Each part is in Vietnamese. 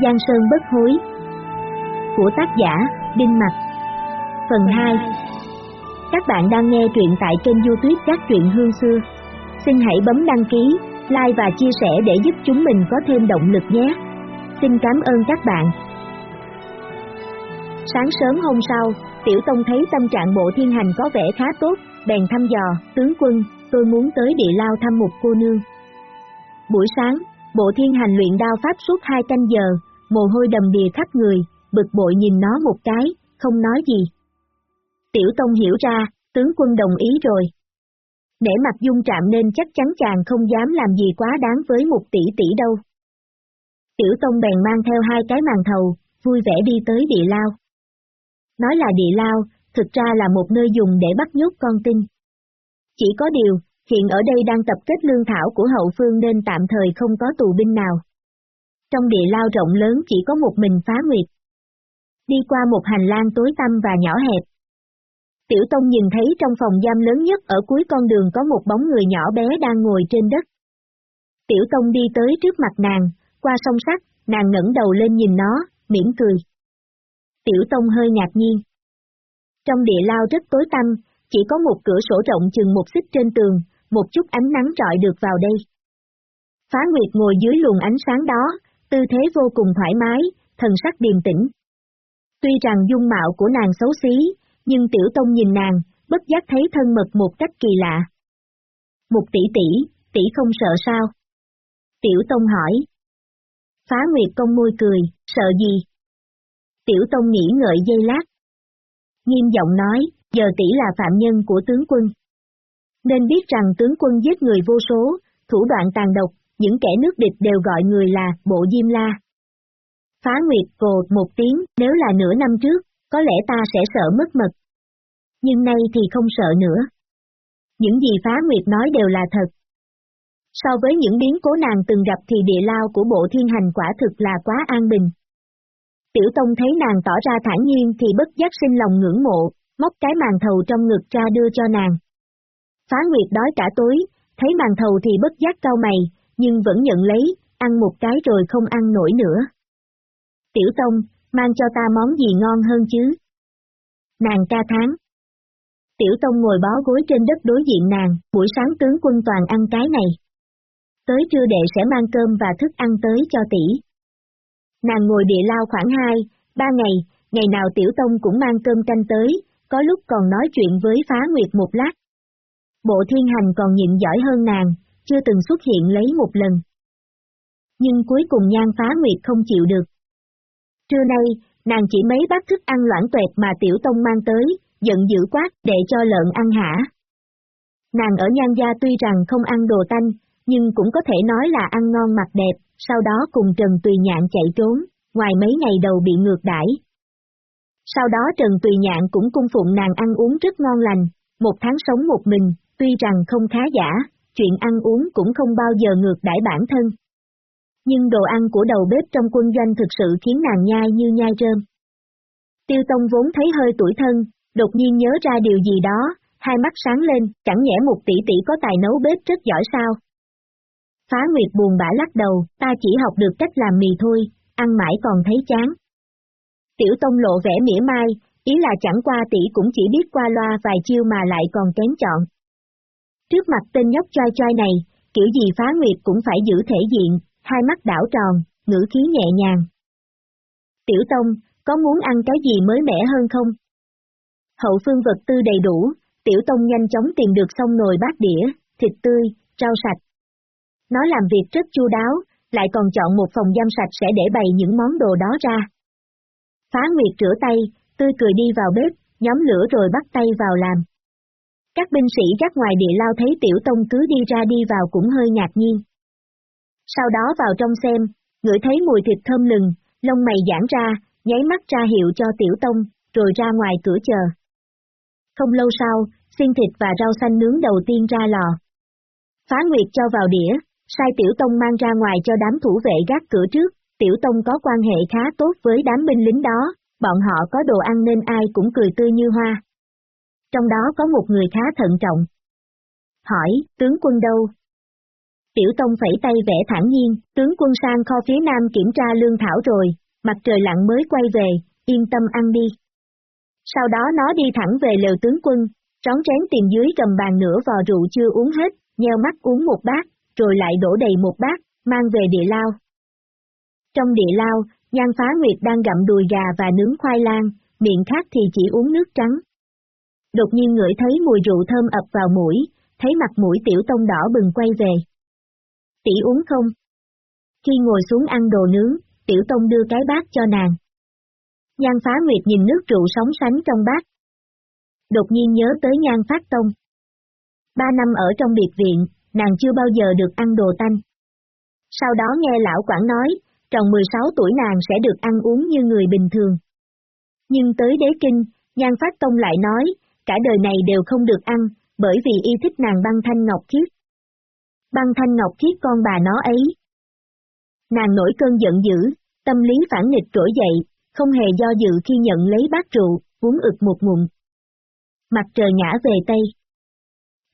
Giang Sơn bất hối Của tác giả Đinh Mặc Phần 2 Các bạn đang nghe truyện tại kênh youtube Các truyện hương xưa. Xin hãy bấm đăng ký, like và chia sẻ để giúp chúng mình có thêm động lực nhé. Xin cảm ơn các bạn. Sáng sớm hôm sau, Tiểu Tông thấy tâm trạng bộ thiên hành có vẻ khá tốt, bèn thăm dò, tướng quân, tôi muốn tới địa lao thăm một cô nương. Buổi sáng, bộ thiên hành luyện đao pháp suốt hai canh giờ, mồ hôi đầm đìa khắp người, bực bội nhìn nó một cái, không nói gì. Tiểu Tông hiểu ra, tướng quân đồng ý rồi. Để mặt dung trạm nên chắc chắn chàng không dám làm gì quá đáng với một tỷ tỷ đâu. Tiểu Tông bèn mang theo hai cái màn thầu, vui vẻ đi tới địa lao. Nói là địa lao, thực ra là một nơi dùng để bắt nhốt con tin. Chỉ có điều, hiện ở đây đang tập kết lương thảo của hậu phương nên tạm thời không có tù binh nào. Trong địa lao rộng lớn chỉ có một mình phá nguyệt. Đi qua một hành lang tối tăm và nhỏ hẹp. Tiểu Tông nhìn thấy trong phòng giam lớn nhất ở cuối con đường có một bóng người nhỏ bé đang ngồi trên đất. Tiểu Tông đi tới trước mặt nàng, qua song sắt, nàng ngẩng đầu lên nhìn nó, mỉm cười. Tiểu Tông hơi ngạc nhiên. Trong địa lao rất tối tăm, chỉ có một cửa sổ rộng chừng một xích trên tường, một chút ánh nắng trọi được vào đây. Phá Nguyệt ngồi dưới luồng ánh sáng đó, tư thế vô cùng thoải mái, thần sắc điềm tĩnh. Tuy rằng dung mạo của nàng xấu xí, nhưng Tiểu Tông nhìn nàng, bất giác thấy thân mật một cách kỳ lạ. Một tỷ tỷ, tỷ không sợ sao? Tiểu Tông hỏi. Phá Nguyệt công môi cười, sợ gì? Tiểu Tông nghĩ ngợi dây lát. Nghiêm giọng nói, giờ tỷ là phạm nhân của tướng quân. Nên biết rằng tướng quân giết người vô số, thủ đoạn tàn độc, những kẻ nước địch đều gọi người là bộ diêm la. Phá Nguyệt cồ một tiếng, nếu là nửa năm trước, có lẽ ta sẽ sợ mất mật. Nhưng nay thì không sợ nữa. Những gì Phá Nguyệt nói đều là thật. So với những biến cố nàng từng gặp thì địa lao của bộ thiên hành quả thực là quá an bình. Tiểu Tông thấy nàng tỏ ra thản nhiên thì bất giác sinh lòng ngưỡng mộ, móc cái màn thầu trong ngực ra đưa cho nàng. Phá Nguyệt đói cả tối, thấy màn thầu thì bất giác cau mày, nhưng vẫn nhận lấy, ăn một cái rồi không ăn nổi nữa. Tiểu Tông, mang cho ta món gì ngon hơn chứ? Nàng ca tháng. Tiểu Tông ngồi bó gối trên đất đối diện nàng, buổi sáng tướng quân toàn ăn cái này. Tới trưa đệ sẽ mang cơm và thức ăn tới cho tỷ. Nàng ngồi địa lao khoảng 2, 3 ngày, ngày nào Tiểu Tông cũng mang cơm canh tới, có lúc còn nói chuyện với phá nguyệt một lát. Bộ thiên hành còn nhịn giỏi hơn nàng, chưa từng xuất hiện lấy một lần. Nhưng cuối cùng nhan phá nguyệt không chịu được. Trưa nay, nàng chỉ mấy bát thức ăn loãng tuệt mà Tiểu Tông mang tới, giận dữ quát để cho lợn ăn hả. Nàng ở nhan gia tuy rằng không ăn đồ tanh, nhưng cũng có thể nói là ăn ngon mặc đẹp, sau đó cùng Trần Tùy Nhạn chạy trốn, ngoài mấy ngày đầu bị ngược đãi. Sau đó Trần Tùy Nhạn cũng cung phụng nàng ăn uống rất ngon lành, một tháng sống một mình, tuy rằng không khá giả, chuyện ăn uống cũng không bao giờ ngược đãi bản thân. Nhưng đồ ăn của đầu bếp trong quân doanh thực sự khiến nàng nhai như nhai rơm. Tiêu Tông vốn thấy hơi tuổi thân, đột nhiên nhớ ra điều gì đó, hai mắt sáng lên, chẳng nhẽ một tỷ tỷ có tài nấu bếp rất giỏi sao. Phá Nguyệt buồn bã lắc đầu, ta chỉ học được cách làm mì thôi, ăn mãi còn thấy chán. Tiểu Tông lộ vẻ mỉa mai, ý là chẳng qua tỷ cũng chỉ biết qua loa vài chiêu mà lại còn kém chọn. Trước mặt tên nhóc trai trai này, kiểu gì Phá Nguyệt cũng phải giữ thể diện, hai mắt đảo tròn, ngữ khí nhẹ nhàng. Tiểu Tông, có muốn ăn cái gì mới mẻ hơn không? Hậu phương vật tư đầy đủ, Tiểu Tông nhanh chóng tìm được xong nồi bát đĩa, thịt tươi, rau sạch. Nó làm việc rất chu đáo, lại còn chọn một phòng giam sạch sẽ để bày những món đồ đó ra. Phá Nguyệt rửa tay, tươi cười đi vào bếp, nhóm lửa rồi bắt tay vào làm. Các binh sĩ gác ngoài địa lao thấy Tiểu Tông cứ đi ra đi vào cũng hơi ngạc nhiên. Sau đó vào trong xem, ngửi thấy mùi thịt thơm lừng, lông mày giãn ra, nháy mắt ra hiệu cho Tiểu Tông, rồi ra ngoài cửa chờ. Không lâu sau, xiên thịt và rau xanh nướng đầu tiên ra lò. Phá Nguyệt cho vào đĩa, sai Tiểu Tông mang ra ngoài cho đám thủ vệ gác cửa trước, Tiểu Tông có quan hệ khá tốt với đám binh lính đó, bọn họ có đồ ăn nên ai cũng cười tươi như hoa. Trong đó có một người khá thận trọng. Hỏi, tướng quân đâu? Tiểu Tông phẩy tay vẽ thản nhiên, tướng quân sang kho phía nam kiểm tra lương thảo rồi, mặt trời lặn mới quay về, yên tâm ăn đi. Sau đó nó đi thẳng về lều tướng quân, trón chén tìm dưới cầm bàn nửa vò rượu chưa uống hết, nheo mắt uống một bát, rồi lại đổ đầy một bát, mang về địa lao. Trong địa lao, Nhan Phá Nguyệt đang gặm đùi gà và nướng khoai lang, miệng khác thì chỉ uống nước trắng. Đột nhiên ngửi thấy mùi rượu thơm ập vào mũi, thấy mặt mũi tiểu tông đỏ bừng quay về. Tỷ uống không? Khi ngồi xuống ăn đồ nướng, tiểu tông đưa cái bát cho nàng. Nhan phá nguyệt nhìn nước rượu sóng sánh trong bát. Đột nhiên nhớ tới nhan phát tông. Ba năm ở trong biệt viện, nàng chưa bao giờ được ăn đồ tanh. Sau đó nghe lão quản nói, tròn 16 tuổi nàng sẽ được ăn uống như người bình thường. Nhưng tới đế kinh, nhan phát tông lại nói, cả đời này đều không được ăn, bởi vì y thích nàng băng thanh ngọc khiết. Băng thanh ngọc khiết con bà nó ấy. Nàng nổi cơn giận dữ, tâm lý phản nghịch trỗi dậy, không hề do dự khi nhận lấy bát rượu, uống ực một ngụm. Mặt trời ngã về Tây.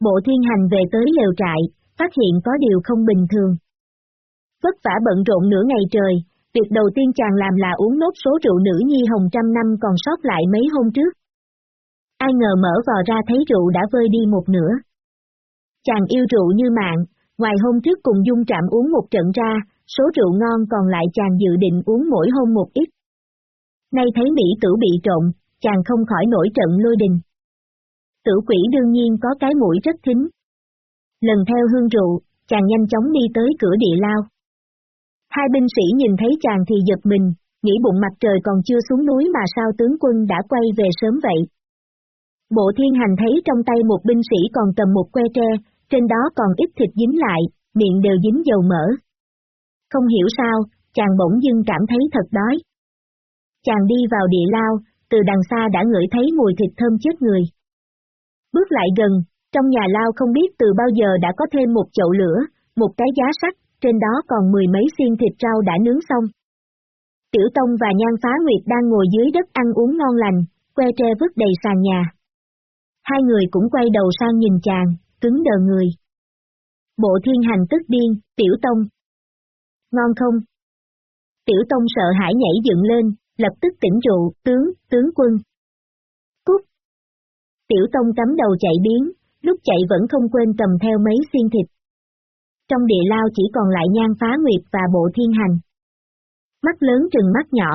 Bộ thiên hành về tới lều trại, phát hiện có điều không bình thường. Vất vả bận rộn nửa ngày trời, việc đầu tiên chàng làm là uống nốt số rượu nữ nhi hồng trăm năm còn sót lại mấy hôm trước. Ai ngờ mở vò ra thấy rượu đã vơi đi một nửa. Chàng yêu rượu như mạng, ngoài hôm trước cùng dung trạm uống một trận ra, số rượu ngon còn lại chàng dự định uống mỗi hôm một ít. Nay thấy Mỹ tử bị trộn, chàng không khỏi nổi trận lôi đình. Tử quỷ đương nhiên có cái mũi rất thính. Lần theo hương rượu, chàng nhanh chóng đi tới cửa địa lao. Hai binh sĩ nhìn thấy chàng thì giật mình, nghĩ bụng mặt trời còn chưa xuống núi mà sao tướng quân đã quay về sớm vậy. Bộ thiên hành thấy trong tay một binh sĩ còn cầm một que tre, trên đó còn ít thịt dính lại, miệng đều dính dầu mỡ. Không hiểu sao, chàng bỗng dưng cảm thấy thật đói. Chàng đi vào địa lao, từ đằng xa đã ngửi thấy mùi thịt thơm chết người. Bước lại gần, trong nhà lao không biết từ bao giờ đã có thêm một chậu lửa, một cái giá sắt, trên đó còn mười mấy xiên thịt rau đã nướng xong. Tiểu Tông và Nhan Phá Nguyệt đang ngồi dưới đất ăn uống ngon lành, que tre vứt đầy sàn nhà. Hai người cũng quay đầu sang nhìn chàng, cứng đờ người. Bộ thiên hành tức điên, Tiểu Tông. Ngon không? Tiểu Tông sợ hãi nhảy dựng lên, lập tức tỉnh rượu, tướng, tướng quân. Cút! Tiểu Tông cắm đầu chạy biến, lúc chạy vẫn không quên cầm theo mấy xiên thịt. Trong địa lao chỉ còn lại nhan phá nguyệt và bộ thiên hành. Mắt lớn trừng mắt nhỏ.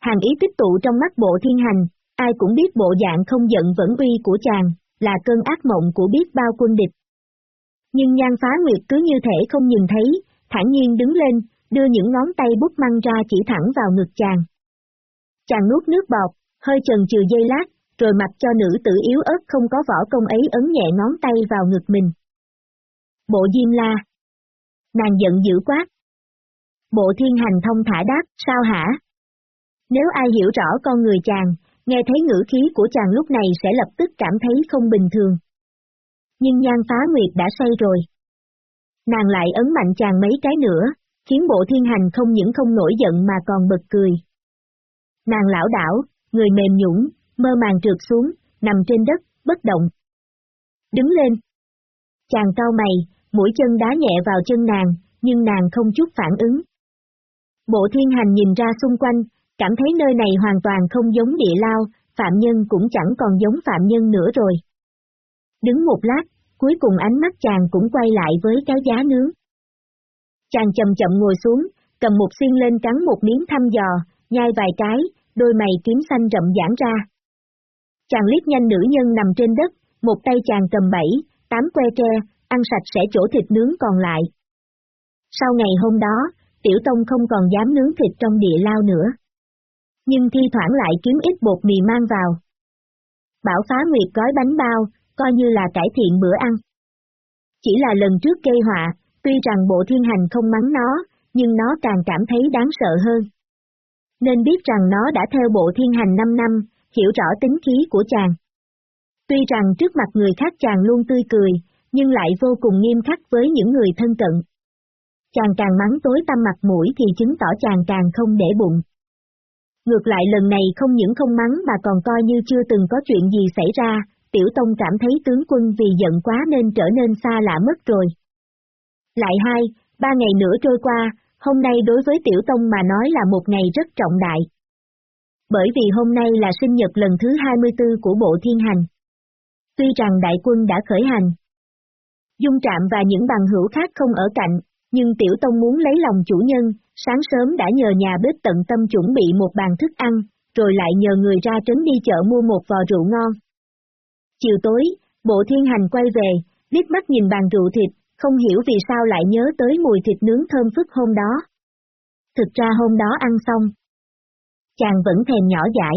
Hàng ý tích tụ trong mắt bộ thiên hành, ai cũng biết bộ dạng không giận vẫn uy của chàng, là cơn ác mộng của biết bao quân địch. Nhưng nhan phá nguyệt cứ như thể không nhìn thấy, thản nhiên đứng lên, đưa những ngón tay bút măng ra chỉ thẳng vào ngực chàng. Chàng nuốt nước bọt, hơi chần chừ dây lát, rồi mặc cho nữ tử yếu ớt không có võ công ấy ấn nhẹ ngón tay vào ngực mình. Bộ Diêm La Nàng giận dữ quá. Bộ thiên hành thông thả đáp, sao hả? Nếu ai hiểu rõ con người chàng, nghe thấy ngữ khí của chàng lúc này sẽ lập tức cảm thấy không bình thường. Nhưng nhan phá nguyệt đã say rồi. Nàng lại ấn mạnh chàng mấy cái nữa, khiến bộ thiên hành không những không nổi giận mà còn bật cười. Nàng lão đảo, người mềm nhũng, mơ màng trượt xuống, nằm trên đất, bất động. Đứng lên. Chàng cau mày, mũi chân đá nhẹ vào chân nàng, nhưng nàng không chút phản ứng. Bộ thiên hành nhìn ra xung quanh, cảm thấy nơi này hoàn toàn không giống địa lao, phạm nhân cũng chẳng còn giống phạm nhân nữa rồi. Đứng một lát, cuối cùng ánh mắt chàng cũng quay lại với cái giá nướng. Chàng chậm chậm ngồi xuống, cầm một xiên lên cắn một miếng thăm dò, nhai vài cái, đôi mày kiếm xanh rậm giãn ra. Chàng liếc nhanh nữ nhân nằm trên đất, một tay chàng cầm bảy, tám que tre, ăn sạch sẽ chỗ thịt nướng còn lại. Sau ngày hôm đó, Tiểu Tông không còn dám nướng thịt trong địa lao nữa. Nhưng thi thoảng lại kiếm ít bột mì mang vào. Bảo phá nguyệt gói bánh bao, coi như là cải thiện bữa ăn. Chỉ là lần trước gây họa, tuy rằng bộ thiên hành không mắng nó, nhưng nó càng cảm thấy đáng sợ hơn. Nên biết rằng nó đã theo bộ thiên hành 5 năm, hiểu rõ tính khí của chàng. Tuy rằng trước mặt người khác chàng luôn tươi cười, nhưng lại vô cùng nghiêm khắc với những người thân cận. Chàng càng mắng tối tâm mặt mũi thì chứng tỏ chàng càng không để bụng. Ngược lại lần này không những không mắng mà còn coi như chưa từng có chuyện gì xảy ra, Tiểu Tông cảm thấy tướng quân vì giận quá nên trở nên xa lạ mất rồi. Lại hai, ba ngày nữa trôi qua, hôm nay đối với Tiểu Tông mà nói là một ngày rất trọng đại. Bởi vì hôm nay là sinh nhật lần thứ 24 của bộ thiên hành. Tuy rằng đại quân đã khởi hành, Dung Trạm và những bằng hữu khác không ở cạnh, nhưng Tiểu Tông muốn lấy lòng chủ nhân, sáng sớm đã nhờ nhà bếp tận tâm chuẩn bị một bàn thức ăn, rồi lại nhờ người ra trấn đi chợ mua một vò rượu ngon. Chiều tối, bộ thiên hành quay về, liếc mắt nhìn bàn rượu thịt, không hiểu vì sao lại nhớ tới mùi thịt nướng thơm phức hôm đó. Thực ra hôm đó ăn xong. Chàng vẫn thèm nhỏ dãi.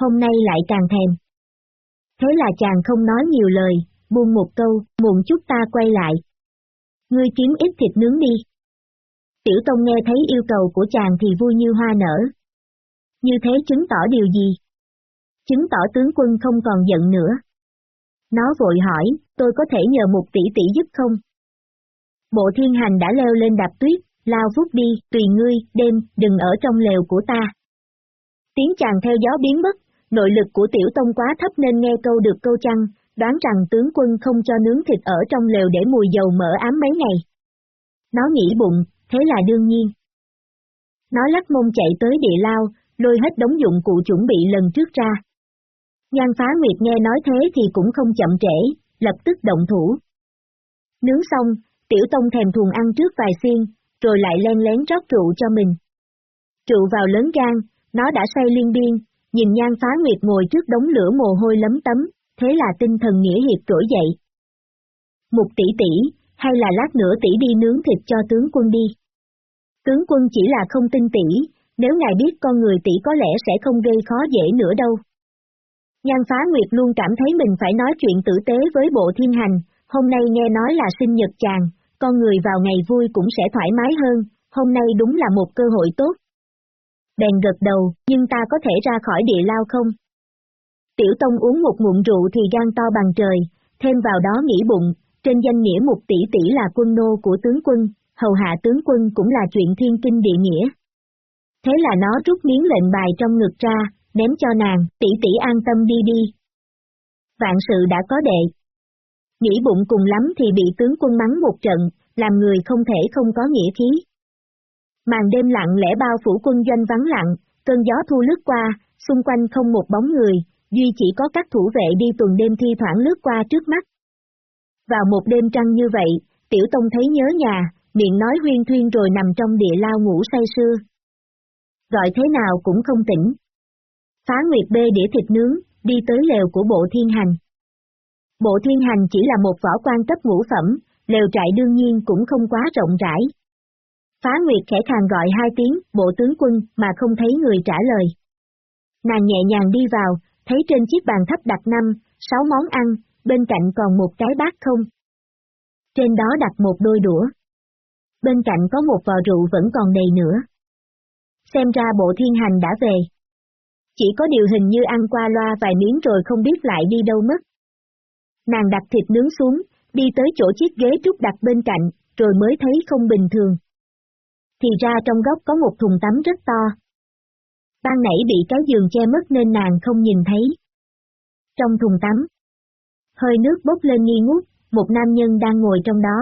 Hôm nay lại càng thèm. Thế là chàng không nói nhiều lời, buông một câu, muộn chút ta quay lại. Ngươi kiếm ít thịt nướng đi. Tiểu Tông nghe thấy yêu cầu của chàng thì vui như hoa nở. Như thế chứng tỏ điều gì? Chứng tỏ tướng quân không còn giận nữa. Nó vội hỏi, tôi có thể nhờ một tỷ tỷ giúp không? Bộ thiên hành đã leo lên đạp tuyết, lao vút đi, tùy ngươi, đêm, đừng ở trong lều của ta. Tiếng chàng theo gió biến mất, nội lực của tiểu tông quá thấp nên nghe câu được câu chăng, đoán rằng tướng quân không cho nướng thịt ở trong lều để mùi dầu mỡ ám mấy ngày. Nó nghĩ bụng, thế là đương nhiên. Nó lắc mông chạy tới địa lao, lôi hết đống dụng cụ chuẩn bị lần trước ra. Nhan phá nguyệt nghe nói thế thì cũng không chậm trễ, lập tức động thủ. Nướng xong, tiểu tông thèm thuồng ăn trước vài xiên, rồi lại len lén rót rượu cho mình. Rượu vào lớn gan, nó đã say liên biên, nhìn nhan phá nguyệt ngồi trước đống lửa mồ hôi lấm tấm, thế là tinh thần nghĩa hiệp trỗi dậy. Một tỷ tỷ, hay là lát nữa tỷ đi nướng thịt cho tướng quân đi. Tướng quân chỉ là không tin tỷ, nếu ngài biết con người tỷ có lẽ sẽ không gây khó dễ nữa đâu. Nhan phá nguyệt luôn cảm thấy mình phải nói chuyện tử tế với bộ thiên hành, hôm nay nghe nói là sinh nhật chàng, con người vào ngày vui cũng sẽ thoải mái hơn, hôm nay đúng là một cơ hội tốt. Bèn gật đầu, nhưng ta có thể ra khỏi địa lao không? Tiểu Tông uống một ngụm rượu thì gan to bằng trời, thêm vào đó nghĩ bụng, trên danh nghĩa một tỷ tỷ là quân nô của tướng quân, hầu hạ tướng quân cũng là chuyện thiên kinh địa nghĩa. Thế là nó rút miếng lệnh bài trong ngực ra, ném cho nàng, tỷ tỷ an tâm đi đi. Vạn sự đã có đệ. Nghĩ bụng cùng lắm thì bị tướng quân mắng một trận, làm người không thể không có nghĩa khí. Màn đêm lặng lẽ bao phủ quân doanh vắng lặng, cơn gió thu lướt qua, xung quanh không một bóng người, duy chỉ có các thủ vệ đi tuần đêm thi thoảng lướt qua trước mắt. Vào một đêm trăng như vậy, Tiểu Tông thấy nhớ nhà, miệng nói huyên thuyên rồi nằm trong địa lao ngủ say sưa. Gọi thế nào cũng không tỉnh. Phá Nguyệt bê đĩa thịt nướng, đi tới lều của bộ thiên hành. Bộ thiên hành chỉ là một võ quan cấp ngũ phẩm, lều trại đương nhiên cũng không quá rộng rãi. Phá Nguyệt khẽ khàng gọi hai tiếng, bộ tướng quân, mà không thấy người trả lời. Nàng nhẹ nhàng đi vào, thấy trên chiếc bàn thấp đặt năm, sáu món ăn, bên cạnh còn một cái bát không. Trên đó đặt một đôi đũa. Bên cạnh có một vò rượu vẫn còn đầy nữa. Xem ra bộ thiên hành đã về. Chỉ có điều hình như ăn qua loa vài miếng rồi không biết lại đi đâu mất. Nàng đặt thịt nướng xuống, đi tới chỗ chiếc ghế trúc đặt bên cạnh, rồi mới thấy không bình thường. Thì ra trong góc có một thùng tắm rất to, ban nãy bị cái giường che mất nên nàng không nhìn thấy. Trong thùng tắm, hơi nước bốc lên nghi ngút, một nam nhân đang ngồi trong đó.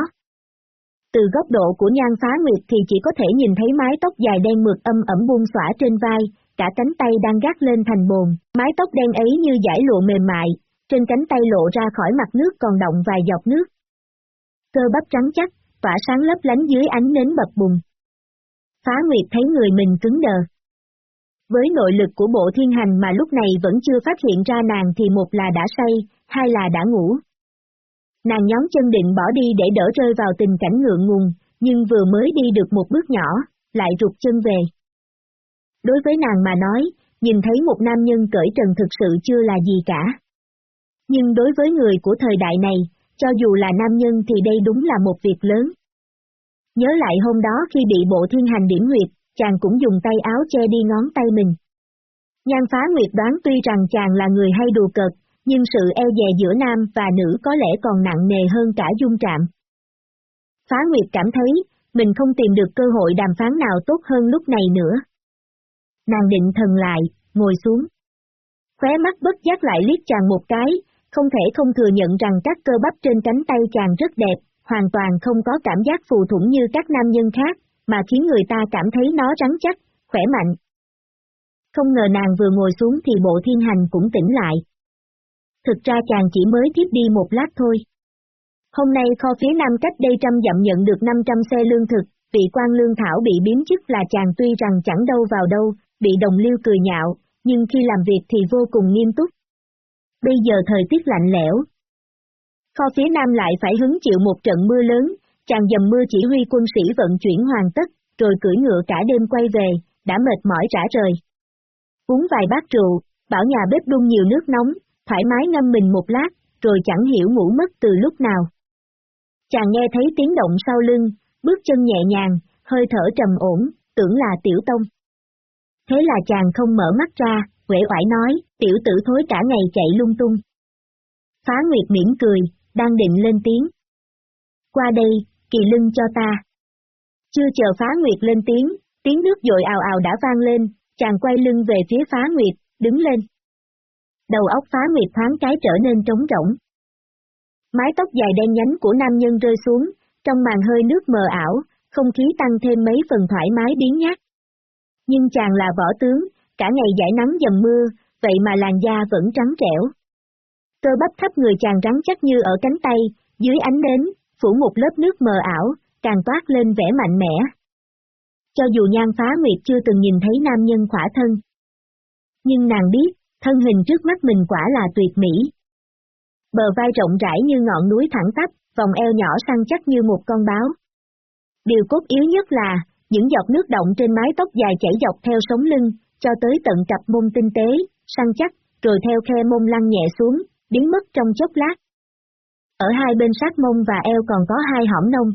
Từ góc độ của nhan phá nguyệt thì chỉ có thể nhìn thấy mái tóc dài đen mượt âm ẩm buông xõa trên vai, cả cánh tay đang gác lên thành bồn, mái tóc đen ấy như giải lụa mềm mại, trên cánh tay lộ ra khỏi mặt nước còn động vài giọt nước. Cơ bắp trắng chắc, tỏa sáng lấp lánh dưới ánh nến bập bùng. Phá Nguyệt thấy người mình cứng đờ. Với nội lực của bộ thiên hành mà lúc này vẫn chưa phát hiện ra nàng thì một là đã say, hai là đã ngủ. Nàng nhóm chân định bỏ đi để đỡ rơi vào tình cảnh ngượng ngùng, nhưng vừa mới đi được một bước nhỏ, lại rụt chân về. Đối với nàng mà nói, nhìn thấy một nam nhân cởi trần thực sự chưa là gì cả. Nhưng đối với người của thời đại này, cho dù là nam nhân thì đây đúng là một việc lớn. Nhớ lại hôm đó khi bị bộ thiên hành điểm nguyệt, chàng cũng dùng tay áo che đi ngón tay mình. Nhan phá nguyệt đoán tuy rằng chàng là người hay đùa cợt, nhưng sự e dè giữa nam và nữ có lẽ còn nặng nề hơn cả dung trạm. Phá nguyệt cảm thấy, mình không tìm được cơ hội đàm phán nào tốt hơn lúc này nữa. Nàng định thần lại, ngồi xuống. Khóe mắt bất giác lại liếc chàng một cái, không thể không thừa nhận rằng các cơ bắp trên cánh tay chàng rất đẹp, hoàn toàn không có cảm giác phù thủng như các nam nhân khác, mà khiến người ta cảm thấy nó rắn chắc, khỏe mạnh. Không ngờ nàng vừa ngồi xuống thì bộ thiên hành cũng tỉnh lại. Thực ra chàng chỉ mới tiếp đi một lát thôi. Hôm nay kho phía nam cách đây trăm dặm nhận được 500 xe lương thực, vị quan lương thảo bị biếm chức là chàng tuy rằng chẳng đâu vào đâu, bị đồng liêu cười nhạo, nhưng khi làm việc thì vô cùng nghiêm túc. Bây giờ thời tiết lạnh lẽo. Kho phía nam lại phải hứng chịu một trận mưa lớn, chàng dầm mưa chỉ huy quân sĩ vận chuyển hoàn tất, rồi cưỡi ngựa cả đêm quay về, đã mệt mỏi rã rời. Uống vài bát rượu, bảo nhà bếp đun nhiều nước nóng, thoải mái ngâm mình một lát, rồi chẳng hiểu ngủ mất từ lúc nào. Chàng nghe thấy tiếng động sau lưng, bước chân nhẹ nhàng, hơi thở trầm ổn, tưởng là tiểu tông. Thế là chàng không mở mắt ra, quể oải nói, tiểu tử thối cả ngày chạy lung tung. Phá Nguyệt mỉm cười, đang định lên tiếng. Qua đây, kỳ lưng cho ta. Chưa chờ Phá Nguyệt lên tiếng, tiếng nước dội ào ào đã vang lên, chàng quay lưng về phía Phá Nguyệt, đứng lên. Đầu óc Phá Nguyệt thoáng cái trở nên trống rỗng. Mái tóc dài đen nhánh của nam nhân rơi xuống, trong màn hơi nước mờ ảo, không khí tăng thêm mấy phần thoải mái biến nhát. Nhưng chàng là võ tướng, cả ngày giải nắng dầm mưa, vậy mà làn da vẫn trắng trẻo. Cơ bắp thấp người chàng rắn chắc như ở cánh tay, dưới ánh nến, phủ một lớp nước mờ ảo, càng toát lên vẻ mạnh mẽ. Cho dù nhan phá nguyệt chưa từng nhìn thấy nam nhân khỏa thân. Nhưng nàng biết, thân hình trước mắt mình quả là tuyệt mỹ. Bờ vai rộng rãi như ngọn núi thẳng tắp, vòng eo nhỏ săn chắc như một con báo. Điều cốt yếu nhất là, những giọt nước động trên mái tóc dài chảy dọc theo sống lưng, cho tới tận cặp mông tinh tế, săn chắc, rồi theo khe mông lăn nhẹ xuống, biến mất trong chốc lát. Ở hai bên sát mông và eo còn có hai hõm nông.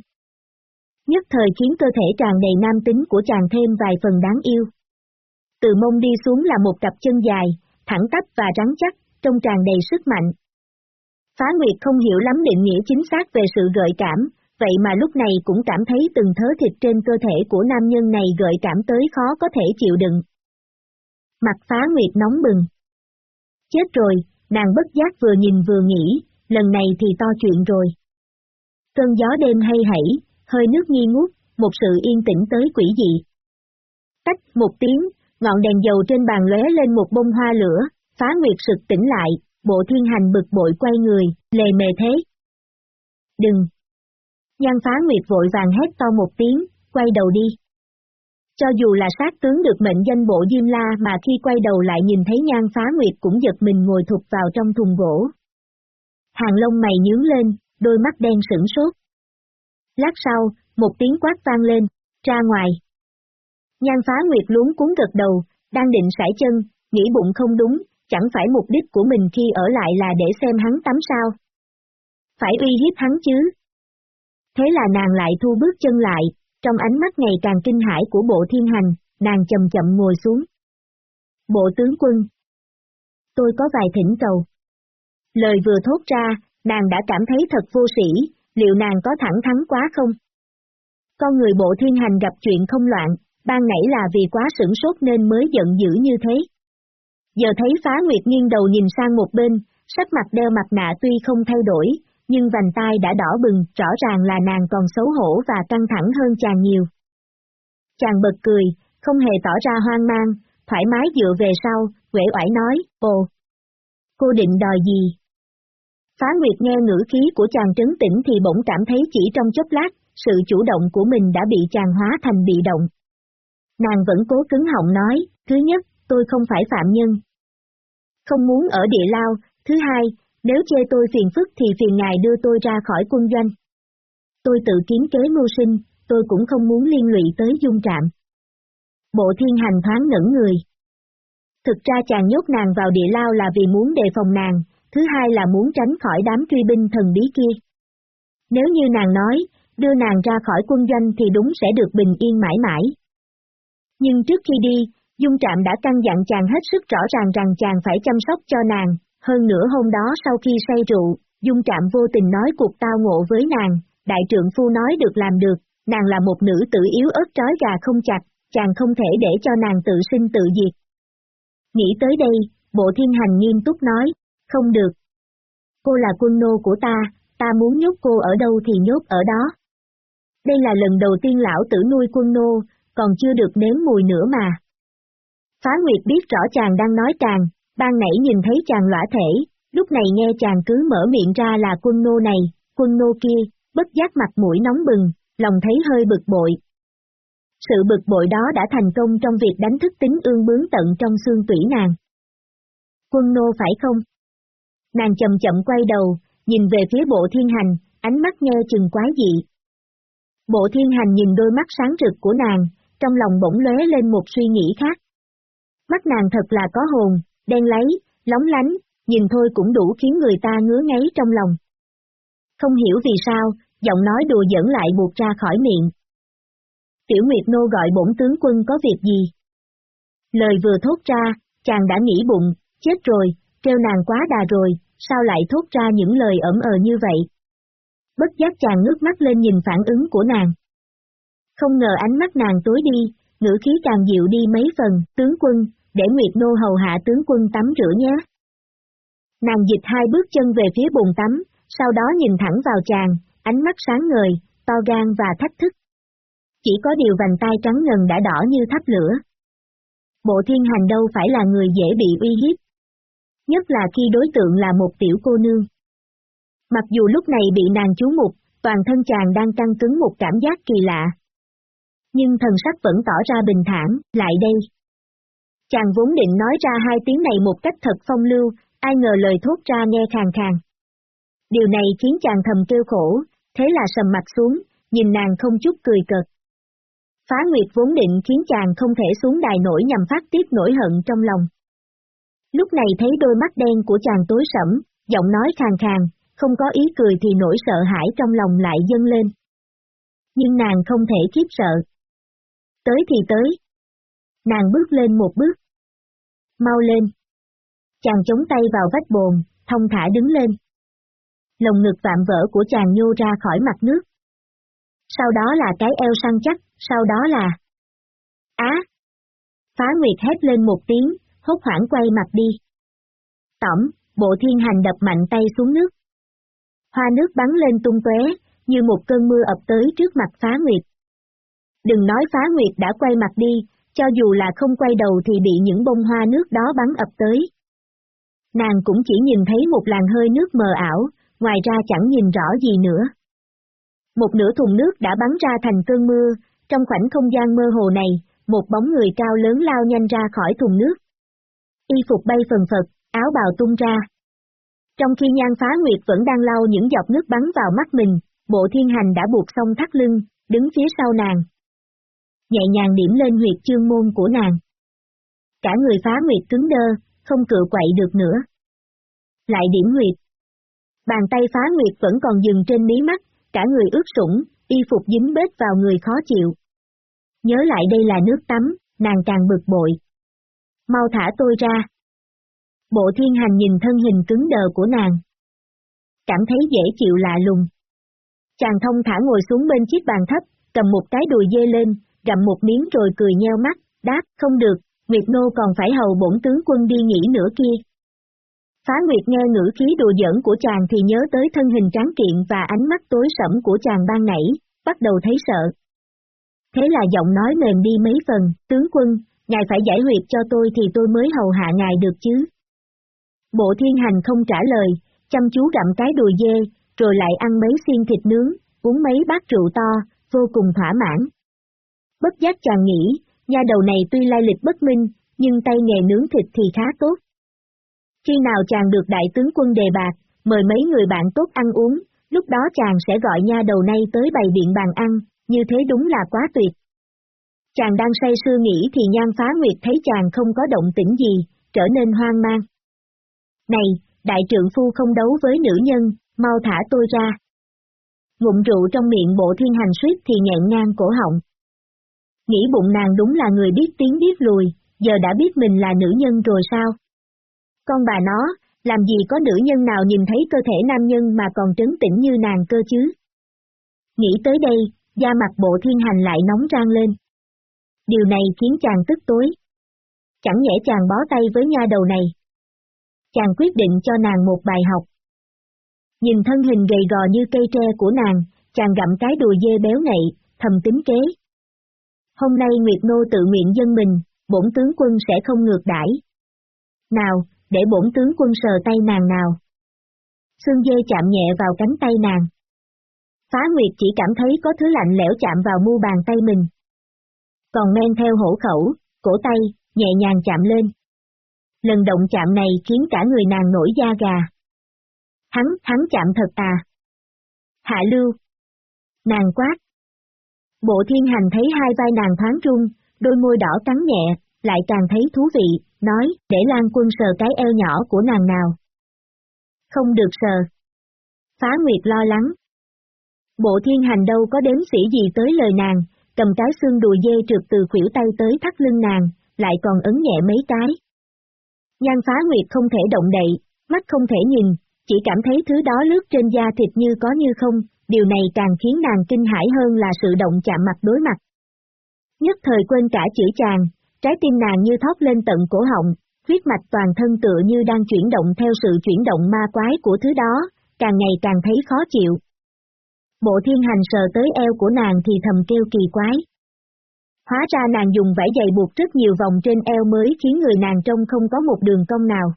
Nhất thời khiến cơ thể tràn đầy nam tính của chàng thêm vài phần đáng yêu. Từ mông đi xuống là một cặp chân dài, thẳng tắp và rắn chắc, trông tràn đầy sức mạnh. Phá Nguyệt không hiểu lắm định nghĩa chính xác về sự gợi cảm, vậy mà lúc này cũng cảm thấy từng thớ thịt trên cơ thể của nam nhân này gợi cảm tới khó có thể chịu đựng. Mặt Phá Nguyệt nóng bừng. Chết rồi, nàng bất giác vừa nhìn vừa nghĩ, lần này thì to chuyện rồi. Cơn gió đêm hay hãy, hơi nước nghi ngút, một sự yên tĩnh tới quỷ dị. Tách một tiếng, ngọn đèn dầu trên bàn lóe lên một bông hoa lửa, phá nguyệt sực tỉnh lại, bộ thiên hành bực bội quay người, lề mề thế. Đừng! Nhan phá nguyệt vội vàng hét to một tiếng, quay đầu đi. Cho dù là sát tướng được mệnh danh bộ Diêm La mà khi quay đầu lại nhìn thấy nhan phá nguyệt cũng giật mình ngồi thụt vào trong thùng gỗ. Hàng lông mày nhướng lên, đôi mắt đen sửng sốt. Lát sau, một tiếng quát vang lên, ra ngoài. Nhan phá nguyệt luống cuốn gật đầu, đang định sải chân, nghĩ bụng không đúng, chẳng phải mục đích của mình khi ở lại là để xem hắn tắm sao. Phải uy hiếp hắn chứ. Thế là nàng lại thu bước chân lại, trong ánh mắt ngày càng kinh hãi của bộ thiên hành, nàng chậm chậm ngồi xuống. Bộ tướng quân. Tôi có vài thỉnh cầu. Lời vừa thốt ra, nàng đã cảm thấy thật vô sĩ, liệu nàng có thẳng thắn quá không? Con người bộ thiên hành gặp chuyện không loạn, ban nãy là vì quá sửng sốt nên mới giận dữ như thế. Giờ thấy phá nguyệt nghiêng đầu nhìn sang một bên, sắc mặt đeo mặt nạ tuy không thay đổi, nhưng vành tai đã đỏ bừng, rõ ràng là nàng còn xấu hổ và căng thẳng hơn chàng nhiều. Chàng bật cười, không hề tỏ ra hoang mang, thoải mái dựa về sau, quể oải nói, ồ, cô định đòi gì? Phá Nguyệt nghe ngữ khí của chàng trấn tĩnh thì bỗng cảm thấy chỉ trong chốc lát, sự chủ động của mình đã bị chàng hóa thành bị động. Nàng vẫn cố cứng họng nói, thứ nhất, tôi không phải phạm nhân. Không muốn ở địa lao, thứ hai, nếu chê tôi phiền phức thì phiền ngài đưa tôi ra khỏi quân doanh. Tôi tự kiếm kế mưu sinh, tôi cũng không muốn liên lụy tới dung trạm. Bộ thiên hành thoáng ngẩn người. Thực ra chàng nhốt nàng vào địa lao là vì muốn đề phòng nàng, thứ hai là muốn tránh khỏi đám truy binh thần bí kia. Nếu như nàng nói, đưa nàng ra khỏi quân doanh thì đúng sẽ được bình yên mãi mãi. Nhưng trước khi đi, Dung Trạm đã căn dặn chàng hết sức rõ ràng rằng chàng phải chăm sóc cho nàng, hơn nữa hôm đó sau khi say rượu, Dung Trạm vô tình nói cuộc tao ngộ với nàng, đại trượng phu nói được làm được, nàng là một nữ tử yếu ớt trói gà không chặt, chàng không thể để cho nàng tự sinh tự diệt. Nghĩ tới đây, bộ thiên hành nghiêm túc nói, không được. Cô là quân nô của ta, ta muốn nhốt cô ở đâu thì nhốt ở đó. Đây là lần đầu tiên lão tử nuôi quân nô, còn chưa được nếm mùi nữa mà. Phá Nguyệt biết rõ chàng đang nói chàng, ban nãy nhìn thấy chàng lõa thể, lúc này nghe chàng cứ mở miệng ra là quân nô này, quân nô kia, bất giác mặt mũi nóng bừng, lòng thấy hơi bực bội. Sự bực bội đó đã thành công trong việc đánh thức tính ương bướng tận trong xương tủy nàng. Quân nô phải không? Nàng chậm chậm quay đầu, nhìn về phía bộ thiên hành, ánh mắt nghe chừng quái dị. Bộ thiên hành nhìn đôi mắt sáng rực của nàng, trong lòng bỗng lóe lên một suy nghĩ khác. Mắt nàng thật là có hồn, đen lấy, lóng lánh, nhìn thôi cũng đủ khiến người ta ngứa ngáy trong lòng. Không hiểu vì sao, giọng nói đùa dẫn lại buộc ra khỏi miệng. Tiểu Nguyệt Nô gọi bổn tướng quân có việc gì? Lời vừa thốt ra, chàng đã nghĩ bụng, chết rồi, treo nàng quá đà rồi, sao lại thốt ra những lời ẩm ờ như vậy? Bất giác chàng ngước mắt lên nhìn phản ứng của nàng. Không ngờ ánh mắt nàng tối đi, ngữ khí càng dịu đi mấy phần, tướng quân, để Nguyệt Nô hầu hạ tướng quân tắm rửa nhé. Nàng dịch hai bước chân về phía bồn tắm, sau đó nhìn thẳng vào chàng, ánh mắt sáng ngời, to gan và thách thức. Chỉ có điều vành tay trắng ngần đã đỏ như thắp lửa. Bộ thiên hành đâu phải là người dễ bị uy hiếp. Nhất là khi đối tượng là một tiểu cô nương. Mặc dù lúc này bị nàng chú mục, toàn thân chàng đang căng cứng một cảm giác kỳ lạ. Nhưng thần sắc vẫn tỏ ra bình thản, lại đây. Chàng vốn định nói ra hai tiếng này một cách thật phong lưu, ai ngờ lời thốt ra nghe khàn khàn. Điều này khiến chàng thầm kêu khổ, thế là sầm mặt xuống, nhìn nàng không chút cười cợt. Phá Nguyệt vốn định khiến chàng không thể xuống đài nổi nhằm phát tiết nổi hận trong lòng. Lúc này thấy đôi mắt đen của chàng tối sẫm, giọng nói khàn khàn, không có ý cười thì nỗi sợ hãi trong lòng lại dâng lên. Nhưng nàng không thể khiếp sợ. Tới thì tới. Nàng bước lên một bước. Mau lên. Chàng chống tay vào vách bồn, thông thả đứng lên. Lồng ngực vạm vỡ của chàng nhô ra khỏi mặt nước. Sau đó là cái eo săn chắc, sau đó là... Á! Phá Nguyệt hét lên một tiếng, hốt hoảng quay mặt đi. Tổng, bộ thiên hành đập mạnh tay xuống nước. Hoa nước bắn lên tung tóe, như một cơn mưa ập tới trước mặt Phá Nguyệt. Đừng nói Phá Nguyệt đã quay mặt đi, cho dù là không quay đầu thì bị những bông hoa nước đó bắn ập tới. Nàng cũng chỉ nhìn thấy một làn hơi nước mờ ảo, ngoài ra chẳng nhìn rõ gì nữa. Một nửa thùng nước đã bắn ra thành cơn mưa, trong khoảnh không gian mơ hồ này, một bóng người cao lớn lao nhanh ra khỏi thùng nước. Y phục bay phần phật, áo bào tung ra. Trong khi nhan phá nguyệt vẫn đang lau những giọt nước bắn vào mắt mình, bộ thiên hành đã buộc xong thắt lưng, đứng phía sau nàng. Nhẹ nhàng điểm lên huyệt chương môn của nàng. Cả người phá nguyệt cứng đơ, không cự quậy được nữa. Lại điểm huyệt. Bàn tay phá nguyệt vẫn còn dừng trên mí mắt, cả người ướt sũng, y phục dính bết vào người khó chịu. Nhớ lại đây là nước tắm, nàng càng bực bội. Mau thả tôi ra. Bộ thiên hành nhìn thân hình cứng đờ của nàng. Cảm thấy dễ chịu lạ lùng. Chàng thông thả ngồi xuống bên chiếc bàn thấp, cầm một cái đùi dê lên, gặm một miếng rồi cười nheo mắt, đáp, không được, Nguyệt Nô còn phải hầu bổn tướng quân đi nghỉ nữa kia. Phá Nguyệt nghe ngữ khí đùa giỡn của chàng thì nhớ tới thân hình tráng kiện và ánh mắt tối sẫm của chàng ban nãy, bắt đầu thấy sợ. Thế là giọng nói mềm đi mấy phần, tướng quân, ngài phải giải huyệt cho tôi thì tôi mới hầu hạ ngài được chứ. Bộ thiên hành không trả lời, chăm chú gặm cái đùi dê, rồi lại ăn mấy xiên thịt nướng, uống mấy bát rượu to, vô cùng thỏa mãn. Bất giác chàng nghĩ, nha đầu này tuy lai lịch bất minh, nhưng tay nghề nướng thịt thì khá tốt. Khi nào chàng được đại tướng quân đề bạc, mời mấy người bạn tốt ăn uống, lúc đó chàng sẽ gọi nha đầu này tới bày biện bàn ăn, như thế đúng là quá tuyệt. Chàng đang say sưa nghĩ thì nhan phá nguyệt thấy chàng không có động tĩnh gì, trở nên hoang mang. Này, đại trượng phu không đấu với nữ nhân, mau thả tôi ra. Ngụm rượu trong miệng bộ thiên hành suýt thì nghẹn ngang cổ họng. Nghĩ bụng nàng đúng là người biết tiếng biết lùi, giờ đã biết mình là nữ nhân rồi sao? Con bà nó, làm gì có nữ nhân nào nhìn thấy cơ thể nam nhân mà còn trấn tĩnh như nàng cơ chứ? Nghĩ tới đây, da mặt bộ thiên hành lại nóng rang lên. Điều này khiến chàng tức tối. Chẳng nhẽ chàng bó tay với nha đầu này. Chàng quyết định cho nàng một bài học. Nhìn thân hình gầy gò như cây tre của nàng, chàng gặm cái đùi dê béo ngậy, thầm tính kế. Hôm nay Nguyệt Nô tự nguyện dân mình, bổn tướng quân sẽ không ngược đãi. Nào, để bổn tướng quân sờ tay nàng nào. Xương dê chạm nhẹ vào cánh tay nàng. Phá Nguyệt chỉ cảm thấy có thứ lạnh lẽo chạm vào mu bàn tay mình. Còn men theo hổ khẩu, cổ tay, nhẹ nhàng chạm lên. Lần động chạm này khiến cả người nàng nổi da gà. Hắn, hắn chạm thật à. Hạ lưu. Nàng quát. Bộ thiên hành thấy hai vai nàng thoáng rung, đôi môi đỏ cắn nhẹ, lại càng thấy thú vị, nói, để Lan quân sờ cái eo nhỏ của nàng nào. Không được sờ. Phá Nguyệt lo lắng. Bộ thiên hành đâu có đếm sĩ gì tới lời nàng, cầm cái xương đùi dê trượt từ khuỷu tay tới thắt lưng nàng, lại còn ấn nhẹ mấy cái. Nhan phá nguyệt không thể động đậy, mắt không thể nhìn, chỉ cảm thấy thứ đó lướt trên da thịt như có như không, điều này càng khiến nàng kinh hãi hơn là sự động chạm mặt đối mặt. Nhất thời quên cả chữ chàng, trái tim nàng như thóp lên tận cổ họng, huyết mạch toàn thân tựa như đang chuyển động theo sự chuyển động ma quái của thứ đó, càng ngày càng thấy khó chịu. Bộ thiên hành sờ tới eo của nàng thì thầm kêu kỳ quái. Hóa ra nàng dùng vải dày buộc rất nhiều vòng trên eo mới khiến người nàng trông không có một đường cong nào.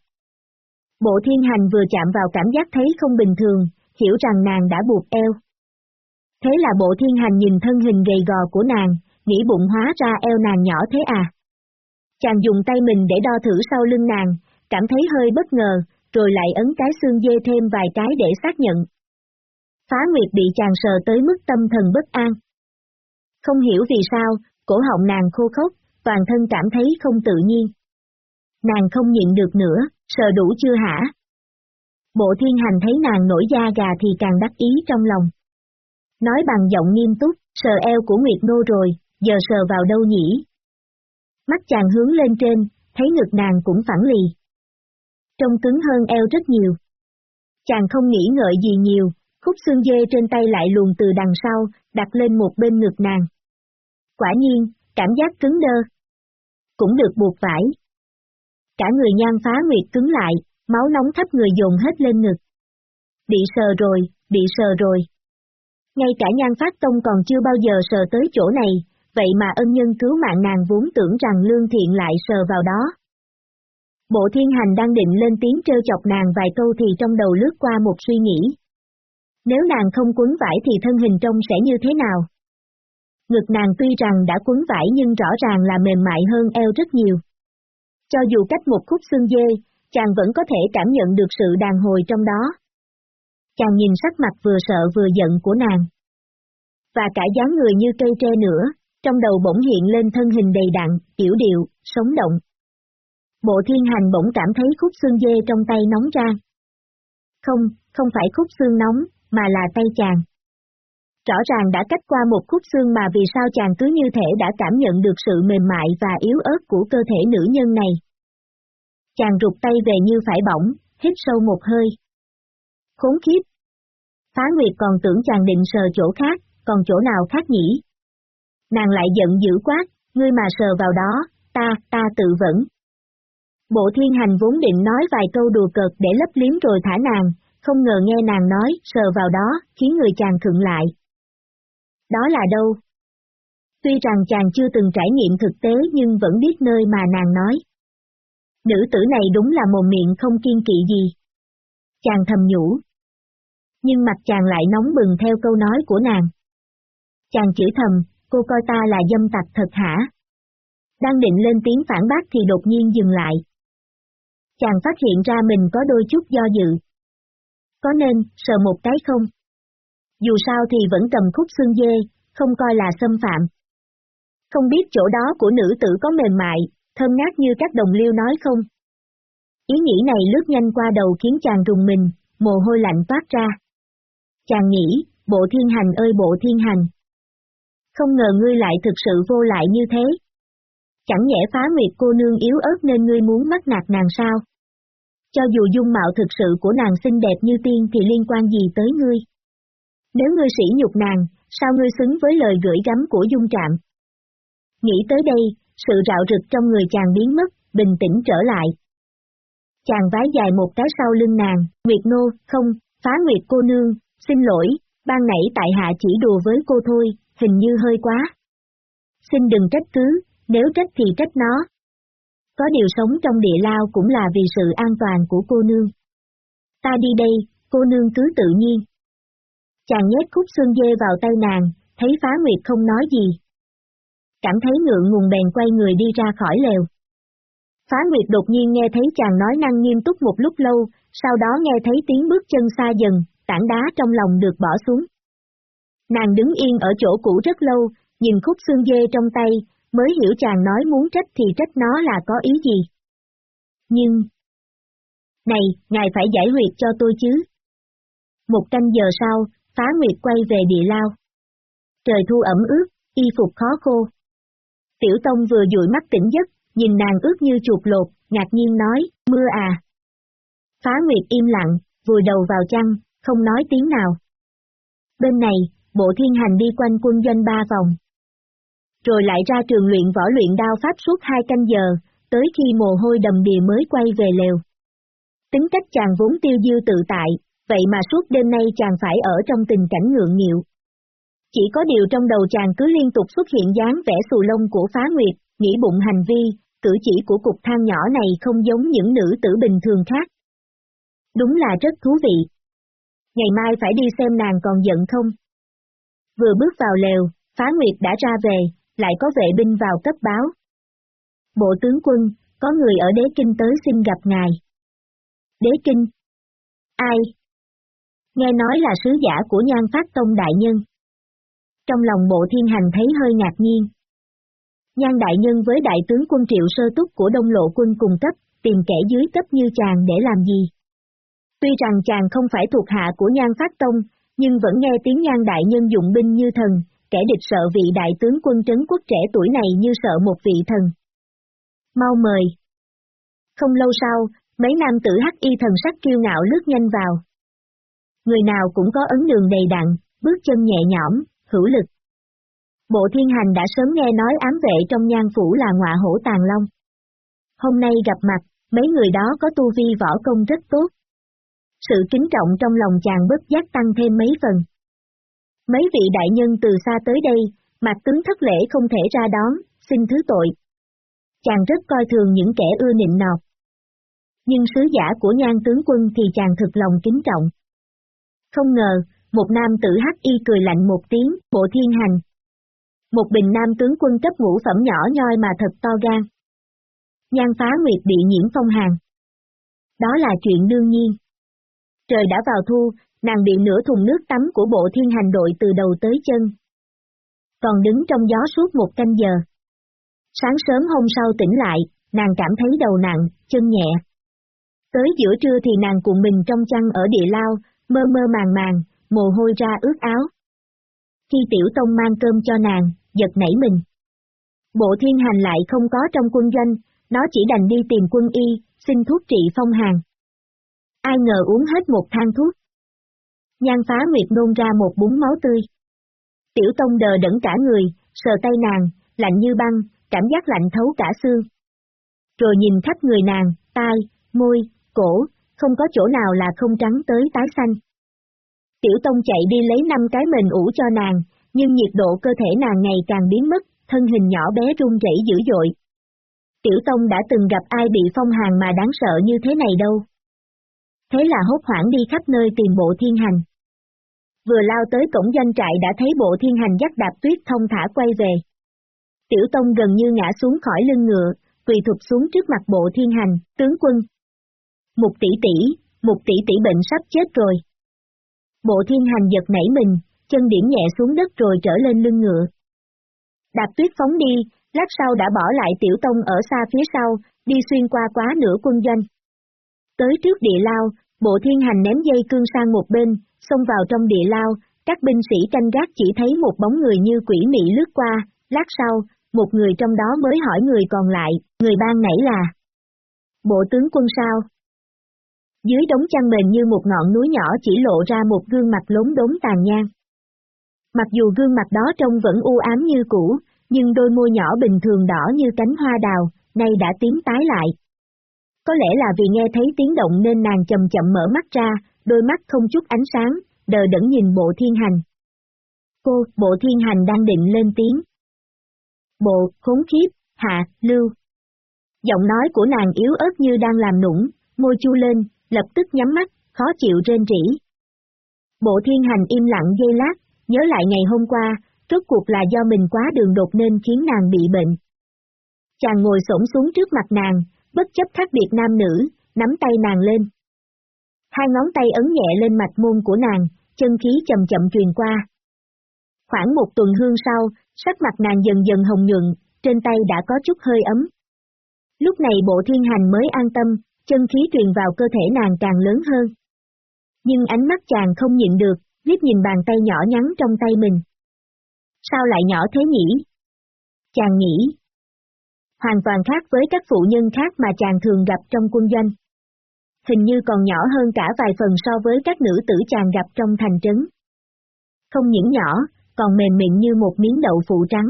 Bộ thiên hành vừa chạm vào cảm giác thấy không bình thường, hiểu rằng nàng đã buộc eo. Thế là bộ thiên hành nhìn thân hình gầy gò của nàng, nghĩ bụng hóa ra eo nàng nhỏ thế à. Chàng dùng tay mình để đo thử sau lưng nàng, cảm thấy hơi bất ngờ, rồi lại ấn cái xương dê thêm vài cái để xác nhận. Phá Nguyệt bị chàng sờ tới mức tâm thần bất an. Không hiểu vì sao, cổ họng nàng khô khốc, toàn thân cảm thấy không tự nhiên. Nàng không nhịn được nữa, sờ đủ chưa hả? Bộ thiên hành thấy nàng nổi da gà thì càng đắc ý trong lòng. Nói bằng giọng nghiêm túc, sờ eo của Nguyệt Nô rồi, giờ sờ vào đâu nhỉ? Mắt chàng hướng lên trên, thấy ngực nàng cũng phẳng lì. Trông cứng hơn eo rất nhiều. Chàng không nghĩ ngợi gì nhiều, khúc xương dê trên tay lại luồn từ đằng sau, đặt lên một bên ngực nàng. Quả nhiên, cảm giác cứng đơ. Cũng được buộc vải. Cả người nhan phá nguyệt cứng lại, máu nóng thấp người dồn hết lên ngực. Bị sờ rồi, bị sờ rồi. Ngay cả nhan phát tông còn chưa bao giờ sờ tới chỗ này, vậy mà ân nhân cứu mạng nàng vốn tưởng rằng lương thiện lại sờ vào đó. Bộ thiên hành đang định lên tiếng trêu chọc nàng vài câu thì trong đầu lướt qua một suy nghĩ. Nếu nàng không cuốn vải thì thân hình trông sẽ như thế nào? Ngực nàng tuy rằng đã cuốn vải nhưng rõ ràng là mềm mại hơn eo rất nhiều. Cho dù cách một khúc xương dê, chàng vẫn có thể cảm nhận được sự đàn hồi trong đó. Chàng nhìn sắc mặt vừa sợ vừa giận của nàng. Và cả dáng người như cây tre nữa, trong đầu bỗng hiện lên thân hình đầy đặn, kiểu điệu, sống động. Bộ thiên hành bỗng cảm thấy khúc xương dê trong tay nóng ra. Không, không phải khúc xương nóng, mà là tay chàng. Rõ ràng đã cách qua một khúc xương mà vì sao chàng cứ như thể đã cảm nhận được sự mềm mại và yếu ớt của cơ thể nữ nhân này. Chàng rụt tay về như phải bỏng, hít sâu một hơi. Khốn khiếp! Phá Nguyệt còn tưởng chàng định sờ chỗ khác, còn chỗ nào khác nhỉ? Nàng lại giận dữ quát, ngươi mà sờ vào đó, ta, ta tự vẫn. Bộ thiên hành vốn định nói vài câu đùa cợt để lấp liếm rồi thả nàng, không ngờ nghe nàng nói, sờ vào đó, khiến người chàng thượng lại. Đó là đâu? Tuy rằng chàng chưa từng trải nghiệm thực tế nhưng vẫn biết nơi mà nàng nói. Nữ tử này đúng là mồm miệng không kiên kỵ gì. Chàng thầm nhủ. Nhưng mặt chàng lại nóng bừng theo câu nói của nàng. Chàng chửi thầm, cô coi ta là dâm tặc thật hả? Đang định lên tiếng phản bác thì đột nhiên dừng lại. Chàng phát hiện ra mình có đôi chút do dự. Có nên, sờ một cái không? Dù sao thì vẫn cầm khúc xương dê, không coi là xâm phạm. Không biết chỗ đó của nữ tử có mềm mại, thơm ngát như các đồng liêu nói không? Ý nghĩ này lướt nhanh qua đầu khiến chàng rùng mình, mồ hôi lạnh toát ra. Chàng nghĩ, bộ thiên hành ơi bộ thiên hành. Không ngờ ngươi lại thực sự vô lại như thế. Chẳng nhẽ phá nguyệt cô nương yếu ớt nên ngươi muốn bắt nạt nàng sao? Cho dù dung mạo thực sự của nàng xinh đẹp như tiên thì liên quan gì tới ngươi? Nếu ngươi sĩ nhục nàng, sao ngươi xứng với lời gửi gắm của dung trạm? Nghĩ tới đây, sự rạo rực trong người chàng biến mất, bình tĩnh trở lại. Chàng vái dài một cái sau lưng nàng, Nguyệt Nô, không, Phá Nguyệt cô nương, xin lỗi, ban nãy tại hạ chỉ đùa với cô thôi, hình như hơi quá. Xin đừng trách cứ, nếu trách thì trách nó. Có điều sống trong địa lao cũng là vì sự an toàn của cô nương. Ta đi đây, cô nương cứ tự nhiên. Chàng nhét khúc xương dê vào tay nàng, thấy phá nguyệt không nói gì. Cảm thấy ngượng ngùng bèn quay người đi ra khỏi lều. Phá Nguyệt đột nhiên nghe thấy chàng nói năng nghiêm túc một lúc lâu, sau đó nghe thấy tiếng bước chân xa dần, tảng đá trong lòng được bỏ xuống. Nàng đứng yên ở chỗ cũ rất lâu, nhìn khúc xương dê trong tay, mới hiểu chàng nói muốn trách thì trách nó là có ý gì. Nhưng... Này, ngài phải giải huyệt cho tôi chứ. Một canh giờ sau, phá nguyệt quay về địa lao. Trời thu ẩm ướt, y phục khó khô. Tiểu Tông vừa dụi mắt tỉnh giấc, nhìn nàng ướt như chuột lột, ngạc nhiên nói, mưa à. Phá Nguyệt im lặng, vùi đầu vào chăn, không nói tiếng nào. Bên này, bộ thiên hành đi quanh quân doanh ba vòng. Rồi lại ra trường luyện võ luyện đao pháp suốt hai canh giờ, tới khi mồ hôi đầm đìa mới quay về lều. Tính cách chàng vốn tiêu diêu tự tại, vậy mà suốt đêm nay chàng phải ở trong tình cảnh ngượng nghịu. Chỉ có điều trong đầu chàng cứ liên tục xuất hiện dáng vẻ xù lông của phá nguyệt, nghĩ bụng hành vi, cử chỉ của cục than nhỏ này không giống những nữ tử bình thường khác. Đúng là rất thú vị. Ngày mai phải đi xem nàng còn giận không? Vừa bước vào lều, phá nguyệt đã ra về, lại có vệ binh vào cấp báo. Bộ tướng quân, có người ở đế kinh tới xin gặp ngài. Đế kinh? Ai? Nghe nói là sứ giả của nhan phát tông đại nhân. Trong lòng bộ thiên hành thấy hơi ngạc nhiên. Nhan đại nhân với đại tướng quân triệu sơ túc của đông lộ quân cùng cấp, tìm kẻ dưới cấp như chàng để làm gì? Tuy rằng chàng không phải thuộc hạ của nhan phát tông, nhưng vẫn nghe tiếng nhan đại nhân dụng binh như thần, kẻ địch sợ vị đại tướng quân trấn quốc trẻ tuổi này như sợ một vị thần. Mau mời. Không lâu sau, mấy nam tử hắc y thần sắc kiêu ngạo lướt nhanh vào. Người nào cũng có ấn đường đầy đặn, bước chân nhẹ nhõm, hữu lực. Bộ thiên hành đã sớm nghe nói ám vệ trong nhan phủ là ngọa hổ tàn long. Hôm nay gặp mặt, mấy người đó có tu vi võ công rất tốt. Sự kính trọng trong lòng chàng bất giác tăng thêm mấy phần. Mấy vị đại nhân từ xa tới đây, mặt tướng thất lễ không thể ra đón, xin thứ tội. Chàng rất coi thường những kẻ ưa nịnh nọt. Nhưng sứ giả của nhan tướng quân thì chàng thực lòng kính trọng. Không ngờ, một nam tử hắc y cười lạnh một tiếng, bộ thiên hành. Một bình nam tướng quân cấp ngũ phẩm nhỏ nhoi mà thật to gan. Nhan phá nguyệt bị nhiễm phong hàn. Đó là chuyện đương nhiên. Trời đã vào thu, nàng bị nửa thùng nước tắm của bộ thiên hành đội từ đầu tới chân. Còn đứng trong gió suốt một canh giờ. Sáng sớm hôm sau tỉnh lại, nàng cảm thấy đầu nặng, chân nhẹ. Tới giữa trưa thì nàng cùng mình trong chăn ở địa lao, mơ mơ màng màng, mồ hôi ra ướt áo. Khi tiểu tông mang cơm cho nàng, giật nảy mình. Bộ thiên hành lại không có trong quân doanh, nó chỉ đành đi tìm quân y, xin thuốc trị phong hàn. Ai ngờ uống hết một thang thuốc. Nhan phá nguyệt nôn ra một búng máu tươi. Tiểu tông đờ đẫn cả người, sờ tay nàng, lạnh như băng, cảm giác lạnh thấu cả xương. Rồi nhìn khắp người nàng, tai, môi, cổ, không có chỗ nào là không trắng tới tái xanh. Tiểu Tông chạy đi lấy năm cái mền ủ cho nàng, nhưng nhiệt độ cơ thể nàng ngày càng biến mất, thân hình nhỏ bé run rẩy dữ dội. Tiểu Tông đã từng gặp ai bị phong hàn mà đáng sợ như thế này đâu. Thế là hốt hoảng đi khắp nơi tìm bộ thiên hành. Vừa lao tới cổng doanh trại đã thấy bộ thiên hành dắt đạp tuyết thông thả quay về. Tiểu Tông gần như ngã xuống khỏi lưng ngựa, quỳ thụt xuống trước mặt bộ thiên hành, tướng quân. Một tỷ tỷ, một tỷ tỷ bệnh sắp chết rồi. Bộ thiên hành giật nảy mình, chân điểm nhẹ xuống đất rồi trở lên lưng ngựa. Đạp tuyết phóng đi, lát sau đã bỏ lại tiểu tông ở xa phía sau, đi xuyên qua quá nửa quân doanh. Tới trước địa lao, bộ thiên hành ném dây cương sang một bên, xông vào trong địa lao, các binh sĩ canh gác chỉ thấy một bóng người như quỷ mị lướt qua, lát sau, một người trong đó mới hỏi người còn lại, người ban nãy là Bộ tướng quân sao? Dưới đống chăn mền như một ngọn núi nhỏ chỉ lộ ra một gương mặt lốn đốn tàn nhang. Mặc dù gương mặt đó trông vẫn u ám như cũ, nhưng đôi môi nhỏ bình thường đỏ như cánh hoa đào, nay đã tím tái lại. Có lẽ là vì nghe thấy tiếng động nên nàng chậm chậm mở mắt ra, đôi mắt không chút ánh sáng, đờ đẫn nhìn bộ thiên hành. Cô, bộ thiên hành đang định lên tiếng. Bộ, khốn khiếp, hạ, lưu. Giọng nói của nàng yếu ớt như đang làm nũng, môi chu lên, lập tức nhắm mắt, khó chịu rên rỉ. Bộ thiên hành im lặng giây lát, nhớ lại ngày hôm qua, rốt cuộc là do mình quá đường đột nên khiến nàng bị bệnh. Chàng ngồi xổm xuống trước mặt nàng, bất chấp khác biệt nam nữ, nắm tay nàng lên. Hai ngón tay ấn nhẹ lên mạch môn của nàng, chân khí chậm chậm truyền qua. Khoảng một tuần hương sau, sắc mặt nàng dần dần hồng nhuận, trên tay đã có chút hơi ấm. Lúc này bộ thiên hành mới an tâm, chân khí truyền vào cơ thể nàng càng lớn hơn. Nhưng ánh mắt chàng không nhịn được, liếc nhìn bàn tay nhỏ nhắn trong tay mình. Sao lại nhỏ thế nhỉ? Chàng nghĩ. Hoàn toàn khác với các phụ nhân khác mà chàng thường gặp trong quân doanh. Hình như còn nhỏ hơn cả vài phần so với các nữ tử chàng gặp trong thành trấn. Không những nhỏ, còn mềm mịn như một miếng đậu phụ trắng.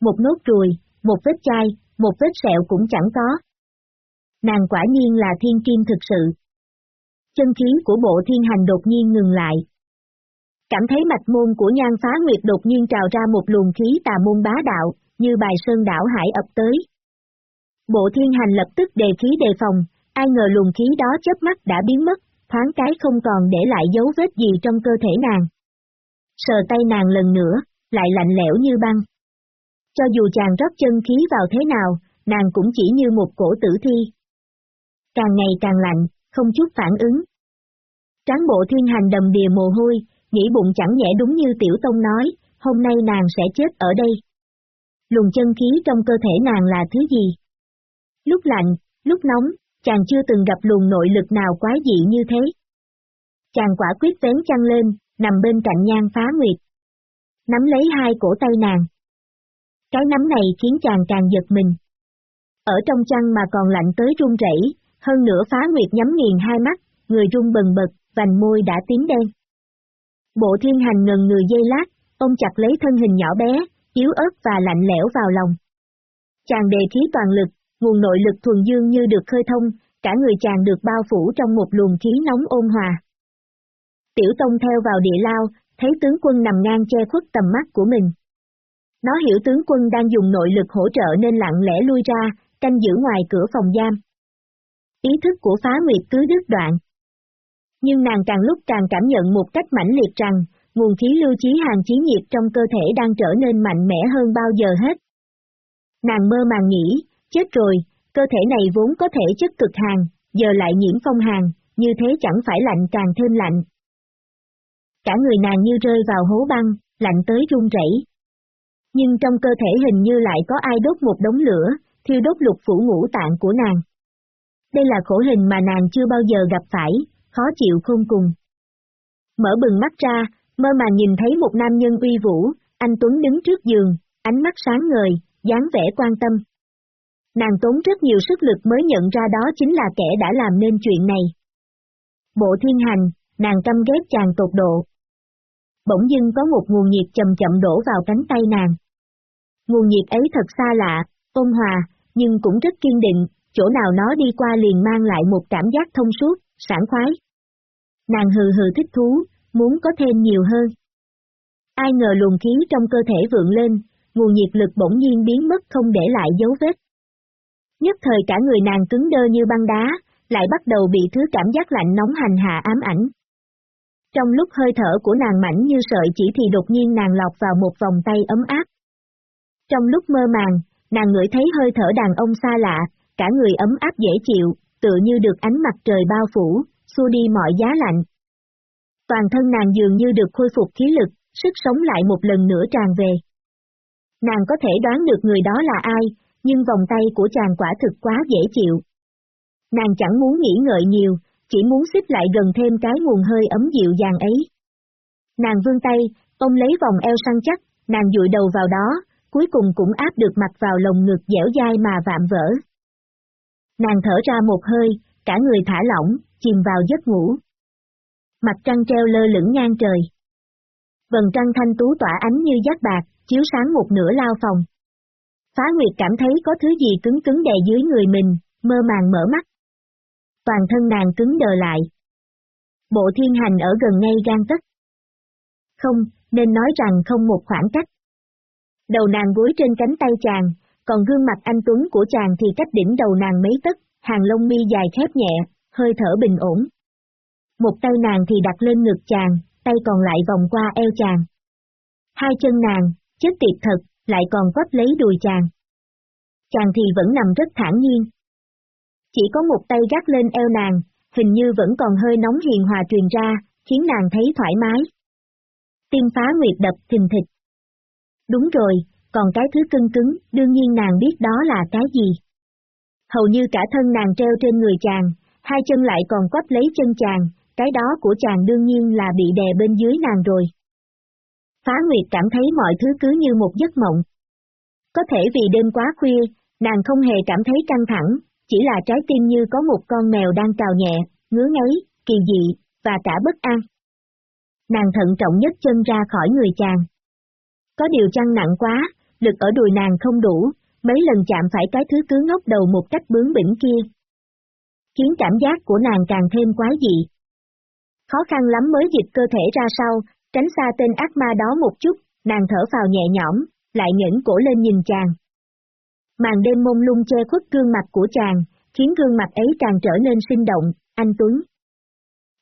Một nốt ruồi, một vết chai, một vết sẹo cũng chẳng có. Nàng quả nhiên là thiên kim thực sự. Chân khí của bộ thiên hành đột nhiên ngừng lại. Cảm thấy mạch môn của nhan phá nguyệt đột nhiên trào ra một luồng khí tà môn bá đạo, như bài sơn đảo hải ập tới. Bộ thiên hành lập tức đề khí đề phòng, ai ngờ luồng khí đó chớp mắt đã biến mất, thoáng cái không còn để lại dấu vết gì trong cơ thể nàng. Sờ tay nàng lần nữa, lại lạnh lẽo như băng. Cho dù chàng rót chân khí vào thế nào, nàng cũng chỉ như một cổ tử thi. Càng ngày càng lạnh, không chút phản ứng. Tráng bộ thiên hành đầm đìa mồ hôi, nghĩ bụng chẳng nhẽ đúng như Tiểu Tông nói, hôm nay nàng sẽ chết ở đây. Luồng chân khí trong cơ thể nàng là thứ gì? Lúc lạnh, lúc nóng, chàng chưa từng gặp luồng nội lực nào quái dị như thế. Chàng quả quyết vén chăn lên, nằm bên cạnh nhan phá nguyệt. Nắm lấy hai cổ tay nàng. Cái nắm này khiến chàng càng giật mình. Ở trong chăn mà còn lạnh tới run rẩy, hơn nữa phá nguyệt nhắm nghiền hai mắt, người run bần bật, vành môi đã tím đen. Bộ thiên hành ngần người dây lát, ông chặt lấy thân hình nhỏ bé, yếu ớt và lạnh lẽo vào lòng. Chàng đề khí toàn lực, nguồn nội lực thuần dương như được khơi thông, cả người chàng được bao phủ trong một luồng khí nóng ôn hòa. Tiểu Tông theo vào địa lao, thấy tướng quân nằm ngang che khuất tầm mắt của mình. Nó hiểu tướng quân đang dùng nội lực hỗ trợ nên lặng lẽ lui ra, canh giữ ngoài cửa phòng giam. Ý thức của phá nguyệt cứ đứt đoạn. Nhưng nàng càng lúc càng cảm nhận một cách mãnh liệt rằng, nguồn khí lưu chí hàng chí nhiệt trong cơ thể đang trở nên mạnh mẽ hơn bao giờ hết. Nàng mơ màng nghĩ, chết rồi, cơ thể này vốn có thể chất cực hàng, giờ lại nhiễm phong hàng, như thế chẳng phải lạnh càng thêm lạnh. Cả người nàng như rơi vào hố băng, lạnh tới run rẩy. Nhưng trong cơ thể hình như lại có ai đốt một đống lửa, thiêu đốt lục phủ ngũ tạng của nàng. Đây là khổ hình mà nàng chưa bao giờ gặp phải, khó chịu không cùng. Mở bừng mắt ra, mơ màng nhìn thấy một nam nhân uy vũ, anh Tuấn đứng trước giường, ánh mắt sáng ngời, dáng vẻ quan tâm. Nàng tốn rất nhiều sức lực mới nhận ra đó chính là kẻ đã làm nên chuyện này. Bộ thiên hành, nàng căm ghét chàng tột độ. Bỗng dưng có một nguồn nhiệt chậm chậm đổ vào cánh tay nàng. Nguồn nhiệt ấy thật xa lạ, ôn hòa, nhưng cũng rất kiên định, chỗ nào nó đi qua liền mang lại một cảm giác thông suốt, sảng khoái. Nàng hừ hừ thích thú, muốn có thêm nhiều hơn. Ai ngờ luồng khí trong cơ thể vượng lên, nguồn nhiệt lực bỗng nhiên biến mất không để lại dấu vết. Nhất thời cả người nàng cứng đơ như băng đá, lại bắt đầu bị thứ cảm giác lạnh nóng hành hạ ám ảnh. Trong lúc hơi thở của nàng mảnh như sợi chỉ thì đột nhiên nàng lọt vào một vòng tay ấm áp. Trong lúc mơ màng, nàng ngửi thấy hơi thở đàn ông xa lạ, cả người ấm áp dễ chịu, tựa như được ánh mặt trời bao phủ, xua đi mọi giá lạnh. Toàn thân nàng dường như được khôi phục khí lực, sức sống lại một lần nữa tràn về. Nàng có thể đoán được người đó là ai, nhưng vòng tay của chàng quả thực quá dễ chịu. Nàng chẳng muốn nghĩ ngợi nhiều, chỉ muốn xích lại gần thêm cái nguồn hơi ấm dịu dàng ấy. Nàng vươn tay, ông lấy vòng eo săn chắc, nàng dụi đầu vào đó, cuối cùng cũng áp được mặt vào lồng ngực dẻo dai mà vạm vỡ. Nàng thở ra một hơi, cả người thả lỏng, chìm vào giấc ngủ. Mặt trăng treo lơ lửng ngang trời. Vần trăng thanh tú tỏa ánh như giác bạc, chiếu sáng một nửa lao phòng. Phá Nguyệt cảm thấy có thứ gì cứng cứng đè dưới người mình, mơ màng mở mắt. Toàn thân nàng cứng đờ lại. Bộ thiên hành ở gần ngay gan tất. Không, nên nói rằng không một khoảng cách. Đầu nàng gối trên cánh tay chàng, còn gương mặt anh Tuấn của chàng thì cách đỉnh đầu nàng mấy tấc, hàng lông mi dài khép nhẹ, hơi thở bình ổn. Một tay nàng thì đặt lên ngực chàng, tay còn lại vòng qua eo chàng. Hai chân nàng, chết tiệt thật, lại còn vấp lấy đùi chàng. Chàng thì vẫn nằm rất thản nhiên. Chỉ có một tay gác lên eo nàng, hình như vẫn còn hơi nóng hiền hòa truyền ra, khiến nàng thấy thoải mái. Tim phá nguyệt đập thình thịch. Đúng rồi, còn cái thứ cưng cứng, đương nhiên nàng biết đó là cái gì. Hầu như cả thân nàng treo trên người chàng, hai chân lại còn quắp lấy chân chàng, cái đó của chàng đương nhiên là bị đè bên dưới nàng rồi. Phá Nguyệt cảm thấy mọi thứ cứ như một giấc mộng. Có thể vì đêm quá khuya, nàng không hề cảm thấy căng thẳng, chỉ là trái tim như có một con mèo đang cào nhẹ, ngứa ngáy, kỳ dị, và cả bất an. Nàng thận trọng nhất chân ra khỏi người chàng. Có điều chăng nặng quá, lực ở đùi nàng không đủ, mấy lần chạm phải cái thứ cứ ngóc đầu một cách bướng bỉnh kia. Khiến cảm giác của nàng càng thêm quái dị. Khó khăn lắm mới dịch cơ thể ra sau, tránh xa tên ác ma đó một chút, nàng thở vào nhẹ nhõm, lại ngẩng cổ lên nhìn chàng. Màn đêm mông lung che khuất gương mặt của chàng, khiến gương mặt ấy càng trở nên sinh động, anh Tuấn.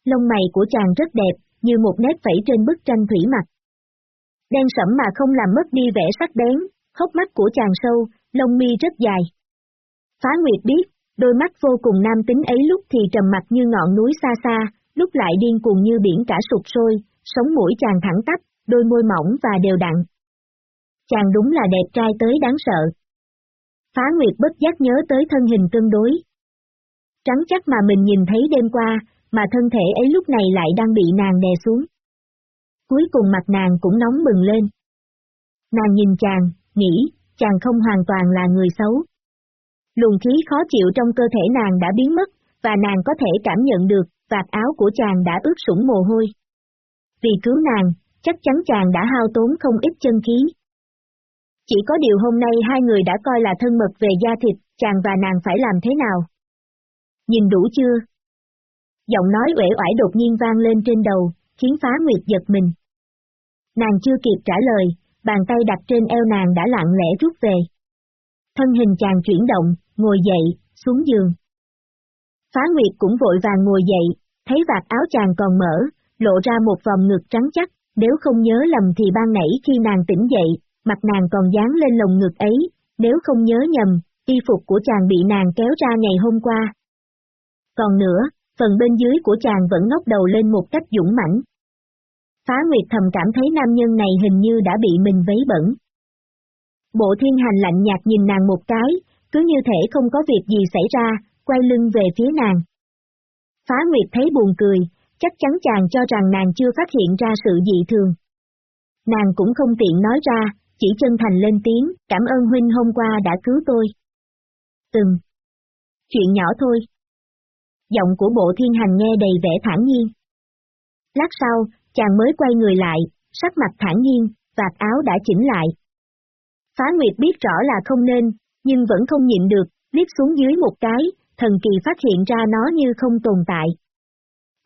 Lông mày của chàng rất đẹp, như một nét vẫy trên bức tranh thủy mặc. Đen sẫm mà không làm mất đi vẻ sắc bén, hốc mắt của chàng sâu, lông mi rất dài. Phá Nguyệt biết, đôi mắt vô cùng nam tính ấy lúc thì trầm mặt như ngọn núi xa xa, lúc lại điên cuồng như biển cả sụp sôi, sống mũi chàng thẳng tắp, đôi môi mỏng và đều đặn. Chàng đúng là đẹp trai tới đáng sợ. Phá Nguyệt bất giác nhớ tới thân hình cân đối. Trắng chắc mà mình nhìn thấy đêm qua, mà thân thể ấy lúc này lại đang bị nàng đè xuống. Cuối cùng mặt nàng cũng nóng bừng lên. Nàng nhìn chàng, nghĩ, chàng không hoàn toàn là người xấu. Luồng khí khó chịu trong cơ thể nàng đã biến mất, và nàng có thể cảm nhận được, vạt áo của chàng đã ướt sũng mồ hôi. Vì cứu nàng, chắc chắn chàng đã hao tốn không ít chân khí. Chỉ có điều hôm nay hai người đã coi là thân mật về da thịt, chàng và nàng phải làm thế nào? Nhìn đủ chưa? Giọng nói uể oải đột nhiên vang lên trên đầu, khiến phá nguyệt giật mình. Nàng chưa kịp trả lời, bàn tay đặt trên eo nàng đã lặng lẽ rút về. Thân hình chàng chuyển động, ngồi dậy, xuống giường. Phá Nguyệt cũng vội vàng ngồi dậy, thấy vạt áo chàng còn mở, lộ ra một vòng ngực trắng chắc, nếu không nhớ lầm thì ban nãy khi nàng tỉnh dậy, mặt nàng còn dán lên lồng ngực ấy, nếu không nhớ nhầm, y phục của chàng bị nàng kéo ra ngày hôm qua. Còn nữa, phần bên dưới của chàng vẫn ngóc đầu lên một cách dũng mãnh. Phá Nguyệt thầm cảm thấy nam nhân này hình như đã bị mình vấy bẩn. Bộ thiên hành lạnh nhạt nhìn nàng một cái, cứ như thể không có việc gì xảy ra, quay lưng về phía nàng. Phá Nguyệt thấy buồn cười, chắc chắn chàng cho rằng nàng chưa phát hiện ra sự dị thường. Nàng cũng không tiện nói ra, chỉ chân thành lên tiếng, cảm ơn huynh hôm qua đã cứu tôi. Từng. Chuyện nhỏ thôi. Giọng của bộ thiên hành nghe đầy vẻ thản nhiên. Lát sau, chàng mới quay người lại, sắc mặt thản nhiên, vạt áo đã chỉnh lại. Phá Nguyệt biết rõ là không nên, nhưng vẫn không nhịn được, liếc xuống dưới một cái, thần kỳ phát hiện ra nó như không tồn tại.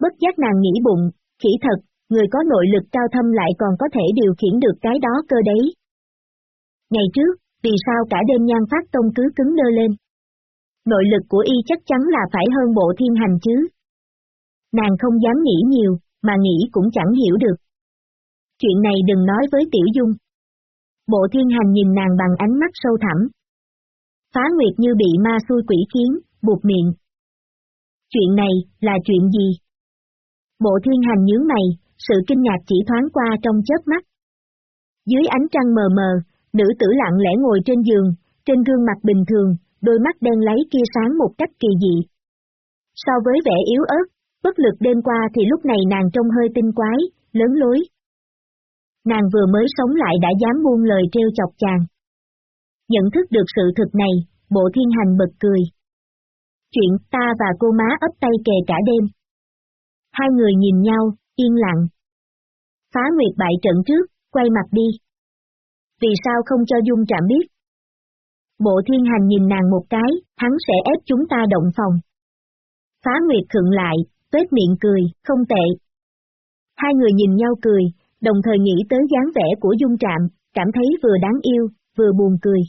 Bất giác nàng nghĩ bụng, khỉ thật, người có nội lực cao thâm lại còn có thể điều khiển được cái đó cơ đấy. Ngày trước, vì sao cả đêm nhan phát tông cứ cứng đơ lên? Nội lực của y chắc chắn là phải hơn bộ thiên hành chứ. Nàng không dám nghĩ nhiều, mà nghĩ cũng chẳng hiểu được. Chuyện này đừng nói với Tiểu Dung. Bộ thiên hành nhìn nàng bằng ánh mắt sâu thẳm. Phá Nguyệt như bị ma xui quỷ khiến, buộc miệng. Chuyện này, là chuyện gì? Bộ thiên hành nhướng mày, sự kinh ngạc chỉ thoáng qua trong chớp mắt. Dưới ánh trăng mờ mờ, nữ tử lặng lẽ ngồi trên giường, trên gương mặt bình thường, đôi mắt đen lấy kia sáng một cách kỳ dị. So với vẻ yếu ớt, bất lực đêm qua thì lúc này nàng trông hơi tinh quái, lớn lối. Nàng vừa mới sống lại đã dám buông lời treo chọc chàng. Nhận thức được sự thực này, bộ thiên hành bật cười. Chuyện ta và cô má ấp tay kề cả đêm. Hai người nhìn nhau, yên lặng. Phá Nguyệt bại trận trước, quay mặt đi. Vì sao không cho Dung Trạm biết? Bộ thiên hành nhìn nàng một cái, hắn sẽ ép chúng ta động phòng. Phá Nguyệt khựng lại, tuét miệng cười, không tệ. Hai người nhìn nhau cười, đồng thời nghĩ tới dáng vẻ của dung trạm, cảm thấy vừa đáng yêu, vừa buồn cười.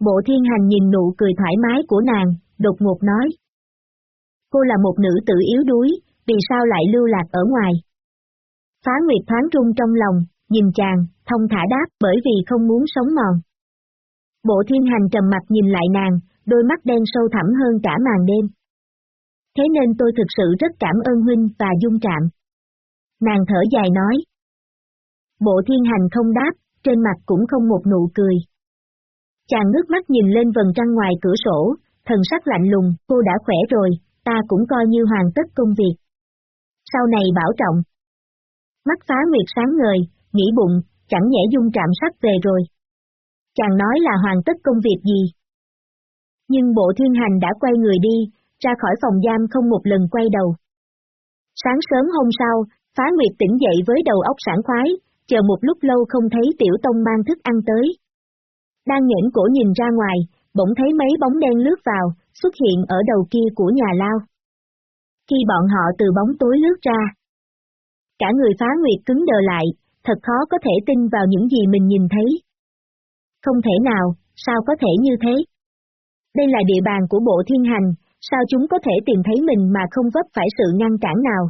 Bộ thiên hành nhìn nụ cười thoải mái của nàng, đột ngột nói. Cô là một nữ tử yếu đuối, vì sao lại lưu lạc ở ngoài? Phá Nguyệt thoáng trung trong lòng, nhìn chàng, thông thả đáp bởi vì không muốn sống mòn. Bộ thiên hành trầm mặt nhìn lại nàng, đôi mắt đen sâu thẳm hơn cả màn đêm. Thế nên tôi thực sự rất cảm ơn huynh và dung trạm. Nàng thở dài nói. Bộ thiên hành không đáp, trên mặt cũng không một nụ cười. Chàng nước mắt nhìn lên vần trăng ngoài cửa sổ, thần sắc lạnh lùng, cô đã khỏe rồi, ta cũng coi như hoàn tất công việc. Sau này bảo trọng. Mắt phá nguyệt sáng ngời, nghĩ bụng, chẳng nhẽ dung trạm sắc về rồi. Chàng nói là hoàn tất công việc gì? Nhưng bộ thiên hành đã quay người đi, ra khỏi phòng giam không một lần quay đầu. Sáng sớm hôm sau, phá nguyệt tỉnh dậy với đầu óc sảng khoái, chờ một lúc lâu không thấy tiểu tông mang thức ăn tới. Đang nhẫn cổ nhìn ra ngoài, bỗng thấy mấy bóng đen lướt vào, xuất hiện ở đầu kia của nhà lao. Khi bọn họ từ bóng tối lướt ra, cả người phá nguyệt cứng đờ lại, thật khó có thể tin vào những gì mình nhìn thấy. Không thể nào, sao có thể như thế? Đây là địa bàn của bộ thiên hành, sao chúng có thể tìm thấy mình mà không vấp phải sự ngăn cản nào?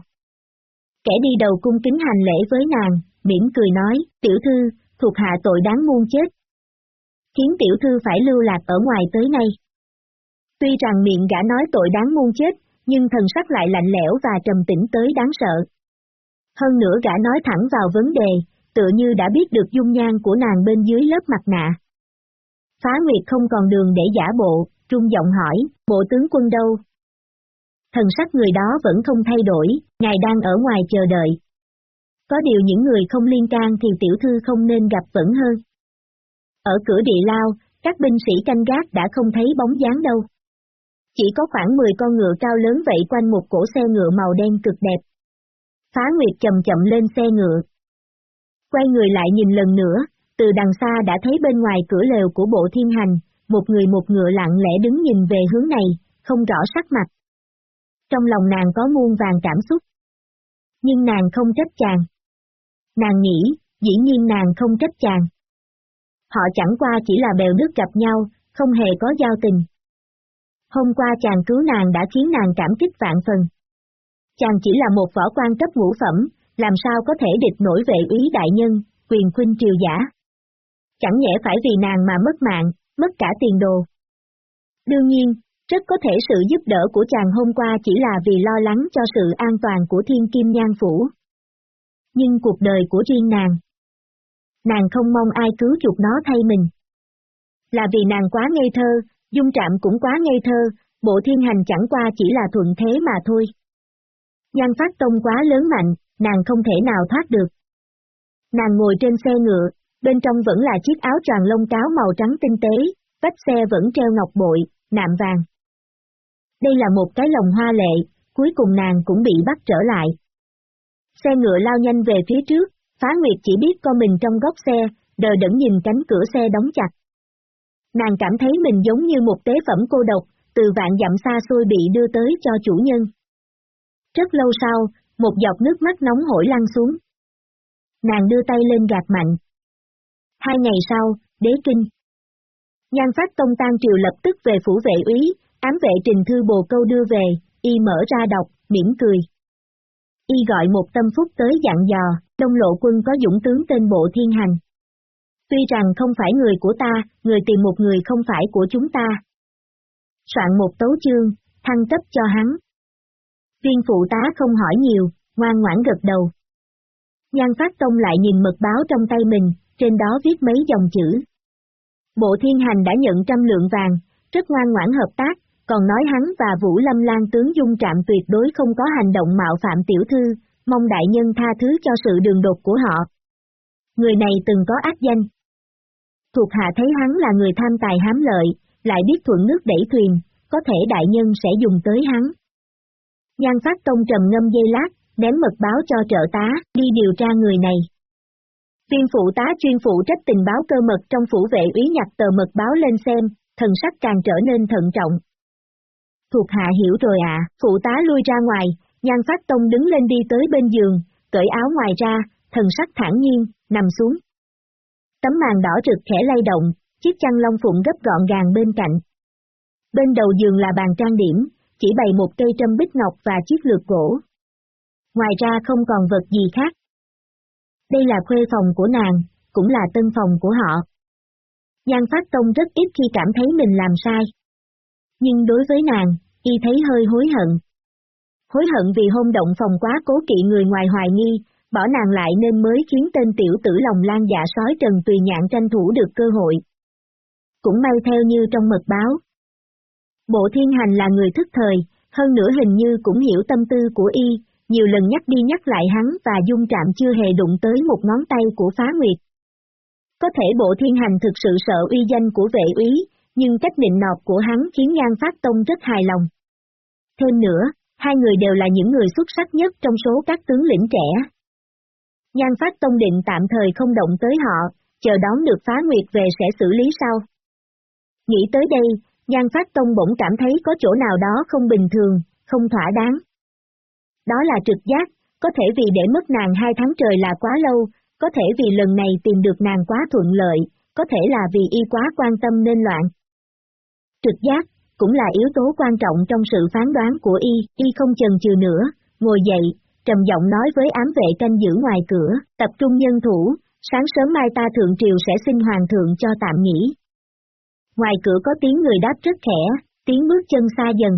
Kẻ đi đầu cung kính hành lễ với nàng, mỉm cười nói, tiểu thư, thuộc hạ tội đáng muôn chết. Khiến tiểu thư phải lưu lạc ở ngoài tới nay. Tuy rằng miệng gã nói tội đáng muôn chết, nhưng thần sắc lại lạnh lẽo và trầm tĩnh tới đáng sợ. Hơn nữa gã nói thẳng vào vấn đề, tựa như đã biết được dung nhan của nàng bên dưới lớp mặt nạ. Phá Nguyệt không còn đường để giả bộ, trung giọng hỏi, bộ tướng quân đâu? Thần sắc người đó vẫn không thay đổi, ngài đang ở ngoài chờ đợi. Có điều những người không liên can thì tiểu thư không nên gặp vẫn hơn. Ở cửa địa lao, các binh sĩ canh gác đã không thấy bóng dáng đâu. Chỉ có khoảng 10 con ngựa cao lớn vậy quanh một cổ xe ngựa màu đen cực đẹp. Phá Nguyệt chậm chậm lên xe ngựa. Quay người lại nhìn lần nữa, từ đằng xa đã thấy bên ngoài cửa lều của bộ thiên hành, một người một ngựa lặng lẽ đứng nhìn về hướng này, không rõ sắc mặt. Trong lòng nàng có muôn vàng cảm xúc. Nhưng nàng không trách chàng. Nàng nghĩ, dĩ nhiên nàng không trách chàng. Họ chẳng qua chỉ là bèo nước gặp nhau, không hề có giao tình. Hôm qua chàng cứu nàng đã khiến nàng cảm kích vạn phần. Chàng chỉ là một võ quan cấp ngũ phẩm, làm sao có thể địch nổi vệ úy đại nhân, quyền khuynh triều giả. Chẳng nhẽ phải vì nàng mà mất mạng, mất cả tiền đồ. Đương nhiên, rất có thể sự giúp đỡ của chàng hôm qua chỉ là vì lo lắng cho sự an toàn của thiên kim nhan phủ. Nhưng cuộc đời của riêng nàng, nàng không mong ai cứu chuộc nó thay mình. Là vì nàng quá ngây thơ, dung trạm cũng quá ngây thơ, bộ thiên hành chẳng qua chỉ là thuận thế mà thôi. Nhan phát tông quá lớn mạnh, nàng không thể nào thoát được. Nàng ngồi trên xe ngựa, bên trong vẫn là chiếc áo tròn lông cáo màu trắng tinh tế, vách xe vẫn treo ngọc bội, nạm vàng. Đây là một cái lồng hoa lệ, cuối cùng nàng cũng bị bắt trở lại. Xe ngựa lao nhanh về phía trước, phá nguyệt chỉ biết con mình trong góc xe, đờ đẫn nhìn cánh cửa xe đóng chặt. Nàng cảm thấy mình giống như một tế phẩm cô độc, từ vạn dặm xa xôi bị đưa tới cho chủ nhân. Rất lâu sau, một giọt nước mắt nóng hổi lăn xuống. Nàng đưa tay lên gạt mạnh. Hai ngày sau, đế kinh. Nhan phát tông tan triều lập tức về phủ vệ úy, ám vệ trình thư bồ câu đưa về, y mở ra đọc, mỉm cười. Y gọi một tâm phúc tới dặn dò, đông lộ quân có dũng tướng tên bộ thiên hành. Tuy rằng không phải người của ta, người tìm một người không phải của chúng ta. Soạn một tấu chương, thăng cấp cho hắn. Viên phụ tá không hỏi nhiều, ngoan ngoãn gật đầu. Nhan Phát Tông lại nhìn mật báo trong tay mình, trên đó viết mấy dòng chữ. Bộ thiên hành đã nhận trăm lượng vàng, rất ngoan ngoãn hợp tác, còn nói hắn và Vũ Lâm Lan tướng dung trạm tuyệt đối không có hành động mạo phạm tiểu thư, mong đại nhân tha thứ cho sự đường đột của họ. Người này từng có ác danh. Thuộc hạ thấy hắn là người tham tài hám lợi, lại biết thuận nước đẩy thuyền, có thể đại nhân sẽ dùng tới hắn. Nhan Phát Tông trầm ngâm dây lát, ném mật báo cho trợ tá, đi điều tra người này. Viên phụ tá chuyên phụ trách tình báo cơ mật trong phủ vệ úy nhặt tờ mật báo lên xem, thần sắc càng trở nên thận trọng. Thuộc hạ hiểu rồi ạ, phụ tá lui ra ngoài, Nhan Phát Tông đứng lên đi tới bên giường, cởi áo ngoài ra, thần sắc thản nhiên, nằm xuống. Tấm màn đỏ rực khẽ lay động, chiếc chăn long phụng gấp gọn gàng bên cạnh. Bên đầu giường là bàn trang điểm, chỉ bày một cây trâm bích ngọc và chiếc lược gỗ. Ngoài ra không còn vật gì khác. Đây là khuê phòng của nàng, cũng là tân phòng của họ. Giang Phát Tông rất ít khi cảm thấy mình làm sai. Nhưng đối với nàng, y thấy hơi hối hận. Hối hận vì hôm động phòng quá cố kỵ người ngoài hoài nghi, bỏ nàng lại nên mới khiến tên tiểu tử lòng lan dạ sói Trần Tùy Nhạn tranh thủ được cơ hội. Cũng may theo như trong mật báo. Bộ thiên hành là người thức thời, hơn nữa hình như cũng hiểu tâm tư của y, nhiều lần nhắc đi nhắc lại hắn và dung trạm chưa hề đụng tới một ngón tay của phá nguyệt. Có thể bộ thiên hành thực sự sợ uy danh của vệ úy, nhưng cách định nọt của hắn khiến Nhan Phát Tông rất hài lòng. Thêm nữa, hai người đều là những người xuất sắc nhất trong số các tướng lĩnh trẻ. Nhan Phát Tông định tạm thời không động tới họ, chờ đón được phá nguyệt về sẽ xử lý sau. Nghĩ tới đây, Nhan Phát Tông bỗng cảm thấy có chỗ nào đó không bình thường, không thỏa đáng. Đó là trực giác, có thể vì để mất nàng hai tháng trời là quá lâu, có thể vì lần này tìm được nàng quá thuận lợi, có thể là vì y quá quan tâm nên loạn. Trực giác, cũng là yếu tố quan trọng trong sự phán đoán của y, y không chần chừ nữa, ngồi dậy, trầm giọng nói với ám vệ canh giữ ngoài cửa, tập trung nhân thủ, sáng sớm mai ta thượng triều sẽ xin hoàng thượng cho tạm nghỉ. Ngoài cửa có tiếng người đáp rất khẽ, tiếng bước chân xa dần.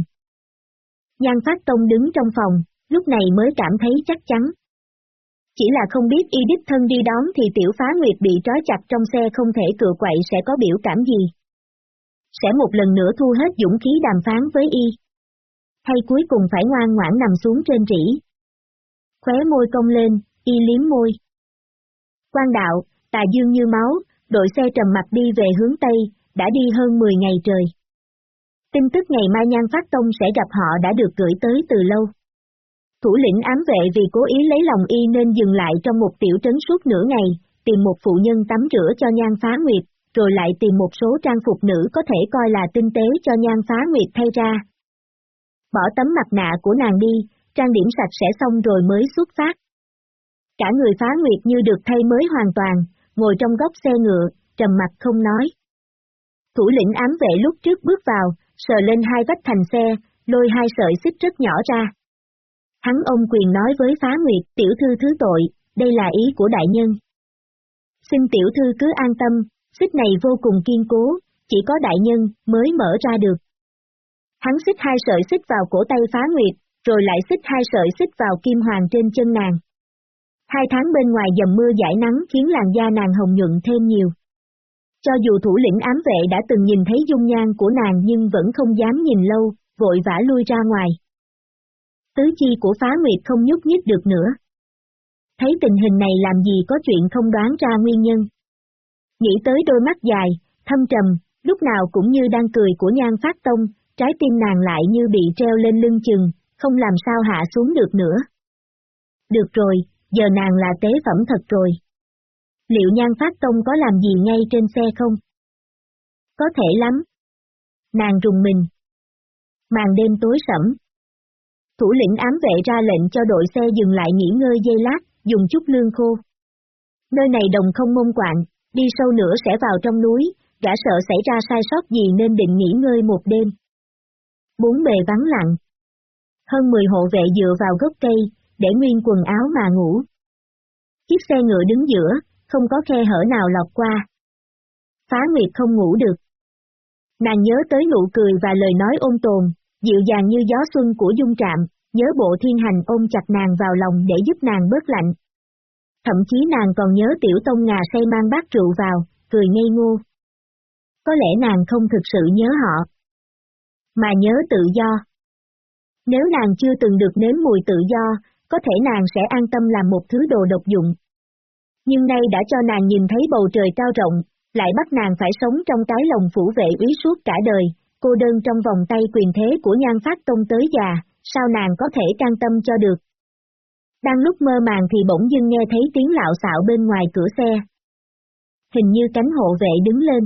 Nhan Phát Tông đứng trong phòng, lúc này mới cảm thấy chắc chắn. Chỉ là không biết y đích thân đi đón thì tiểu phá nguyệt bị trói chặt trong xe không thể cựa quậy sẽ có biểu cảm gì. Sẽ một lần nữa thu hết dũng khí đàm phán với y. Hay cuối cùng phải ngoan ngoãn nằm xuống trên rỉ. Khóe môi cong lên, y liếm môi. Quan đạo, tà dương như máu, đội xe trầm mặt đi về hướng Tây, đã đi hơn 10 ngày trời. Tin tức ngày mai Nhan Phát Tông sẽ gặp họ đã được gửi tới từ lâu. Thủ lĩnh ám vệ vì cố ý lấy lòng y nên dừng lại trong một tiểu trấn suốt nửa ngày, tìm một phụ nhân tắm rửa cho nhan phá nguyệt, rồi lại tìm một số trang phục nữ có thể coi là tinh tế cho nhan phá nguyệt thay ra. Bỏ tấm mặt nạ của nàng đi, trang điểm sạch sẽ xong rồi mới xuất phát. Cả người phá nguyệt như được thay mới hoàn toàn, ngồi trong góc xe ngựa, trầm mặt không nói. Thủ lĩnh ám vệ lúc trước bước vào, sờ lên hai vách thành xe, lôi hai sợi xích rất nhỏ ra. Hắn ôm quyền nói với phá nguyệt, tiểu thư thứ tội, đây là ý của đại nhân. Xin tiểu thư cứ an tâm, xích này vô cùng kiên cố, chỉ có đại nhân mới mở ra được. Hắn xích hai sợi xích vào cổ tay phá nguyệt, rồi lại xích hai sợi xích vào kim hoàng trên chân nàng. Hai tháng bên ngoài dầm mưa giải nắng khiến làn da nàng hồng nhuận thêm nhiều. Cho dù thủ lĩnh ám vệ đã từng nhìn thấy dung nhan của nàng nhưng vẫn không dám nhìn lâu, vội vã lui ra ngoài tứ chi của phá nguyệt không nhúc nhích được nữa. Thấy tình hình này làm gì có chuyện không đoán ra nguyên nhân. Nghĩ tới đôi mắt dài, thâm trầm, lúc nào cũng như đang cười của nhan phát tông, trái tim nàng lại như bị treo lên lưng chừng, không làm sao hạ xuống được nữa. Được rồi, giờ nàng là tế phẩm thật rồi. Liệu nhan phát tông có làm gì ngay trên xe không? Có thể lắm. Nàng rùng mình. Màn đêm tối sẫm, Thủ lĩnh ám vệ ra lệnh cho đội xe dừng lại nghỉ ngơi dây lát, dùng chút lương khô. Nơi này đồng không mông quạng, đi sâu nữa sẽ vào trong núi, gã sợ xảy ra sai sót gì nên định nghỉ ngơi một đêm. Bốn bề vắng lặng. Hơn 10 hộ vệ dựa vào gốc cây, để nguyên quần áo mà ngủ. Chiếc xe ngựa đứng giữa, không có khe hở nào lọt qua. Phá Nguyệt không ngủ được. Nàng nhớ tới nụ cười và lời nói ôn tồn, dịu dàng như gió xuân của dung trạm, nhớ bộ thiên hành ôm chặt nàng vào lòng để giúp nàng bớt lạnh. Thậm chí nàng còn nhớ tiểu tông ngà say mang bát rượu vào, cười ngây ngô. Có lẽ nàng không thực sự nhớ họ, mà nhớ tự do. Nếu nàng chưa từng được nếm mùi tự do, có thể nàng sẽ an tâm làm một thứ đồ độc dụng. Nhưng nay đã cho nàng nhìn thấy bầu trời cao rộng, lại bắt nàng phải sống trong cái lòng phủ vệ úy suốt cả đời, cô đơn trong vòng tay quyền thế của nhan phát tông tới già, sao nàng có thể can tâm cho được. Đang lúc mơ màng thì bỗng dưng nghe thấy tiếng lạo xạo bên ngoài cửa xe. Hình như cánh hộ vệ đứng lên.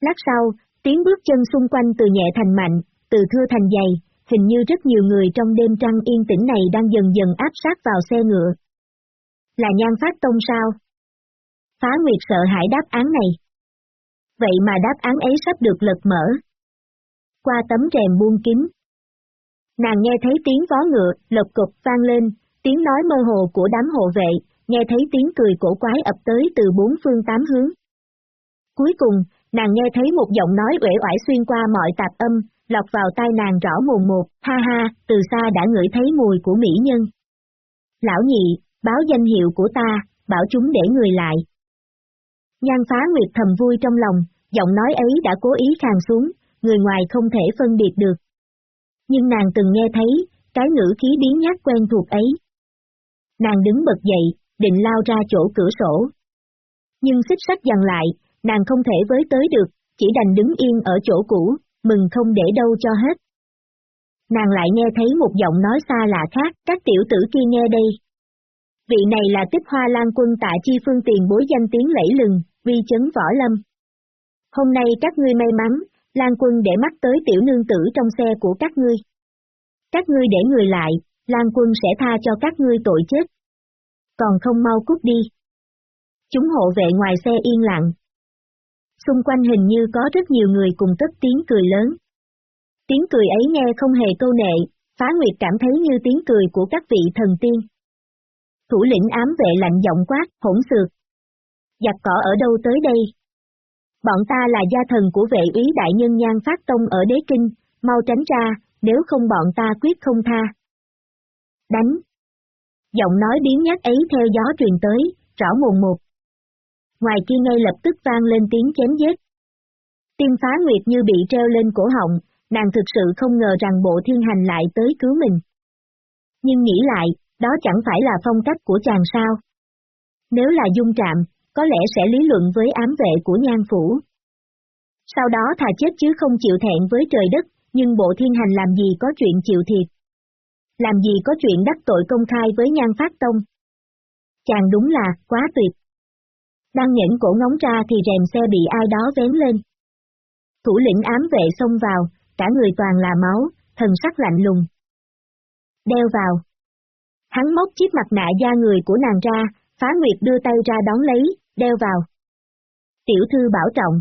Lát sau, tiếng bước chân xung quanh từ nhẹ thành mạnh, từ thưa thành dày, hình như rất nhiều người trong đêm trăng yên tĩnh này đang dần dần áp sát vào xe ngựa. Là nhan phát tông sao? Phá Nguyệt sợ hãi đáp án này. Vậy mà đáp án ấy sắp được lật mở. Qua tấm rèm buông kín. Nàng nghe thấy tiếng vó ngựa, lộc cục vang lên, tiếng nói mơ hồ của đám hộ vệ, nghe thấy tiếng cười cổ quái ập tới từ bốn phương tám hướng. Cuối cùng, nàng nghe thấy một giọng nói uể oải xuyên qua mọi tạp âm, lọt vào tai nàng rõ mồn một, ha ha, từ xa đã ngửi thấy mùi của mỹ nhân. Lão nhị, báo danh hiệu của ta, bảo chúng để người lại. Nhan phá nguyệt thầm vui trong lòng, giọng nói ấy đã cố ý khàn xuống, người ngoài không thể phân biệt được. Nhưng nàng từng nghe thấy, cái ngữ khí biến nhát quen thuộc ấy. Nàng đứng bật dậy, định lao ra chỗ cửa sổ. Nhưng xích sách dằn lại, nàng không thể với tới được, chỉ đành đứng yên ở chỗ cũ, mừng không để đâu cho hết. Nàng lại nghe thấy một giọng nói xa lạ khác, các tiểu tử kia nghe đây. Vị này là tích hoa lan quân tạ chi phương tiền bối danh tiếng lẫy lừng, vi chấn võ lâm. Hôm nay các ngươi may mắn, lan quân để mắt tới tiểu nương tử trong xe của các ngươi. Các ngươi để người lại, lan quân sẽ tha cho các ngươi tội chết. Còn không mau cút đi. Chúng hộ vệ ngoài xe yên lặng, Xung quanh hình như có rất nhiều người cùng tất tiếng cười lớn. Tiếng cười ấy nghe không hề câu nệ, phá nguyệt cảm thấy như tiếng cười của các vị thần tiên. Thủ lĩnh ám vệ lạnh giọng quát, hỗn xược. Giặc cỏ ở đâu tới đây? Bọn ta là gia thần của vệ ý đại nhân nhan phát tông ở đế kinh, mau tránh ra, nếu không bọn ta quyết không tha. Đánh. Giọng nói biến nhát ấy theo gió truyền tới, rõ mồn một ngoài kia ngay lập tức vang lên tiếng chém giết. tiên phá nguyệt như bị treo lên cổ họng, nàng thực sự không ngờ rằng bộ thiên hành lại tới cứu mình. Nhưng nghĩ lại, đó chẳng phải là phong cách của chàng sao. Nếu là dung trạm, có lẽ sẽ lý luận với ám vệ của nhan phủ. Sau đó thà chết chứ không chịu thẹn với trời đất, nhưng bộ thiên hành làm gì có chuyện chịu thiệt. Làm gì có chuyện đắc tội công khai với nhan phát tông. Chàng đúng là, quá tuyệt. Đang nhẫn cổ ngóng ra thì rèm xe bị ai đó vén lên. Thủ lĩnh ám vệ xông vào, cả người toàn là máu, thần sắc lạnh lùng. Đeo vào. Hắn móc chiếc mặt nạ da người của nàng ra, phá nguyệt đưa tay ra đón lấy, đeo vào. Tiểu thư bảo trọng.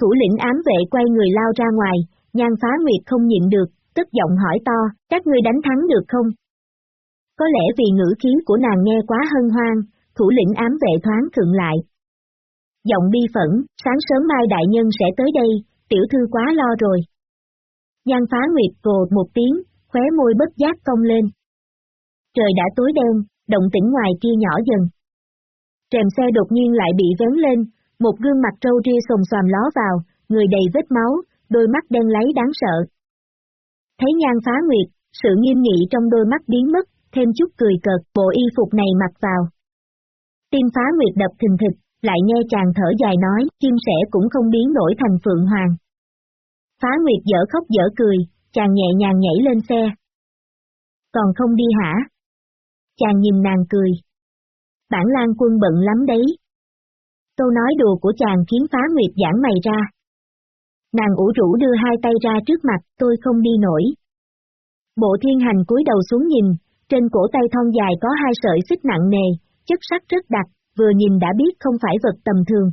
Thủ lĩnh ám vệ quay người lao ra ngoài, nhan phá nguyệt không nhịn được, tức giọng hỏi to, các ngươi đánh thắng được không? Có lẽ vì ngữ khí của nàng nghe quá hân hoan, thủ lĩnh ám vệ thoáng thượng lại. Giọng bi phẫn, sáng sớm mai đại nhân sẽ tới đây, tiểu thư quá lo rồi. Giang phá nguyệt cồ một tiếng, khóe môi bất giác cong lên. Trời đã tối đen, động tĩnh ngoài kia nhỏ dần. Trèm xe đột nhiên lại bị vén lên, một gương mặt trâu ria sồng xoàm ló vào, người đầy vết máu, đôi mắt đen lấy đáng sợ. Thấy nhan phá nguyệt, sự nghiêm nghị trong đôi mắt biến mất, thêm chút cười cợt, bộ y phục này mặc vào, Tim phá nguyệt đập thình thịch, lại nghe chàng thở dài nói, chim sẻ cũng không biến đổi thành phượng hoàng. Phá nguyệt dở khóc dở cười, chàng nhẹ nhàng nhảy lên xe. Còn không đi hả? Chàng nhìn nàng cười. Bản lan quân bận lắm đấy. Câu nói đùa của chàng khiến phá nguyệt giãn mày ra. Nàng ủ rũ đưa hai tay ra trước mặt, tôi không đi nổi. Bộ thiên hành cúi đầu xuống nhìn, trên cổ tay thon dài có hai sợi xích nặng nề, chất sắc rất đặc, vừa nhìn đã biết không phải vật tầm thường.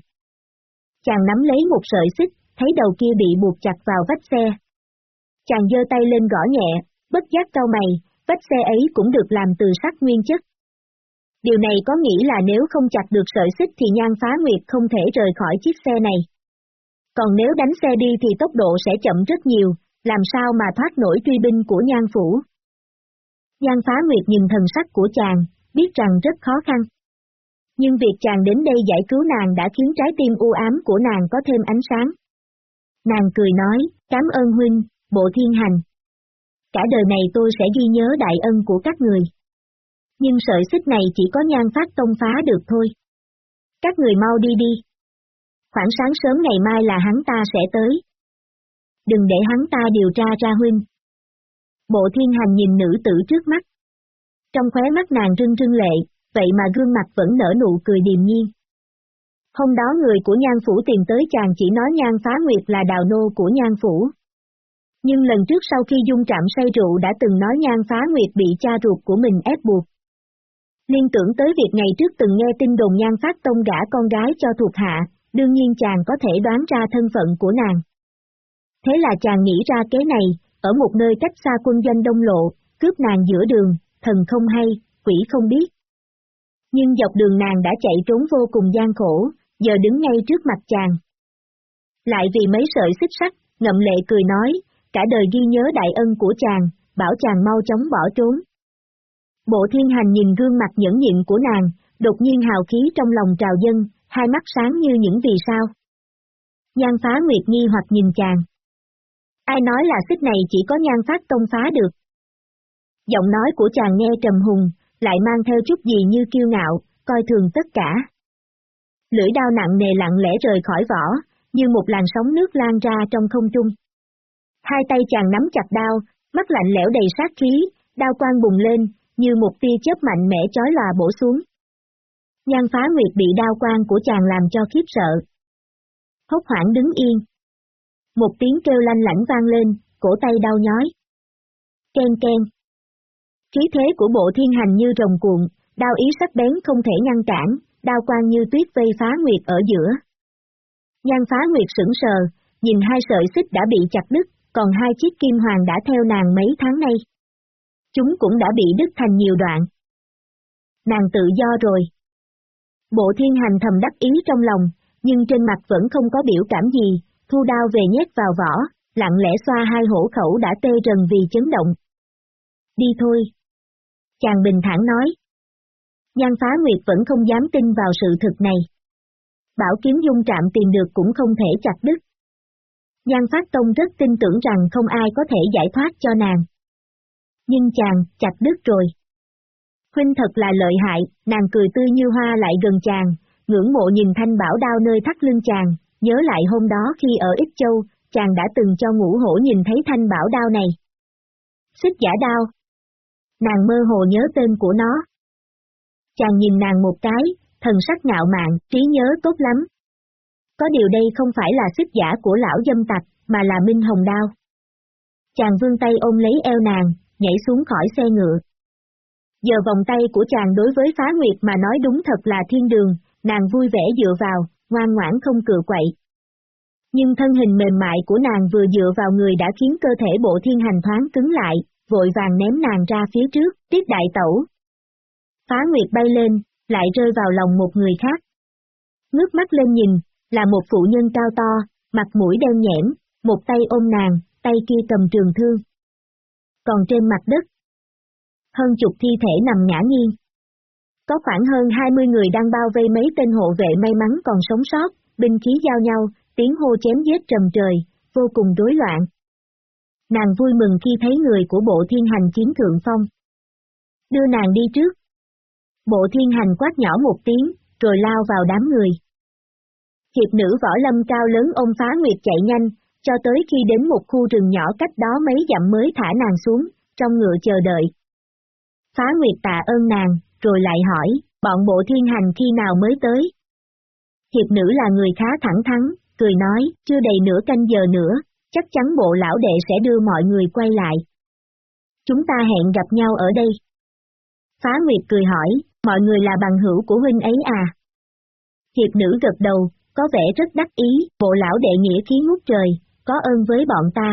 Chàng nắm lấy một sợi xích, thấy đầu kia bị buộc chặt vào vách xe. Chàng giơ tay lên gõ nhẹ, bất giác cau mày, vách xe ấy cũng được làm từ sắt nguyên chất. Điều này có nghĩa là nếu không chặt được sợi xích thì nhan phá nguyệt không thể rời khỏi chiếc xe này. Còn nếu đánh xe đi thì tốc độ sẽ chậm rất nhiều, làm sao mà thoát nổi truy binh của nhan phủ. Nhan phá nguyệt nhìn thần sắc của chàng, biết rằng rất khó khăn. Nhưng việc chàng đến đây giải cứu nàng đã khiến trái tim u ám của nàng có thêm ánh sáng. Nàng cười nói, cảm ơn huynh, bộ thiên hành. Cả đời này tôi sẽ ghi nhớ đại ân của các người. Nhưng sợi xích này chỉ có nhan phát tông phá được thôi. Các người mau đi đi. Khoảng sáng sớm ngày mai là hắn ta sẽ tới. Đừng để hắn ta điều tra ra huynh. Bộ thiên hành nhìn nữ tử trước mắt. Trong khóe mắt nàng rưng rưng lệ, vậy mà gương mặt vẫn nở nụ cười điềm nhiên. Hôm đó người của nhan phủ tìm tới chàng chỉ nói nhan phá nguyệt là đào nô của nhan phủ. Nhưng lần trước sau khi dung trạm say rượu đã từng nói nhan phá nguyệt bị cha ruột của mình ép buộc. Liên tưởng tới việc ngày trước từng nghe tin đồn nhan phát tông gả con gái cho thuộc hạ, đương nhiên chàng có thể đoán ra thân phận của nàng. Thế là chàng nghĩ ra kế này, ở một nơi cách xa quân doanh đông lộ, cướp nàng giữa đường, thần không hay, quỷ không biết. Nhưng dọc đường nàng đã chạy trốn vô cùng gian khổ, giờ đứng ngay trước mặt chàng. Lại vì mấy sợi xích sắt, ngậm lệ cười nói, cả đời ghi nhớ đại ân của chàng, bảo chàng mau chóng bỏ trốn. Bộ thiên hành nhìn gương mặt nhẫn nhịn của nàng, đột nhiên hào khí trong lòng trào dân, hai mắt sáng như những vì sao. Nhan phá nguyệt nghi hoặc nhìn chàng. Ai nói là xích này chỉ có nhan phát tông phá được. Giọng nói của chàng nghe trầm hùng, lại mang theo chút gì như kiêu ngạo, coi thường tất cả. Lưỡi đao nặng nề lặng lẽ rời khỏi vỏ, như một làn sóng nước lan ra trong không trung. Hai tay chàng nắm chặt đao, mắt lạnh lẽo đầy sát khí, đao quang bùng lên, như một tia chớp mạnh mẽ chói lòa bổ xuống. Nhan phá nguyệt bị đao quang của chàng làm cho khiếp sợ. Hốt hoảng đứng yên. Một tiếng kêu lanh lãnh vang lên, cổ tay đau nhói. Ken ken. Khí thế của bộ thiên hành như rồng cuộn, đao ý sắc bén không thể ngăn cản, đao quang như tuyết vây phá nguyệt ở giữa. Nhan phá nguyệt sững sờ, nhìn hai sợi xích đã bị chặt đứt, còn hai chiếc kim hoàng đã theo nàng mấy tháng nay. Chúng cũng đã bị đứt thành nhiều đoạn. Nàng tự do rồi. Bộ thiên hành thầm đắc ý trong lòng, nhưng trên mặt vẫn không có biểu cảm gì, thu đao về nhét vào vỏ, lặng lẽ xoa hai hổ khẩu đã tê rần vì chấn động. Đi thôi. Chàng bình thản nói. Nhan phá nguyệt vẫn không dám tin vào sự thực này. Bảo kiếm dung trạm tìm được cũng không thể chặt đứt. Nhan phát tông rất tin tưởng rằng không ai có thể giải thoát cho nàng. Nhưng chàng, chặt đứt rồi. Huynh thật là lợi hại, nàng cười tươi như hoa lại gần chàng, ngưỡng mộ nhìn thanh bảo đao nơi thắt lưng chàng, nhớ lại hôm đó khi ở Ích Châu, chàng đã từng cho ngũ hổ nhìn thấy thanh bảo đao này. Xích giả đao. Nàng mơ hồ nhớ tên của nó. Chàng nhìn nàng một cái, thần sắc ngạo mạn, trí nhớ tốt lắm. Có điều đây không phải là xích giả của lão dâm tặc, mà là Minh Hồng Đao. Chàng vương tay ôm lấy eo nàng, nhảy xuống khỏi xe ngựa. Giờ vòng tay của chàng đối với phá nguyệt mà nói đúng thật là thiên đường, nàng vui vẻ dựa vào, ngoan ngoãn không cựa quậy. Nhưng thân hình mềm mại của nàng vừa dựa vào người đã khiến cơ thể bộ thiên hành thoáng cứng lại, vội vàng ném nàng ra phía trước, tiếp đại tẩu. Phá nguyệt bay lên, lại rơi vào lòng một người khác. Ngước mắt lên nhìn, là một phụ nhân cao to, mặt mũi đen nhẽm, một tay ôm nàng, tay kia cầm trường thương. Còn trên mặt đất, hơn chục thi thể nằm ngã nghiêng. Có khoảng hơn 20 người đang bao vây mấy tên hộ vệ may mắn còn sống sót, binh khí giao nhau, tiếng hô chém giết trầm trời, vô cùng rối loạn. Nàng vui mừng khi thấy người của bộ thiên hành chiếm thượng phong. Đưa nàng đi trước. Bộ thiên hành quát nhỏ một tiếng, rồi lao vào đám người. Hiệp nữ võ lâm cao lớn ông phá nguyệt chạy nhanh, cho tới khi đến một khu rừng nhỏ cách đó mấy dặm mới thả nàng xuống, trong ngựa chờ đợi. Phá nguyệt tạ ơn nàng, rồi lại hỏi, bọn bộ thiên hành khi nào mới tới? Hiệp nữ là người khá thẳng thắn, cười nói, chưa đầy nửa canh giờ nữa, chắc chắn bộ lão đệ sẽ đưa mọi người quay lại. Chúng ta hẹn gặp nhau ở đây. Phá Nguyệt cười hỏi, mọi người là bằng hữu của huynh ấy à? Hiệp nữ gật đầu, có vẻ rất đắc ý, bộ lão đệ nghĩa khí ngút trời, có ơn với bọn ta.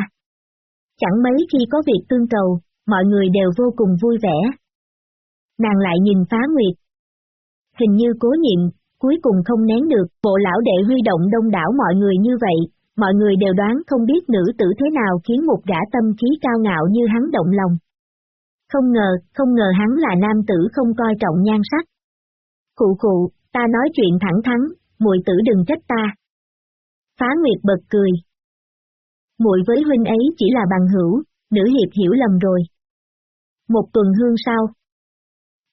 Chẳng mấy khi có việc tương cầu, mọi người đều vô cùng vui vẻ. Nàng lại nhìn phá nguyệt. Hình như cố nhịn, cuối cùng không nén được, bộ lão đệ huy động đông đảo mọi người như vậy, mọi người đều đoán không biết nữ tử thế nào khiến một gã tâm khí cao ngạo như hắn động lòng. Không ngờ, không ngờ hắn là nam tử không coi trọng nhan sắc. Khụ khụ, ta nói chuyện thẳng thắn, muội tử đừng trách ta. Phá Nguyệt bật cười. Muội với huynh ấy chỉ là bằng hữu, nữ hiệp hiểu lầm rồi. Một tuần hương sau.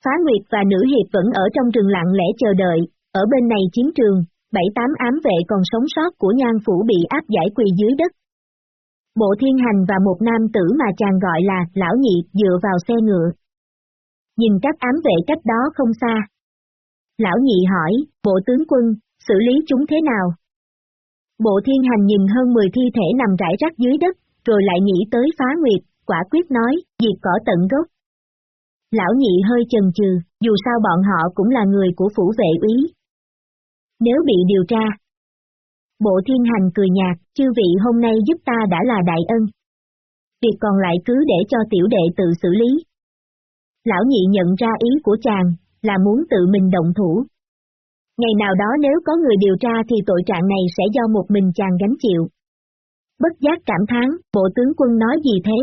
Phá Nguyệt và nữ hiệp vẫn ở trong rừng lặng lẽ chờ đợi, ở bên này chiến trường, bảy tám ám vệ còn sống sót của nhan phủ bị áp giải quỳ dưới đất. Bộ thiên hành và một nam tử mà chàng gọi là lão nhị dựa vào xe ngựa. Nhìn các ám vệ cách đó không xa. Lão nhị hỏi, bộ tướng quân, xử lý chúng thế nào? Bộ thiên hành nhìn hơn 10 thi thể nằm rải rác dưới đất, rồi lại nghĩ tới phá nguyệt, quả quyết nói, diệt cỏ tận gốc. Lão nhị hơi chần chừ, dù sao bọn họ cũng là người của phủ vệ úy. Nếu bị điều tra, Bộ thiên hành cười nhạt, chư vị hôm nay giúp ta đã là đại ân. Việc còn lại cứ để cho tiểu đệ tự xử lý. Lão nhị nhận ra ý của chàng, là muốn tự mình động thủ. Ngày nào đó nếu có người điều tra thì tội trạng này sẽ do một mình chàng gánh chịu. Bất giác cảm thán, bộ tướng quân nói gì thế?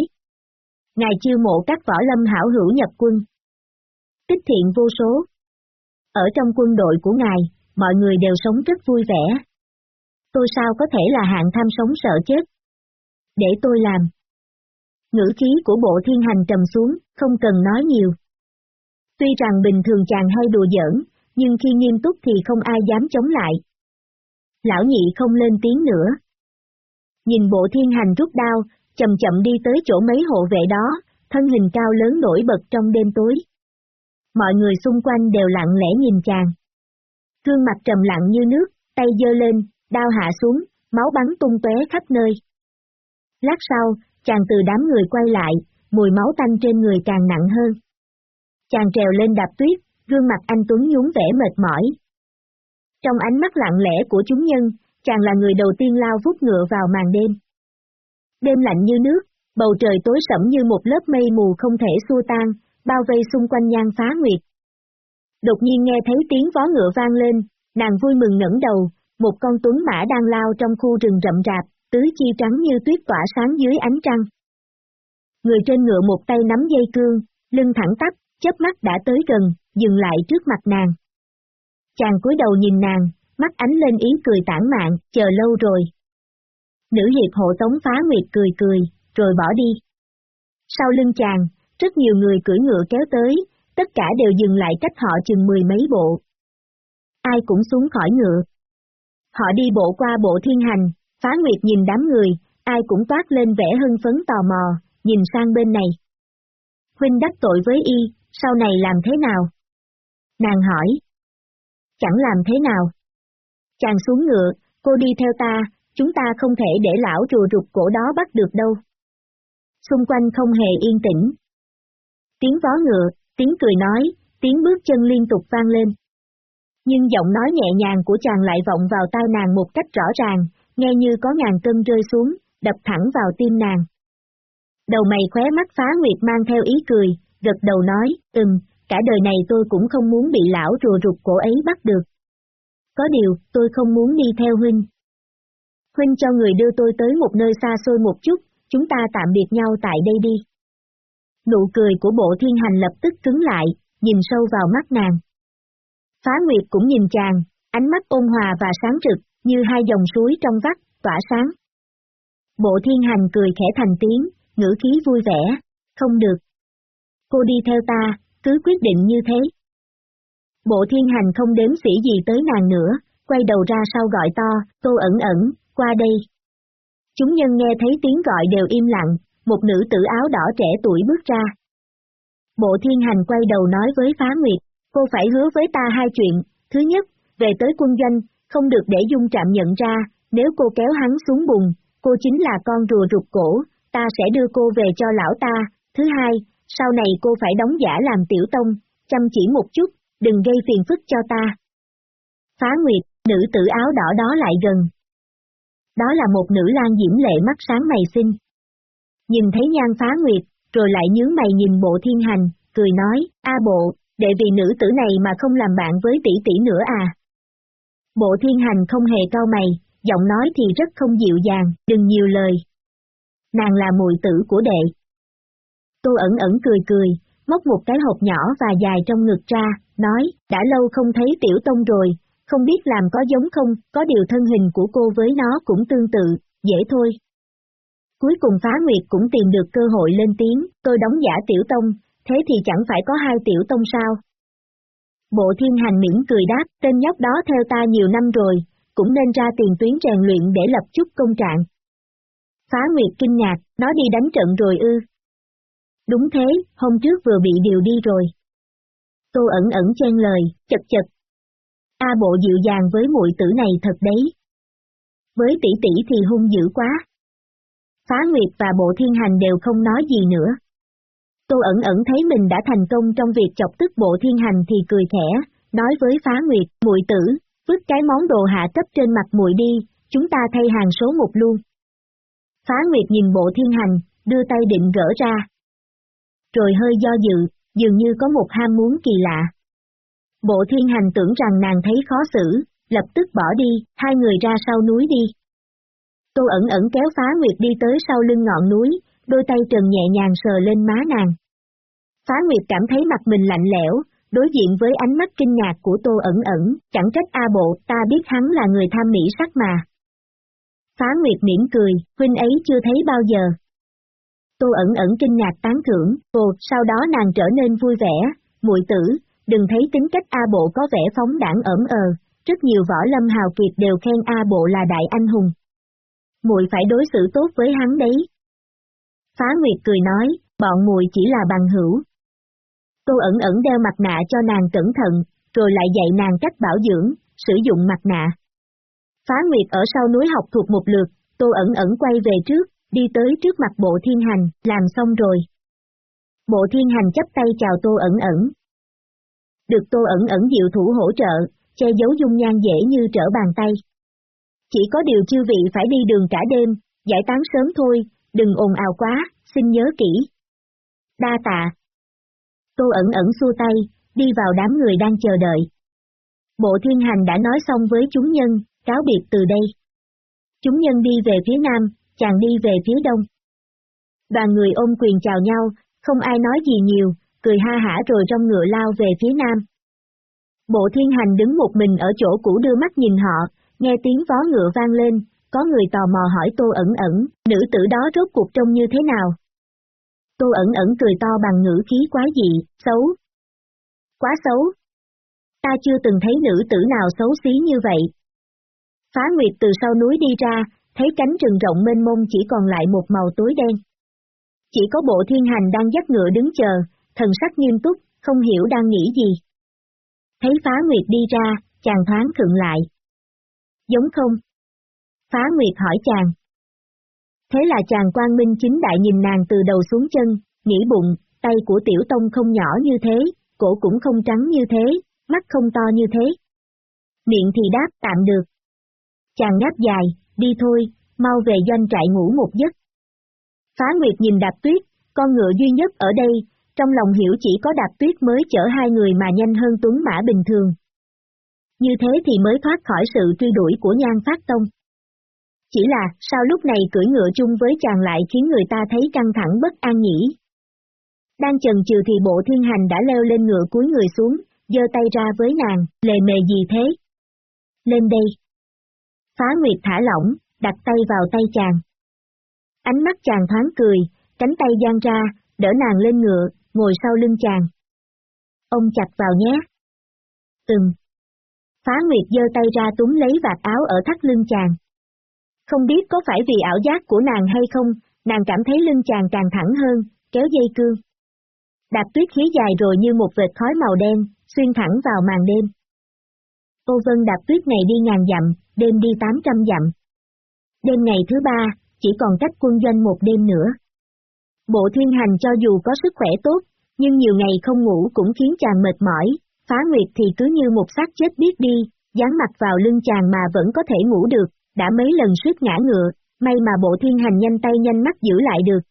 Ngài chiêu mộ các võ lâm hảo hữu nhập quân. Tích thiện vô số. Ở trong quân đội của ngài, mọi người đều sống rất vui vẻ. Tôi sao có thể là hạng tham sống sợ chết? Để tôi làm. Ngữ khí của bộ thiên hành trầm xuống, không cần nói nhiều. Tuy rằng bình thường chàng hay đùa giỡn, nhưng khi nghiêm túc thì không ai dám chống lại. Lão nhị không lên tiếng nữa. Nhìn bộ thiên hành rút đao, chậm chậm đi tới chỗ mấy hộ vệ đó, thân hình cao lớn nổi bật trong đêm tối. Mọi người xung quanh đều lặng lẽ nhìn chàng. Gương mặt trầm lặng như nước, tay giơ lên, đao hạ xuống, máu bắn tung tóe khắp nơi. Lát sau, chàng từ đám người quay lại, mùi máu tanh trên người càng nặng hơn. Chàng trèo lên đạp tuyết, gương mặt anh Tuấn nhún vẻ mệt mỏi. Trong ánh mắt lặng lẽ của chúng nhân, chàng là người đầu tiên lao vút ngựa vào màn đêm. Đêm lạnh như nước, bầu trời tối sẫm như một lớp mây mù không thể xua tan, bao vây xung quanh nhan phá nguyệt. Đột nhiên nghe thấy tiếng vó ngựa vang lên, nàng vui mừng ngẩng đầu, một con tuấn mã đang lao trong khu rừng rậm rạp, tứ chi trắng như tuyết tỏa sáng dưới ánh trăng. Người trên ngựa một tay nắm dây cương, lưng thẳng tắp, chớp mắt đã tới gần, dừng lại trước mặt nàng. Chàng cúi đầu nhìn nàng, mắt ánh lên ý cười tản mạn, chờ lâu rồi. Nữ hiệp hộ tống phá nguyệt cười cười, rồi bỏ đi. Sau lưng chàng, rất nhiều người cưỡi ngựa kéo tới, tất cả đều dừng lại cách họ chừng mười mấy bộ. Ai cũng xuống khỏi ngựa. Họ đi bộ qua bộ thiên hành, phá nguyệt nhìn đám người, ai cũng toát lên vẻ hưng phấn tò mò, nhìn sang bên này. Huynh đắc tội với y, sau này làm thế nào? Nàng hỏi. Chẳng làm thế nào. Chàng xuống ngựa, cô đi theo ta, chúng ta không thể để lão rùa rụt cổ đó bắt được đâu. Xung quanh không hề yên tĩnh. Tiếng vó ngựa, tiếng cười nói, tiếng bước chân liên tục vang lên. Nhưng giọng nói nhẹ nhàng của chàng lại vọng vào tai nàng một cách rõ ràng, nghe như có ngàn cân rơi xuống, đập thẳng vào tim nàng. Đầu mày khóe mắt phá nguyệt mang theo ý cười, gật đầu nói, ừm, cả đời này tôi cũng không muốn bị lão rùa rụt cổ ấy bắt được. Có điều, tôi không muốn đi theo huynh. Huynh cho người đưa tôi tới một nơi xa xôi một chút, chúng ta tạm biệt nhau tại đây đi. Nụ cười của bộ thiên hành lập tức cứng lại, nhìn sâu vào mắt nàng. Phá Nguyệt cũng nhìn chàng, ánh mắt ôn hòa và sáng rực, như hai dòng suối trong vắt, tỏa sáng. Bộ thiên hành cười khẽ thành tiếng, ngữ khí vui vẻ, không được. Cô đi theo ta, cứ quyết định như thế. Bộ thiên hành không đếm sĩ gì tới nàng nữa, quay đầu ra sau gọi to, tô ẩn ẩn, qua đây. Chúng nhân nghe thấy tiếng gọi đều im lặng, một nữ tử áo đỏ trẻ tuổi bước ra. Bộ thiên hành quay đầu nói với phá nguyệt, cô phải hứa với ta hai chuyện, thứ nhất, về tới quân doanh, không được để dung trạm nhận ra, nếu cô kéo hắn xuống bùn, cô chính là con rùa rụt cổ, ta sẽ đưa cô về cho lão ta, thứ hai, sau này cô phải đóng giả làm tiểu tông, chăm chỉ một chút, đừng gây phiền phức cho ta. Phá Nguyệt, nữ tử áo đỏ đó lại gần. Đó là một nữ lang diễm lệ mắt sáng mày xinh. Nhìn thấy nhan phá Nguyệt, rồi lại nhướng mày nhìn bộ thiên hành, cười nói, a bộ, để vì nữ tử này mà không làm bạn với tỷ tỷ nữa à. Bộ thiên hành không hề cao mày, giọng nói thì rất không dịu dàng, đừng nhiều lời. Nàng là mùi tử của đệ. Tô ẩn ẩn cười cười, móc một cái hộp nhỏ và dài trong ngực ra, nói, đã lâu không thấy tiểu tông rồi, không biết làm có giống không, có điều thân hình của cô với nó cũng tương tự, dễ thôi. Cuối cùng phá nguyệt cũng tìm được cơ hội lên tiếng, tôi đóng giả tiểu tông, thế thì chẳng phải có hai tiểu tông sao? Bộ thiên hành miễn cười đáp, tên nhóc đó theo ta nhiều năm rồi, cũng nên ra tiền tuyến rèn luyện để lập chút công trạng. Phá Nguyệt kinh ngạc, nó đi đánh trận rồi ư. Đúng thế, hôm trước vừa bị điều đi rồi. Tô ẩn ẩn chen lời, chật chật. A bộ dịu dàng với muội tử này thật đấy. Với tỷ tỷ thì hung dữ quá. Phá Nguyệt và Bộ Thiên Hành đều không nói gì nữa. Tô ẩn ẩn thấy mình đã thành công trong việc chọc tức Bộ Thiên Hành thì cười khẽ, nói với Phá Nguyệt, muội tử, vứt cái món đồ hạ cấp trên mặt muội đi, chúng ta thay hàng số một luôn. Phá Nguyệt nhìn Bộ Thiên Hành, đưa tay định gỡ ra. Rồi hơi do dự, dường như có một ham muốn kỳ lạ. Bộ Thiên Hành tưởng rằng nàng thấy khó xử, lập tức bỏ đi, hai người ra sau núi đi. Tô ẩn ẩn kéo phá nguyệt đi tới sau lưng ngọn núi, đôi tay trần nhẹ nhàng sờ lên má nàng. Phá nguyệt cảm thấy mặt mình lạnh lẽo, đối diện với ánh mắt kinh ngạc của tô ẩn ẩn, chẳng trách A bộ, ta biết hắn là người tham mỹ sắc mà. Phá nguyệt mỉm cười, huynh ấy chưa thấy bao giờ. Tô ẩn ẩn kinh ngạc tán thưởng, ồ, sau đó nàng trở nên vui vẻ, muội tử, đừng thấy tính cách A bộ có vẻ phóng đảng ẩm ờ, rất nhiều võ lâm hào kiệt đều khen A bộ là đại anh hùng. Muội phải đối xử tốt với hắn đấy. Phá Nguyệt cười nói, bọn muội chỉ là bằng hữu. Tô ẩn ẩn đeo mặt nạ cho nàng cẩn thận, rồi lại dạy nàng cách bảo dưỡng, sử dụng mặt nạ. Phá Nguyệt ở sau núi học thuộc một lượt, Tô ẩn ẩn quay về trước, đi tới trước mặt bộ thiên hành, làm xong rồi. Bộ thiên hành chấp tay chào Tô ẩn ẩn. Được Tô ẩn ẩn diệu thủ hỗ trợ, che giấu dung nhan dễ như trở bàn tay. Chỉ có điều chư vị phải đi đường cả đêm, giải tán sớm thôi, đừng ồn ào quá, xin nhớ kỹ. Đa tạ. Tô ẩn ẩn xua tay, đi vào đám người đang chờ đợi. Bộ thiên hành đã nói xong với chúng nhân, cáo biệt từ đây. Chúng nhân đi về phía nam, chàng đi về phía đông. Đoàn người ôm quyền chào nhau, không ai nói gì nhiều, cười ha hả rồi trong ngựa lao về phía nam. Bộ thiên hành đứng một mình ở chỗ cũ đưa mắt nhìn họ, nghe tiếng vó ngựa vang lên, có người tò mò hỏi tô ẩn ẩn, nữ tử đó rốt cuộc trông như thế nào. Tô ẩn ẩn cười to bằng ngữ khí quá dị, xấu. Quá xấu. Ta chưa từng thấy nữ tử nào xấu xí như vậy. Phá Nguyệt từ sau núi đi ra, thấy cánh rừng rộng mênh mông chỉ còn lại một màu tối đen. Chỉ có bộ thiên hành đang dắt ngựa đứng chờ, thần sắc nghiêm túc, không hiểu đang nghĩ gì. Thấy phá nguyệt đi ra, chàng thoáng khựng lại. Giống không? Phá nguyệt hỏi chàng. Thế là chàng Quang minh chính đại nhìn nàng từ đầu xuống chân, nghĩ bụng, tay của tiểu tông không nhỏ như thế, cổ cũng không trắng như thế, mắt không to như thế. Miệng thì đáp tạm được. Chàng ngáp dài, đi thôi, mau về doanh trại ngủ một giấc. Phá Nguyệt nhìn đạp tuyết, con ngựa duy nhất ở đây, trong lòng hiểu chỉ có đạp tuyết mới chở hai người mà nhanh hơn tuấn mã bình thường. Như thế thì mới thoát khỏi sự truy đuổi của nhan phát tông. Chỉ là, sao lúc này cưỡi ngựa chung với chàng lại khiến người ta thấy căng thẳng bất an nhỉ? Đang chần chừ thì bộ thiên hành đã leo lên ngựa cúi người xuống, giơ tay ra với nàng, lề mề gì thế? Lên đây. Phá Nguyệt thả lỏng, đặt tay vào tay chàng. Ánh mắt chàng thoáng cười, cánh tay giang ra, đỡ nàng lên ngựa, ngồi sau lưng chàng. Ông chặt vào nhé. Từng. Phá Nguyệt giơ tay ra túm lấy vạt áo ở thắt lưng chàng. Không biết có phải vì ảo giác của nàng hay không, nàng cảm thấy lưng chàng càng thẳng hơn, kéo dây cương. Đạp tuyết khí dài rồi như một vệt khói màu đen, xuyên thẳng vào màn đêm. Ô vân đạp tuyết này đi ngàn dặm, đêm đi tám trăm dặm. Đêm ngày thứ ba, chỉ còn cách quân doanh một đêm nữa. Bộ thiên hành cho dù có sức khỏe tốt, nhưng nhiều ngày không ngủ cũng khiến chàng mệt mỏi, phá nguyệt thì cứ như một xác chết biết đi, dán mặt vào lưng chàng mà vẫn có thể ngủ được, đã mấy lần suýt ngã ngựa, may mà bộ thiên hành nhanh tay nhanh mắt giữ lại được.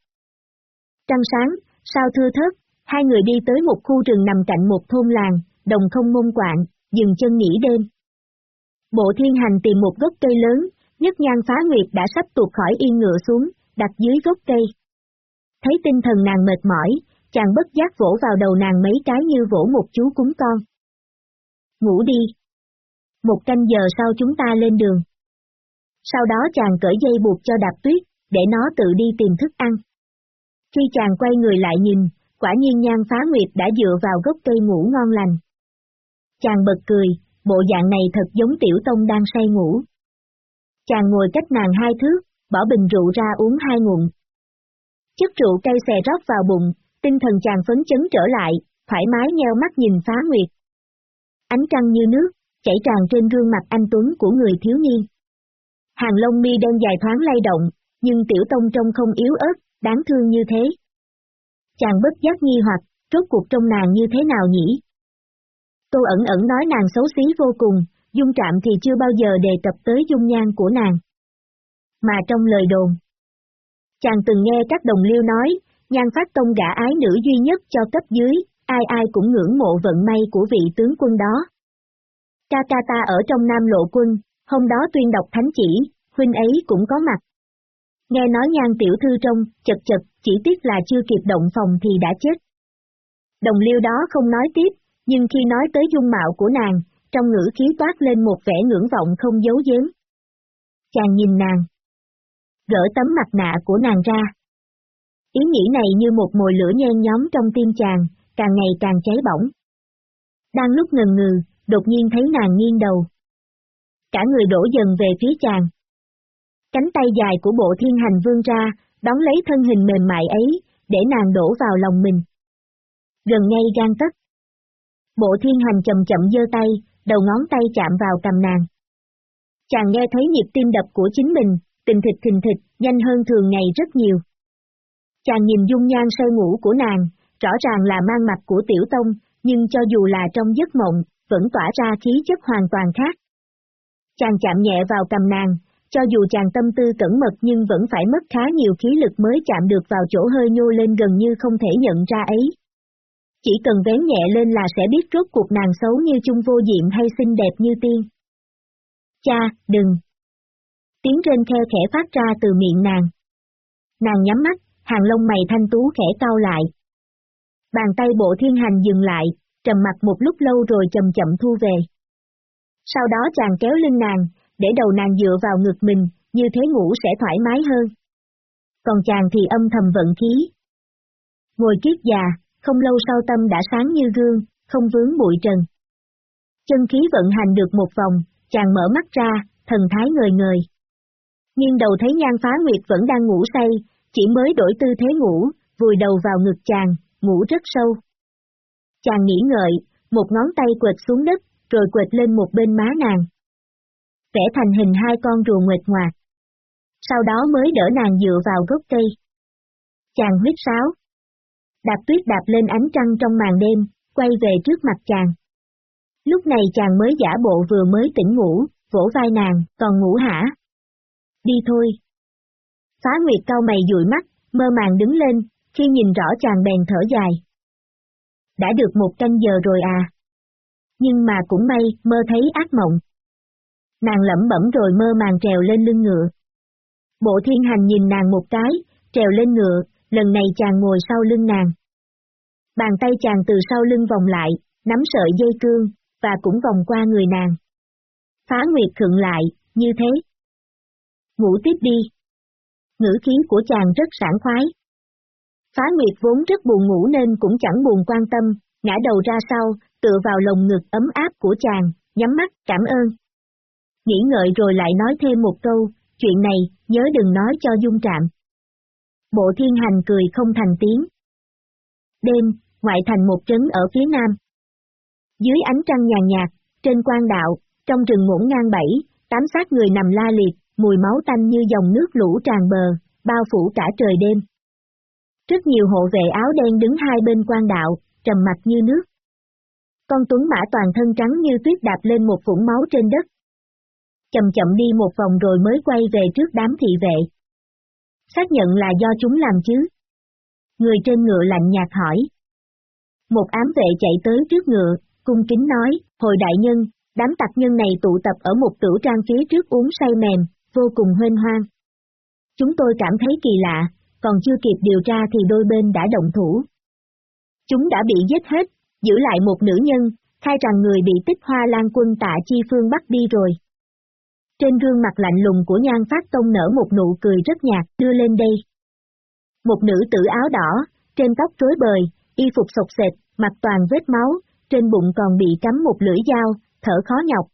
Trăng sáng, sao thưa thớt, hai người đi tới một khu rừng nằm cạnh một thôn làng, đồng không mông quạng, dừng chân nghỉ đêm. Bộ thiên hành tìm một gốc cây lớn, nhất nhan phá nguyệt đã sắp tuột khỏi yên ngựa xuống, đặt dưới gốc cây. Thấy tinh thần nàng mệt mỏi, chàng bất giác vỗ vào đầu nàng mấy cái như vỗ một chú cúng con. Ngủ đi. Một canh giờ sau chúng ta lên đường. Sau đó chàng cởi dây buộc cho đạp tuyết, để nó tự đi tìm thức ăn. Khi chàng quay người lại nhìn, quả nhiên nhan phá nguyệt đã dựa vào gốc cây ngủ ngon lành. Chàng bật cười, bộ dạng này thật giống tiểu tông đang say ngủ. Chàng ngồi cách nàng hai thước, bỏ bình rượu ra uống hai ngụm, Chất rượu cay xè rót vào bụng, tinh thần chàng phấn chấn trở lại, thoải mái nheo mắt nhìn phá nguyệt. Ánh trăng như nước, chảy tràn trên gương mặt anh Tuấn của người thiếu niên. Hàng lông mi đen dài thoáng lay động, nhưng Tiểu Tông trông không yếu ớt, đáng thương như thế. Chàng bất giác nghi hoặc, rốt cuộc trong nàng như thế nào nhỉ? Tô ẩn ẩn nói nàng xấu xí vô cùng, dung trạm thì chưa bao giờ đề cập tới dung nhan của nàng. Mà trong lời đồn, chàng từng nghe các đồng liêu nói, nhan phát tông gã ái nữ duy nhất cho cấp dưới, ai ai cũng ngưỡng mộ vận may của vị tướng quân đó. Ca ca ta ở trong Nam Lộ Quân, hôm đó tuyên đọc thánh chỉ, huynh ấy cũng có mặt. Nghe nói nhan tiểu thư trong, chật chật, chỉ tiếc là chưa kịp động phòng thì đã chết. Đồng liêu đó không nói tiếp, nhưng khi nói tới dung mạo của nàng, trong ngữ khí toát lên một vẻ ngưỡng vọng không giấu giếm. Chàng nhìn nàng. Gỡ tấm mặt nạ của nàng ra. Ý nghĩ này như một mồi lửa nhen nhóm trong tim chàng, càng ngày càng cháy bỏng. Đang lúc ngần ngừ, đột nhiên thấy nàng nghiêng đầu. Cả người đổ dần về phía chàng. Cánh tay dài của bộ thiên hành vươn ra, đón lấy thân hình mềm mại ấy, để nàng đổ vào lòng mình. Gần ngay gan tất. Bộ thiên hành chậm chậm giơ tay, đầu ngón tay chạm vào cầm nàng. Chàng nghe thấy nhịp tim đập của chính mình, tình thịt thình thịt, nhanh hơn thường ngày rất nhiều. Chàng nhìn dung nhan sơ ngủ của nàng, rõ ràng là mang mặt của tiểu tông, nhưng cho dù là trong giấc mộng, vẫn tỏa ra khí chất hoàn toàn khác. Chàng chạm nhẹ vào cầm nàng, cho dù chàng tâm tư cẩn mật nhưng vẫn phải mất khá nhiều khí lực mới chạm được vào chỗ hơi nhô lên gần như không thể nhận ra ấy. Chỉ cần vén nhẹ lên là sẽ biết rốt cuộc nàng xấu như chung vô diệm hay xinh đẹp như tiên. Cha, đừng. Tiếng trên khe khẽ phát ra từ miệng nàng. Nàng nhắm mắt, hàng lông mày thanh tú khẽ cau lại. Bàn tay bộ thiên hành dừng lại, trầm mặt một lúc lâu rồi chậm chậm thu về. Sau đó chàng kéo lưng nàng, để đầu nàng dựa vào ngực mình, như thế ngủ sẽ thoải mái hơn. Còn chàng thì âm thầm vận khí. Ngồi kiết già, không lâu sau tâm đã sáng như gương, không vướng bụi trần. Chân khí vận hành được một vòng, chàng mở mắt ra, thần thái ngời ngời. Nhưng đầu thấy nhan phá nguyệt vẫn đang ngủ say, chỉ mới đổi tư thế ngủ, vùi đầu vào ngực chàng, ngủ rất sâu. Chàng nghĩ ngợi, một ngón tay quệt xuống đất, rồi quệt lên một bên má nàng. Vẽ thành hình hai con rùa nguệt ngoạc. Sau đó mới đỡ nàng dựa vào gốc cây. Chàng huyết sáo. Đạp tuyết đạp lên ánh trăng trong màn đêm, quay về trước mặt chàng. Lúc này chàng mới giả bộ vừa mới tỉnh ngủ, vỗ vai nàng, còn ngủ hả? Đi thôi. Phá Nguyệt cao mày dụi mắt, mơ màng đứng lên, khi nhìn rõ chàng bèn thở dài. Đã được một canh giờ rồi à. Nhưng mà cũng may, mơ thấy ác mộng. Nàng lẩm bẩm rồi mơ màng trèo lên lưng ngựa. Bộ thiên hành nhìn nàng một cái, trèo lên ngựa, lần này chàng ngồi sau lưng nàng. Bàn tay chàng từ sau lưng vòng lại, nắm sợi dây cương, và cũng vòng qua người nàng. Phá Nguyệt thượng lại, như thế. Ngủ tiếp đi. Ngữ khí của chàng rất sảng khoái. Phá Nguyệt vốn rất buồn ngủ nên cũng chẳng buồn quan tâm, ngã đầu ra sau, tựa vào lồng ngực ấm áp của chàng, nhắm mắt, cảm ơn. Nghĩ ngợi rồi lại nói thêm một câu, chuyện này, nhớ đừng nói cho dung trạm. Bộ thiên hành cười không thành tiếng. Đêm, ngoại thành một trấn ở phía nam. Dưới ánh trăng nhàn nhạt, trên quan đạo, trong rừng ngổn ngang bảy, tám xác người nằm la liệt, mùi máu tanh như dòng nước lũ tràn bờ, bao phủ cả trời đêm. Rất nhiều hộ vệ áo đen đứng hai bên quan đạo, trầm mặt như nước. Con tuấn mã toàn thân trắng như tuyết đạp lên một vũng máu trên đất. Chậm chậm đi một vòng rồi mới quay về trước đám thị vệ. Xác nhận là do chúng làm chứ. Người trên ngựa lạnh nhạt hỏi. Một ám vệ chạy tới trước ngựa, cung kính nói, hồi đại nhân, đám tặc nhân này tụ tập ở một tử trang phía trước uống say mềm, vô cùng hoên hoang. Chúng tôi cảm thấy kỳ lạ, còn chưa kịp điều tra thì đôi bên đã động thủ. Chúng đã bị giết hết, giữ lại một nữ nhân, khai rằng người bị tích hoa lan quân tạ chi phương bắt đi rồi. Trên gương mặt lạnh lùng của nhan phát tông nở một nụ cười rất nhạt, đưa lên đây. Một nữ tử áo đỏ, trên tóc rối bời, y phục sọc sệt, mặt toàn vết máu, trên bụng còn bị cắm một lưỡi dao, thở khó nhọc.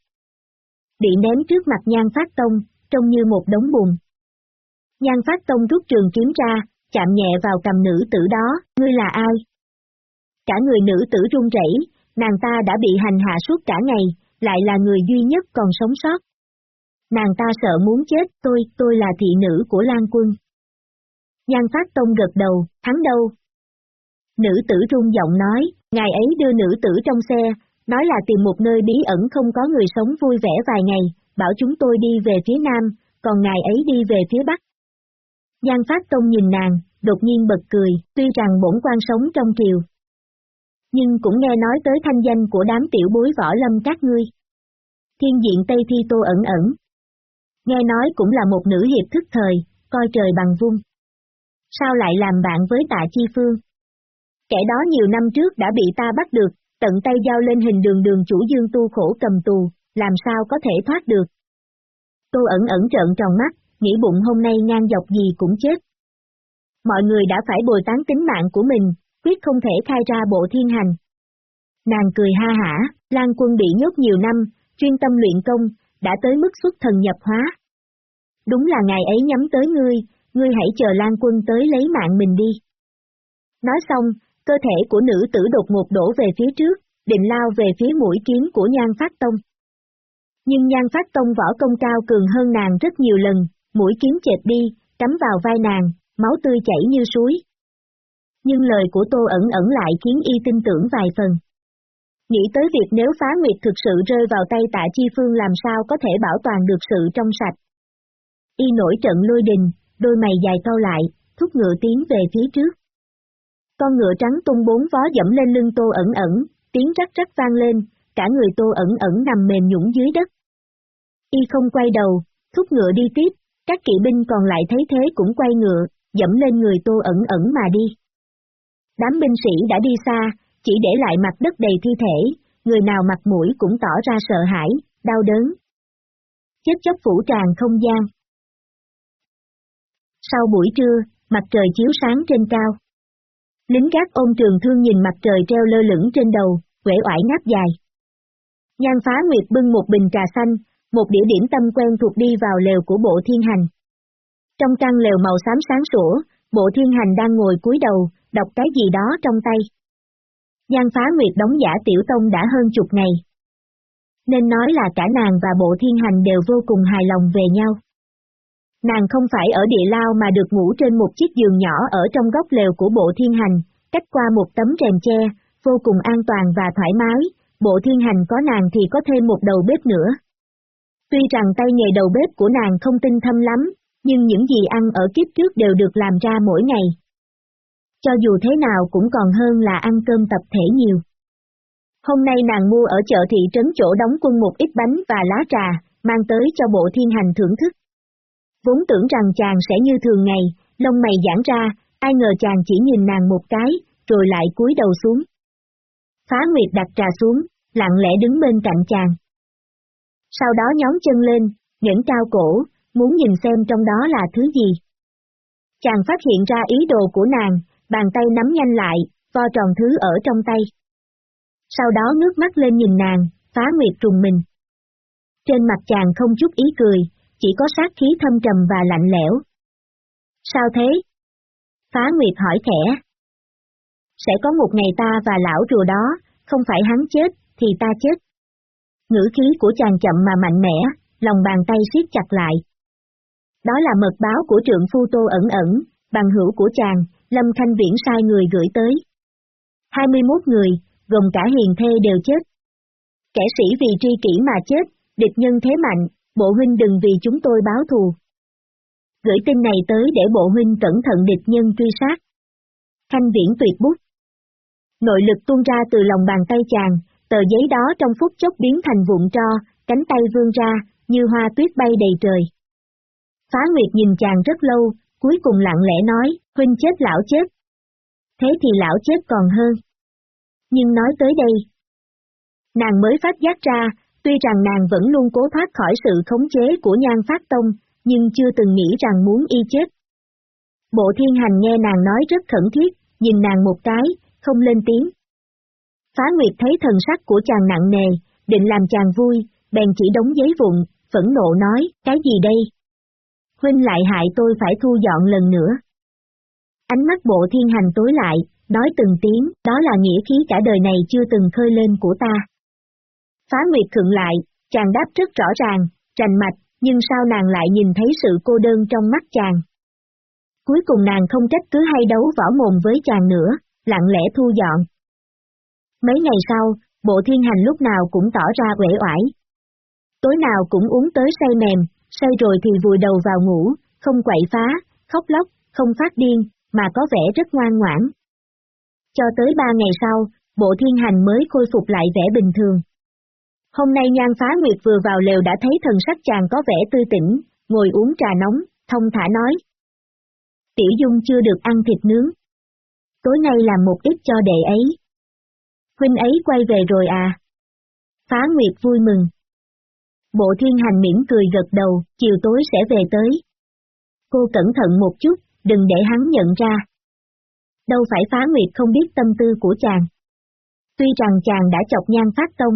Bị ném trước mặt nhan phát tông, trông như một đống bùn. Nhan phát tông rút trường kiếm ra, chạm nhẹ vào cầm nữ tử đó, ngươi là ai? Cả người nữ tử run rẩy, nàng ta đã bị hành hạ suốt cả ngày, lại là người duy nhất còn sống sót. Nàng ta sợ muốn chết, tôi, tôi là thị nữ của Lan Quân. Nhan Phát Tông gật đầu, hắn đâu? Nữ tử rung giọng nói, ngài ấy đưa nữ tử trong xe, nói là tìm một nơi bí ẩn không có người sống vui vẻ vài ngày, bảo chúng tôi đi về phía nam, còn ngài ấy đi về phía bắc. Giang Phát Tông nhìn nàng, đột nhiên bật cười, tuy rằng bổn quan sống trong triều. Nhưng cũng nghe nói tới thanh danh của đám tiểu bối võ lâm các ngươi. Thiên diện Tây Thi Tô ẩn ẩn. Nghe nói cũng là một nữ hiệp thức thời, coi trời bằng vung. Sao lại làm bạn với tạ chi phương? Kẻ đó nhiều năm trước đã bị ta bắt được, tận tay giao lên hình đường đường chủ dương tu khổ cầm tù, làm sao có thể thoát được. Tô ẩn ẩn trợn tròn mắt, nghĩ bụng hôm nay ngang dọc gì cũng chết. Mọi người đã phải bồi tán tính mạng của mình, quyết không thể khai ra bộ thiên hành. Nàng cười ha hả, Lan quân bị nhốt nhiều năm, chuyên tâm luyện công, đã tới mức xuất thần nhập hóa. Đúng là ngày ấy nhắm tới ngươi, ngươi hãy chờ Lan quân tới lấy mạng mình đi. Nói xong, cơ thể của nữ tử đột ngột đổ về phía trước, định lao về phía mũi kiếm của Nhan Phát Tông. Nhưng Nhan Phát Tông võ công cao cường hơn nàng rất nhiều lần, mũi kiếm chệt đi, cắm vào vai nàng, máu tươi chảy như suối. Nhưng lời của Tô ẩn ẩn lại khiến y tin tưởng vài phần. Nghĩ tới việc nếu phá nguyệt thực sự rơi vào tay tạ chi phương làm sao có thể bảo toàn được sự trong sạch. Y nổi trận lôi đình, đôi mày dài cau lại, thúc ngựa tiến về phía trước. Con ngựa trắng tung bốn vó dẫm lên lưng tô ẩn ẩn, tiếng rắc rắc vang lên, cả người tô ẩn ẩn nằm mềm nhũng dưới đất. Y không quay đầu, thúc ngựa đi tiếp, các kỵ binh còn lại thấy thế cũng quay ngựa, dẫm lên người tô ẩn ẩn mà đi. Đám binh sĩ đã đi xa, chỉ để lại mặt đất đầy thi thể, người nào mặt mũi cũng tỏ ra sợ hãi, đau đớn. Chết chóc phủ tràn không gian. Sau buổi trưa, mặt trời chiếu sáng trên cao. Lính gác ôm trường thương nhìn mặt trời treo lơ lửng trên đầu, quể oải ngáp dài. Nhan phá nguyệt bưng một bình trà xanh, một địa điểm tâm quen thuộc đi vào lều của bộ thiên hành. Trong căn lều màu xám sáng sủa, bộ thiên hành đang ngồi cúi đầu, đọc cái gì đó trong tay. giang phá nguyệt đóng giả tiểu tông đã hơn chục ngày. Nên nói là cả nàng và bộ thiên hành đều vô cùng hài lòng về nhau. Nàng không phải ở địa lao mà được ngủ trên một chiếc giường nhỏ ở trong góc lều của bộ thiên hành, cách qua một tấm rèm che, vô cùng an toàn và thoải mái, bộ thiên hành có nàng thì có thêm một đầu bếp nữa. Tuy rằng tay nghề đầu bếp của nàng không tinh thâm lắm, nhưng những gì ăn ở kiếp trước đều được làm ra mỗi ngày. Cho dù thế nào cũng còn hơn là ăn cơm tập thể nhiều. Hôm nay nàng mua ở chợ thị trấn chỗ đóng quân một ít bánh và lá trà, mang tới cho bộ thiên hành thưởng thức. Vốn tưởng rằng chàng sẽ như thường ngày, lông mày giãn ra, ai ngờ chàng chỉ nhìn nàng một cái, rồi lại cúi đầu xuống. Phá Nguyệt đặt trà xuống, lặng lẽ đứng bên cạnh chàng. Sau đó nhón chân lên, nhẫn cao cổ, muốn nhìn xem trong đó là thứ gì. Chàng phát hiện ra ý đồ của nàng, bàn tay nắm nhanh lại, vo tròn thứ ở trong tay. Sau đó ngước mắt lên nhìn nàng, phá nguyệt trùng mình. Trên mặt chàng không chút ý cười, chỉ có sát khí thâm trầm và lạnh lẽo. Sao thế? Phá Nguyệt hỏi khẽ. Sẽ có một ngày ta và lão rùa đó, không phải hắn chết, thì ta chết. Ngữ khí của chàng chậm mà mạnh mẽ, lòng bàn tay siết chặt lại. Đó là mật báo của trượng phu tô ẩn ẩn, bằng hữu của chàng, Lâm Thanh Viễn sai người gửi tới. 21 người, gồm cả hiền thê đều chết. Kẻ sĩ vì tri kỷ mà chết, địch nhân thế mạnh, bộ huynh đừng vì chúng tôi báo thù. Gửi tin này tới để bộ huynh cẩn thận địch nhân truy sát. Thanh viễn tuyệt bút. Nội lực tuôn ra từ lòng bàn tay chàng, tờ giấy đó trong phút chốc biến thành vụn tro, cánh tay vươn ra, như hoa tuyết bay đầy trời. Phá Nguyệt nhìn chàng rất lâu, cuối cùng lặng lẽ nói, huynh chết lão chết. Thế thì lão chết còn hơn. Nhưng nói tới đây, nàng mới phát giác ra, Tuy rằng nàng vẫn luôn cố thoát khỏi sự khống chế của nhan phát tông, nhưng chưa từng nghĩ rằng muốn y chết. Bộ thiên hành nghe nàng nói rất khẩn thiết, nhìn nàng một cái, không lên tiếng. Phá Nguyệt thấy thần sắc của chàng nặng nề, định làm chàng vui, bèn chỉ đóng giấy vụn, phẫn nộ nói, cái gì đây? Huynh lại hại tôi phải thu dọn lần nữa. Ánh mắt bộ thiên hành tối lại, nói từng tiếng, đó là nghĩa khí cả đời này chưa từng khơi lên của ta. Phá Nguyệt thượng lại, chàng đáp rất rõ ràng, rành mạch, nhưng sao nàng lại nhìn thấy sự cô đơn trong mắt chàng. Cuối cùng nàng không trách cứ hay đấu võ mồm với chàng nữa, lặng lẽ thu dọn. Mấy ngày sau, bộ thiên hành lúc nào cũng tỏ ra uể oải. Tối nào cũng uống tới say mềm, say rồi thì vùi đầu vào ngủ, không quậy phá, khóc lóc, không phát điên, mà có vẻ rất ngoan ngoãn. Cho tới ba ngày sau, bộ thiên hành mới khôi phục lại vẻ bình thường. Hôm nay nhan phá nguyệt vừa vào lều đã thấy thần sắc chàng có vẻ tươi tỉnh, ngồi uống trà nóng, thông thả nói. Tiểu dung chưa được ăn thịt nướng. Tối nay làm một ít cho đệ ấy. Huynh ấy quay về rồi à? Phá nguyệt vui mừng. Bộ thiên hành mỉm cười gật đầu, chiều tối sẽ về tới. Cô cẩn thận một chút, đừng để hắn nhận ra. Đâu phải phá nguyệt không biết tâm tư của chàng. Tuy rằng chàng đã chọc nhan phát tông.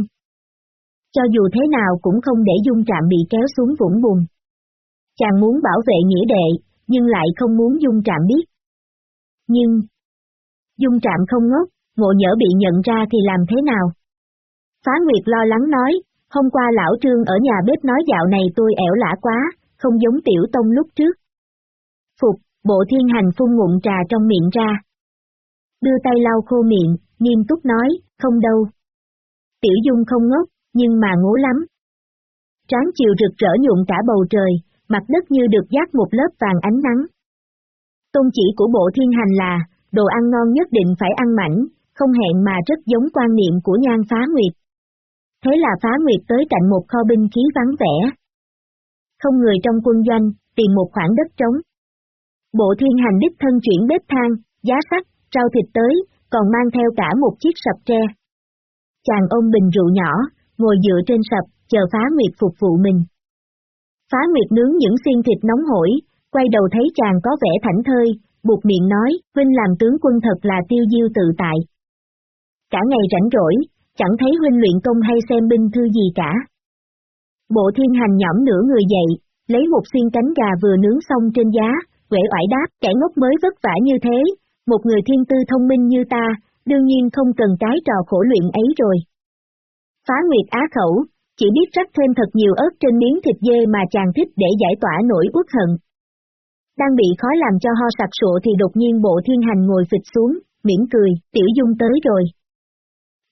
Cho dù thế nào cũng không để dung trạm bị kéo xuống vũng bùn. Chàng muốn bảo vệ nghĩa đệ, nhưng lại không muốn dung trạm biết. Nhưng, dung trạm không ngốc, ngộ nhỡ bị nhận ra thì làm thế nào? Phá Nguyệt lo lắng nói, hôm qua lão trương ở nhà bếp nói dạo này tôi ẻo lả quá, không giống tiểu tông lúc trước. Phục, bộ thiên hành phun ngụm trà trong miệng ra. Đưa tay lau khô miệng, nghiêm túc nói, không đâu. Tiểu dung không ngốc, nhưng mà ngố lắm. Tráng chiều rực rỡ nhuộm cả bầu trời, mặt đất như được dát một lớp vàng ánh nắng. Tôn chỉ của bộ thiên hành là, đồ ăn ngon nhất định phải ăn mảnh, không hẹn mà rất giống quan niệm của nhan phá nguyệt. Thế là phá nguyệt tới cạnh một kho binh khí vắng vẻ. Không người trong quân doanh, tìm một khoảng đất trống. Bộ thiên hành đích thân chuyển bếp thang, giá sắt, rau thịt tới, còn mang theo cả một chiếc sập tre. Chàng ôm bình rượu nhỏ, ngồi dựa trên sập, chờ phá nguyệt phục vụ mình. Phá nguyệt nướng những xiên thịt nóng hổi, quay đầu thấy chàng có vẻ thảnh thơi, buộc miệng nói, Huynh làm tướng quân thật là tiêu diêu tự tại. Cả ngày rảnh rỗi, chẳng thấy Huynh luyện công hay xem binh thư gì cả. Bộ thiên hành nhõm nửa người dậy, lấy một xiên cánh gà vừa nướng xong trên giá, quể oải đáp, kẻ ngốc mới vất vả như thế, một người thiên tư thông minh như ta, đương nhiên không cần cái trò khổ luyện ấy rồi. Phá Nguyệt Á khẩu, chỉ biết rắc thêm thật nhiều ớt trên miếng thịt dê mà chàng thích để giải tỏa nỗi uất hận. Đang bị khó làm cho ho sặc sụa thì đột nhiên bộ thiên hành ngồi phịch xuống, mỉm cười, tiểu dung tới rồi.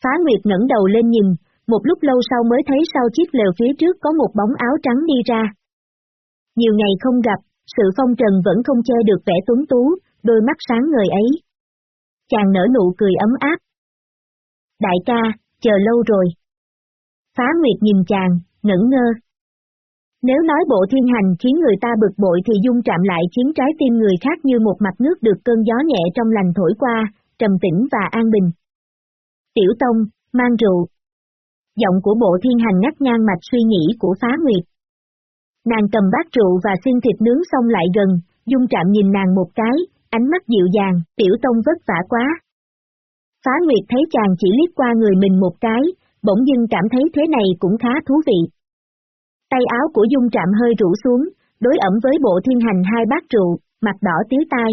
Phá Nguyệt ngẩng đầu lên nhìn, một lúc lâu sau mới thấy sau chiếc lều phía trước có một bóng áo trắng đi ra. Nhiều ngày không gặp, sự phong trần vẫn không che được vẻ tuấn tú, đôi mắt sáng người ấy. Chàng nở nụ cười ấm áp. Đại ca, chờ lâu rồi. Phá Nguyệt nhìn chàng, ngẩn ngơ. Nếu nói bộ thiên hành khiến người ta bực bội thì dung trạm lại khiến trái tim người khác như một mặt nước được cơn gió nhẹ trong lành thổi qua, trầm tĩnh và an bình. Tiểu Tông, mang rượu. Giọng của bộ thiên hành ngắt ngang mạch suy nghĩ của phá nguyệt. Nàng cầm bát rượu và xin thịt nướng xong lại gần, dung trạm nhìn nàng một cái, ánh mắt dịu dàng, tiểu tông vất vả quá. Phá Nguyệt thấy chàng chỉ liếc qua người mình một cái, bỗng dưng cảm thấy thế này cũng khá thú vị. Tay áo của dung trạm hơi rũ xuống, đối ẩm với bộ thiên hành hai bát rượu, mặt đỏ tía tai.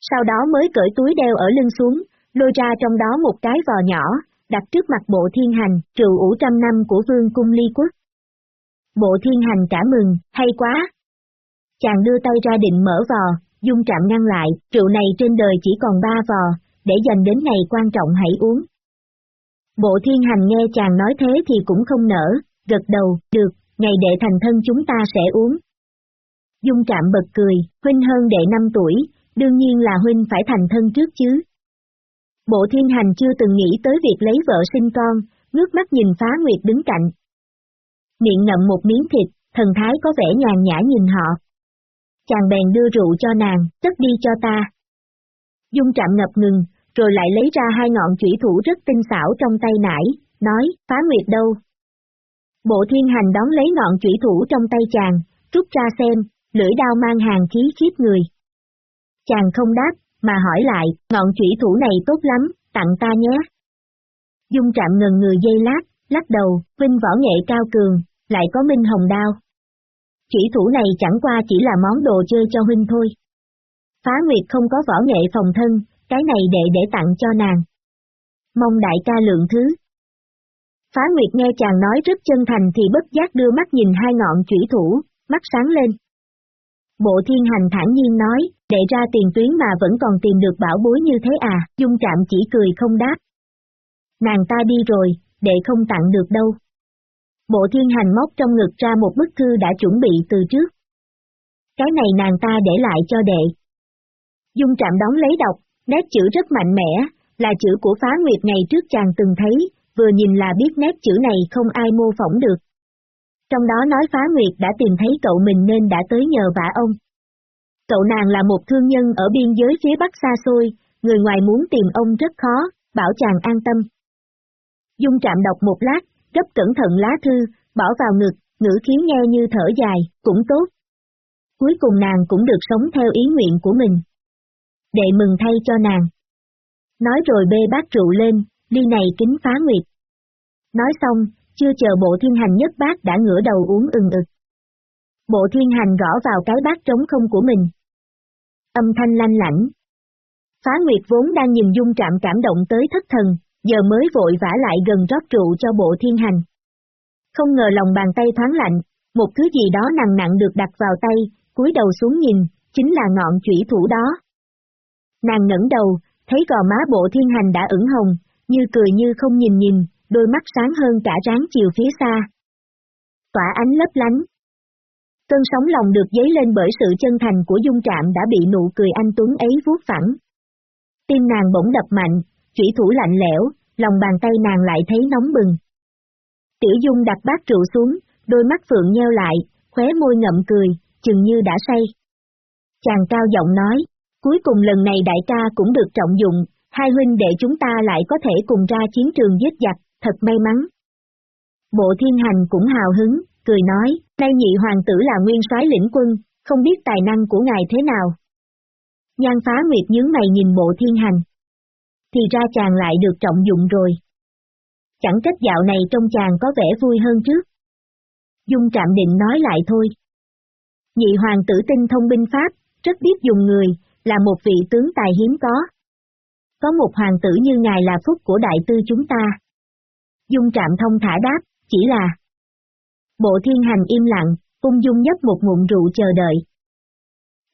Sau đó mới cởi túi đeo ở lưng xuống, lôi ra trong đó một cái vò nhỏ, đặt trước mặt bộ thiên hành, rượu ủ trăm năm của vương cung ly quốc. Bộ thiên hành cả mừng, hay quá. Chàng đưa tay ra định mở vò, dung trạm ngăn lại, rượu này trên đời chỉ còn ba vò, để dành đến ngày quan trọng hãy uống. Bộ thiên hành nghe chàng nói thế thì cũng không nở, gật đầu, được, ngày đệ thành thân chúng ta sẽ uống. Dung trạm bật cười, huynh hơn đệ năm tuổi, đương nhiên là huynh phải thành thân trước chứ. Bộ thiên hành chưa từng nghĩ tới việc lấy vợ sinh con, ngước mắt nhìn phá nguyệt đứng cạnh. Miệng ngậm một miếng thịt, thần thái có vẻ nhàn nhã nhìn họ. Chàng bèn đưa rượu cho nàng, tất đi cho ta. Dung trạm ngập ngừng, rồi lại lấy ra hai ngọn chủy thủ rất tinh xảo trong tay nải, nói, phá nguyệt đâu. Bộ thiên hành đón lấy ngọn chủy thủ trong tay chàng, rút ra xem, lưỡi đao mang hàng khí khiếp người. Chàng không đáp, mà hỏi lại, ngọn chủy thủ này tốt lắm, tặng ta nhé. Dung trạm ngần người dây lát, lắc đầu, vinh võ nghệ cao cường, lại có minh hồng đao. Chủy thủ này chẳng qua chỉ là món đồ chơi cho huynh thôi. Phá Nguyệt không có võ nghệ phòng thân, cái này đệ để tặng cho nàng. Mong đại ca lượng thứ. Phá Nguyệt nghe chàng nói rất chân thành thì bất giác đưa mắt nhìn hai ngọn chủy thủ, mắt sáng lên. Bộ thiên hành thản nhiên nói, đệ ra tiền tuyến mà vẫn còn tìm được bảo bối như thế à, dung trạm chỉ cười không đáp. Nàng ta đi rồi, đệ không tặng được đâu. Bộ thiên hành móc trong ngực ra một bức thư đã chuẩn bị từ trước. Cái này nàng ta để lại cho đệ. Dung trạm đón lấy đọc, nét chữ rất mạnh mẽ, là chữ của phá nguyệt ngày trước chàng từng thấy, vừa nhìn là biết nét chữ này không ai mô phỏng được. Trong đó nói phá nguyệt đã tìm thấy cậu mình nên đã tới nhờ vả ông. Cậu nàng là một thương nhân ở biên giới phía bắc xa xôi, người ngoài muốn tìm ông rất khó, bảo chàng an tâm. Dung trạm đọc một lát, gấp cẩn thận lá thư, bỏ vào ngực, ngữ khí nghe như thở dài, cũng tốt. Cuối cùng nàng cũng được sống theo ý nguyện của mình. Đệ mừng thay cho nàng. Nói rồi bê bát rượu lên, ly này kính phá nguyệt. Nói xong, chưa chờ bộ thiên hành nhất bát đã ngửa đầu uống ừng ực. Bộ thiên hành gõ vào cái bát trống không của mình. Âm thanh lanh lãnh. Phá Nguyệt vốn đang nhìn dung trạm cảm động tới thất thần, giờ mới vội vã lại gần rót rượu cho bộ thiên hành. Không ngờ lòng bàn tay thoáng lạnh, một thứ gì đó nặng nặng được đặt vào tay, cúi đầu xuống nhìn, chính là ngọn chủy thủ đó. Nàng ngẩng đầu, thấy gò má bộ thiên hành đã ửng hồng, như cười như không nhìn nhìn, đôi mắt sáng hơn cả ráng chiều phía xa. Tỏa ánh lấp lánh. Cơn sóng lòng được dấy lên bởi sự chân thành của dung trạm đã bị nụ cười anh Tuấn ấy vuốt phẳng. Tim nàng bỗng đập mạnh, chỉ thủ lạnh lẽo, lòng bàn tay nàng lại thấy nóng bừng. Tiểu dung đặt bát rượu xuống, đôi mắt phượng nheo lại, khóe môi ngậm cười, chừng như đã say. Chàng cao giọng nói, cuối cùng lần này đại ca cũng được trọng dụng, hai huynh đệ chúng ta lại có thể cùng ra chiến trường giết giặc, thật may mắn. Bộ thiên hành cũng hào hứng, cười nói, nay nhị hoàng tử là nguyên soái lĩnh quân, không biết tài năng của ngài thế nào. Nhan phá nguyệt nhướng mày nhìn bộ thiên hành. Thì ra chàng lại được trọng dụng rồi. Chẳng trách dạo này trong chàng có vẻ vui hơn trước. Dung trạm định nói lại thôi. Nhị hoàng tử tinh thông binh pháp, rất biết dùng người, là một vị tướng tài hiếm có. Có một hoàng tử như ngài là phúc của đại tư chúng ta. Dung trạm thông thả đáp, chỉ là. Bộ thiên hành im lặng, ung dung nhấp một ngụm rượu chờ đợi.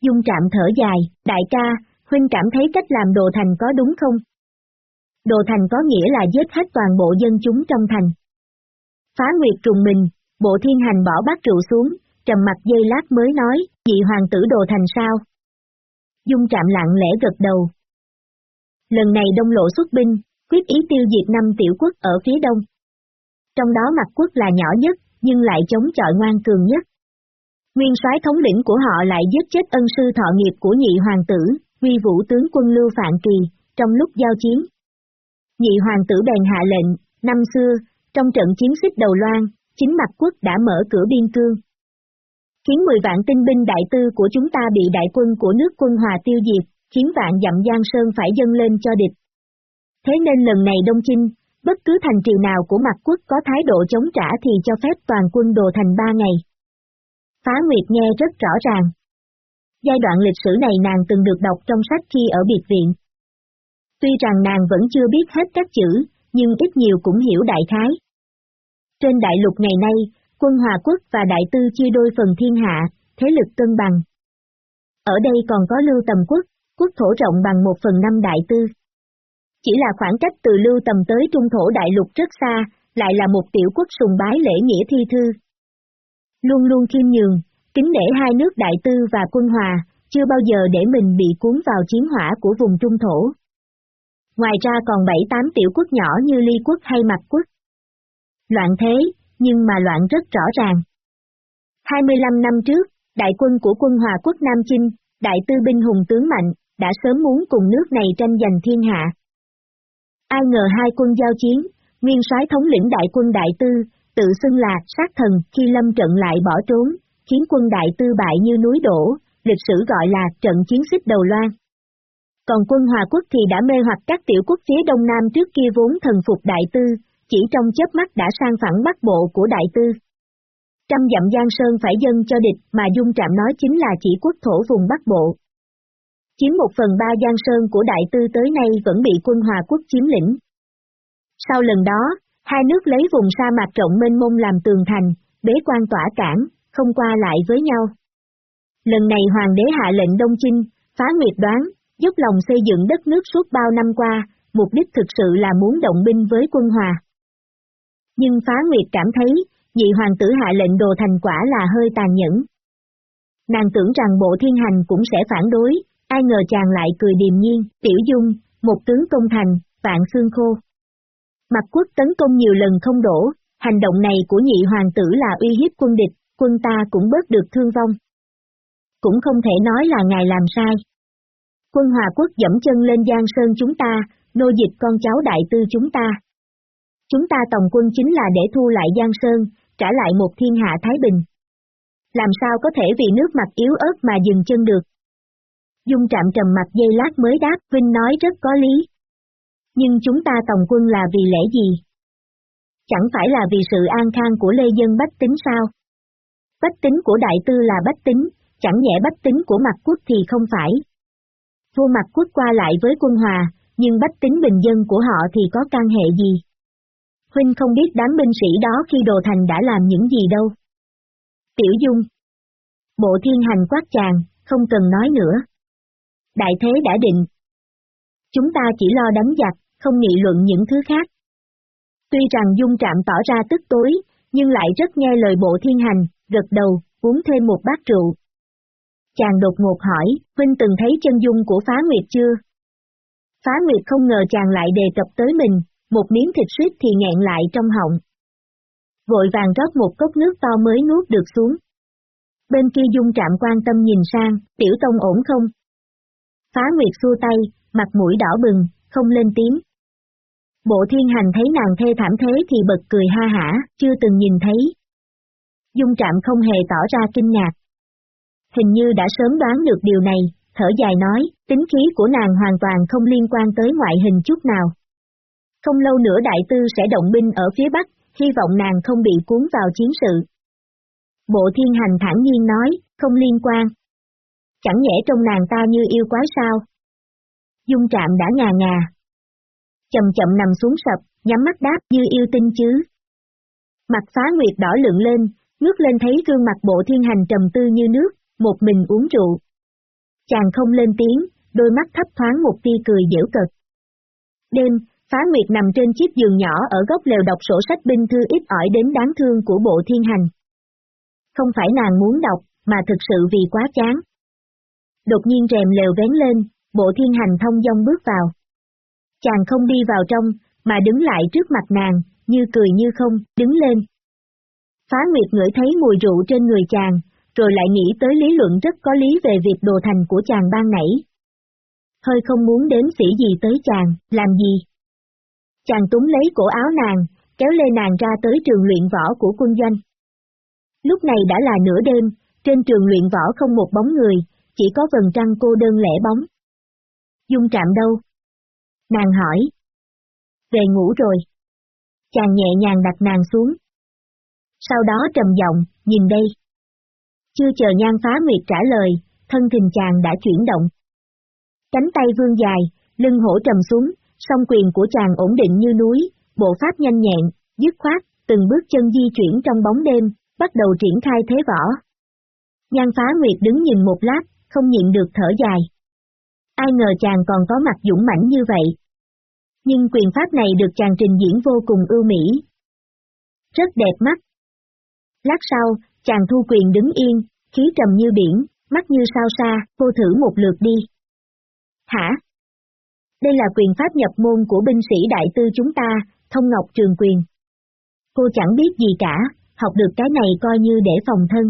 Dung trạm thở dài, đại ca, huynh cảm thấy cách làm đồ thành có đúng không? Đồ thành có nghĩa là giết hết toàn bộ dân chúng trong thành. Phá Nguyệt trùng mình, bộ thiên hành bỏ bát rượu xuống, trầm mặt dây lát mới nói, dị hoàng tử đồ thành sao? Dung trạm lặng lẽ gật đầu. Lần này đông lộ xuất binh, quyết ý tiêu diệt năm tiểu quốc ở phía đông. Trong đó mặt quốc là nhỏ nhất, nhưng lại chống chọi ngoan cường nhất. Nguyên soái thống lĩnh của họ lại giết chết ân sư thọ nghiệp của nhị hoàng tử, uy vũ tướng quân Lưu Phạn Kỳ, trong lúc giao chiến. Nhị hoàng tử bèn hạ lệnh, năm xưa, trong trận chiến xích đầu loan, chính mặt quốc đã mở cửa biên cương. Khiến 10 vạn tinh binh đại tư của chúng ta bị đại quân của nước quân hòa tiêu diệt, khiến vạn dặm Giang Sơn phải dâng lên cho địch. Thế nên lần này Đông Chinh, bất cứ thành trì nào của mặt quốc có thái độ chống trả thì cho phép toàn quân đồ thành ba ngày. Phá Nguyệt nghe rất rõ ràng. Giai đoạn lịch sử này nàng từng được đọc trong sách khi ở biệt viện. Tuy rằng nàng vẫn chưa biết hết các chữ, nhưng ít nhiều cũng hiểu đại khái. Trên đại lục ngày nay, quân Hòa Quốc và Đại Tư chia đôi phần thiên hạ, thế lực cân bằng. Ở đây còn có Lưu Tầm Quốc, quốc thổ rộng bằng một phần năm Đại Tư. Chỉ là khoảng cách từ Lưu Tầm tới Trung Thổ Đại Lục rất xa, lại là một tiểu quốc sùng bái lễ nghĩa thi thư. Luôn luôn khiêm nhường, kính nể hai nước Đại Tư và Quân Hòa, chưa bao giờ để mình bị cuốn vào chiến hỏa của vùng Trung Thổ. Ngoài ra còn bảy tám tiểu quốc nhỏ như Ly Quốc hay Mặt Quốc. Loạn thế, nhưng mà loạn rất rõ ràng. 25 năm trước, đại quân của quân Hòa Quốc Nam Chinh, đại tư binh hùng tướng mạnh, đã sớm muốn cùng nước này tranh giành thiên hạ. Ai ngờ hai quân giao chiến, nguyên soái thống lĩnh đại quân đại tư, tự xưng là sát thần khi lâm trận lại bỏ trốn, khiến quân đại tư bại như núi đổ, lịch sử gọi là trận chiến xích đầu loan. Còn quân Hòa Quốc thì đã mê hoặc các tiểu quốc phía đông nam trước kia vốn thần phục đại tư, chỉ trong chớp mắt đã sang phẳng bắc bộ của đại tư. Trăm dặm Giang Sơn phải dâng cho địch mà Dung Trạm nói chính là chỉ quốc thổ vùng Bắc Bộ. Chiếm một phần ba Giang Sơn của Đại Tư tới nay vẫn bị quân Hòa Quốc chiếm lĩnh. Sau lần đó, Hai nước lấy vùng sa mạc rộng mênh mông làm tường thành, bế quan tỏa cảng, không qua lại với nhau. Lần này hoàng đế hạ lệnh Đông Chinh, phá nguyệt đoán, giúp lòng xây dựng đất nước suốt bao năm qua, mục đích thực sự là muốn động binh với quân hòa. Nhưng phá nguyệt cảm thấy, nhị hoàng tử hạ lệnh đồ thành quả là hơi tàn nhẫn. Nàng tưởng rằng bộ thiên hành cũng sẽ phản đối, ai ngờ chàng lại cười điềm nhiên, tiểu dung, một tướng công thành, vạn xương khô. Mặt quốc tấn công nhiều lần không đổ, hành động này của nhị hoàng tử là uy hiếp quân địch, quân ta cũng bớt được thương vong. Cũng không thể nói là ngài làm sai. Quân Hòa Quốc dẫm chân lên Giang Sơn chúng ta, nô dịch con cháu đại tư chúng ta. Chúng ta tổng quân chính là để thu lại Giang Sơn, trả lại một thiên hạ Thái Bình. Làm sao có thể vì nước mặt yếu ớt mà dừng chân được? Dung trạm trầm mặt dây lát mới đáp, Vinh nói rất có lý. Nhưng chúng ta tổng quân là vì lẽ gì? Chẳng phải là vì sự an khang của lê dân bách tính sao? Bách tính của đại tư là bách tính, chẳng nhẽ bách tính của mặt quốc thì không phải. Vua mặt quốc qua lại với quân hòa, nhưng bách tính bình dân của họ thì có can hệ gì? Huynh không biết đám binh sĩ đó khi đồ thành đã làm những gì đâu. Tiểu Dung Bộ thiên hành quát chàng, không cần nói nữa. Đại thế đã định. Chúng ta chỉ lo đánh giặc, không nghị luận những thứ khác. Tuy rằng Dung Trạm tỏ ra tức tối, nhưng lại rất nghe lời bộ thiên hành, gật đầu, uống thêm một bát rượu. Chàng đột ngột hỏi, Huynh từng thấy chân dung của Phá Nguyệt chưa? Phá Nguyệt không ngờ chàng lại đề cập tới mình, một miếng thịt suýt thì nghẹn lại trong họng. Vội vàng rót một cốc nước to mới nuốt được xuống. Bên kia dung trạm quan tâm nhìn sang, tiểu tông ổn không? Phá Nguyệt xua tay, mặt mũi đỏ bừng, không lên tiếng. Bộ thiên hành thấy nàng thê thảm thế thì bật cười ha hả, chưa từng nhìn thấy. Dung trạm không hề tỏ ra kinh ngạc. Hình như đã sớm đoán được điều này, thở dài nói, tính khí của nàng hoàn toàn không liên quan tới ngoại hình chút nào. Không lâu nữa đại tư sẽ động binh ở phía Bắc, hy vọng nàng không bị cuốn vào chiến sự. Bộ thiên hành thản nhiên nói, không liên quan. Chẳng nhẽ trong nàng ta như yêu quái sao? Dung trạm đã ngà ngà. Chậm chậm nằm xuống sập, nhắm mắt đáp như yêu tinh chứ. Mặt phá nguyệt đỏ lượng lên, ngước lên thấy gương mặt bộ thiên hành trầm tư như nước, một mình uống rượu. Chàng không lên tiếng, đôi mắt thấp thoáng một tia cười dễu cực. Đêm, Phá Nguyệt nằm trên chiếc giường nhỏ ở góc lều đọc sổ sách binh thư ít ỏi đến đáng thương của bộ thiên hành. Không phải nàng muốn đọc, mà thực sự vì quá chán. Đột nhiên rèm lều vén lên, bộ thiên hành thông dong bước vào. Chàng không đi vào trong, mà đứng lại trước mặt nàng, như cười như không, đứng lên. Phá Nguyệt ngửi thấy mùi rượu trên người chàng, rồi lại nghĩ tới lý luận rất có lý về việc đồ thành của chàng ban nãy. Hơi không muốn đến sĩ gì tới chàng, làm gì? Chàng túng lấy cổ áo nàng, kéo lê nàng ra tới trường luyện võ của quân doanh. Lúc này đã là nửa đêm, trên trường luyện võ không một bóng người, chỉ có vần trăng cô đơn lẻ bóng. Dung trạm đâu? Nàng hỏi. Về ngủ rồi. Chàng nhẹ nhàng đặt nàng xuống. Sau đó trầm giọng, nhìn đây. Chưa chờ nhan phá nguyệt trả lời, thân hình chàng đã chuyển động. Cánh tay vương dài, lưng hổ trầm xuống, song quyền của chàng ổn định như núi, bộ pháp nhanh nhẹn, dứt khoát, từng bước chân di chuyển trong bóng đêm, bắt đầu triển khai thế võ. Nhan phá nguyệt đứng nhìn một lát, không nhịn được thở dài. Ai ngờ chàng còn có mặt dũng mãnh như vậy. Nhưng quyền pháp này được chàng trình diễn vô cùng ưu mỹ. Rất đẹp mắt. Lát sau, chàng thu quyền đứng yên, khí trầm như biển, mắt như sao xa, cô thử một lượt đi. Hả? Đây là quyền pháp nhập môn của binh sĩ đại tư chúng ta, thông ngọc trường quyền. Cô chẳng biết gì cả, học được cái này coi như để phòng thân.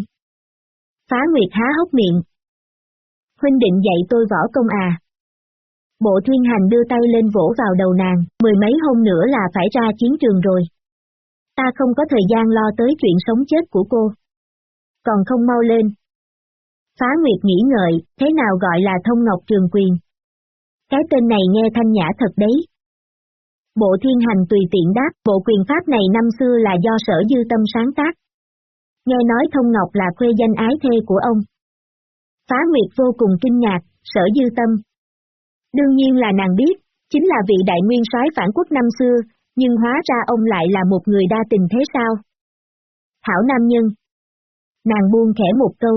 Phá Nguyệt há hốc miệng. Huynh định dạy tôi võ công à? Bộ thiên hành đưa tay lên vỗ vào đầu nàng, mười mấy hôm nữa là phải ra chiến trường rồi. Ta không có thời gian lo tới chuyện sống chết của cô. Còn không mau lên. Phá Nguyệt nghĩ ngợi, thế nào gọi là thông ngọc trường quyền? Cái tên này nghe thanh nhã thật đấy. Bộ thiên hành tùy tiện đáp, bộ quyền pháp này năm xưa là do sở dư tâm sáng tác. Nghe nói thông ngọc là khuê danh ái thê của ông. Phá Nguyệt vô cùng kinh ngạc, sở dư tâm. Đương nhiên là nàng biết, chính là vị đại nguyên soái phản quốc năm xưa, Nhưng hóa ra ông lại là một người đa tình thế sao? Hảo nam nhân. Nàng buông khẽ một câu.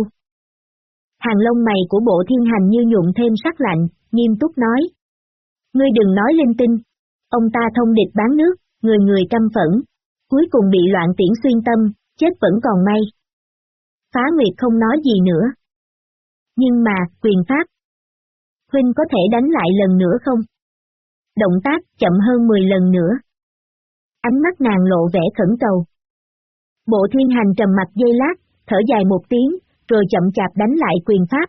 Hàng lông mày của bộ thiên hành như nhuộm thêm sắc lạnh, nghiêm túc nói. Ngươi đừng nói linh tinh. Ông ta thông địch bán nước, người người căm phẫn. Cuối cùng bị loạn tiễn xuyên tâm, chết vẫn còn may. Phá Nguyệt không nói gì nữa. Nhưng mà, quyền pháp. Huynh có thể đánh lại lần nữa không? Động tác chậm hơn 10 lần nữa. Ánh mắt nàng lộ vẻ khẩn cầu. Bộ thiên hành trầm mặt dây lát, thở dài một tiếng, rồi chậm chạp đánh lại quyền pháp.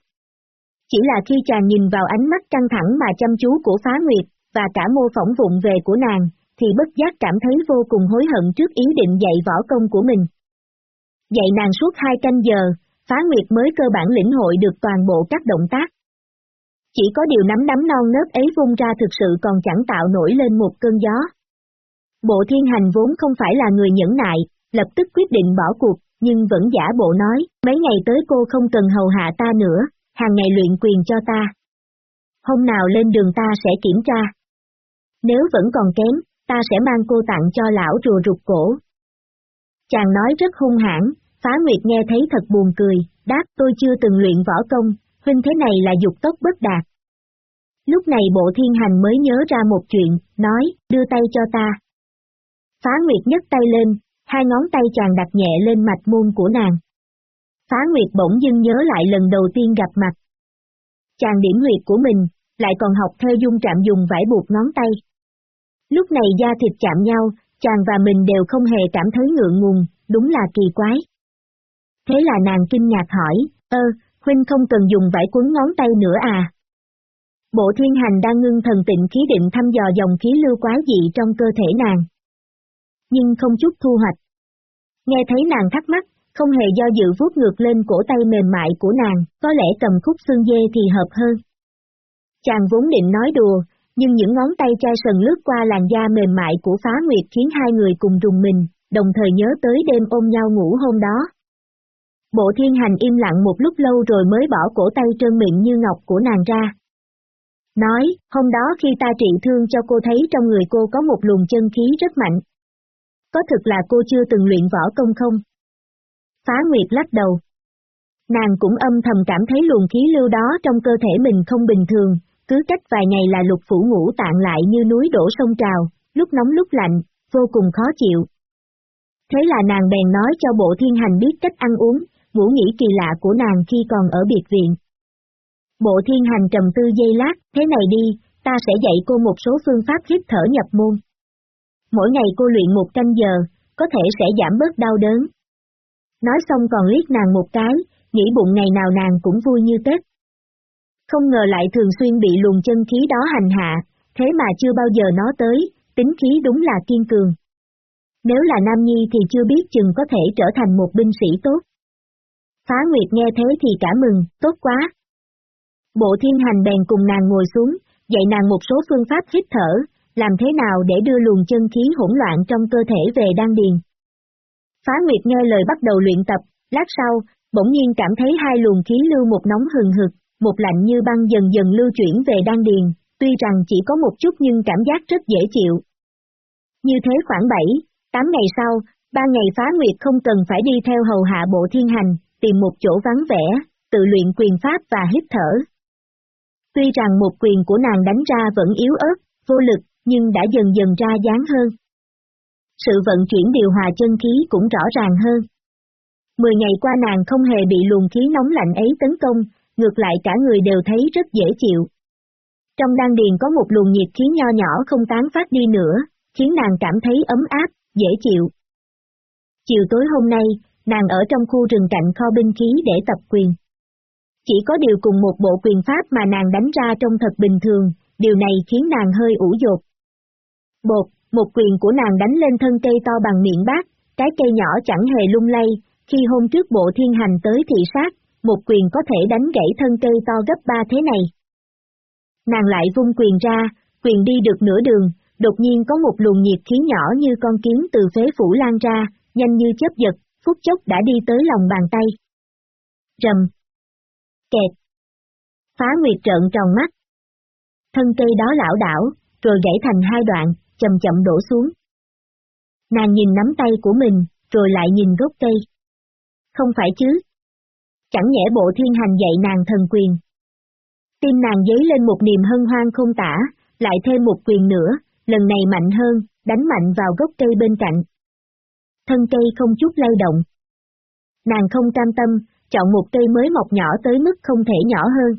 Chỉ là khi chàng nhìn vào ánh mắt căng thẳng mà chăm chú của phá nguyệt, và cả mô phỏng vụng về của nàng, thì bất giác cảm thấy vô cùng hối hận trước ý định dạy võ công của mình. Dạy nàng suốt hai canh giờ, phá nguyệt mới cơ bản lĩnh hội được toàn bộ các động tác. Chỉ có điều nắm đấm non nớt ấy vung ra thực sự còn chẳng tạo nổi lên một cơn gió. Bộ thiên hành vốn không phải là người nhẫn nại, lập tức quyết định bỏ cuộc, nhưng vẫn giả bộ nói, mấy ngày tới cô không cần hầu hạ ta nữa, hàng ngày luyện quyền cho ta. Hôm nào lên đường ta sẽ kiểm tra. Nếu vẫn còn kém, ta sẽ mang cô tặng cho lão rùa rụt cổ. Chàng nói rất hung hãn, phá nguyệt nghe thấy thật buồn cười, đáp tôi chưa từng luyện võ công, huynh thế này là dục tốc bất đạt. Lúc này bộ thiên hành mới nhớ ra một chuyện, nói, đưa tay cho ta. Phá Nguyệt nhấc tay lên, hai ngón tay chàng đặt nhẹ lên mạch môn của nàng. Phá Nguyệt bỗng dưng nhớ lại lần đầu tiên gặp mặt. Chàng điểm huyệt của mình, lại còn học theo dung trạm dùng vải buộc ngón tay. Lúc này da thịt chạm nhau, chàng và mình đều không hề cảm thấy ngượng ngùng, đúng là kỳ quái. Thế là nàng kinh ngạc hỏi, ơ, huynh không cần dùng vải cuốn ngón tay nữa à? Bộ thiên hành đang ngưng thần tịnh khí định thăm dò dòng khí lưu quá dị trong cơ thể nàng. Nhưng không chút thu hoạch. Nghe thấy nàng thắc mắc, không hề do dự vuốt ngược lên cổ tay mềm mại của nàng, có lẽ cầm khúc xương dê thì hợp hơn. Chàng vốn định nói đùa, nhưng những ngón tay chai sần lướt qua làn da mềm mại của phá nguyệt khiến hai người cùng rùng mình, đồng thời nhớ tới đêm ôm nhau ngủ hôm đó. Bộ thiên hành im lặng một lúc lâu rồi mới bỏ cổ tay trơn miệng như ngọc của nàng ra. Nói, hôm đó khi ta trị thương cho cô thấy trong người cô có một luồng chân khí rất mạnh. Có thực là cô chưa từng luyện võ công không? Phá Nguyệt lắc đầu. Nàng cũng âm thầm cảm thấy luồng khí lưu đó trong cơ thể mình không bình thường, cứ cách vài ngày là lục phủ ngủ tạng lại như núi đổ sông trào, lúc nóng lúc lạnh, vô cùng khó chịu. Thế là nàng bèn nói cho bộ thiên hành biết cách ăn uống, Vũ nghĩ kỳ lạ của nàng khi còn ở biệt viện. Bộ thiên hành trầm tư dây lát, thế này đi, ta sẽ dạy cô một số phương pháp hít thở nhập môn. Mỗi ngày cô luyện một canh giờ, có thể sẽ giảm bớt đau đớn. Nói xong còn liếc nàng một cái, nghĩ bụng ngày nào nàng cũng vui như Tết. Không ngờ lại thường xuyên bị luồng chân khí đó hành hạ, thế mà chưa bao giờ nó tới, tính khí đúng là kiên cường. Nếu là Nam Nhi thì chưa biết chừng có thể trở thành một binh sĩ tốt. Phá Nguyệt nghe thế thì cả mừng, tốt quá. Bộ thiên hành bèn cùng nàng ngồi xuống, dạy nàng một số phương pháp hít thở, làm thế nào để đưa luồng chân khí hỗn loạn trong cơ thể về đan điền. Phá Nguyệt nghe lời bắt đầu luyện tập, lát sau, bỗng nhiên cảm thấy hai luồng khí lưu một nóng hừng hực, một lạnh như băng dần dần lưu chuyển về đan điền, tuy rằng chỉ có một chút nhưng cảm giác rất dễ chịu. Như thế khoảng 7, 8 ngày sau, ba ngày phá nguyệt không cần phải đi theo hầu hạ bộ thiên hành, tìm một chỗ vắng vẻ, tự luyện quyền pháp và hít thở. Tuy rằng một quyền của nàng đánh ra vẫn yếu ớt, vô lực, nhưng đã dần dần ra dáng hơn. Sự vận chuyển điều hòa chân khí cũng rõ ràng hơn. Mười ngày qua nàng không hề bị luồng khí nóng lạnh ấy tấn công, ngược lại cả người đều thấy rất dễ chịu. Trong đan điền có một luồng nhiệt khí nho nhỏ không tán phát đi nữa, khiến nàng cảm thấy ấm áp, dễ chịu. Chiều tối hôm nay, nàng ở trong khu rừng cạnh kho binh khí để tập quyền. Chỉ có điều cùng một bộ quyền pháp mà nàng đánh ra trong thật bình thường, điều này khiến nàng hơi ủ dột. Bột, một quyền của nàng đánh lên thân cây to bằng miệng bát, cái cây nhỏ chẳng hề lung lay, khi hôm trước bộ thiên hành tới thị sát, một quyền có thể đánh gãy thân cây to gấp ba thế này. Nàng lại vung quyền ra, quyền đi được nửa đường, đột nhiên có một luồng nhiệt khí nhỏ như con kiến từ phế phủ lan ra, nhanh như chớp giật, phút chốc đã đi tới lòng bàn tay. Rầm. Kẹt. Phá Nguyệt trợn tròn mắt. Thân cây đó lão đảo, rồi gãy thành hai đoạn, chậm chậm đổ xuống. Nàng nhìn nắm tay của mình, rồi lại nhìn gốc cây. Không phải chứ? Chẳng nhẽ bộ thiên hành dạy nàng thần quyền. Tim nàng dấy lên một niềm hân hoan không tả, lại thêm một quyền nữa, lần này mạnh hơn, đánh mạnh vào gốc cây bên cạnh. Thân cây không chút lay động. Nàng không cam tâm, chọn một cây mới mọc nhỏ tới mức không thể nhỏ hơn.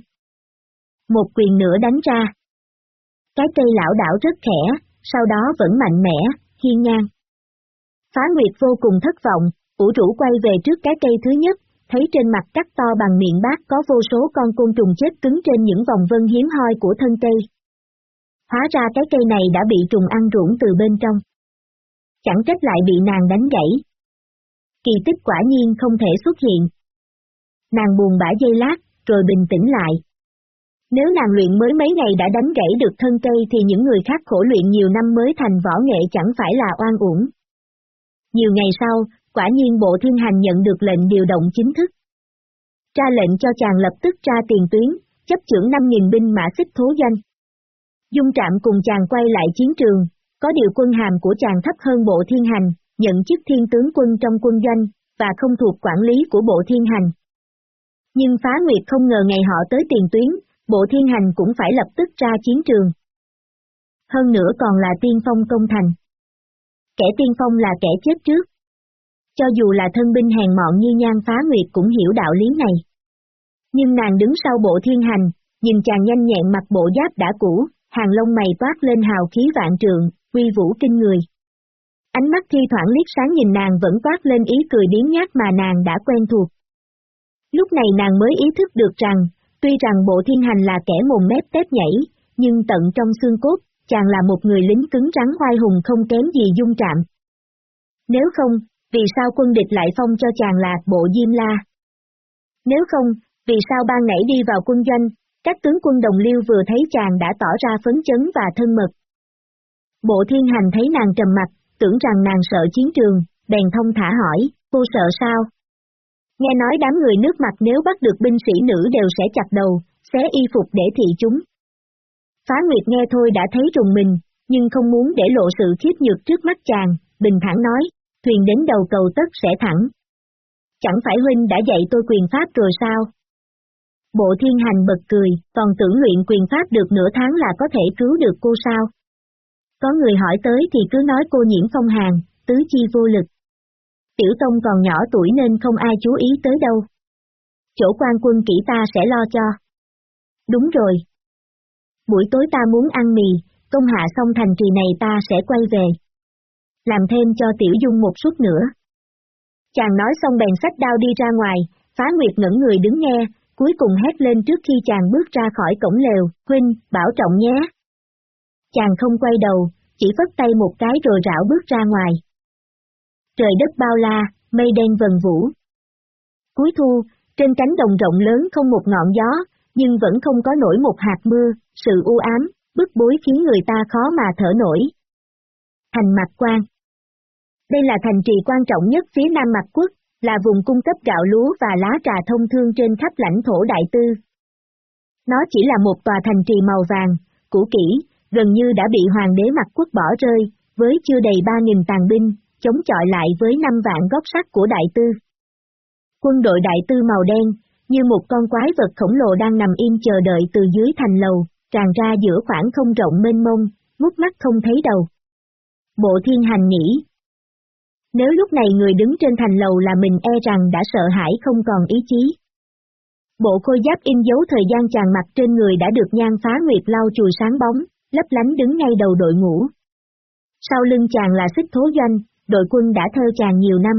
Một quyền nữa đánh ra. Cái cây lão đảo rất khẽ, sau đó vẫn mạnh mẽ, hiên ngang. Phá Nguyệt vô cùng thất vọng, ủ rũ quay về trước cái cây thứ nhất, thấy trên mặt cắt to bằng miệng bát có vô số con côn trùng chết cứng trên những vòng vân hiếm hoi của thân cây. Hóa ra cái cây này đã bị trùng ăn rủng từ bên trong. Chẳng trách lại bị nàng đánh gãy. Kỳ tích quả nhiên không thể xuất hiện. Nàng buồn bã dây lát, rồi bình tĩnh lại. Nếu nàng luyện mới mấy ngày đã đánh gãy được thân cây thì những người khác khổ luyện nhiều năm mới thành võ nghệ chẳng phải là oan uổng. Nhiều ngày sau, quả nhiên bộ thiên hành nhận được lệnh điều động chính thức. Ra lệnh cho chàng lập tức ra tiền tuyến, chấp trưởng 5.000 binh mã xích thố danh. Dung trạm cùng chàng quay lại chiến trường, có điều quân hàm của chàng thấp hơn bộ thiên hành, nhận chức thiên tướng quân trong quân doanh, và không thuộc quản lý của bộ thiên hành. Nhưng phá nguyệt không ngờ ngày họ tới tiền tuyến, bộ thiên hành cũng phải lập tức ra chiến trường. Hơn nữa còn là tiên phong công thành. Kẻ tiên phong là kẻ chết trước. Cho dù là thân binh hèn mọn như nhan phá nguyệt cũng hiểu đạo lý này. Nhưng nàng đứng sau bộ thiên hành, nhìn chàng nhanh nhẹn mặc bộ giáp đã cũ, hàng lông mày toát lên hào khí vạn trường, uy vũ kinh người. Ánh mắt thi thoảng liếc sáng nhìn nàng vẫn toát lên ý cười biến nhát mà nàng đã quen thuộc. Lúc này nàng mới ý thức được rằng, tuy rằng bộ thiên hành là kẻ mồm mép tép nhảy, nhưng tận trong xương cốt, chàng là một người lính cứng rắn hoai hùng không kém gì dung trạm. Nếu không, vì sao quân địch lại phong cho chàng là bộ diêm la? Nếu không, vì sao ban nãy đi vào quân doanh, các tướng quân đồng liêu vừa thấy chàng đã tỏ ra phấn chấn và thân mật. Bộ thiên hành thấy nàng trầm mặt, tưởng rằng nàng sợ chiến trường, bèn thông thả hỏi, cô sợ sao? Nghe nói đám người nước mặt nếu bắt được binh sĩ nữ đều sẽ chặt đầu, xé y phục để thị chúng. Phá Nguyệt nghe thôi đã thấy trùng mình, nhưng không muốn để lộ sự khiếp nhược trước mắt chàng, bình thản nói, thuyền đến đầu cầu tất sẽ thẳng. Chẳng phải huynh đã dạy tôi quyền pháp rồi sao? Bộ thiên hành bật cười, còn tưởng luyện quyền pháp được nửa tháng là có thể cứu được cô sao? Có người hỏi tới thì cứ nói cô nhiễm phong hàn, tứ chi vô lực. Tiểu Tông còn nhỏ tuổi nên không ai chú ý tới đâu. Chỗ quan quân kỹ ta sẽ lo cho. Đúng rồi. Buổi tối ta muốn ăn mì, công hạ xong thành trì này ta sẽ quay về. Làm thêm cho Tiểu Dung một suất nữa. Chàng nói xong bèn sách đao đi ra ngoài, phá nguyệt ngẩn người đứng nghe, cuối cùng hét lên trước khi chàng bước ra khỏi cổng lều, huynh, bảo trọng nhé. Chàng không quay đầu, chỉ phất tay một cái rồi rảo bước ra ngoài. Trời đất bao la, mây đen vần vũ. Cuối thu, trên cánh đồng rộng lớn không một ngọn gió, nhưng vẫn không có nổi một hạt mưa, sự u ám, bức bối khiến người ta khó mà thở nổi. Thành Mạc Quan Đây là thành trì quan trọng nhất phía Nam Mạc Quốc, là vùng cung cấp gạo lúa và lá trà thông thương trên khắp lãnh thổ Đại Tư. Nó chỉ là một tòa thành trì màu vàng, cũ kỹ, gần như đã bị hoàng đế mặt Quốc bỏ rơi, với chưa đầy 3.000 tàn binh, chống chọi lại với năm vạn góc sắt của Đại Tư. Quân đội Đại Tư màu đen, như một con quái vật khổng lồ đang nằm im chờ đợi từ dưới thành lầu, tràn ra giữa khoảng không rộng mênh mông, ngút mắt không thấy đầu. Bộ thiên hành nghĩ. Nếu lúc này người đứng trên thành lầu là mình e rằng đã sợ hãi không còn ý chí. Bộ khôi giáp in dấu thời gian chàng mặt trên người đã được nhan phá nguyệt lau chùi sáng bóng, lấp lánh đứng ngay đầu đội ngũ. Sau lưng chàng là xích thố doanh, đội quân đã theo chàng nhiều năm.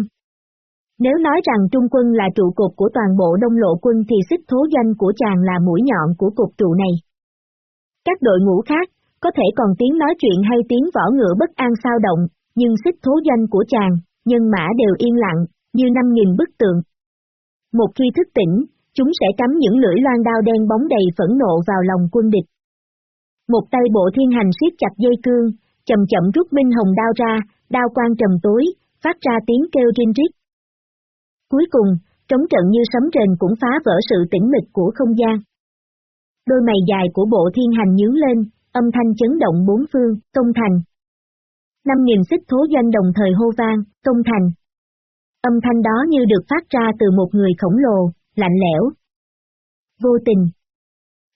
Nếu nói rằng trung quân là trụ cột của toàn bộ đông lộ quân thì xích thố doanh của chàng là mũi nhọn của cục trụ này. Các đội ngũ khác, có thể còn tiếng nói chuyện hay tiếng võ ngựa bất an sao động, nhưng xích thố doanh của chàng, nhân mã đều yên lặng, như năm nghìn bức tượng. Một khi thức tỉnh, chúng sẽ cắm những lưỡi loan đao đen bóng đầy phẫn nộ vào lòng quân địch. Một tay bộ thiên hành siết chặt dây cương, chậm chậm rút minh hồng đao ra, đao quang trầm tối, phát ra tiếng kêu rinh rít. Cuối cùng, trống trận như sấm rền cũng phá vỡ sự tĩnh mịch của không gian. Đôi mày dài của bộ thiên hành nhướng lên, âm thanh chấn động bốn phương, công thành. Năm nghìn xích thố doanh đồng thời hô vang, công thành. Âm thanh đó như được phát ra từ một người khổng lồ, lạnh lẽo. Vô tình.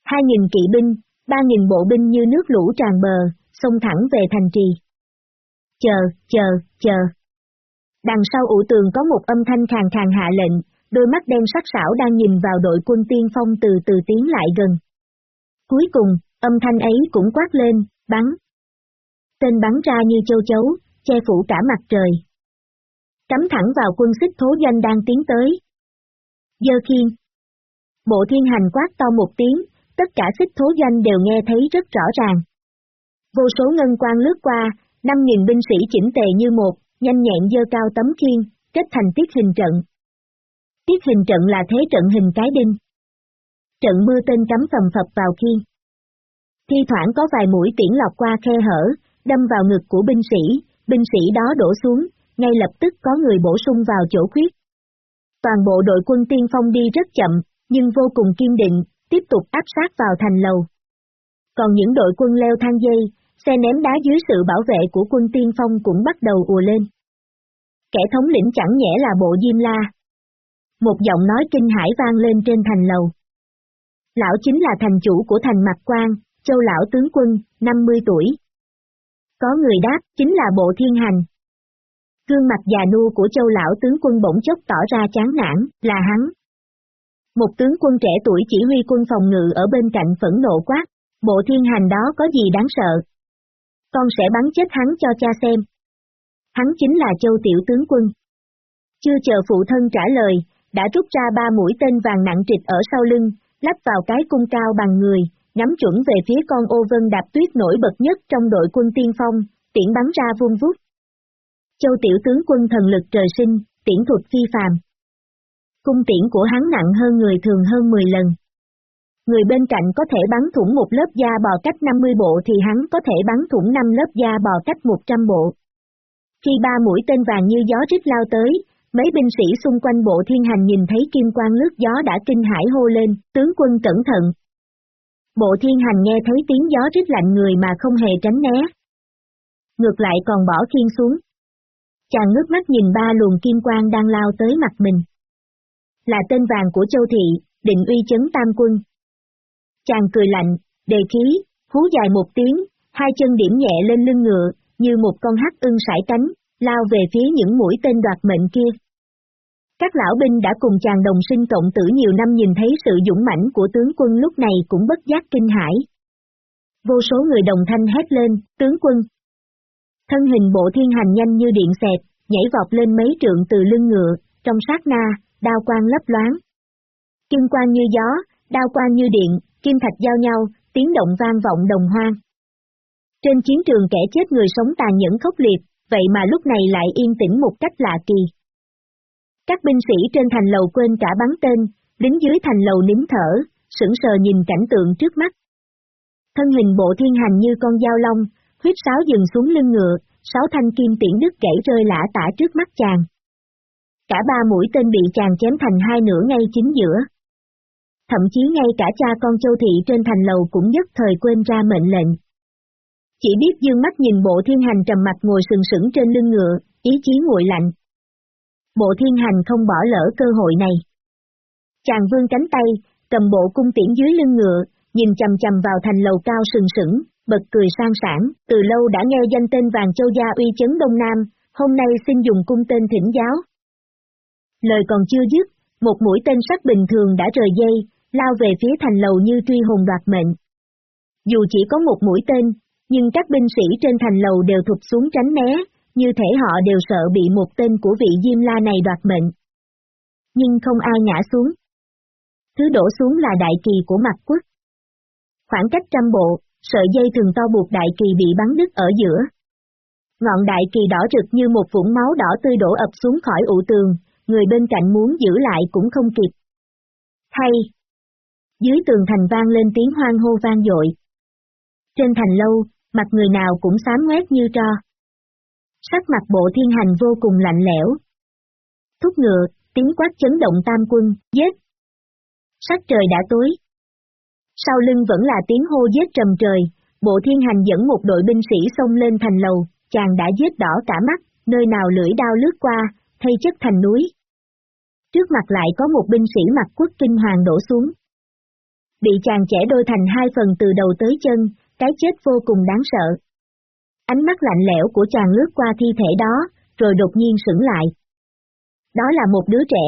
Hai nghìn kỵ binh, ba nghìn bộ binh như nước lũ tràn bờ, xông thẳng về thành trì. Chờ, chờ, chờ. Đằng sau ủ tường có một âm thanh khàn khàn hạ lệnh, đôi mắt đen sắc sảo đang nhìn vào đội quân tiên phong từ từ tiến lại gần. Cuối cùng, âm thanh ấy cũng quát lên, bắn. Tên bắn ra như châu chấu, che phủ cả mặt trời. Cắm thẳng vào quân xích thố doanh đang tiến tới. Dơ khiên. Bộ thiên hành quát to một tiếng, tất cả xích thố doanh đều nghe thấy rất rõ ràng. Vô số ngân quan lướt qua, 5.000 binh sĩ chỉnh tề như một, nhanh nhẹn dơ cao tấm khiên, kết thành tiết hình trận. Tiết hình trận là thế trận hình cái đinh. Trận mưa tên cắm phầm phập vào khiên. Thi thoảng có vài mũi tiễn lọc qua khe hở, đâm vào ngực của binh sĩ, binh sĩ đó đổ xuống, ngay lập tức có người bổ sung vào chỗ khuyết. Toàn bộ đội quân tiên phong đi rất chậm, nhưng vô cùng kiên định, tiếp tục áp sát vào thành lầu. Còn những đội quân leo thang dây, xe ném đá dưới sự bảo vệ của quân tiên phong cũng bắt đầu ùa lên. Kẻ thống lĩnh chẳng nhẽ là bộ Diêm La. Một giọng nói kinh hải vang lên trên thành lầu. Lão chính là thành chủ của thành Mạc Quan, châu lão tướng quân, 50 tuổi. Có người đáp, chính là bộ thiên hành. Gương mặt già nua của châu lão tướng quân bỗng chốc tỏ ra chán nản, là hắn. Một tướng quân trẻ tuổi chỉ huy quân phòng ngự ở bên cạnh phẫn nộ quát, bộ thiên hành đó có gì đáng sợ. Con sẽ bắn chết hắn cho cha xem. Hắn chính là châu tiểu tướng quân. Chưa chờ phụ thân trả lời, đã rút ra ba mũi tên vàng nặng trịch ở sau lưng, lắp vào cái cung cao bằng người, nhắm chuẩn về phía con ô vân đạp tuyết nổi bật nhất trong đội quân tiên phong, tiễn bắn ra vung vút. Châu tiểu tướng quân thần lực trời sinh, tiễn thuật phi phàm. Cung tiễn của hắn nặng hơn người thường hơn 10 lần. Người bên cạnh có thể bắn thủng một lớp da bò cách 50 bộ thì hắn có thể bắn thủng 5 lớp da bò cách 100 bộ. Khi ba mũi tên vàng như gió rít lao tới, mấy binh sĩ xung quanh bộ thiên hành nhìn thấy kim quang lướt gió đã kinh hãi hô lên, tướng quân cẩn thận. Bộ thiên hành nghe thấy tiếng gió rít lạnh người mà không hề tránh né. Ngược lại còn bỏ khiên xuống. Chàng ngước mắt nhìn ba luồng kim quang đang lao tới mặt mình. Là tên vàng của châu thị, định uy chấn tam quân. Chàng cười lạnh, đề khí, hú dài một tiếng, hai chân điểm nhẹ lên lưng ngựa, như một con hắc ưng sải cánh, lao về phía những mũi tên đoạt mệnh kia. Các lão binh đã cùng chàng đồng sinh cộng tử nhiều năm nhìn thấy sự dũng mãnh của tướng quân lúc này cũng bất giác kinh hãi. Vô số người đồng thanh hét lên, tướng quân. Thân hình bộ thiên hành nhanh như điện xẹt, nhảy vọt lên mấy trượng từ lưng ngựa, trong sát na, đao quang lấp loáng. Kim quang như gió, đao quang như điện, kim thạch giao nhau, tiếng động vang vọng đồng hoang. Trên chiến trường kẻ chết người sống tàn nhẫn khốc liệt, vậy mà lúc này lại yên tĩnh một cách lạ kỳ. Các binh sĩ trên thành lầu quên cả bắn tên, đứng dưới thành lầu nín thở, sững sờ nhìn cảnh tượng trước mắt. Thân hình bộ thiên hành như con dao long, huyết sáo dừng xuống lưng ngựa, sáu thanh kim tiễn đứt gãy rơi lã tả trước mắt chàng. Cả ba mũi tên bị chàng chém thành hai nửa ngay chính giữa. Thậm chí ngay cả cha con châu thị trên thành lầu cũng nhất thời quên ra mệnh lệnh. Chỉ biết dương mắt nhìn bộ thiên hành trầm mặt ngồi sừng sững trên lưng ngựa, ý chí nguội lạnh. Bộ thiên hành không bỏ lỡ cơ hội này. Chàng vươn cánh tay, cầm bộ cung tiễn dưới lưng ngựa, nhìn chầm chầm vào thành lầu cao sừng sững, bật cười sang sảng, từ lâu đã nghe danh tên vàng châu gia uy chấn Đông Nam, hôm nay xin dùng cung tên thỉnh giáo. Lời còn chưa dứt, một mũi tên sắt bình thường đã rời dây, lao về phía thành lầu như truy hồn đoạt mệnh. Dù chỉ có một mũi tên, nhưng các binh sĩ trên thành lầu đều thụt xuống tránh né, như thể họ đều sợ bị một tên của vị Diêm La này đoạt mệnh. Nhưng không ai ngã xuống. Thứ đổ xuống là đại kỳ của mặt quốc. Khoảng cách trăm bộ, sợi dây thường to buộc đại kỳ bị bắn đứt ở giữa. Ngọn đại kỳ đỏ rực như một vũng máu đỏ tươi đổ ập xuống khỏi ụ tường, người bên cạnh muốn giữ lại cũng không kịp. Hay! Dưới tường thành vang lên tiếng hoang hô vang dội. Trên thành lâu, mặt người nào cũng xám ngoét như tro. Sắc mặt bộ thiên hành vô cùng lạnh lẽo. Thúc ngựa, tiếng quát chấn động tam quân, giết. Sắc trời đã tối. Sau lưng vẫn là tiếng hô giết trầm trời, bộ thiên hành dẫn một đội binh sĩ xông lên thành lầu, chàng đã giết đỏ cả mắt, nơi nào lưỡi đao lướt qua, thay chất thành núi. Trước mặt lại có một binh sĩ mặc quốc kinh hoàng đổ xuống. Bị chàng trẻ đôi thành hai phần từ đầu tới chân, cái chết vô cùng đáng sợ. Ánh mắt lạnh lẽo của chàng lướt qua thi thể đó, rồi đột nhiên sững lại. Đó là một đứa trẻ,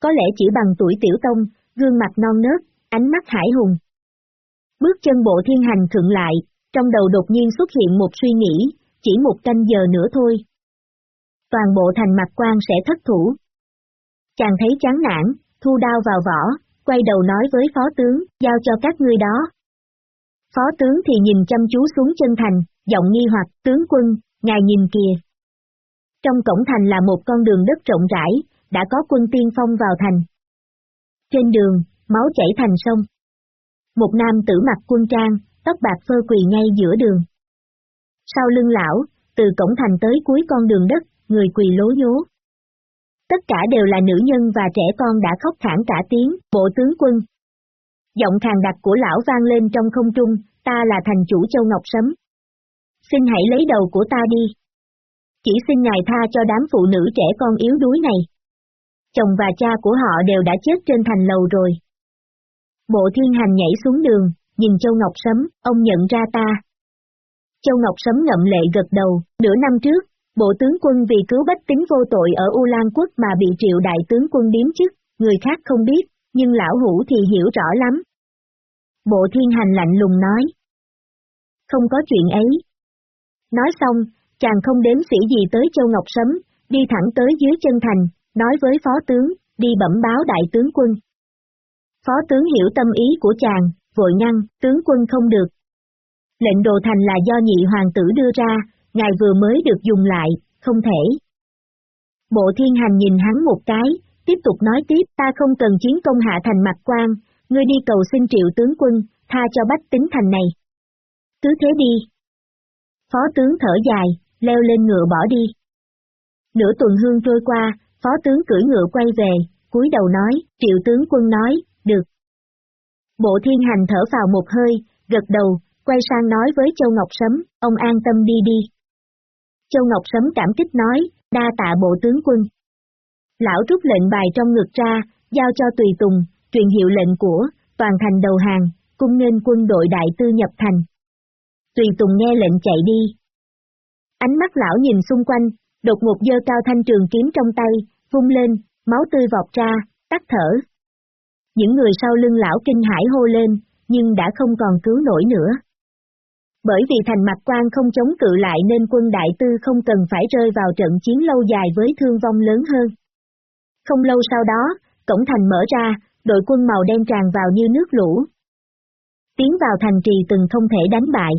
có lẽ chỉ bằng tuổi tiểu tông, gương mặt non nớt, ánh mắt hải hùng. Bước chân bộ thiên hành thượng lại, trong đầu đột nhiên xuất hiện một suy nghĩ, chỉ một canh giờ nữa thôi. Toàn bộ thành mặt quan sẽ thất thủ. Chàng thấy chán nản, thu đao vào vỏ, quay đầu nói với phó tướng, giao cho các ngươi đó. Phó tướng thì nhìn chăm chú xuống chân thành, giọng nghi hoặc, tướng quân, ngài nhìn kìa. Trong cổng thành là một con đường đất rộng rãi, đã có quân tiên phong vào thành. Trên đường, máu chảy thành sông. Một nam tử mặc quân trang, tóc bạc phơ quỳ ngay giữa đường. Sau lưng lão, từ cổng thành tới cuối con đường đất, người quỳ lố nhố. Tất cả đều là nữ nhân và trẻ con đã khóc thảm cả tiếng, bộ tướng quân. Giọng khàn đặc của lão vang lên trong không trung, ta là thành chủ Châu Ngọc Sấm. Xin hãy lấy đầu của ta đi. Chỉ xin ngài tha cho đám phụ nữ trẻ con yếu đuối này. Chồng và cha của họ đều đã chết trên thành lầu rồi. Bộ thiên hành nhảy xuống đường, nhìn Châu Ngọc Sấm, ông nhận ra ta. Châu Ngọc Sấm ngậm lệ gật đầu, nửa năm trước, bộ tướng quân vì cứu bách tính vô tội ở U Lan Quốc mà bị triệu đại tướng quân điếm chức, người khác không biết, nhưng lão hủ thì hiểu rõ lắm. Bộ thiên hành lạnh lùng nói. Không có chuyện ấy. Nói xong, chàng không đếm sĩ gì tới Châu Ngọc Sấm, đi thẳng tới dưới chân thành, nói với phó tướng, đi bẩm báo đại tướng quân. Phó tướng hiểu tâm ý của chàng, vội ngăn, tướng quân không được. Lệnh đồ thành là do nhị hoàng tử đưa ra, ngài vừa mới được dùng lại, không thể. Bộ thiên hành nhìn hắn một cái, tiếp tục nói tiếp ta không cần chiến công hạ thành mặt quan, ngươi đi cầu xin triệu tướng quân, tha cho bách tính thành này. Cứ thế đi. Phó tướng thở dài, leo lên ngựa bỏ đi. Nửa tuần hương trôi qua, phó tướng cưỡi ngựa quay về, cúi đầu nói, triệu tướng quân nói, được. Bộ thiên hành thở vào một hơi, gật đầu, quay sang nói với Châu Ngọc Sấm, ông an tâm đi đi. Châu Ngọc Sấm cảm kích nói, đa tạ bộ tướng quân. Lão rút lệnh bài trong ngực ra, giao cho Tùy Tùng, truyền hiệu lệnh của, toàn thành đầu hàng, cung nên quân đội đại tư nhập thành. Tùy Tùng nghe lệnh chạy đi. Ánh mắt lão nhìn xung quanh, đột ngột dơ cao thanh trường kiếm trong tay, vung lên, máu tươi vọt ra, tắt thở. Những người sau lưng lão kinh hãi hô lên, nhưng đã không còn cứu nổi nữa. Bởi vì thành mặt quan không chống cự lại nên quân đại tư không cần phải rơi vào trận chiến lâu dài với thương vong lớn hơn. Không lâu sau đó, cổng thành mở ra, đội quân màu đen tràn vào như nước lũ. Tiến vào thành trì từng không thể đánh bại.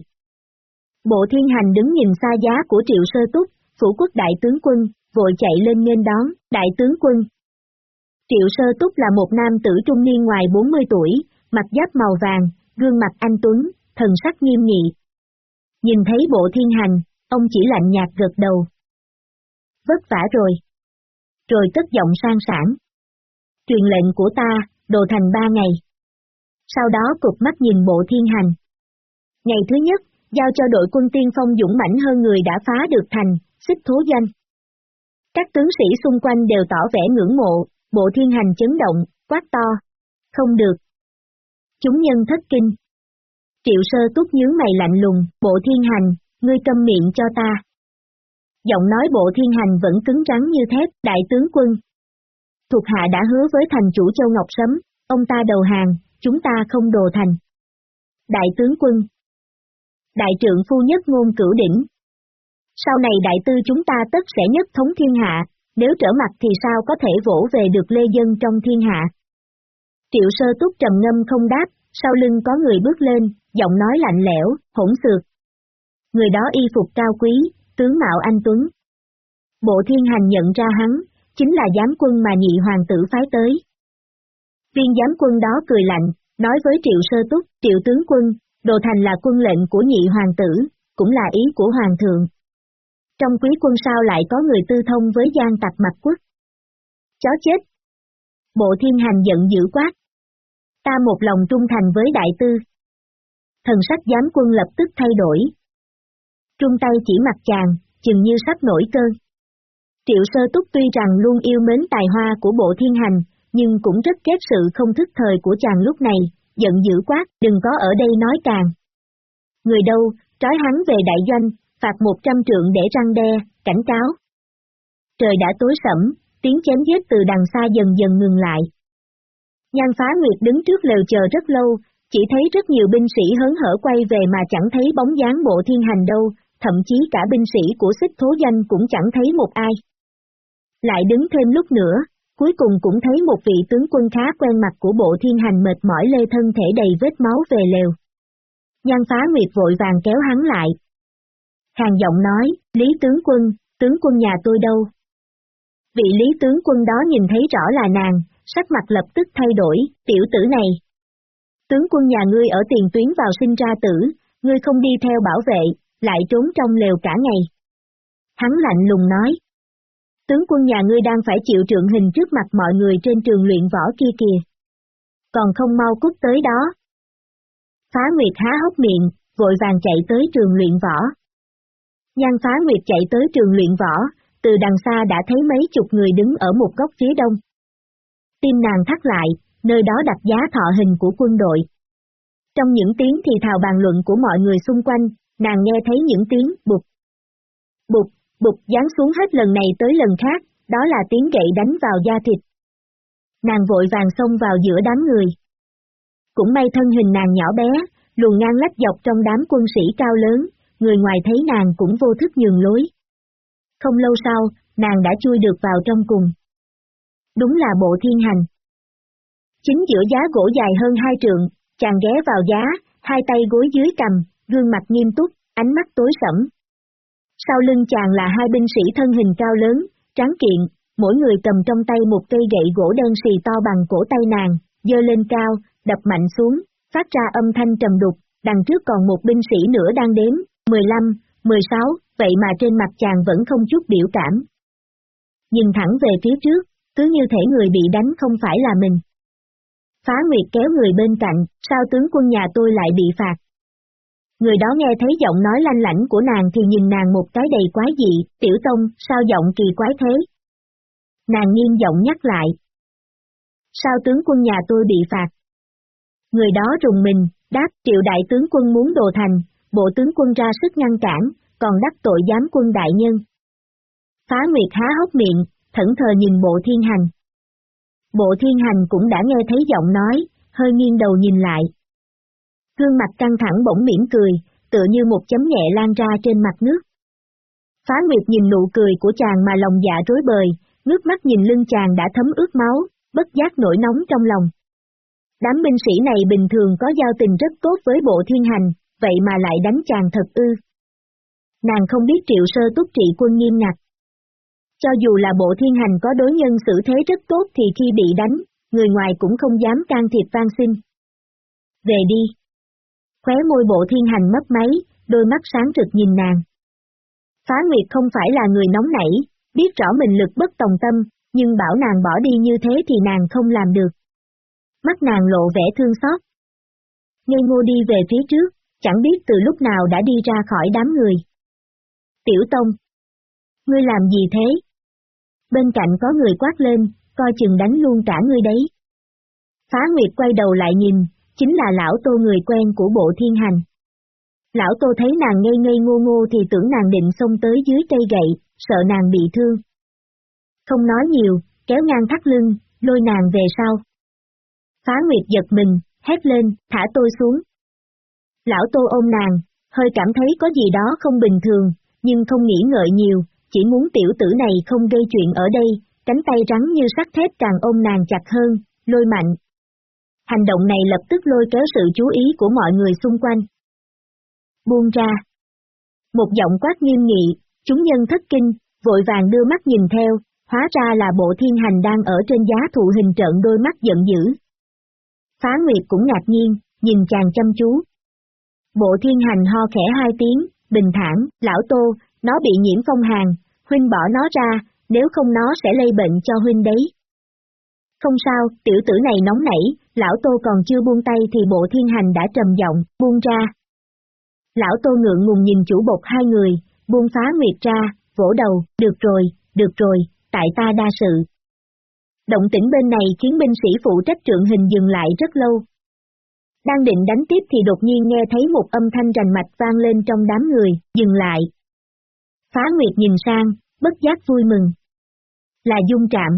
Bộ thiên hành đứng nhìn xa giá của triệu sơ túc, phủ quốc đại tướng quân, vội chạy lên nghênh đón, đại tướng quân. Triệu sơ túc là một nam tử trung niên ngoài 40 tuổi, mặt giáp màu vàng, gương mặt anh Tuấn, thần sắc nghiêm nghị. Nhìn thấy bộ thiên hành, ông chỉ lạnh nhạt gật đầu. Vất vả rồi. Rồi cất giọng sang sản. Truyền lệnh của ta, đồ thành ba ngày. Sau đó cục mắt nhìn bộ thiên hành. Ngày thứ nhất, giao cho đội quân tiên phong dũng mãnh hơn người đã phá được thành, xích thố danh. Các tướng sĩ xung quanh đều tỏ vẻ ngưỡng mộ, bộ thiên hành chấn động, quát to. Không được. Chúng nhân thất kinh. Triệu sơ túc nhướng mày lạnh lùng, bộ thiên hành, ngươi câm miệng cho ta. Giọng nói bộ thiên hành vẫn cứng rắn như thép, đại tướng quân. Thuộc hạ đã hứa với thành chủ Châu Ngọc Sấm, ông ta đầu hàng, chúng ta không đồ thành. Đại tướng quân. Đại trưởng phu nhất ngôn cửu đỉnh. Sau này đại tư chúng ta tất sẽ nhất thống thiên hạ, nếu trở mặt thì sao có thể vỗ về được lê dân trong thiên hạ. Triệu sơ túc trầm ngâm không đáp, sau lưng có người bước lên, giọng nói lạnh lẽo, hỗn xược. Người đó y phục cao quý, tướng mạo anh Tuấn. Bộ thiên hành nhận ra hắn, chính là giám quân mà nhị hoàng tử phái tới. Viên giám quân đó cười lạnh, nói với triệu sơ túc, triệu tướng quân, đồ thành là quân lệnh của nhị hoàng tử, cũng là ý của hoàng thượng. Trong quý quân sao lại có người tư thông với gian tặc mặt quốc? Chó chết! Bộ thiên hành giận dữ quát. Ta một lòng trung thành với đại tư. Thần sắc giám quân lập tức thay đổi. Trung tay chỉ mặt chàng, chừng như sắp nổi cơn. Triệu sơ túc tuy rằng luôn yêu mến tài hoa của bộ thiên hành, nhưng cũng rất ghét sự không thức thời của chàng lúc này, giận dữ quát, đừng có ở đây nói càng. Người đâu, trói hắn về đại doanh, phạt một trăm trượng để răng đe, cảnh cáo. Trời đã tối sẫm, tiếng chém giết từ đằng xa dần dần ngừng lại. Nhan phá nguyệt đứng trước lều chờ rất lâu, chỉ thấy rất nhiều binh sĩ hớn hở quay về mà chẳng thấy bóng dáng bộ thiên hành đâu, thậm chí cả binh sĩ của xích thố danh cũng chẳng thấy một ai. Lại đứng thêm lúc nữa, cuối cùng cũng thấy một vị tướng quân khá quen mặt của bộ thiên hành mệt mỏi lê thân thể đầy vết máu về lều. Nhan phá nguyệt vội vàng kéo hắn lại. Hàng giọng nói, Lý tướng quân, tướng quân nhà tôi đâu? Vị Lý tướng quân đó nhìn thấy rõ là nàng, sắc mặt lập tức thay đổi, tiểu tử này. Tướng quân nhà ngươi ở tiền tuyến vào sinh ra tử, ngươi không đi theo bảo vệ, lại trốn trong lều cả ngày. Hắn lạnh lùng nói. Tướng quân nhà ngươi đang phải chịu trượng hình trước mặt mọi người trên trường luyện võ kia kìa. Còn không mau cút tới đó. Phá Nguyệt há hốc miệng, vội vàng chạy tới trường luyện võ. Nhan Phá Nguyệt chạy tới trường luyện võ, từ đằng xa đã thấy mấy chục người đứng ở một góc phía đông. Tim nàng thắt lại, nơi đó đặt giá thọ hình của quân đội. Trong những tiếng thì thào bàn luận của mọi người xung quanh, nàng nghe thấy những tiếng bụt, bụt, bụt giáng xuống hết lần này tới lần khác, đó là tiếng gậy đánh vào da thịt. Nàng vội vàng xông vào giữa đám người. Cũng may thân hình nàng nhỏ bé, luồn ngang lách dọc trong đám quân sĩ cao lớn, người ngoài thấy nàng cũng vô thức nhường lối. Không lâu sau, nàng đã chui được vào trong cùng. Đúng là bộ thiên hành. Chính giữa giá gỗ dài hơn hai trượng, chàng ghé vào giá, hai tay gối dưới cầm, gương mặt nghiêm túc, ánh mắt tối sẫm. Sau lưng chàng là hai binh sĩ thân hình cao lớn, trắng kiện, mỗi người cầm trong tay một cây gậy gỗ đen xì to bằng cổ tay nàng, dơ lên cao, đập mạnh xuống, phát ra âm thanh trầm đục, đằng trước còn một binh sĩ nữa đang đếm, 15, 16, vậy mà trên mặt chàng vẫn không chút biểu cảm. Nhìn thẳng về phía trước, cứ như thể người bị đánh không phải là mình. Phá Nguyệt kéo người bên cạnh, sao tướng quân nhà tôi lại bị phạt? Người đó nghe thấy giọng nói lanh lãnh của nàng thì nhìn nàng một cái đầy quái dị, tiểu tông, sao giọng kỳ quái thế? Nàng nghiêm giọng nhắc lại. Sao tướng quân nhà tôi bị phạt? Người đó rùng mình, đáp triệu đại tướng quân muốn đồ thành, bộ tướng quân ra sức ngăn cản, còn đắc tội giám quân đại nhân. Phá Nguyệt há hốc miệng, thẫn thờ nhìn bộ thiên hành. Bộ thiên hành cũng đã nghe thấy giọng nói, hơi nghiêng đầu nhìn lại. Gương mặt căng thẳng bỗng mỉm cười, tựa như một chấm nhẹ lan ra trên mặt nước. Phá Nguyệt nhìn nụ cười của chàng mà lòng dạ rối bời, ngước mắt nhìn lưng chàng đã thấm ướt máu, bất giác nổi nóng trong lòng. Đám binh sĩ này bình thường có giao tình rất tốt với bộ thiên hành, vậy mà lại đánh chàng thật ư. Nàng không biết triệu sơ túc trị quân nghiêm ngặt. Cho dù là bộ thiên hành có đối nhân xử thế rất tốt thì khi bị đánh, người ngoài cũng không dám can thiệp van xin. Về đi. Khóe môi bộ thiên hành mất máy, đôi mắt sáng rực nhìn nàng. Phá Nguyệt không phải là người nóng nảy, biết rõ mình lực bất tòng tâm, nhưng bảo nàng bỏ đi như thế thì nàng không làm được. Mắt nàng lộ vẻ thương xót. Ngây ngô đi về phía trước, chẳng biết từ lúc nào đã đi ra khỏi đám người. Tiểu Tông. Ngươi làm gì thế? Bên cạnh có người quát lên, coi chừng đánh luôn cả ngươi đấy. Phá Nguyệt quay đầu lại nhìn, chính là lão tô người quen của bộ thiên hành. Lão tô thấy nàng ngây ngây ngô ngô thì tưởng nàng định xông tới dưới cây gậy, sợ nàng bị thương. Không nói nhiều, kéo ngang thắt lưng, lôi nàng về sau. Phá Nguyệt giật mình, hét lên, thả tôi xuống. Lão tô ôm nàng, hơi cảm thấy có gì đó không bình thường, nhưng không nghĩ ngợi nhiều, chỉ muốn tiểu tử này không gây chuyện ở đây, cánh tay rắn như sắt thép càng ôm nàng chặt hơn, lôi mạnh. Hành động này lập tức lôi kéo sự chú ý của mọi người xung quanh. Buông ra. Một giọng quát nghiêm nghị, chúng nhân thất kinh, vội vàng đưa mắt nhìn theo, hóa ra là bộ thiên hành đang ở trên giá thụ hình trợn đôi mắt giận dữ. Phá Nguyệt cũng ngạc nhiên, nhìn chàng chăm chú. Bộ thiên hành ho khẽ hai tiếng, bình thản, lão tô, nó bị nhiễm phong hàn, huynh bỏ nó ra, nếu không nó sẽ lây bệnh cho huynh đấy. Không sao, tiểu tử này nóng nảy, lão tô còn chưa buông tay thì bộ thiên hành đã trầm giọng, buông ra. Lão tô ngượng ngùng nhìn chủ bột hai người, buông phá nguyệt ra, vỗ đầu, được rồi, được rồi, tại ta đa sự. Động tĩnh bên này khiến binh sĩ phụ trách trượng hình dừng lại rất lâu. Đang định đánh tiếp thì đột nhiên nghe thấy một âm thanh rành mạch vang lên trong đám người, dừng lại. Phá Nguyệt nhìn sang, bất giác vui mừng. Là dung trạm.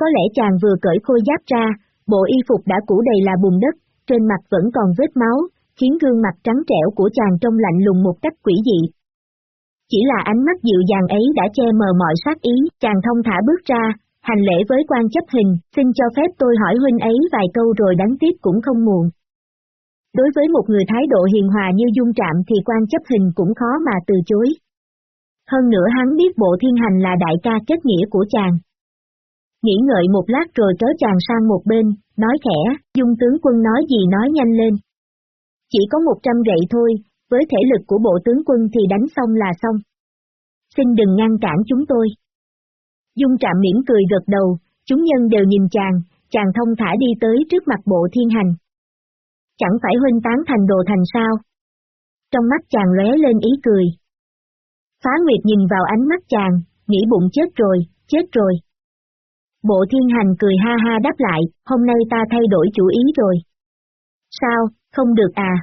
Có lẽ chàng vừa cởi khôi giáp ra, bộ y phục đã cũ đầy là bùn đất, trên mặt vẫn còn vết máu, khiến gương mặt trắng trẻo của chàng trông lạnh lùng một cách quỷ dị. Chỉ là ánh mắt dịu dàng ấy đã che mờ mọi sát ý, chàng thông thả bước ra, hành lễ với quan chấp hình, xin cho phép tôi hỏi huynh ấy vài câu rồi đánh tiếp cũng không muộn. Đối với một người thái độ hiền hòa như dung trạm thì quan chấp hình cũng khó mà từ chối. Hơn nữa hắn biết bộ thiên hành là đại ca kết nghĩa của chàng. Nghĩ ngợi một lát rồi kéo chàng sang một bên, nói khẽ, dung tướng quân nói gì nói nhanh lên. Chỉ có một trăm gậy thôi, với thể lực của bộ tướng quân thì đánh xong là xong. Xin đừng ngăn cản chúng tôi. Dung trạm mỉm cười gật đầu, chúng nhân đều nhìn chàng, chàng thông thả đi tới trước mặt bộ thiên hành. Chẳng phải huynh tán thành đồ thành sao? Trong mắt chàng lóe lên ý cười. Phá Nguyệt nhìn vào ánh mắt chàng, nghĩ bụng chết rồi, chết rồi. Bộ thiên hành cười ha ha đáp lại, hôm nay ta thay đổi chủ ý rồi. Sao, không được à?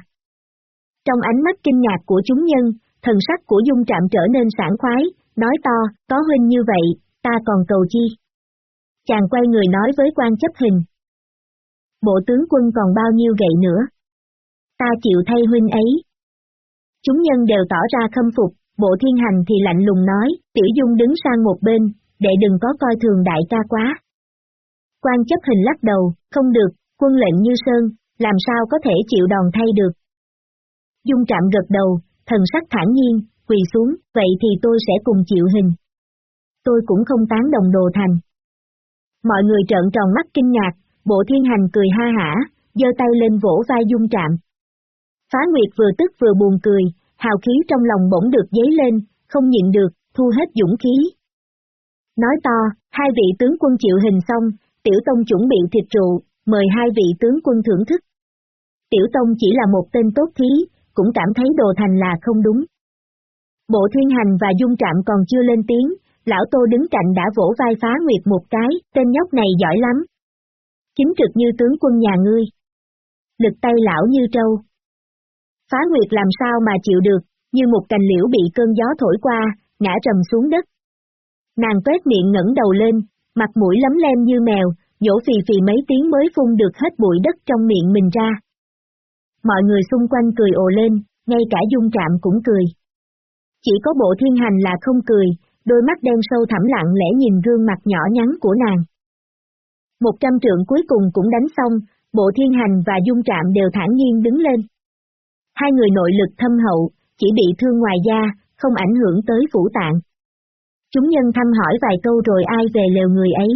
Trong ánh mắt kinh ngạc của chúng nhân, thần sắc của dung trạm trở nên sảng khoái, nói to, có huynh như vậy, ta còn cầu chi. Chàng quay người nói với quan chấp hình. Bộ tướng quân còn bao nhiêu gậy nữa? Ta chịu thay huynh ấy. Chúng nhân đều tỏ ra khâm phục, bộ thiên hành thì lạnh lùng nói, tiểu dung đứng sang một bên, để đừng có coi thường đại ca quá. Quan chấp hình lắc đầu, không được, quân lệnh như sơn, làm sao có thể chịu đòn thay được. Dung trạm gật đầu, thần sắc thản nhiên, quỳ xuống, vậy thì tôi sẽ cùng chịu hình. Tôi cũng không tán đồng đồ thành. Mọi người trợn tròn mắt kinh ngạc, bộ thiên hành cười ha hả, giơ tay lên vỗ vai dung trạm. Phá Nguyệt vừa tức vừa buồn cười, hào khí trong lòng bỗng được dấy lên, không nhịn được, thu hết dũng khí. Nói to, hai vị tướng quân chịu hình xong, tiểu tông chuẩn bị thịt rượu, mời hai vị tướng quân thưởng thức. Tiểu tông chỉ là một tên tốt thí, cũng cảm thấy đồ thành là không đúng. Bộ thiên hành và dung trạm còn chưa lên tiếng, lão tô đứng cạnh đã vỗ vai phá nguyệt một cái, tên nhóc này giỏi lắm. Chính trực như tướng quân nhà ngươi. Lực tay lão như trâu. Phá nguyệt làm sao mà chịu được, như một cành liễu bị cơn gió thổi qua, ngã trầm xuống đất. Nàng tuét miệng ngẩng đầu lên, mặt mũi lấm lem như mèo, dỗ phì phì mấy tiếng mới phun được hết bụi đất trong miệng mình ra mọi người xung quanh cười ồ lên, ngay cả dung trạm cũng cười. Chỉ có bộ thiên hành là không cười, đôi mắt đen sâu thẳm lặng lẽ nhìn gương mặt nhỏ nhắn của nàng. Một trăm trượng cuối cùng cũng đánh xong, bộ thiên hành và dung trạm đều thản nhiên đứng lên. Hai người nội lực thâm hậu, chỉ bị thương ngoài da, không ảnh hưởng tới phủ tạng. Chúng nhân thăm hỏi vài câu rồi ai về lều người ấy.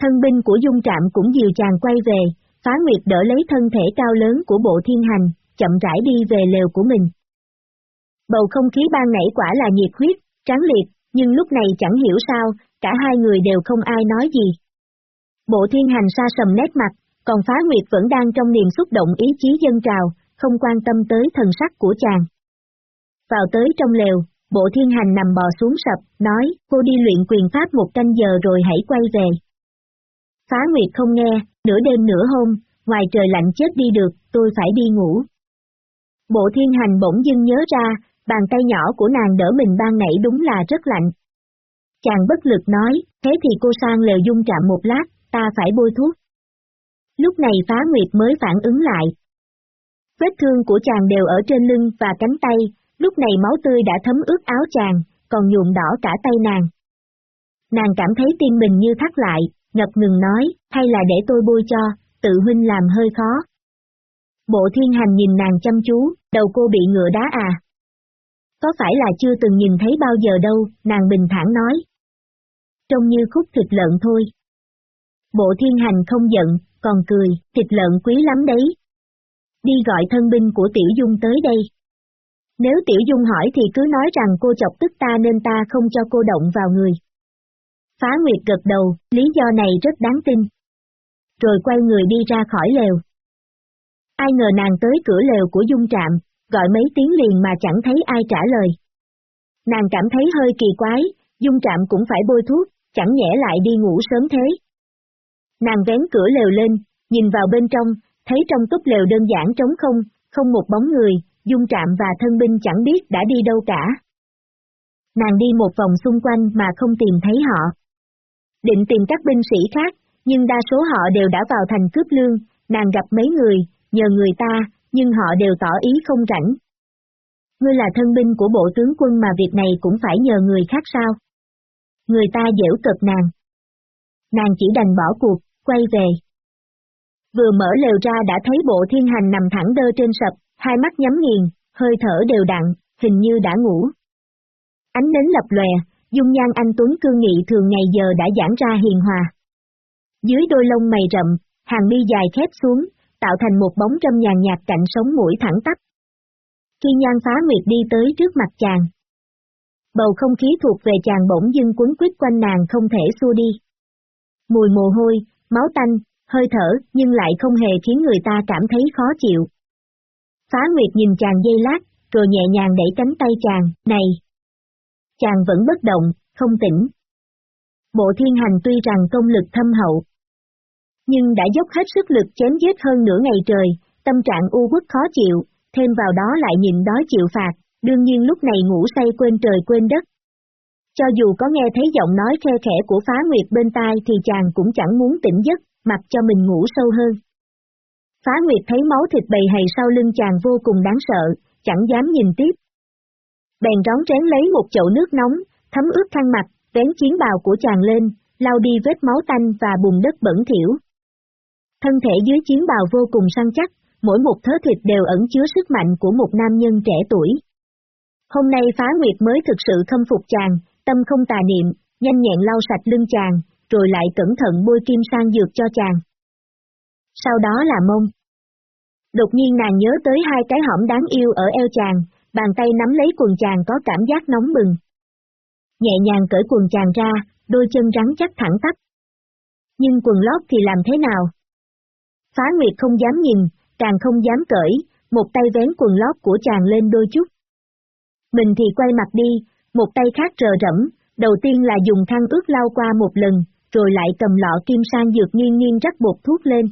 Thân binh của dung trạm cũng dìu chàng quay về, Phá Nguyệt đỡ lấy thân thể cao lớn của bộ thiên hành, chậm rãi đi về lều của mình. Bầu không khí ban nãy quả là nhiệt huyết, trắng liệt, nhưng lúc này chẳng hiểu sao, cả hai người đều không ai nói gì. Bộ thiên hành xa sầm nét mặt, còn Phá Nguyệt vẫn đang trong niềm xúc động ý chí dân trào, không quan tâm tới thần sắc của chàng. Vào tới trong lều, bộ thiên hành nằm bò xuống sập, nói, cô đi luyện quyền pháp một canh giờ rồi hãy quay về. Phá Nguyệt không nghe, nửa đêm nửa hôm, ngoài trời lạnh chết đi được, tôi phải đi ngủ. Bộ thiên hành bỗng dưng nhớ ra, bàn tay nhỏ của nàng đỡ mình ban nãy đúng là rất lạnh. Chàng bất lực nói, thế thì cô sang lều dung chạm một lát, ta phải bôi thuốc. Lúc này phá nguyệt mới phản ứng lại. Vết thương của chàng đều ở trên lưng và cánh tay, lúc này máu tươi đã thấm ướt áo chàng, còn nhuộm đỏ cả tay nàng. Nàng cảm thấy tim mình như thắt lại, ngập ngừng nói, hay là để tôi bôi cho, tự huynh làm hơi khó. Bộ thiên hành nhìn nàng chăm chú, đầu cô bị ngựa đá à. Có phải là chưa từng nhìn thấy bao giờ đâu, nàng bình thản nói. Trông như khúc thịt lợn thôi. Bộ thiên hành không giận, còn cười, thịt lợn quý lắm đấy. Đi gọi thân binh của Tiểu Dung tới đây. Nếu Tiểu Dung hỏi thì cứ nói rằng cô chọc tức ta nên ta không cho cô động vào người. Phá Nguyệt gật đầu, lý do này rất đáng tin. Rồi quay người đi ra khỏi lều. Ai ngờ nàng tới cửa lều của Dung Trạm, gọi mấy tiếng liền mà chẳng thấy ai trả lời. Nàng cảm thấy hơi kỳ quái, dung trạm cũng phải bôi thuốc, chẳng nhẽ lại đi ngủ sớm thế. Nàng vén cửa lều lên, nhìn vào bên trong, thấy trong túp lều đơn giản trống không, không một bóng người, dung trạm và thân binh chẳng biết đã đi đâu cả. Nàng đi một vòng xung quanh mà không tìm thấy họ. Định tìm các binh sĩ khác, nhưng đa số họ đều đã vào thành cướp lương, nàng gặp mấy người, nhờ người ta, nhưng họ đều tỏ ý không rảnh. Ngươi là thân binh của bộ tướng quân mà việc này cũng phải nhờ người khác sao? Người ta dễu cợt nàng. Nàng chỉ đành bỏ cuộc, quay về. Vừa mở lều ra đã thấy bộ thiên hành nằm thẳng đơ trên sập, hai mắt nhắm nghiền, hơi thở đều đặn, hình như đã ngủ. Ánh nến lập lòe, dung nhan anh Tuấn cương nghị thường ngày giờ đã giãn ra hiền hòa. Dưới đôi lông mày rậm, hàng mi dài khép xuống, tạo thành một bóng trâm nhàn nhạt cạnh sống mũi thẳng tắp. Khi nhan phá nguyệt đi tới trước mặt chàng. Bầu không khí thuộc về chàng bỗng dưng cuốn quýt quanh nàng không thể xua đi. Mùi mồ hôi, máu tanh, hơi thở, nhưng lại không hề khiến người ta cảm thấy khó chịu. Phá Nguyệt nhìn chàng dây lát, rồi nhẹ nhàng đẩy cánh tay chàng, này! Chàng vẫn bất động, không tỉnh. Bộ thiên hành tuy rằng công lực thâm hậu, nhưng đã dốc hết sức lực chém giết hơn nửa ngày trời, tâm trạng u uất khó chịu, thêm vào đó lại nhịn đói chịu phạt, đương nhiên lúc này ngủ say quên trời quên đất. Cho dù có nghe thấy giọng nói khe khẽ của phá nguyệt bên tai thì chàng cũng chẳng muốn tỉnh giấc, mặc cho mình ngủ sâu hơn. Phá Nguyệt thấy máu thịt bầy hầy sau lưng chàng vô cùng đáng sợ, chẳng dám nhìn tiếp. Bèn rón rén lấy một chậu nước nóng, thấm ướt khăn mặt, vén chiến bào của chàng lên, lau đi vết máu tanh và bùn đất bẩn thỉu. Thân thể dưới chiến bào vô cùng săn chắc, mỗi một thớ thịt đều ẩn chứa sức mạnh của một nam nhân trẻ tuổi. Hôm nay Phá Nguyệt mới thực sự khâm phục chàng, tâm không tà niệm, nhanh nhẹn lau sạch lưng chàng, rồi lại cẩn thận bôi kim sang dược cho chàng. Sau đó là mông. Đột nhiên nàng nhớ tới hai cái hõm đáng yêu ở eo chàng, bàn tay nắm lấy quần chàng có cảm giác nóng bừng. Nhẹ nhàng cởi quần chàng ra, đôi chân rắn chắc thẳng tắp. Nhưng quần lót thì làm thế nào? Phá Nguyệt không dám nhìn, càng không dám cởi, một tay vén quần lót của chàng lên đôi chút. Mình thì quay mặt đi, một tay khác rờ rẫm, đầu tiên là dùng khăn ướt lau qua một lần, rồi lại cầm lọ kim sang dược nghiêng nghiêng rắc bột thuốc lên.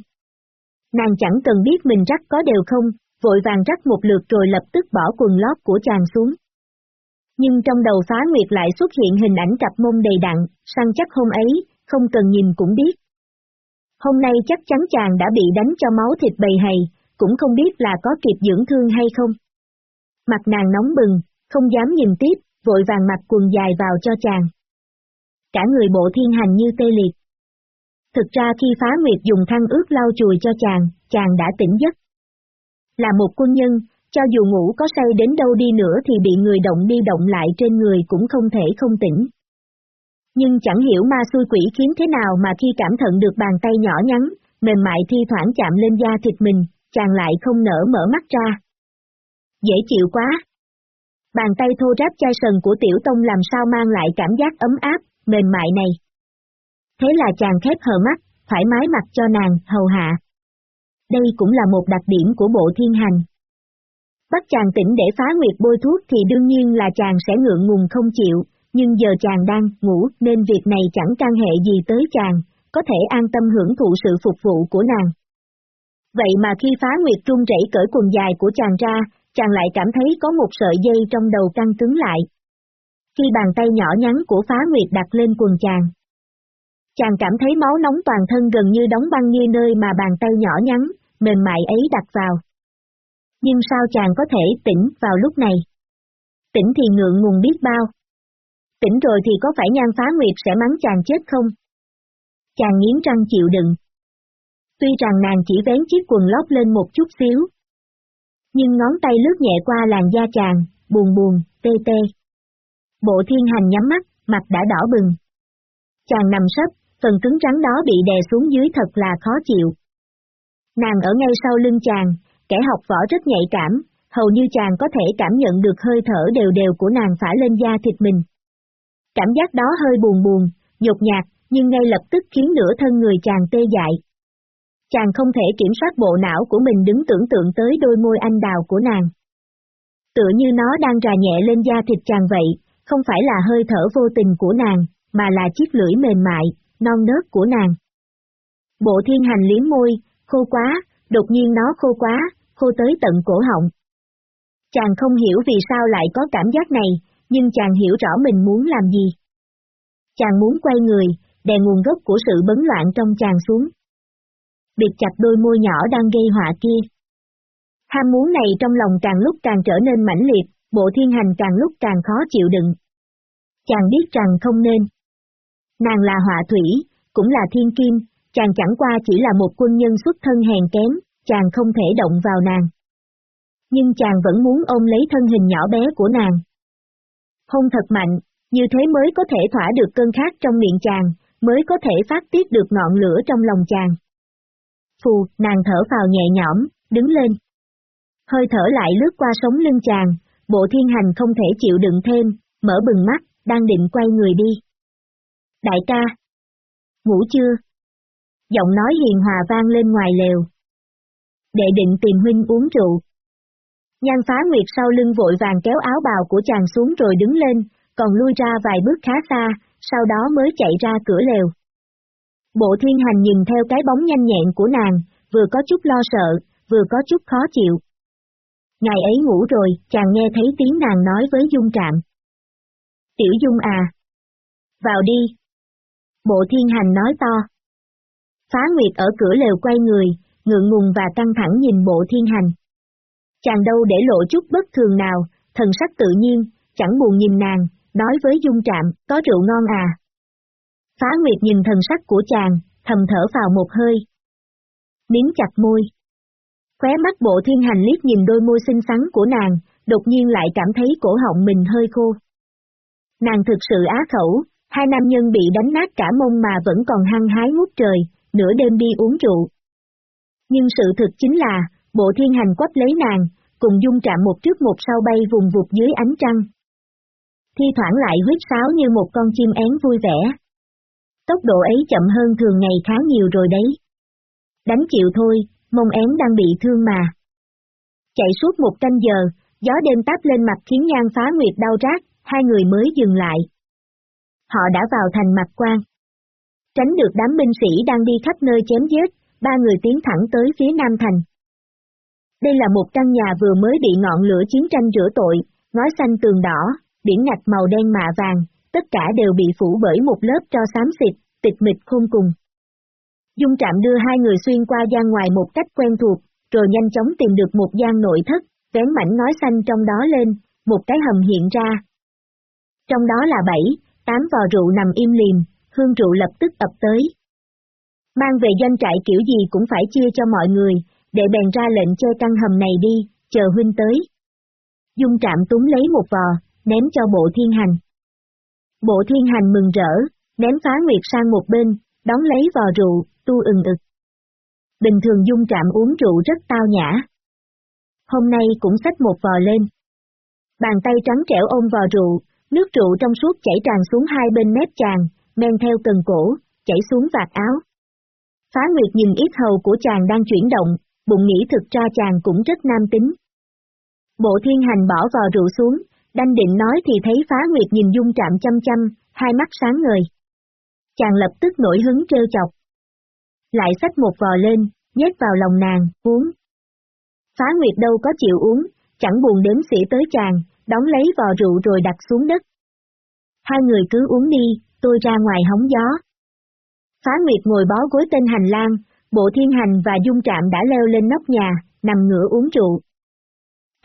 Nàng chẳng cần biết mình rắc có đều không, vội vàng rắc một lượt rồi lập tức bỏ quần lót của chàng xuống. Nhưng trong đầu phá nguyệt lại xuất hiện hình ảnh cặp mông đầy đặn, săn chắc hôm ấy, không cần nhìn cũng biết. Hôm nay chắc chắn chàng đã bị đánh cho máu thịt bầy hầy, cũng không biết là có kịp dưỡng thương hay không. Mặt nàng nóng bừng, không dám nhìn tiếp, vội vàng mặc quần dài vào cho chàng cả người bộ thiên hành như tê liệt. Thực ra khi phá nguyệt dùng khăn ướt lau chùi cho chàng, chàng đã tỉnh giấc. Là một quân nhân, cho dù ngủ có say đến đâu đi nữa thì bị người động đi động lại trên người cũng không thể không tỉnh. Nhưng chẳng hiểu ma xui quỷ khiến thế nào mà khi cảm thận được bàn tay nhỏ nhắn, mềm mại thi thoảng chạm lên da thịt mình, chàng lại không nở mở mắt ra. Dễ chịu quá. Bàn tay thô ráp chai sần của tiểu tông làm sao mang lại cảm giác ấm áp, mềm mại này. Thế là chàng khép hờ mắt, thoải mái mặt cho nàng, hầu hạ. Đây cũng là một đặc điểm của bộ thiên hành. Bắt chàng tỉnh để phá nguyệt bôi thuốc thì đương nhiên là chàng sẽ ngượng ngùng không chịu, nhưng giờ chàng đang ngủ nên việc này chẳng can hệ gì tới chàng, có thể an tâm hưởng thụ sự phục vụ của nàng. Vậy mà khi phá nguyệt trung rẩy cởi quần dài của chàng ra, chàng lại cảm thấy có một sợi dây trong đầu căng cứng lại, khi bàn tay nhỏ nhắn của phá nguyệt đặt lên quần chàng. Chàng cảm thấy máu nóng toàn thân gần như đóng băng như nơi mà bàn tay nhỏ nhắn, mềm mại ấy đặt vào. Nhưng sao chàng có thể tỉnh vào lúc này? Tỉnh thì ngượng ngùng biết bao. Tỉnh rồi thì có phải nhan phá nguyệt sẽ mắng chàng chết không? Chàng nghiến răng chịu đựng. Tuy rằng nàng chỉ vén chiếc quần lót lên một chút xíu. Nhưng ngón tay lướt nhẹ qua làn da chàng, buồn buồn, tê tê. Bộ thiên hành nhắm mắt, mặt đã đỏ bừng. Chàng nằm sấp, phần cứng rắn đó bị đè xuống dưới thật là khó chịu. Nàng ở ngay sau lưng chàng, kẻ học võ rất nhạy cảm, hầu như chàng có thể cảm nhận được hơi thở đều đều của nàng phả lên da thịt mình. Cảm giác đó hơi buồn buồn, nhột nhạt, nhưng ngay lập tức khiến nửa thân người chàng tê dại. Chàng không thể kiểm soát bộ não của mình đứng tưởng tượng tới đôi môi anh đào của nàng. Tựa như nó đang rà nhẹ lên da thịt chàng vậy, không phải là hơi thở vô tình của nàng, mà là chiếc lưỡi mềm mại, non nớt của nàng. Bộ thiên hành liếm môi, khô quá, đột nhiên nó khô quá, khô tới tận cổ họng. Chàng không hiểu vì sao lại có cảm giác này, nhưng chàng hiểu rõ mình muốn làm gì. Chàng muốn quay người, đè nguồn gốc của sự bấn loạn trong chàng xuống. Biệt chặt đôi môi nhỏ đang gây họa kia. Ham muốn này trong lòng càng lúc càng trở nên mãnh liệt, bộ thiên hành càng lúc càng khó chịu đựng. Chàng biết rằng không nên. Nàng là họa thủy, cũng là thiên kim, chàng chẳng qua chỉ là một quân nhân xuất thân hèn kém, chàng không thể động vào nàng. Nhưng chàng vẫn muốn ôm lấy thân hình nhỏ bé của nàng. Hôn thật mạnh, như thế mới có thể thỏa được cơn khát trong miệng chàng, mới có thể phát tiết được ngọn lửa trong lòng chàng. Phù, nàng thở vào nhẹ nhõm, đứng lên. Hơi thở lại lướt qua sống lưng chàng, bộ thiên hành không thể chịu đựng thêm, mở bừng mắt, đang định quay người đi. Đại ca! Ngủ chưa? Giọng nói hiền hòa vang lên ngoài lều. Đệ định tìm huynh uống rượu. Nhan phá nguyệt sau lưng vội vàng kéo áo bào của chàng xuống rồi đứng lên, còn lui ra vài bước khá xa, sau đó mới chạy ra cửa lều. Bộ thiên hành nhìn theo cái bóng nhanh nhẹn của nàng, vừa có chút lo sợ, vừa có chút khó chịu. Ngày ấy ngủ rồi, chàng nghe thấy tiếng nàng nói với Dung Trạm. Tiểu Dung à! Vào đi! Bộ thiên hành nói to. Phá Nguyệt ở cửa lều quay người, ngượng ngùng và căng thẳng nhìn bộ thiên hành. Chàng đâu để lộ chút bất thường nào, thần sắc tự nhiên, chẳng buồn nhìn nàng, nói với Dung Trạm, có rượu ngon à. Phá Nguyệt nhìn thần sắc của chàng, thầm thở vào một hơi. Miếng chặt môi. Khóe mắt bộ thiên hành liếc nhìn đôi môi xinh xắn của nàng, đột nhiên lại cảm thấy cổ họng mình hơi khô. Nàng thực sự á khẩu, hai nam nhân bị đánh nát cả mông mà vẫn còn hăng hái ngút trời, nửa đêm đi uống rượu. Nhưng sự thực chính là, bộ thiên hành quắp lấy nàng, cùng dung chạm một trước một sau bay vùng vụt dưới ánh trăng. Thi thoảng lại huyết sáo như một con chim én vui vẻ. Tốc độ ấy chậm hơn thường ngày khá nhiều rồi đấy. Đánh chịu thôi, mông én đang bị thương mà. Chạy suốt một canh giờ, gió đêm táp lên mặt khiến nhan phá nguyệt đau rát, hai người mới dừng lại. Họ đã vào thành mặt quan. Tránh được đám binh sĩ đang đi khắp nơi chém giết, ba người tiến thẳng tới phía nam thành. Đây là một căn nhà vừa mới bị ngọn lửa chiến tranh rửa tội, ngói xanh tường đỏ, biển ngạch màu đen mạ vàng, tất cả đều bị phủ bởi một lớp tro xám xịt, tịch mịch khôn cùng. Dung Trạm đưa hai người xuyên qua gian ngoài một cách quen thuộc, rồi nhanh chóng tìm được một gian nội thất, vén mảnh ngói xanh trong đó lên, một cái hầm hiện ra. Trong đó là bảy, tám vò rượu nằm im liềm, hương rượu lập tức ập tới. Mang về doanh trại kiểu gì cũng phải chia cho mọi người, để bèn ra lệnh che căn hầm này đi, chờ huynh tới. Dung trạm túng lấy một vò, ném cho bộ thiên hành. Bộ thiên hành mừng rỡ, ném phá nguyệt sang một bên, đón lấy vò rượu, tu ừng ực. Bình thường dung trạm uống rượu rất tao nhã. Hôm nay cũng xách một vò lên. Bàn tay trắng trẻo ôm vò rượu, nước rượu trong suốt chảy tràn xuống hai bên mép chàng, men theo cần cổ, chảy xuống vạt áo. Phá Nguyệt nhìn ít hầu của chàng đang chuyển động, bụng nghĩ thực ra chàng cũng rất nam tính. Bộ thiên hành bỏ vò rượu xuống, đanh định nói thì thấy Phá Nguyệt nhìn dung trạm chăm chăm, hai mắt sáng ngời. Chàng lập tức nổi hứng trêu chọc. Lại xách một vò lên, nhét vào lòng nàng, uống. Phá Nguyệt đâu có chịu uống, chẳng buồn đếm xỉ tới chàng, đón lấy vò rượu rồi đặt xuống đất. Hai người cứ uống đi, tôi ra ngoài hóng gió. Phá Nguyệt ngồi bó gối tên hành lang, bộ thiên hành và dung trạm đã leo lên nóc nhà, nằm ngửa uống rượu.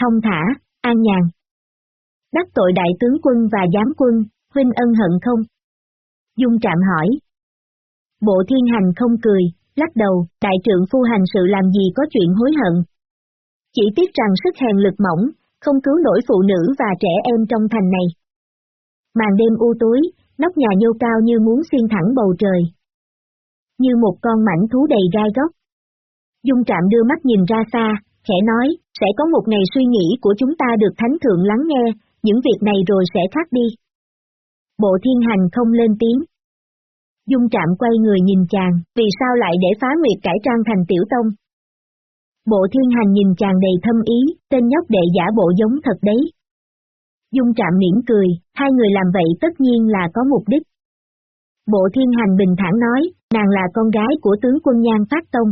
Thông thả, an nhàn. Đắc tội đại tướng quân và giám quân, huynh ân hận không? Dung trạm hỏi. Bộ thiên hành không cười, lắc đầu, đại trượng phu hành sự làm gì có chuyện hối hận. Chỉ tiếc rằng sức hèn lực mỏng, không cứu nổi phụ nữ và trẻ em trong thành này. Màn đêm u tối, nóc nhà nhô cao như muốn xuyên thẳng bầu trời. Như một con mảnh thú đầy gai góc. Dung trạm đưa mắt nhìn ra xa, khẽ nói, sẽ có một ngày suy nghĩ của chúng ta được thánh thượng lắng nghe, những việc này rồi sẽ thoát đi. Bộ thiên hành không lên tiếng. Dung trạm quay người nhìn chàng, vì sao lại để phá nguyệt cải trang thành tiểu tông? Bộ thiên hành nhìn chàng đầy thâm ý, tên nhóc đệ giả bộ giống thật đấy. Dung trạm mỉm cười, hai người làm vậy tất nhiên là có mục đích. Bộ thiên hành bình thản nói, nàng là con gái của tướng quân nhan phát tông.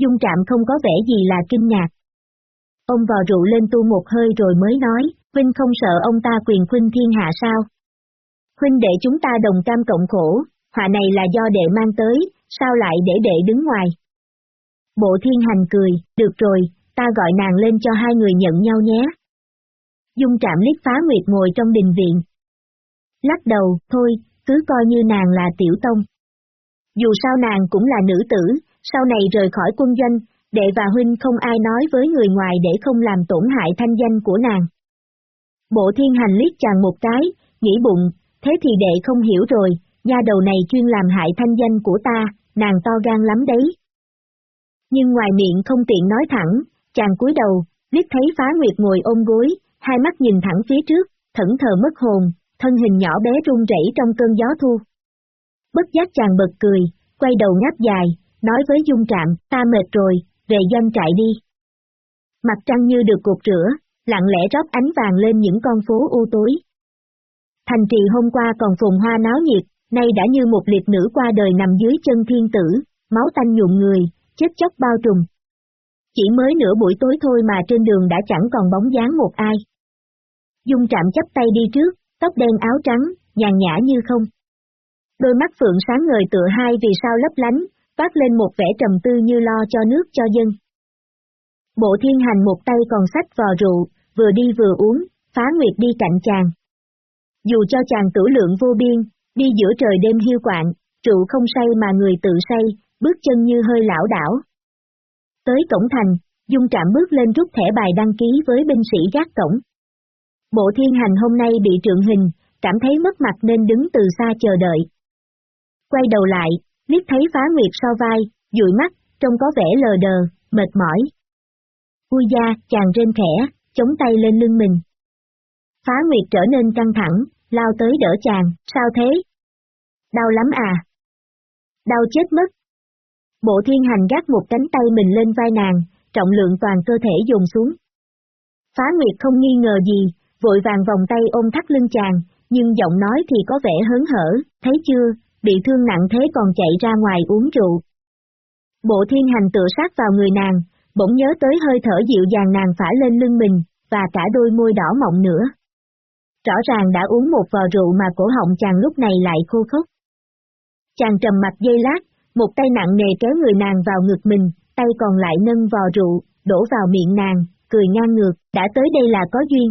Dung trạm không có vẻ gì là kinh ngạc. Ông vò rượu lên tu một hơi rồi mới nói, Huynh không sợ ông ta quyền huynh thiên hạ sao? Huynh để chúng ta đồng cam cộng khổ, họa này là do đệ mang tới, sao lại để đệ đứng ngoài? Bộ thiên hành cười, được rồi, ta gọi nàng lên cho hai người nhận nhau nhé. Dung trạm liếc phá nguyệt ngồi trong đình viện. Lắc đầu, thôi, cứ coi như nàng là tiểu tông. Dù sao nàng cũng là nữ tử, sau này rời khỏi quân doanh, đệ và huynh không ai nói với người ngoài để không làm tổn hại thanh danh của nàng. Bộ thiên hành liếc chàng một cái, nghĩ bụng, thế thì đệ không hiểu rồi, nha đầu này chuyên làm hại thanh danh của ta, nàng to gan lắm đấy. Nhưng ngoài miệng không tiện nói thẳng, chàng cúi đầu, liếc thấy phá nguyệt ngồi ôm gối, hai mắt nhìn thẳng phía trước, thẫn thờ mất hồn, thân hình nhỏ bé run rẩy trong cơn gió thu. Bất giác chàng bật cười, quay đầu ngáp dài, nói với dung trạm, ta mệt rồi, về doanh trại đi. Mặt trăng như được cột rửa, lặng lẽ rót ánh vàng lên những con phố u tối. Thành trì hôm qua còn phồn hoa náo nhiệt, nay đã như một liệt nữ qua đời nằm dưới chân thiên tử, máu tanh nhuộm người, chết chóc bao trùm. Chỉ mới nửa buổi tối thôi mà trên đường đã chẳng còn bóng dáng một ai. Dung trạm chấp tay đi trước, tóc đen áo trắng, nhàn nhã như không. Đôi mắt phượng sáng ngời tựa hai vì sao lấp lánh, toát lên một vẻ trầm tư như lo cho nước cho dân. Bộ thiên hành một tay còn sách vò rượu, vừa đi vừa uống, phá nguyệt đi cạnh chàng. Dù cho chàng tử lượng vô biên, đi giữa trời đêm hiu quạng, rượu không say mà người tự say, bước chân như hơi lão đảo. Tới cổng thành, Dung Trạm bước lên rút thẻ bài đăng ký với binh sĩ gác cổng. Bộ thiên hành hôm nay bị trượng hình, cảm thấy mất mặt nên đứng từ xa chờ đợi. Quay đầu lại, liếc thấy phá nguyệt so vai, dụi mắt, trông có vẻ lờ đờ, mệt mỏi. Vui da, chàng trên thẻ chống tay lên lưng mình. Phá Nguyệt trở nên căng thẳng, lao tới đỡ chàng, sao thế? Đau lắm à? Đau chết mất. Bộ thiên hành gác một cánh tay mình lên vai nàng, trọng lượng toàn cơ thể dồn xuống. Phá Nguyệt không nghi ngờ gì, vội vàng vòng tay ôm thắt lưng chàng, nhưng giọng nói thì có vẻ hớn hở, thấy chưa, bị thương nặng thế còn chạy ra ngoài uống rượu. Bộ thiên hành tựa sát vào người nàng, bỗng nhớ tới hơi thở dịu dàng nàng phả lên lưng mình, và cả đôi môi đỏ mọng nữa. Rõ ràng đã uống một vò rượu mà cổ họng chàng lúc này lại khô khốc. Chàng trầm mặt dây lát, một tay nặng nề kéo người nàng vào ngực mình, tay còn lại nâng vò rượu, đổ vào miệng nàng, cười ngang ngược, đã tới đây là có duyên.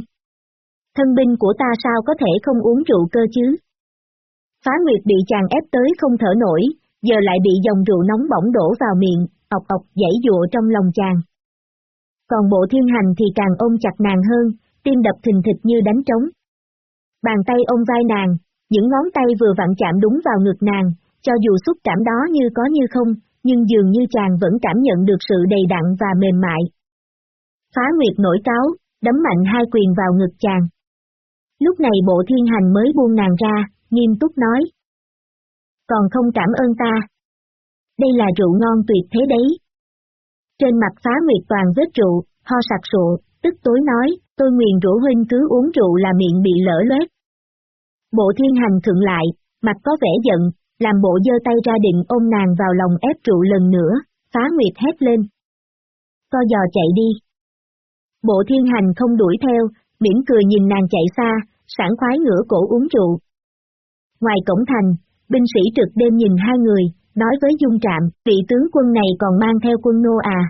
Thân binh của ta sao có thể không uống rượu cơ chứ? Phá Nguyệt bị chàng ép tới không thở nổi, giờ lại bị dòng rượu nóng bỏng đổ vào miệng, ọc ọc dãy dụa trong lòng chàng. Còn bộ thiên hành thì càng ôm chặt nàng hơn, tim đập thình thịch như đánh trống. Bàn tay ôm vai nàng, những ngón tay vừa vặn chạm đúng vào ngực nàng, cho dù xúc cảm đó như có như không, nhưng dường như chàng vẫn cảm nhận được sự đầy đặn và mềm mại. Phá Nguyệt nổi cáo, đấm mạnh hai quyền vào ngực chàng. Lúc này bộ thiên hành mới buông nàng ra, nghiêm túc nói. Còn không cảm ơn ta. Đây là rượu ngon tuyệt thế đấy. Trên mặt phá nguyệt toàn vết rượu, ho sặc sụa, tức tối nói, tôi nguyền rủ huynh cứ uống rượu là miệng bị lỡ loét. Bộ thiên hành thượng lại, mặt có vẻ giận, làm bộ giơ tay ra định ôm nàng vào lòng ép trụ lần nữa, phá nguyệt hét lên. Co giò chạy đi. Bộ thiên hành không đuổi theo, mỉm cười nhìn nàng chạy xa, sảng khoái ngửa cổ uống rượu. Ngoài cổng thành, binh sĩ trực đêm nhìn hai người, nói với Dung Trạm, vị tướng quân này còn mang theo quân nô à.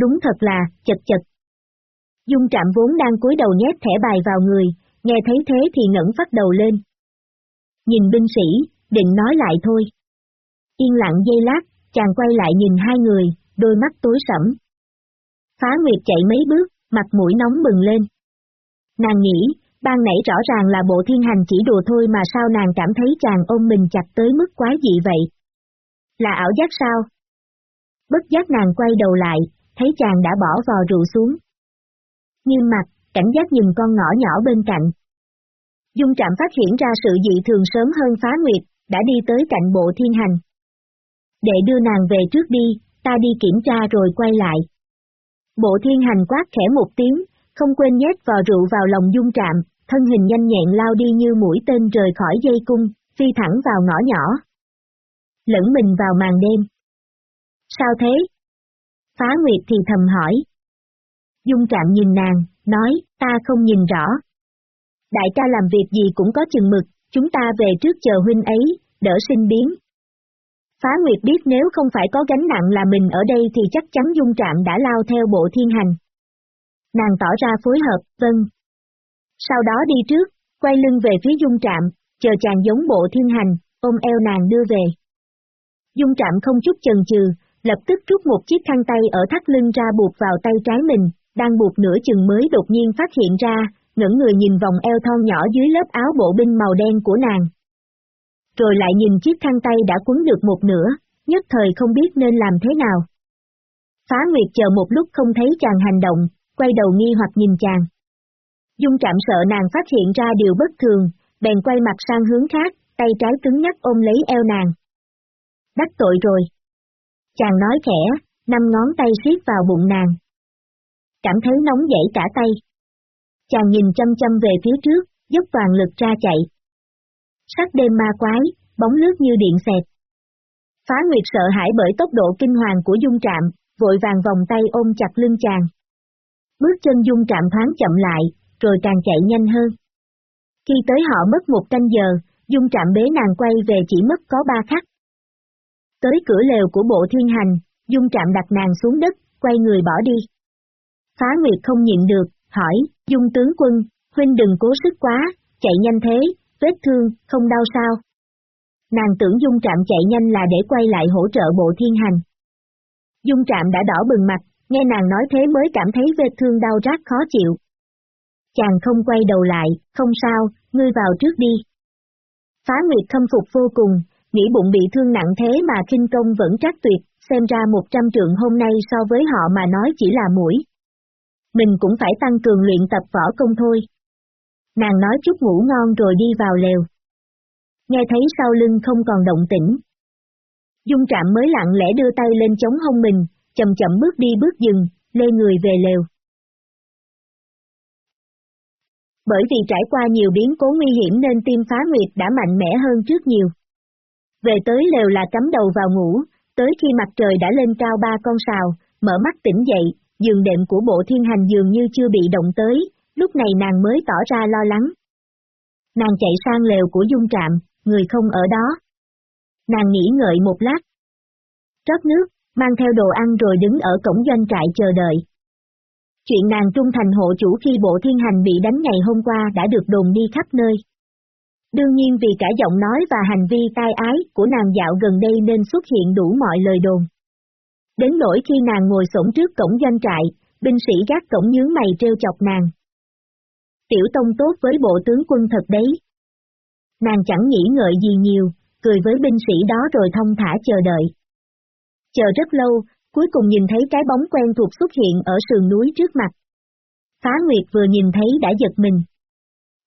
Đúng thật là, chật chật. Dung Trạm vốn đang cúi đầu nhét thẻ bài vào người, nghe thấy thế thì ngẩng phát đầu lên. Nhìn binh sĩ, định nói lại thôi. Yên lặng dây lát, chàng quay lại nhìn hai người, đôi mắt tối sẫm. Phá Nguyệt chạy mấy bước, mặt mũi nóng bừng lên. Nàng nghĩ, ban nãy rõ ràng là bộ thiên hành chỉ đùa thôi mà sao nàng cảm thấy chàng ôm mình chặt tới mức quá dị vậy. Là ảo giác sao? Bất giác nàng quay đầu lại, thấy chàng đã bỏ vò rượu xuống. Nghiêm mặt, cảnh giác nhìn con ngõ nhỏ bên cạnh. Dung trạm phát hiện ra sự dị thường sớm hơn phá nguyệt, đã đi tới cạnh bộ thiên hành. Để đưa nàng về trước đi, ta đi kiểm tra rồi quay lại. Bộ thiên hành quát khẽ một tiếng, không quên nhét vò rượu vào lòng dung trạm, thân hình nhanh nhẹn lao đi như mũi tên rời khỏi dây cung, phi thẳng vào ngõ nhỏ. Lẫn mình vào màn đêm. Sao thế? Phá Nguyệt thì thầm hỏi. Dung trạm nhìn nàng, nói, ta không nhìn rõ. Đại ca làm việc gì cũng có chừng mực, chúng ta về trước chờ huynh ấy, đỡ sinh biến. Phá Nguyệt biết nếu không phải có gánh nặng là mình ở đây thì chắc chắn Dung Trạm đã lao theo bộ thiên hành. Nàng tỏ ra phối hợp, vâng. Sau đó đi trước, quay lưng về phía Dung Trạm, chờ chàng giống bộ thiên hành, ôm eo nàng đưa về. Dung Trạm không chút chần chừ, lập tức rút một chiếc khăn tay ở thắt lưng ra buộc vào tay trái mình, đang buộc nửa chừng mới đột nhiên phát hiện ra, ngẩng người nhìn vòng eo thon nhỏ dưới lớp áo bộ binh màu đen của nàng. Rồi lại nhìn chiếc khăn tay đã quấn được một nửa, nhất thời không biết nên làm thế nào. Phá Nguyệt chờ một lúc không thấy chàng hành động, quay đầu nghi hoặc nhìn chàng. Dung chạm sợ nàng phát hiện ra điều bất thường, bèn quay mặt sang hướng khác, tay trái cứng nhắc ôm lấy eo nàng. Đắc tội rồi. Chàng nói khẽ, năm ngón tay siết vào bụng nàng. Cảm thấy nóng dậy cả tay. Chàng nhìn chăm chăm về phía trước, dốc toàn lực ra chạy. Sắc đêm ma quái, bóng lướt như điện xẹt. Phá Nguyệt sợ hãi bởi tốc độ kinh hoàng của dung trạm, vội vàng vòng tay ôm chặt lưng chàng. Bước chân dung trạm thoáng chậm lại, rồi càng chạy nhanh hơn. Khi tới họ mất một canh giờ, dung trạm bế nàng quay về chỉ mất có ba khắc. Tới cửa lều của bộ thiên hành, dung trạm đặt nàng xuống đất, quay người bỏ đi. Phá Nguyệt không nhịn được, hỏi, dung tướng quân, huynh đừng cố sức quá, chạy nhanh thế, vết thương, không đau sao. Nàng tưởng dung trạm chạy nhanh là để quay lại hỗ trợ bộ thiên hành. Dung trạm đã đỏ bừng mặt, nghe nàng nói thế mới cảm thấy vết thương đau rát khó chịu. Chàng không quay đầu lại, không sao, ngươi vào trước đi. Phá Nguyệt khâm phục vô cùng, nghĩ bụng bị thương nặng thế mà kinh công vẫn trắc tuyệt, xem ra một trăm trượng hôm nay so với họ mà nói chỉ là mũi. Mình cũng phải tăng cường luyện tập võ công thôi. Nàng nói chút ngủ ngon rồi đi vào lều. Nghe thấy sau lưng không còn động tĩnh. Dung trạm mới lặng lẽ đưa tay lên chống hông mình, chậm chậm bước đi bước dừng, lê người về lều. Bởi vì trải qua nhiều biến cố nguy hiểm nên tim phá nguyệt đã mạnh mẽ hơn trước nhiều. Về tới lều là cắm đầu vào ngủ, tới khi mặt trời đã lên cao ba con sào, mở mắt tỉnh dậy, giường đệm của bộ thiên hành dường như chưa bị động tới, lúc này nàng mới tỏ ra lo lắng. Nàng chạy sang lều của dung trạm, người không ở đó. Nàng nghỉ ngợi một lát. Rót nước, mang theo đồ ăn rồi đứng ở cổng doanh trại chờ đợi. Chuyện nàng trung thành hộ chủ khi bộ thiên hành bị đánh ngày hôm qua đã được đồn đi khắp nơi. Đương nhiên vì cả giọng nói và hành vi tai ái của nàng dạo gần đây nên xuất hiện đủ mọi lời đồn. Đến nỗi khi nàng ngồi sổng trước cổng doanh trại, binh sĩ gác cổng nhướng mày treo chọc nàng. Tiểu tông tốt với bộ tướng quân thật đấy. Nàng chẳng nghĩ ngợi gì nhiều, cười với binh sĩ đó rồi thông thả chờ đợi. Chờ rất lâu, cuối cùng nhìn thấy cái bóng quen thuộc xuất hiện ở sườn núi trước mặt. Phá Nguyệt vừa nhìn thấy đã giật mình.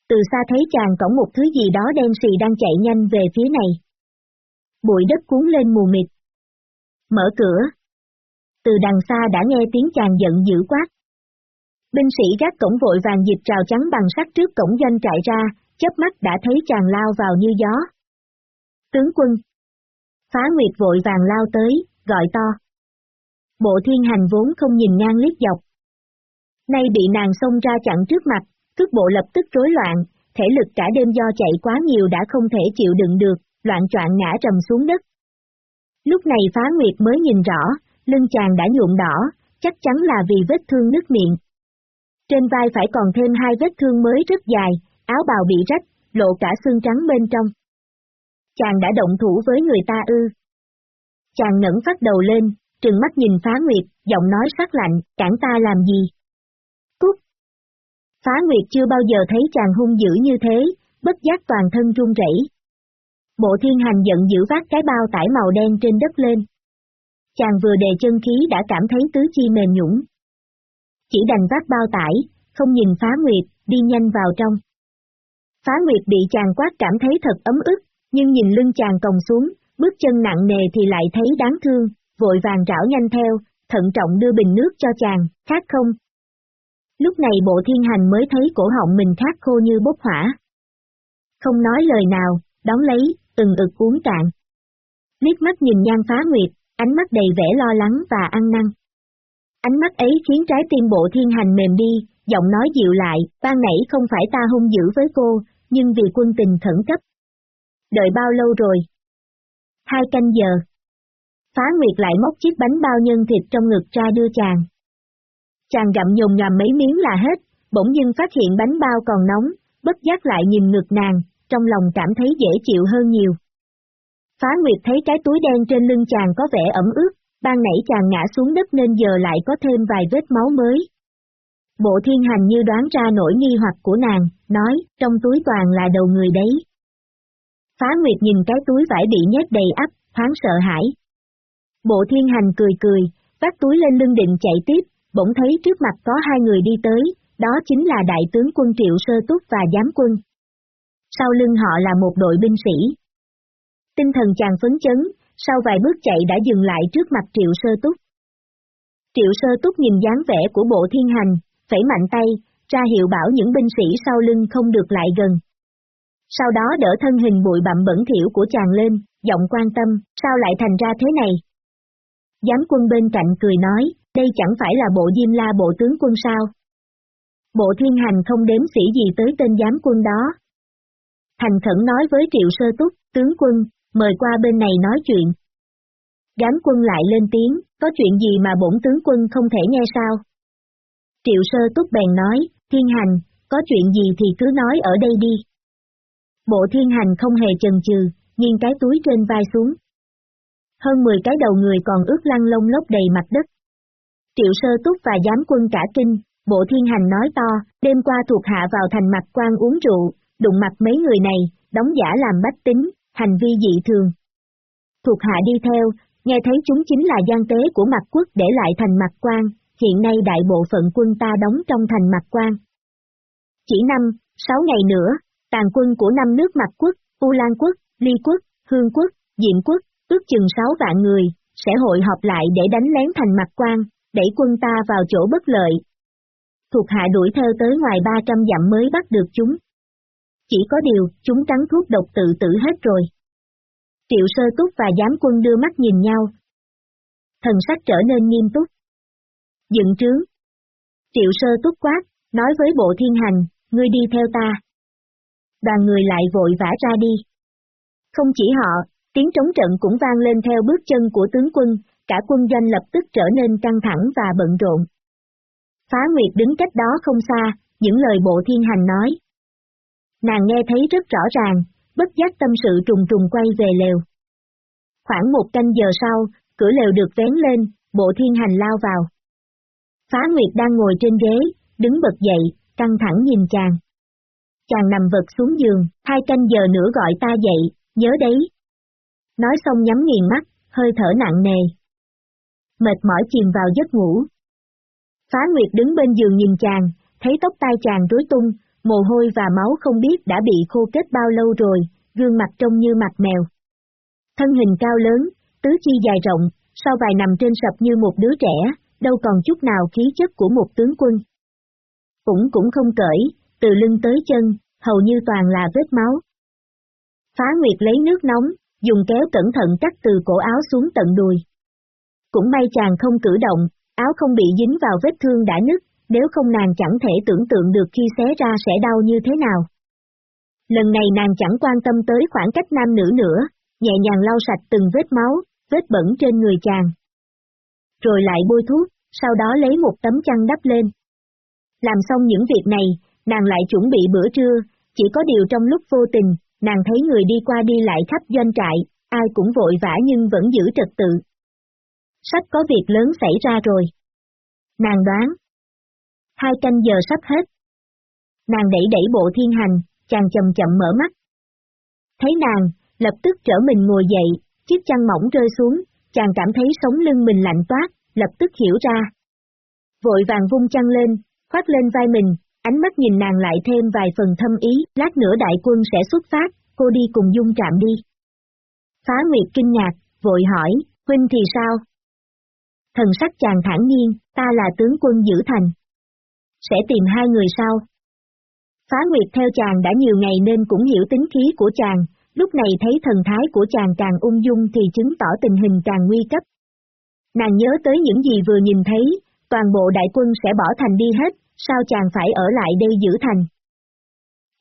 Từ xa thấy chàng cổng một thứ gì đó đen xì đang chạy nhanh về phía này. Bụi đất cuốn lên mù mịt. Mở cửa. Từ đằng xa đã nghe tiếng chàng giận dữ quát. Binh sĩ gác cổng vội vàng dịp trào trắng bằng sắt trước cổng doanh trại ra, chớp mắt đã thấy chàng lao vào như gió. Tướng quân. Phá Nguyệt vội vàng lao tới, gọi to. Bộ thiên hành vốn không nhìn ngang liếc dọc. Nay bị nàng xông ra chặn trước mặt, cước bộ lập tức rối loạn, thể lực cả đêm do chạy quá nhiều đã không thể chịu đựng được, loạn troạn ngã trầm xuống đất. Lúc này phá nguyệt mới nhìn rõ, lưng chàng đã nhuộm đỏ, chắc chắn là vì vết thương nứt miệng. Trên vai phải còn thêm hai vết thương mới rất dài, áo bào bị rách, lộ cả xương trắng bên trong. Chàng đã động thủ với người ta ư. Chàng ngẩng phát đầu lên, trừng mắt nhìn phá nguyệt, giọng nói sắc lạnh, cản ta làm gì? Cút! Phá nguyệt chưa bao giờ thấy chàng hung dữ như thế, bất giác toàn thân run rẩy. Bộ thiên hành giận dữ vác cái bao tải màu đen trên đất lên. Chàng vừa đề chân khí đã cảm thấy tứ chi mềm nhũng. Chỉ đành vác bao tải, không nhìn phá nguyệt, đi nhanh vào trong. Phá nguyệt bị chàng quát cảm thấy thật ấm ức, nhưng nhìn lưng chàng còng xuống, bước chân nặng nề thì lại thấy đáng thương, vội vàng rảo nhanh theo, thận trọng đưa bình nước cho chàng, khác không? Lúc này bộ thiên hành mới thấy cổ họng mình khát khô như bốc hỏa. Không nói lời nào, đón lấy, từng ực uống cạn. Liếc mắt nhìn nhan phá nguyệt, ánh mắt đầy vẻ lo lắng và ăn năn. Ánh mắt ấy khiến trái tim bộ thiên hành mềm đi, giọng nói dịu lại, ban nãy không phải ta hung dữ với cô, nhưng vì quân tình khẩn cấp. Đợi bao lâu rồi? Hai canh giờ. Phá Nguyệt lại móc chiếc bánh bao nhân thịt trong ngực ra đưa chàng. Chàng gặm nhồm nhòm mấy miếng là hết, bỗng dưng phát hiện bánh bao còn nóng, bất giác lại nhìn ngực nàng, trong lòng cảm thấy dễ chịu hơn nhiều. Phá Nguyệt thấy cái túi đen trên lưng chàng có vẻ ẩm ướt, ban nãy chàng ngã xuống đất nên giờ lại có thêm vài vết máu mới. Bộ thiên hành như đoán ra nỗi nghi hoặc của nàng, nói, trong túi toàn là đầu người đấy. Phá Nguyệt nhìn cái túi vải bị nhét đầy ắp, thoáng sợ hãi. Bộ thiên hành cười cười, vác túi lên lưng định chạy tiếp, bỗng thấy trước mặt có hai người đi tới, đó chính là đại tướng quân Triệu Sơ Túc và giám quân. Sau lưng họ là một đội binh sĩ. Tinh thần chàng phấn chấn, sau vài bước chạy đã dừng lại trước mặt Triệu Sơ Túc. Triệu Sơ Túc nhìn dáng vẻ của bộ thiên hành, phẩy mạnh tay, ra hiệu bảo những binh sĩ sau lưng không được lại gần. Sau đó đỡ thân hình bụi bặm bẩn thỉu của chàng lên, giọng quan tâm, sao lại thành ra thế này? Giám quân bên cạnh cười nói, đây chẳng phải là bộ diêm la bộ tướng quân sao? Bộ thiên hành không đếm sĩ gì tới tên giám quân đó. Thành khẩn nói với triệu sơ túc, tướng quân, mời qua bên này nói chuyện. Giám quân lại lên tiếng, có chuyện gì mà bổn tướng quân không thể nghe sao? Triệu sơ túc bèn nói, thiên hành, có chuyện gì thì cứ nói ở đây đi. Bộ thiên hành không hề chần chừ, nghiêng cái túi trên vai xuống. Hơn 10 cái đầu người còn ướt lăn lông lốc đầy mặt đất. Triệu sơ túc và giám quân cả kinh, bộ thiên hành nói to, đêm qua thuộc hạ vào thành mặt quan uống rượu, đụng mặt mấy người này, đóng giả làm bách tính, hành vi dị thường. Thuộc hạ đi theo, nghe thấy chúng chính là gian tế của mặt quốc để lại thành mặt quan, hiện nay đại bộ phận quân ta đóng trong thành mặt quan. Chỉ năm, sáu ngày nữa, tàn quân của năm nước mặt quốc, U Lan quốc, Ly quốc, Hương quốc, Diệm quốc, ước chừng sáu vạn người, sẽ hội họp lại để đánh lén thành mặt quan, đẩy quân ta vào chỗ bất lợi. Thuộc hạ đuổi theo tới ngoài 300 dặm mới bắt được chúng. Chỉ có điều, chúng cắn thuốc độc tự tử hết rồi. Triệu sơ túc và giám quân đưa mắt nhìn nhau. Thần sắc trở nên nghiêm túc. Dựng trướng. Triệu sơ túc quát, nói với bộ thiên hành, ngươi đi theo ta. Đoàn người lại vội vã ra đi. Không chỉ họ, tiếng trống trận cũng vang lên theo bước chân của tướng quân, cả quân doanh lập tức trở nên căng thẳng và bận rộn. Phá Nguyệt đứng cách đó không xa, những lời bộ thiên hành nói. Nàng nghe thấy rất rõ ràng, bất giác tâm sự trùng trùng quay về lều. Khoảng một canh giờ sau, cửa lều được vén lên, bộ thiên hành lao vào. Phá Nguyệt đang ngồi trên ghế, đứng bật dậy, căng thẳng nhìn chàng. Chàng nằm vật xuống giường, hai canh giờ nữa gọi ta dậy, nhớ đấy. Nói xong nhắm nghiền mắt, hơi thở nặng nề. Mệt mỏi chìm vào giấc ngủ. Phá Nguyệt đứng bên giường nhìn chàng, thấy tóc tai chàng rối tung, mồ hôi và máu không biết đã bị khô kết bao lâu rồi, gương mặt trông như mặt mèo. Thân hình cao lớn, tứ chi dài rộng, sau vài nằm trên sập như một đứa trẻ, đâu còn chút nào khí chất của một tướng quân. Cũng cũng không cởi, từ lưng tới chân, hầu như toàn là vết máu. Phá Nguyệt lấy nước nóng, dùng kéo cẩn thận cắt từ cổ áo xuống tận đùi. Cũng may chàng không cử động, áo không bị dính vào vết thương đã nứt, nếu không nàng chẳng thể tưởng tượng được khi xé ra sẽ đau như thế nào. Lần này nàng chẳng quan tâm tới khoảng cách nam nữ nữa, nhẹ nhàng lau sạch từng vết máu, vết bẩn trên người chàng. Rồi lại bôi thuốc, sau đó lấy một tấm chăn đắp lên. Làm xong những việc này, nàng lại chuẩn bị bữa trưa, chỉ có điều trong lúc vô tình, nàng thấy người đi qua đi lại khắp doanh trại, ai cũng vội vã nhưng vẫn giữ trật tự. Sắp có việc lớn xảy ra rồi. Nàng đoán. Hai canh giờ sắp hết. Nàng đẩy đẩy bộ thiên hành, chàng chậm chậm mở mắt. Thấy nàng, lập tức trở mình ngồi dậy, chiếc chăn mỏng rơi xuống, chàng cảm thấy sống lưng mình lạnh toát, lập tức hiểu ra. Vội vàng vung chăn lên, khoác lên vai mình, ánh mắt nhìn nàng lại thêm vài phần thâm ý, lát nữa đại quân sẽ xuất phát, cô đi cùng dung trạm đi. Phá Nguyệt kinh ngạc, vội hỏi, huynh thì sao? Thần sắc chàng thản nhiên, ta là tướng quân giữ thành sẽ tìm hai người sau. Phá Nguyệt theo chàng đã nhiều ngày nên cũng hiểu tính khí của chàng, lúc này thấy thần thái của chàng càng ung dung thì chứng tỏ tình hình càng nguy cấp. Nàng nhớ tới những gì vừa nhìn thấy, toàn bộ đại quân sẽ bỏ thành đi hết, sao chàng phải ở lại đây giữ thành?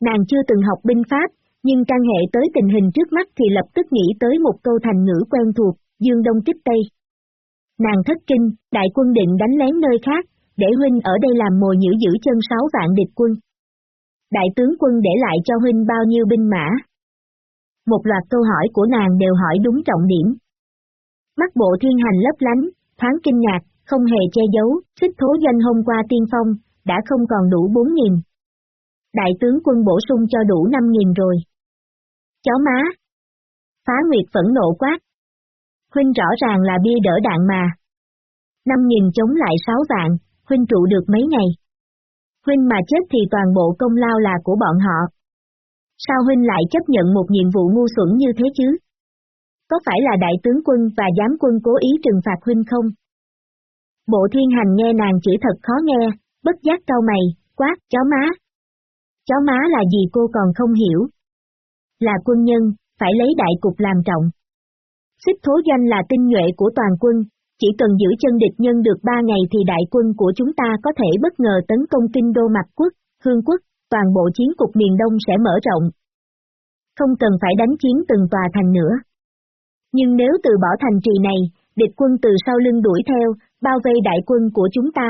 Nàng chưa từng học binh pháp, nhưng căn hệ tới tình hình trước mắt thì lập tức nghĩ tới một câu thành ngữ quen thuộc, Dương Đông kích Tây. Nàng thất kinh, đại quân định đánh lén nơi khác, để huynh ở đây làm mồi nhữ giữ chân sáu vạn địch quân. Đại tướng quân để lại cho huynh bao nhiêu binh mã? Một loạt câu hỏi của nàng đều hỏi đúng trọng điểm. Mắt bộ thiên hành lấp lánh, thoáng kinh ngạc, không hề che giấu, xích thố doanh hôm qua tiên phong, đã không còn đủ 4.000. Đại tướng quân bổ sung cho đủ 5.000 rồi. Chó má! Phá Nguyệt phẫn nộ quát. Huynh rõ ràng là bia đỡ đạn mà. 5.000 chống lại 6 vạn, Huynh trụ được mấy ngày. Huynh mà chết thì toàn bộ công lao là của bọn họ. Sao Huynh lại chấp nhận một nhiệm vụ ngu xuẩn như thế chứ? Có phải là đại tướng quân và giám quân cố ý trừng phạt Huynh không? Bộ thiên hành nghe nàng chửi thật khó nghe, bất giác cau mày, quát, chó má. Chó má là gì cô còn không hiểu? Là quân nhân, phải lấy đại cục làm trọng. Xích thố doanh là tinh nhuệ của toàn quân, chỉ cần giữ chân địch nhân được ba ngày thì đại quân của chúng ta có thể bất ngờ tấn công kinh đô mặt quốc, hương quốc, toàn bộ chiến cục miền Đông sẽ mở rộng. Không cần phải đánh chiến từng tòa thành nữa. Nhưng nếu từ bỏ thành trì này, địch quân từ sau lưng đuổi theo, bao vây đại quân của chúng ta.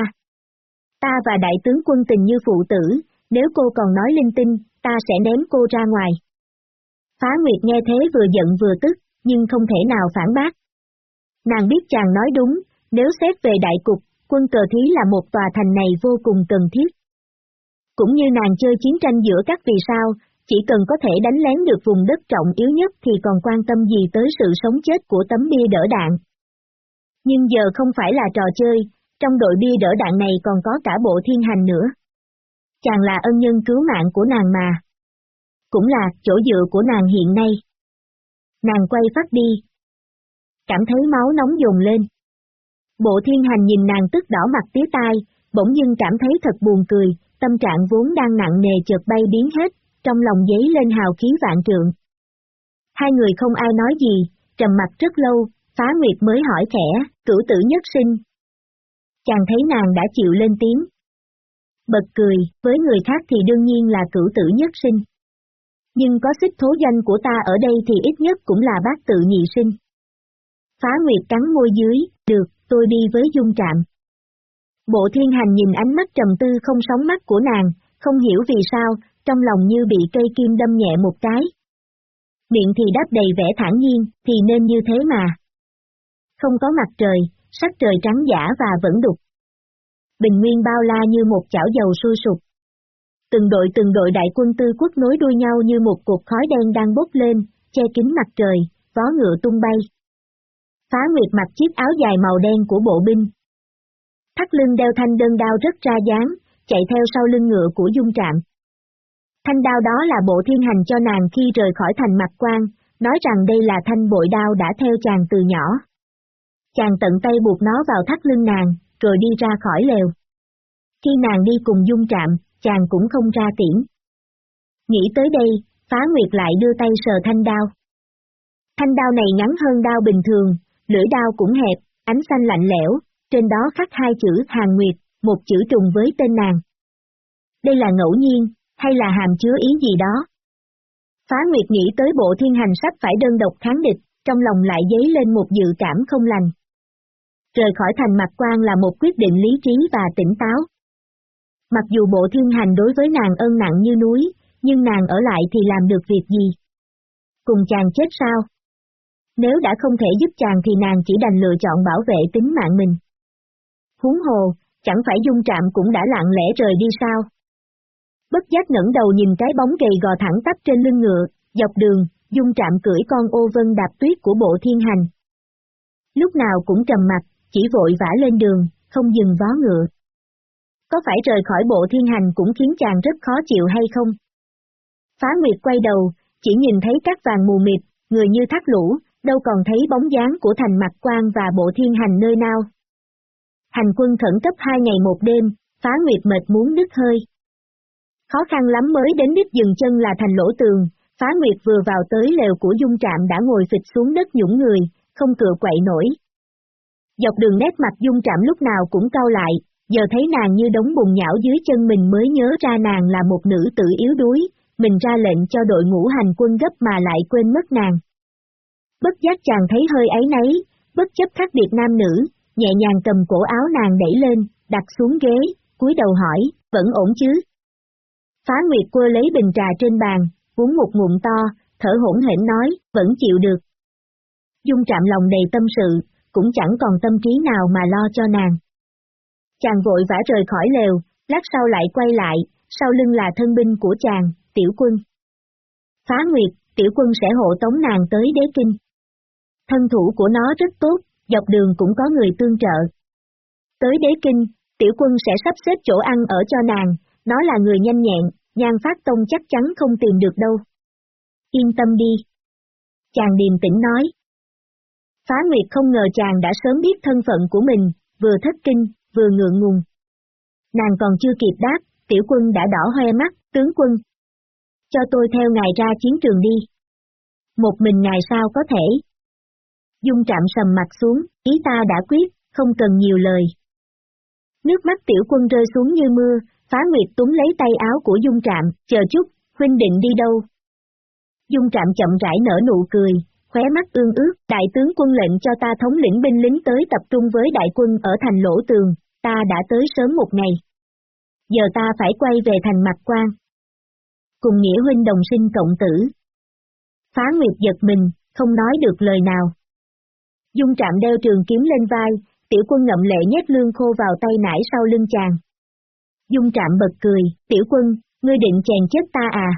Ta và đại tướng quân tình như phụ tử, nếu cô còn nói linh tinh, ta sẽ ném cô ra ngoài. Phá Nguyệt nghe thế vừa giận vừa tức, nhưng không thể nào phản bác. Nàng biết chàng nói đúng, nếu xét về đại cục, quân cờ thí là một tòa thành này vô cùng cần thiết. Cũng như nàng chơi chiến tranh giữa các vì sao, chỉ cần có thể đánh lén được vùng đất trọng yếu nhất thì còn quan tâm gì tới sự sống chết của tấm bia đỡ đạn. Nhưng giờ không phải là trò chơi, trong đội bia đỡ đạn này còn có cả bộ thiên hành nữa. Chàng là ân nhân cứu mạng của nàng mà. Cũng là chỗ dựa của nàng hiện nay. Nàng quay phát đi. Cảm thấy máu nóng dồn lên. Bộ thiên hành nhìn nàng tức đỏ mặt tía tai, bỗng dưng cảm thấy thật buồn cười, tâm trạng vốn đang nặng nề chợt bay biến hết, trong lòng giấy lên hào khí vạn trượng. Hai người không ai nói gì, trầm mặt rất lâu, phá nguyệt mới hỏi khẽ, cửu tử nhất sinh. Chàng thấy nàng đã chịu lên tiếng. Bật cười, với người khác thì đương nhiên là cửu tử nhất sinh. Nhưng có xích thố danh của ta ở đây thì ít nhất cũng là bác tự nhị sinh. Phá Nguyệt cắn môi dưới, được, tôi đi với dung trạm. Bộ thiên hành nhìn ánh mắt trầm tư không sóng mắt của nàng, không hiểu vì sao, trong lòng như bị cây kim đâm nhẹ một cái. Miệng thì đáp đầy vẻ thản nhiên, thì nên như thế mà. Không có mặt trời, sắc trời trắng giả và vẫn đục. Bình nguyên bao la như một chảo dầu sôi sụp. Từng đội từng đội đại quân tư quốc nối đuôi nhau như một cột khói đen đang bốc lên, che kín mặt trời, vó ngựa tung bay. Phá Nguyệt mặc chiếc áo dài màu đen của bộ binh. Thắt lưng đeo thanh đơn đao rất ra dáng, chạy theo sau lưng ngựa của dung trạm. Thanh đao đó là bộ thiên hành cho nàng khi rời khỏi thành mặt quan, nói rằng đây là thanh bội đao đã theo chàng từ nhỏ. Chàng tận tay buộc nó vào thắt lưng nàng, rồi đi ra khỏi lều. Khi nàng đi cùng dung trạm, chàng cũng không ra tiễn. Nghĩ tới đây, phá nguyệt lại đưa tay sờ thanh đao. Thanh đao này ngắn hơn đao bình thường, lưỡi đao cũng hẹp, ánh xanh lạnh lẽo, trên đó khắc hai chữ hàng nguyệt, một chữ trùng với tên nàng. Đây là ngẫu nhiên, hay là hàm chứa ý gì đó? Phá Nguyệt nghĩ tới bộ thiên hành sắp phải đơn độc kháng địch, trong lòng lại dấy lên một dự cảm không lành. Rời khỏi thành mặt quan là một quyết định lý trí và tỉnh táo. Mặc dù bộ thiên hành đối với nàng ân nặng như núi, nhưng nàng ở lại thì làm được việc gì? Cùng chàng chết sao? Nếu đã không thể giúp chàng thì nàng chỉ đành lựa chọn bảo vệ tính mạng mình. Huống hồ, chẳng phải dung trạm cũng đã lặng lẽ rời đi sao? Bất giác ngẩng đầu nhìn cái bóng gầy gò thẳng tắp trên lưng ngựa, dọc đường, dung trạm cưỡi con ô vân đạp tuyết của bộ thiên hành. Lúc nào cũng trầm mặt, chỉ vội vã lên đường, không dừng vó ngựa. Có phải rời khỏi bộ thiên hành cũng khiến chàng rất khó chịu hay không? Phá Nguyệt quay đầu, chỉ nhìn thấy các vàng mù mịt, người như thác lũ, đâu còn thấy bóng dáng của thành mặt quan và bộ thiên hành nơi nào. Hành quân khẩn cấp hai ngày một đêm, phá nguyệt mệt muốn đứt hơi. Khó khăn lắm mới đến đích dừng chân là thành lỗ tường, phá nguyệt vừa vào tới lều của dung trạm đã ngồi phịch xuống đất nhũng người, không cựa quậy nổi. Dọc đường nét mặt dung trạm lúc nào cũng cau lại, giờ thấy nàng như đống bùn nhão dưới chân mình mới nhớ ra nàng là một nữ tử yếu đuối, mình ra lệnh cho đội ngũ hành quân gấp mà lại quên mất nàng. Bất giác chàng thấy hơi ấy nấy, bất chấp khác biệt nam nữ, nhẹ nhàng cầm cổ áo nàng đẩy lên, đặt xuống ghế, cúi đầu hỏi, vẫn ổn chứ? Phá Nguyệt quơ lấy bình trà trên bàn, uống một ngụm to, thở hỗn hển nói, vẫn chịu được. Dung trạm lòng đầy tâm sự, cũng chẳng còn tâm trí nào mà lo cho nàng. Chàng vội vã rời khỏi lều, lát sau lại quay lại, sau lưng là thân binh của chàng, tiểu quân. Phá Nguyệt, tiểu quân sẽ hộ tống nàng tới đế kinh. Thân thủ của nó rất tốt, dọc đường cũng có người tương trợ. Tới đế kinh, tiểu quân sẽ sắp xếp chỗ ăn ở cho nàng, nó là người nhanh nhẹn, nhan phát tông chắc chắn không tìm được đâu. Yên tâm đi. Chàng điềm tĩnh nói. Phá Nguyệt không ngờ chàng đã sớm biết thân phận của mình, vừa thất kinh, vừa ngượng ngùng. Nàng còn chưa kịp đáp, tiểu quân đã đỏ hoe mắt, tướng quân. Cho tôi theo ngài ra chiến trường đi. Một mình ngài sao có thể. Dung trạm sầm mặt xuống, ý ta đã quyết, không cần nhiều lời. Nước mắt tiểu quân rơi xuống như mưa, phá nguyệt túng lấy tay áo của dung trạm, chờ chút, huynh định đi đâu? Dung trạm chậm rãi nở nụ cười, khóe mắt ương ước, đại tướng quân lệnh cho ta thống lĩnh binh lính tới tập trung với đại quân ở thành lỗ tường, ta đã tới sớm một ngày. Giờ ta phải quay về thành mặt quan. Cùng nghĩa huynh đồng sinh cộng tử. Phá Nguyệt giật mình, không nói được lời nào. Dung trạm đeo trường kiếm lên vai, tiểu quân ngậm lệ nhét lương khô vào tay nải sau lưng chàng. Dung trạm bật cười, tiểu quân, ngươi định chèn chết ta à?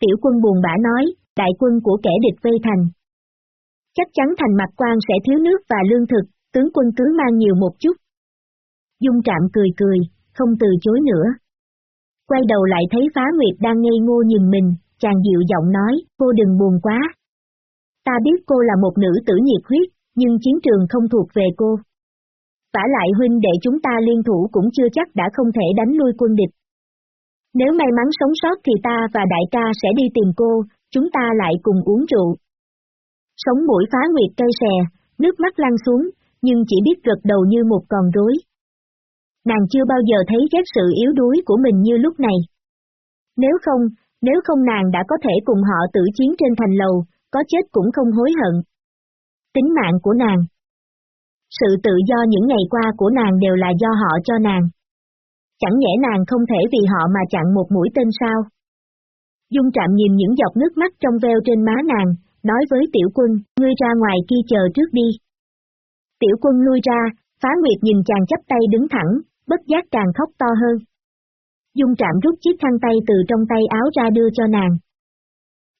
Tiểu quân buồn bã nói, đại quân của kẻ địch vây thành. Chắc chắn thành mặt quan sẽ thiếu nước và lương thực, tướng quân cứ mang nhiều một chút. Dung trạm cười cười, không từ chối nữa. Quay đầu lại thấy phá nguyệt đang ngây ngô nhìn mình, chàng dịu giọng nói, cô đừng buồn quá. Ta biết cô là một nữ tử nhiệt huyết, nhưng chiến trường không thuộc về cô. Vả lại huynh đệ chúng ta liên thủ cũng chưa chắc đã không thể đánh lui quân địch. Nếu may mắn sống sót thì ta và đại ca sẽ đi tìm cô, chúng ta lại cùng uống rượu. Sống mũi phá nguyệt cây xè, nước mắt lăn xuống, nhưng chỉ biết gật đầu như một con rối. Nàng chưa bao giờ thấy ghét sự yếu đuối của mình như lúc này. Nếu không, nếu không nàng đã có thể cùng họ tử chiến trên thành lầu, có chết cũng không hối hận. Tính mạng của nàng. Sự tự do những ngày qua của nàng đều là do họ cho nàng. Chẳng nhẽ nàng không thể vì họ mà chặn một mũi tên sao? Dung trạm nhìn những giọt nước mắt trong veo trên má nàng, nói với tiểu quân, ngươi ra ngoài kia chờ trước đi. Tiểu quân lui ra, phá nguyệt nhìn chàng chắp tay đứng thẳng, bất giác càng khóc to hơn. Dung trạm rút chiếc khăn tay từ trong tay áo ra đưa cho nàng.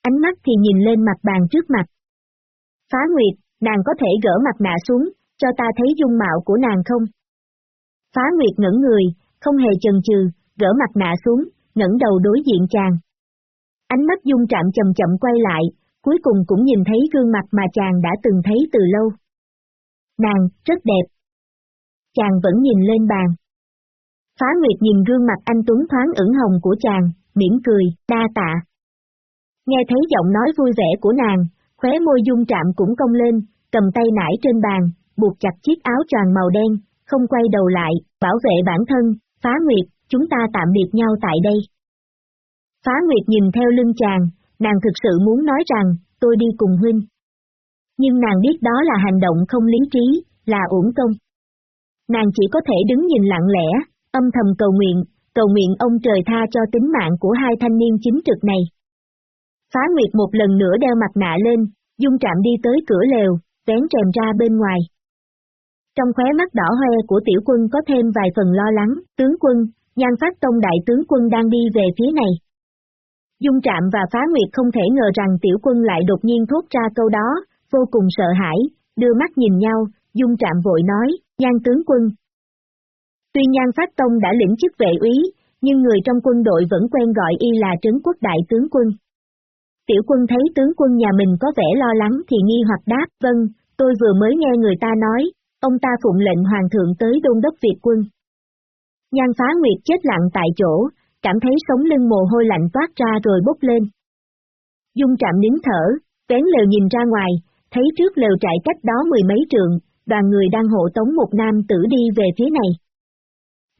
Ánh mắt thì nhìn lên mặt bàn trước mặt. Phá Nguyệt, nàng có thể gỡ mặt nạ xuống, cho ta thấy dung mạo của nàng không? Phá Nguyệt ngẩn người, không hề chần chừ, gỡ mặt nạ xuống, ngẩng đầu đối diện chàng. Ánh mắt dung trạm chậm chậm quay lại, cuối cùng cũng nhìn thấy gương mặt mà chàng đã từng thấy từ lâu. Nàng, rất đẹp. Chàng vẫn nhìn lên bàn. Phá Nguyệt nhìn gương mặt anh Tuấn thoáng ửng hồng của chàng, mỉm cười, đa tạ. Nghe thấy giọng nói vui vẻ của nàng, khóe môi dung trạm cũng cong lên, cầm tay nải trên bàn, buộc chặt chiếc áo choàng màu đen, không quay đầu lại, bảo vệ bản thân, phá nguyệt, chúng ta tạm biệt nhau tại đây. Phá nguyệt nhìn theo lưng chàng, nàng thực sự muốn nói rằng, tôi đi cùng huynh. Nhưng nàng biết đó là hành động không lý trí, là uổng công. Nàng chỉ có thể đứng nhìn lặng lẽ, âm thầm cầu nguyện, cầu nguyện ông trời tha cho tính mạng của hai thanh niên chính trực này. Phá Nguyệt một lần nữa đeo mặt nạ lên, dung trạm đi tới cửa lều, vén rèm ra bên ngoài. Trong khóe mắt đỏ hoe của tiểu quân có thêm vài phần lo lắng, tướng quân, nhan phát tông đại tướng quân đang đi về phía này. Dung trạm và phá nguyệt không thể ngờ rằng tiểu quân lại đột nhiên thốt ra câu đó, vô cùng sợ hãi, đưa mắt nhìn nhau, dung trạm vội nói, nhan tướng quân. Tuy nhan phát tông đã lĩnh chức vệ úy, nhưng người trong quân đội vẫn quen gọi y là trấn quốc đại tướng quân. Tiểu quân thấy tướng quân nhà mình có vẻ lo lắng thì nghi hoặc đáp, vâng, tôi vừa mới nghe người ta nói, ông ta phụng lệnh hoàng thượng tới đôn đốc Việt quân. Nhan phá nguyệt chết lặng tại chỗ, cảm thấy sống lưng mồ hôi lạnh toát ra rồi bốc lên. Dung trạm nín thở, vén lều nhìn ra ngoài, thấy trước lều trại cách đó mười mấy trượng, đoàn người đang hộ tống một nam tử đi về phía này.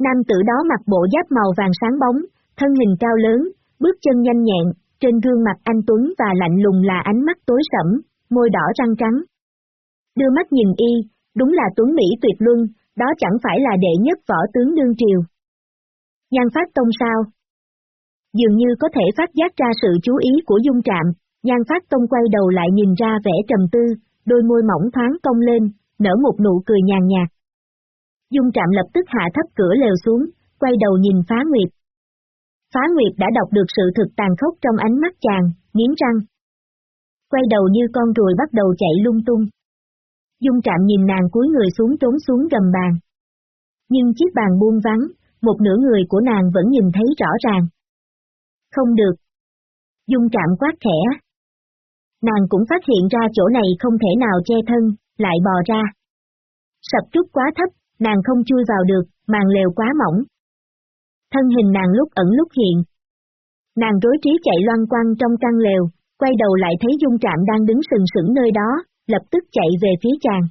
Nam tử đó mặc bộ giáp màu vàng sáng bóng, thân hình cao lớn, bước chân nhanh nhẹn, trên gương mặt anh Tuấn và lạnh lùng là ánh mắt tối sẫm, môi đỏ răng trắng. Đưa mắt nhìn y, đúng là Tuấn Mỹ tuyệt luân, đó chẳng phải là đệ nhất võ tướng đương triều. Nhan phát tông sao? Dường như có thể phát giác ra sự chú ý của dung trạm, nhan phát tông quay đầu lại nhìn ra vẻ trầm tư, đôi môi mỏng thoáng cong lên, nở một nụ cười nhàn nhạt. Dung trạm lập tức hạ thấp cửa lều xuống, quay đầu nhìn phá nguyệt. Phá nguyệt đã đọc được sự thực tàn khốc trong ánh mắt chàng, nghiến răng. Quay đầu như con ruồi bắt đầu chạy lung tung. Dung trạm nhìn nàng cúi người xuống trốn xuống gầm bàn. Nhưng chiếc bàn buông vắng, một nửa người của nàng vẫn nhìn thấy rõ ràng. Không được. Dung trạm quát khẽ. Nàng cũng phát hiện ra chỗ này không thể nào che thân, lại bò ra. Sập trúc quá thấp, nàng không chui vào được, màn lều quá mỏng. Thân hình nàng lúc ẩn lúc hiện. Nàng rối trí chạy loan quang trong căn lều, quay đầu lại thấy Dung Trạm đang đứng sừng sững nơi đó, lập tức chạy về phía chàng.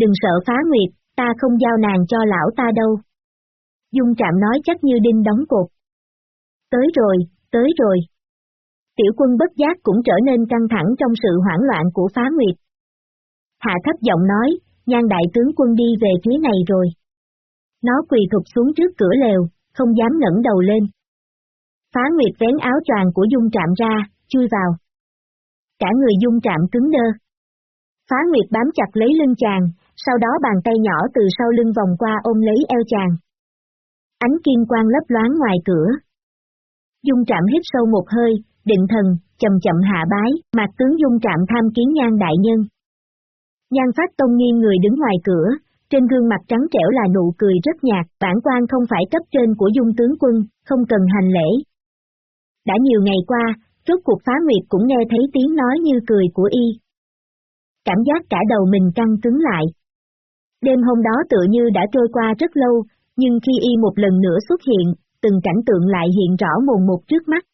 Đừng sợ phá nguyệt, ta không giao nàng cho lão ta đâu. Dung Trạm nói chắc như đinh đóng cột. Tới rồi, tới rồi. Tiểu quân bất giác cũng trở nên căng thẳng trong sự hoảng loạn của phá nguyệt. Hạ thấp giọng nói, nhan đại tướng quân đi về phía này rồi. Nó quỳ thụt xuống trước cửa lều, không dám ngẩng đầu lên. Phá Nguyệt vén áo choàng của Dung Trạm ra, chui vào. Cả người Dung Trạm cứng đơ. Phá Nguyệt bám chặt lấy lưng chàng, sau đó bàn tay nhỏ từ sau lưng vòng qua ôm lấy eo chàng. Ánh kim quang lấp loáng ngoài cửa. Dung Trạm hít sâu một hơi, định thần, chậm chậm hạ bái, mặt tướng Dung Trạm tham kiến nhan đại nhân. Nhan phát tông nghiêng người đứng ngoài cửa, trên gương mặt trắng trẻo là nụ cười rất nhạt, bản quan không phải cấp trên của dung tướng quân, không cần hành lễ. Đã nhiều ngày qua, rốt cuộc phá nguyệt cũng nghe thấy tiếng nói như cười của y. Cảm giác cả đầu mình căng cứng lại. Đêm hôm đó tựa như đã trôi qua rất lâu, nhưng khi y một lần nữa xuất hiện, từng cảnh tượng lại hiện rõ mồn một trước mắt.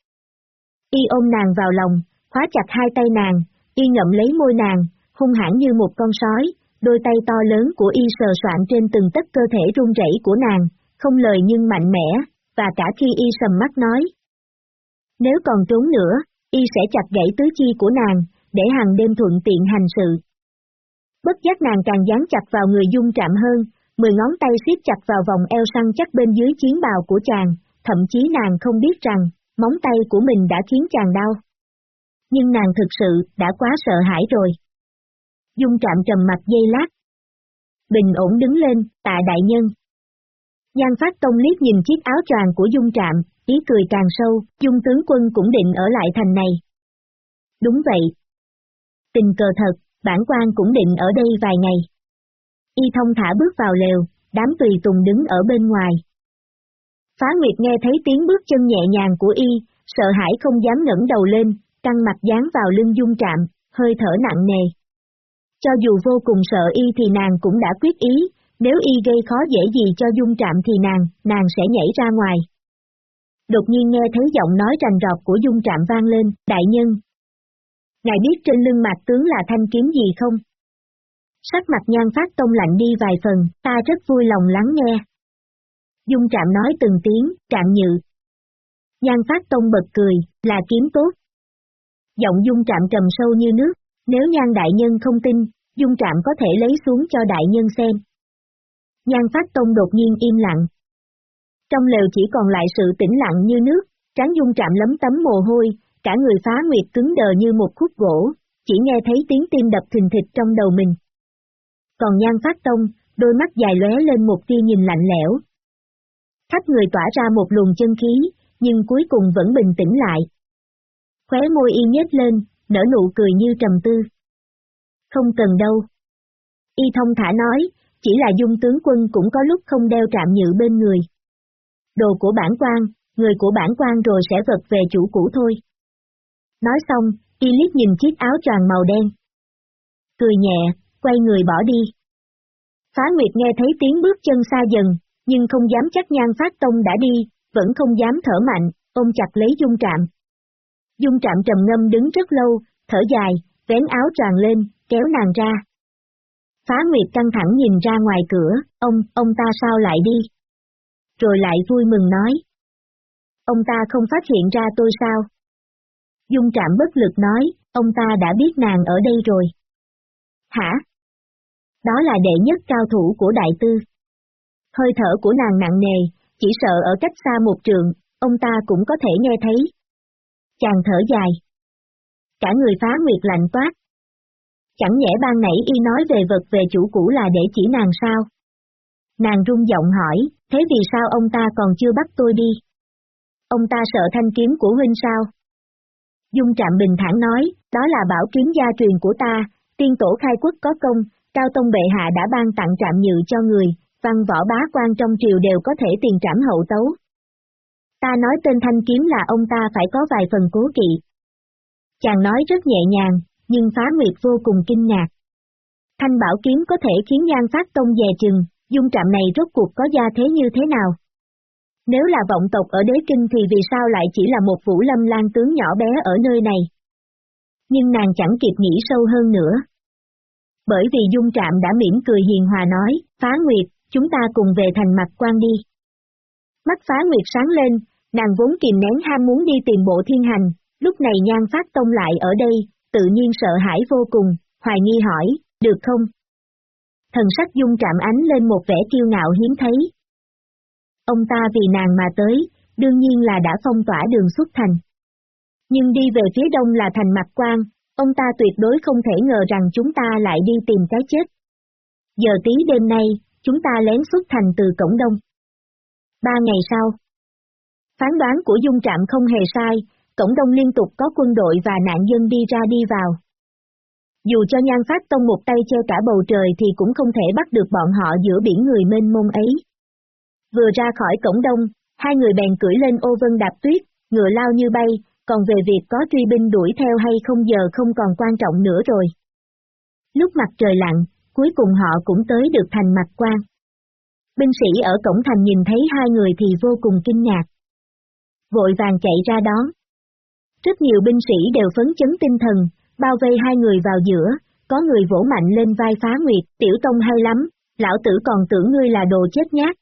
Y ôm nàng vào lòng, khóa chặt hai tay nàng, y ngậm lấy môi nàng, hung hãn như một con sói, đôi tay to lớn của y sờ soạn trên từng tất cơ thể run rẩy của nàng, không lời nhưng mạnh mẽ, và cả khi y sầm mắt nói. Nếu còn trốn nữa, y sẽ chặt gãy tứ chi của nàng, để hàng đêm thuận tiện hành sự. Bất giác nàng càng dán chặt vào người dung trạm hơn, mười ngón tay siết chặt vào vòng eo săn chắc bên dưới chiến bào của chàng, thậm chí nàng không biết rằng, móng tay của mình đã khiến chàng đau. Nhưng nàng thực sự đã quá sợ hãi rồi. Dung trạm trầm mặt dây lát. Bình ổn đứng lên, tạ đại nhân. Giang phát tông liếc nhìn chiếc áo choàng của Dung trạm, ý cười càng sâu, Dung tướng quân cũng định ở lại thành này. Đúng vậy. Tình cờ thật, bản quan cũng định ở đây vài ngày. Y thông thả bước vào lều, đám tùy tùng đứng ở bên ngoài. Phá Nguyệt nghe thấy tiếng bước chân nhẹ nhàng của Y, sợ hãi không dám ngẩng đầu lên, căng mặt dán vào lưng dung trạm, hơi thở nặng nề. Cho dù vô cùng sợ y thì nàng cũng đã quyết ý, nếu y gây khó dễ gì cho dung trạm thì nàng, nàng sẽ nhảy ra ngoài. Đột nhiên nghe thấy giọng nói rành rọt của dung trạm vang lên, đại nhân. Ngài biết trên lưng mặt tướng là thanh kiếm gì không? Sắc mặt nhan phát tông lạnh đi vài phần, ta rất vui lòng lắng nghe. Dung trạm nói từng tiếng, trạm nhự. Nhan phát tông bật cười, là kiếm tốt. Giọng dung trạm trầm sâu như nước, nếu nhan đại nhân không tin, dung trạm có thể lấy xuống cho đại nhân xem. Nhan phát tông đột nhiên im lặng. Trong lều chỉ còn lại sự tĩnh lặng như nước, trán dung trạm lấm tấm mồ hôi, cả người phá nguyệt cứng đờ như một khúc gỗ, chỉ nghe thấy tiếng tim đập thình thịch trong đầu mình. Còn nhan phát tông, đôi mắt dài lóe lên một tia nhìn lạnh lẽo. Khắp người tỏa ra một luồng chân khí, nhưng cuối cùng vẫn bình tĩnh lại. Khóe môi y nhếch lên, nở nụ cười như trầm tư. Không cần đâu. Y thông thả nói, chỉ là dung tướng quân cũng có lúc không đeo trạm nhự bên người. Đồ của bản quan, người của bản quan rồi sẽ vật về chủ cũ thôi. Nói xong, y liếc nhìn chiếc áo choàng màu đen. Cười nhẹ, quay người bỏ đi. Phá Nguyệt nghe thấy tiếng bước chân xa dần, nhưng không dám chắc nhan phát tông đã đi, vẫn không dám thở mạnh, ôm chặt lấy dung trạm. Dung trạm trầm ngâm đứng rất lâu, thở dài, vén áo tràn lên, kéo nàng ra. Phá Nguyệt căng thẳng nhìn ra ngoài cửa, ông, ông ta sao lại đi? Rồi lại vui mừng nói. Ông ta không phát hiện ra tôi sao? Dung trạm bất lực nói, ông ta đã biết nàng ở đây rồi. Hả? Đó là đệ nhất cao thủ của đại tư. Hơi thở của nàng nặng nề, chỉ sợ ở cách xa một trường, ông ta cũng có thể nghe thấy. Chàng thở dài. Cả người phá nguyệt lạnh toát. Chẳng nhẽ ban nãy y nói về vật về chủ cũ là để chỉ nàng sao? Nàng rung giọng hỏi, thế vì sao ông ta còn chưa bắt tôi đi? Ông ta sợ thanh kiếm của huynh sao? Dung Trạm bình thản nói, đó là bảo kiếm gia truyền của ta, tiên tổ khai quốc có công, Cao Tông Bệ Hạ đã ban tặng trạm nhự cho người, văn võ bá quan trong triều đều có thể tiền trảm hậu tấu. Ta nói tên thanh kiếm là ông ta phải có vài phần cố kỵ. Chàng nói rất nhẹ nhàng, nhưng phá nguyệt vô cùng kinh ngạc. Thanh bảo kiếm có thể khiến nhan phát tông dè chừng, dung trạm này rốt cuộc có gia thế như thế nào? Nếu là vọng tộc ở đế kinh thì vì sao lại chỉ là một vũ lâm lan tướng nhỏ bé ở nơi này? Nhưng nàng chẳng kịp nghĩ sâu hơn nữa. Bởi vì dung trạm đã mỉm cười hiền hòa nói, phá nguyệt, chúng ta cùng về thành mặt quan đi. Mắt phá nguyệt sáng lên, nàng vốn kìm nén ham muốn đi tìm bộ thiên hành, lúc này nhan phát tông lại ở đây, tự nhiên sợ hãi vô cùng, hoài nghi hỏi, được không? Thần sắc dung trạm ánh lên một vẻ kiêu ngạo hiếm thấy. Ông ta vì nàng mà tới, đương nhiên là đã phong tỏa đường xuất thành. Nhưng đi về phía đông là thành mặt quan, ông ta tuyệt đối không thể ngờ rằng chúng ta lại đi tìm cái chết. Giờ tí đêm nay, chúng ta lén xuất thành từ cổng đông. Ba ngày sau, phán đoán của Dung Trạm không hề sai, cổng đông liên tục có quân đội và nạn dân đi ra đi vào. Dù cho nhan phát tông một tay che cả bầu trời thì cũng không thể bắt được bọn họ giữa biển người mênh mông ấy. Vừa ra khỏi cổng đông, hai người bèn cưỡi lên ô vân đạp tuyết, ngựa lao như bay, còn về việc có truy binh đuổi theo hay không giờ không còn quan trọng nữa rồi. Lúc mặt trời lặn, cuối cùng họ cũng tới được thành mặt quan. Binh sĩ ở cổng thành nhìn thấy hai người thì vô cùng kinh ngạc. Vội vàng chạy ra đón. Rất nhiều binh sĩ đều phấn chấn tinh thần, bao vây hai người vào giữa, có người vỗ mạnh lên vai phá nguyệt, tiểu tông hay lắm, lão tử còn tưởng ngươi là đồ chết nhát.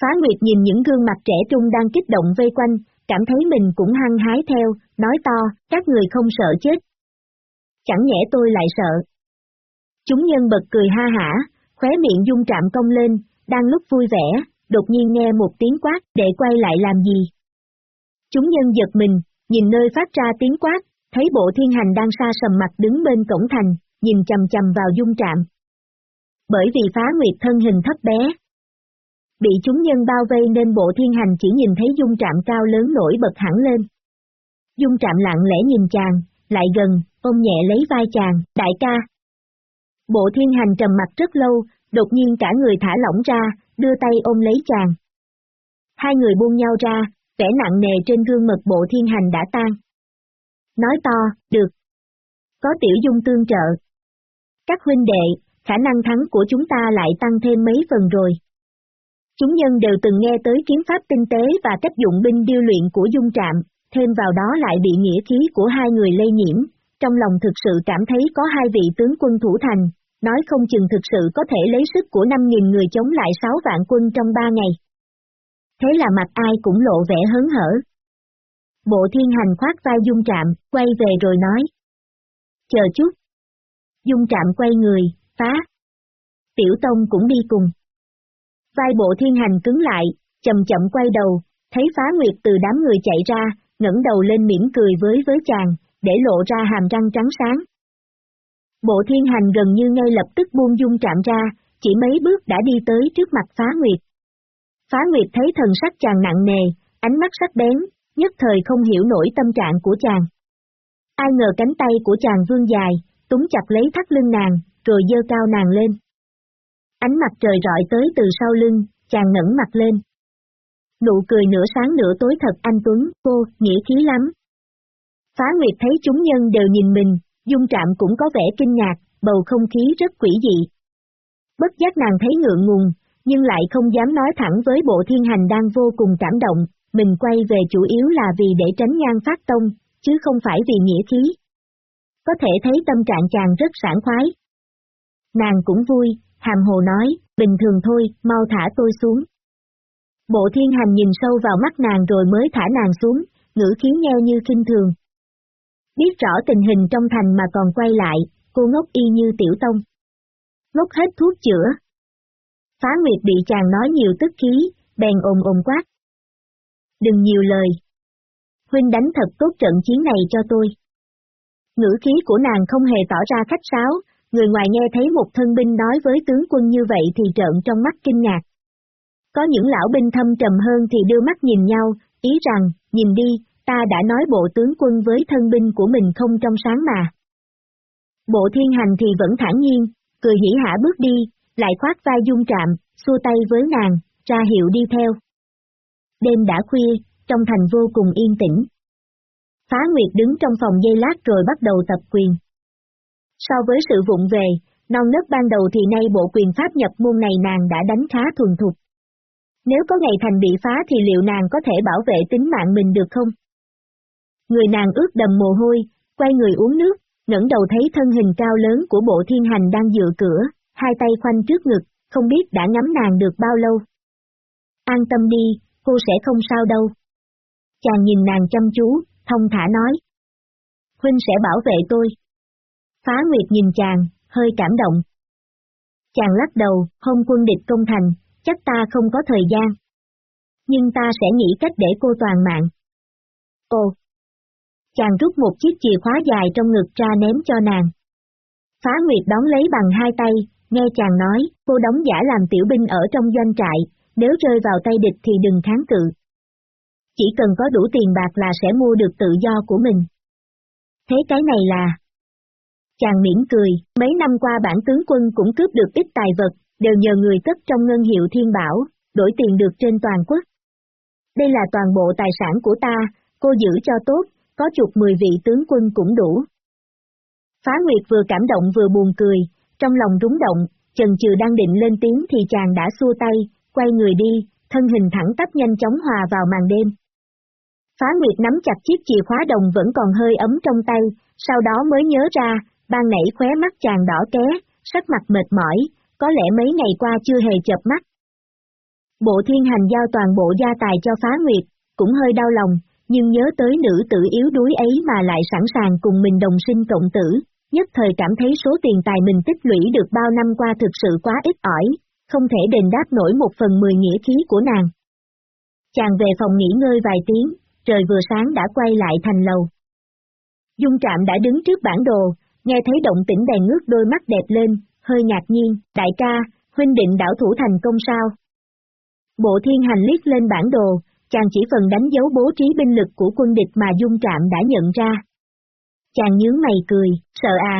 Phá nguyệt nhìn những gương mặt trẻ trung đang kích động vây quanh, cảm thấy mình cũng hăng hái theo, nói to, các người không sợ chết. Chẳng nhẽ tôi lại sợ. Chúng nhân bật cười ha hả, khóe miệng dung trạm công lên, đang lúc vui vẻ, đột nhiên nghe một tiếng quát, để quay lại làm gì. Chúng nhân giật mình, nhìn nơi phát ra tiếng quát, thấy bộ thiên hành đang xa sầm mặt đứng bên cổng thành, nhìn chầm chầm vào dung trạm. Bởi vì phá nguyệt thân hình thấp bé. Bị chúng nhân bao vây nên bộ thiên hành chỉ nhìn thấy dung trạm cao lớn nổi bật hẳn lên. Dung trạm lặng lẽ nhìn chàng, lại gần, ôm nhẹ lấy vai chàng, đại ca. Bộ thiên hành trầm mặt rất lâu, đột nhiên cả người thả lỏng ra, đưa tay ôm lấy chàng. Hai người buông nhau ra, vẻ nặng nề trên gương mật bộ thiên hành đã tan. Nói to, được. Có tiểu dung tương trợ. Các huynh đệ, khả năng thắng của chúng ta lại tăng thêm mấy phần rồi. Chúng nhân đều từng nghe tới kiếm pháp tinh tế và cách dụng binh điêu luyện của dung trạm, thêm vào đó lại bị nghĩa khí của hai người lây nhiễm, trong lòng thực sự cảm thấy có hai vị tướng quân thủ thành, nói không chừng thực sự có thể lấy sức của 5.000 người chống lại 6 vạn quân trong 3 ngày. Thế là mặt ai cũng lộ vẻ hớn hở. Bộ thiên hành khoát vai dung trạm, quay về rồi nói. Chờ chút. Dung trạm quay người, phá. Tiểu Tông cũng đi cùng. Vai bộ thiên hành cứng lại, chậm chậm quay đầu, thấy phá nguyệt từ đám người chạy ra, ngẩng đầu lên mỉm cười với với chàng, để lộ ra hàm răng trắng sáng. Bộ thiên hành gần như ngay lập tức buông dung trạm ra, chỉ mấy bước đã đi tới trước mặt phá nguyệt. Phá nguyệt thấy thần sắc chàng nặng nề, ánh mắt sắc bén, nhất thời không hiểu nổi tâm trạng của chàng. Ai ngờ cánh tay của chàng vương dài, túng chặt lấy thắt lưng nàng, rồi dơ cao nàng lên. Ánh mặt trời rọi tới từ sau lưng, chàng ngẩng mặt lên. Nụ cười nửa sáng nửa tối thật anh Tuấn, cô, nghĩa khí lắm. Phá Nguyệt thấy chúng nhân đều nhìn mình, dung trạm cũng có vẻ kinh ngạc, bầu không khí rất quỷ dị. Bất giác nàng thấy ngượng ngùng, nhưng lại không dám nói thẳng với bộ thiên hành đang vô cùng cảm động, mình quay về chủ yếu là vì để tránh nhan phát tông, chứ không phải vì nghĩa khí. Có thể thấy tâm trạng chàng rất sảng khoái. Nàng cũng vui, hàm hồ nói, bình thường thôi, mau thả tôi xuống. Bộ thiên hành nhìn sâu vào mắt nàng rồi mới thả nàng xuống, ngữ khí nheo như kinh thường. Biết rõ tình hình trong thành mà còn quay lại, cô ngốc y như tiểu tông. Ngốc hết thuốc chữa. Phá Nguyệt bị chàng nói nhiều tức khí, bèn ồn ồn quát. Đừng nhiều lời. Huynh đánh thật tốt trận chiến này cho tôi. Ngữ khí của nàng không hề tỏ ra khách sáo, người ngoài nghe thấy một thân binh nói với tướng quân như vậy thì trợn trong mắt kinh ngạc. Có những lão binh thâm trầm hơn thì đưa mắt nhìn nhau, ý rằng, nhìn đi, ta đã nói bộ tướng quân với thân binh của mình không trong sáng mà. Bộ thiên hành thì vẫn thản nhiên, cười hỉ hả bước đi, lại khoát vai dung trạm, xua tay với nàng, ra hiệu đi theo. Đêm đã khuya, trong thành vô cùng yên tĩnh. Phá Nguyệt đứng trong phòng dây lát rồi bắt đầu tập quyền. So với sự vụng về, non nớt ban đầu thì nay bộ quyền pháp nhập môn này nàng đã đánh khá thuần thục. Nếu có ngày thành bị phá thì liệu nàng có thể bảo vệ tính mạng mình được không? Người nàng ướt đầm mồ hôi, quay người uống nước, ngẩng đầu thấy thân hình cao lớn của bộ thiên hành đang dựa cửa, hai tay khoanh trước ngực, không biết đã ngắm nàng được bao lâu. An tâm đi, cô sẽ không sao đâu. Chàng nhìn nàng chăm chú, thông thả nói. Huynh sẽ bảo vệ tôi. Phá Nguyệt nhìn chàng, hơi cảm động. Chàng lắc đầu, hôm quân địch công thành, chắc ta không có thời gian. Nhưng ta sẽ nghĩ cách để cô toàn mạng. Ồ, Chàng rút một chiếc chìa khóa dài trong ngực ra ném cho nàng. Phá Nguyệt đón lấy bằng hai tay, nghe chàng nói, cô đóng giả làm tiểu binh ở trong doanh trại, nếu rơi vào tay địch thì đừng kháng cự. Chỉ cần có đủ tiền bạc là sẽ mua được tự do của mình. Thế cái này là... Chàng mỉm cười, mấy năm qua bản tướng quân cũng cướp được ít tài vật, đều nhờ người cất trong ngân hiệu thiên bảo, đổi tiền được trên toàn quốc. Đây là toàn bộ tài sản của ta, cô giữ cho tốt, có chục mười vị tướng quân cũng đủ. Phá Nguyệt vừa cảm động vừa buồn cười, trong lòng rúng động, chần chừ đang định lên tiếng thì chàng đã xua tay, quay người đi, thân hình thẳng tắp nhanh chóng hòa vào màn đêm. Phá Nguyệt nắm chặt chiếc chìa khóa đồng vẫn còn hơi ấm trong tay, sau đó mới nhớ ra, ban nãy khóe mắt chàng đỏ ké, sắc mặt mệt mỏi, có lẽ mấy ngày qua chưa hề chợp mắt. Bộ thiên hành giao toàn bộ gia tài cho Phá Nguyệt, cũng hơi đau lòng, nhưng nhớ tới nữ tử yếu đuối ấy mà lại sẵn sàng cùng mình đồng sinh cộng tử, nhất thời cảm thấy số tiền tài mình tích lũy được bao năm qua thực sự quá ít ỏi, không thể đền đáp nổi một phần mười nghĩa khí của nàng. Chàng về phòng nghỉ ngơi vài tiếng, trời vừa sáng đã quay lại thành lầu. Dung Trạm đã đứng trước bản đồ, nghe thấy động tĩnh bèn ngước đôi mắt đẹp lên, hơi ngạc nhiên, đại ca, huynh định đảo thủ thành công sao? Bộ thiên hành liếc lên bản đồ, chàng chỉ phần đánh dấu bố trí binh lực của quân địch mà Dung Trạm đã nhận ra. Chàng nhướng mày cười, sợ à.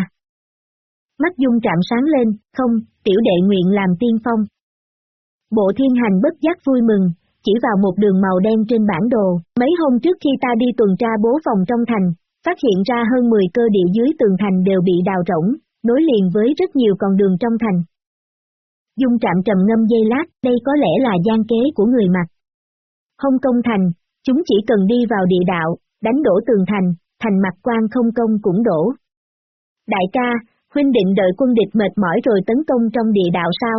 Mắt Dung Trạm sáng lên, không, tiểu đệ nguyện làm tiên phong. Bộ thiên hành bất giác vui mừng, chỉ vào một đường màu đen trên bản đồ, mấy hôm trước khi ta đi tuần tra bố phòng trong thành, phát hiện ra hơn 10 cơ địa dưới tường thành đều bị đào rỗng, nối liền với rất nhiều con đường trong thành. Dung trạm trầm ngâm dây lát, đây có lẽ là gian kế của người mặt. Hông công thành, chúng chỉ cần đi vào địa đạo, đánh đổ tường thành, thành mặt quan không công cũng đổ. Đại ca, huynh định đợi quân địch mệt mỏi rồi tấn công trong địa đạo sao?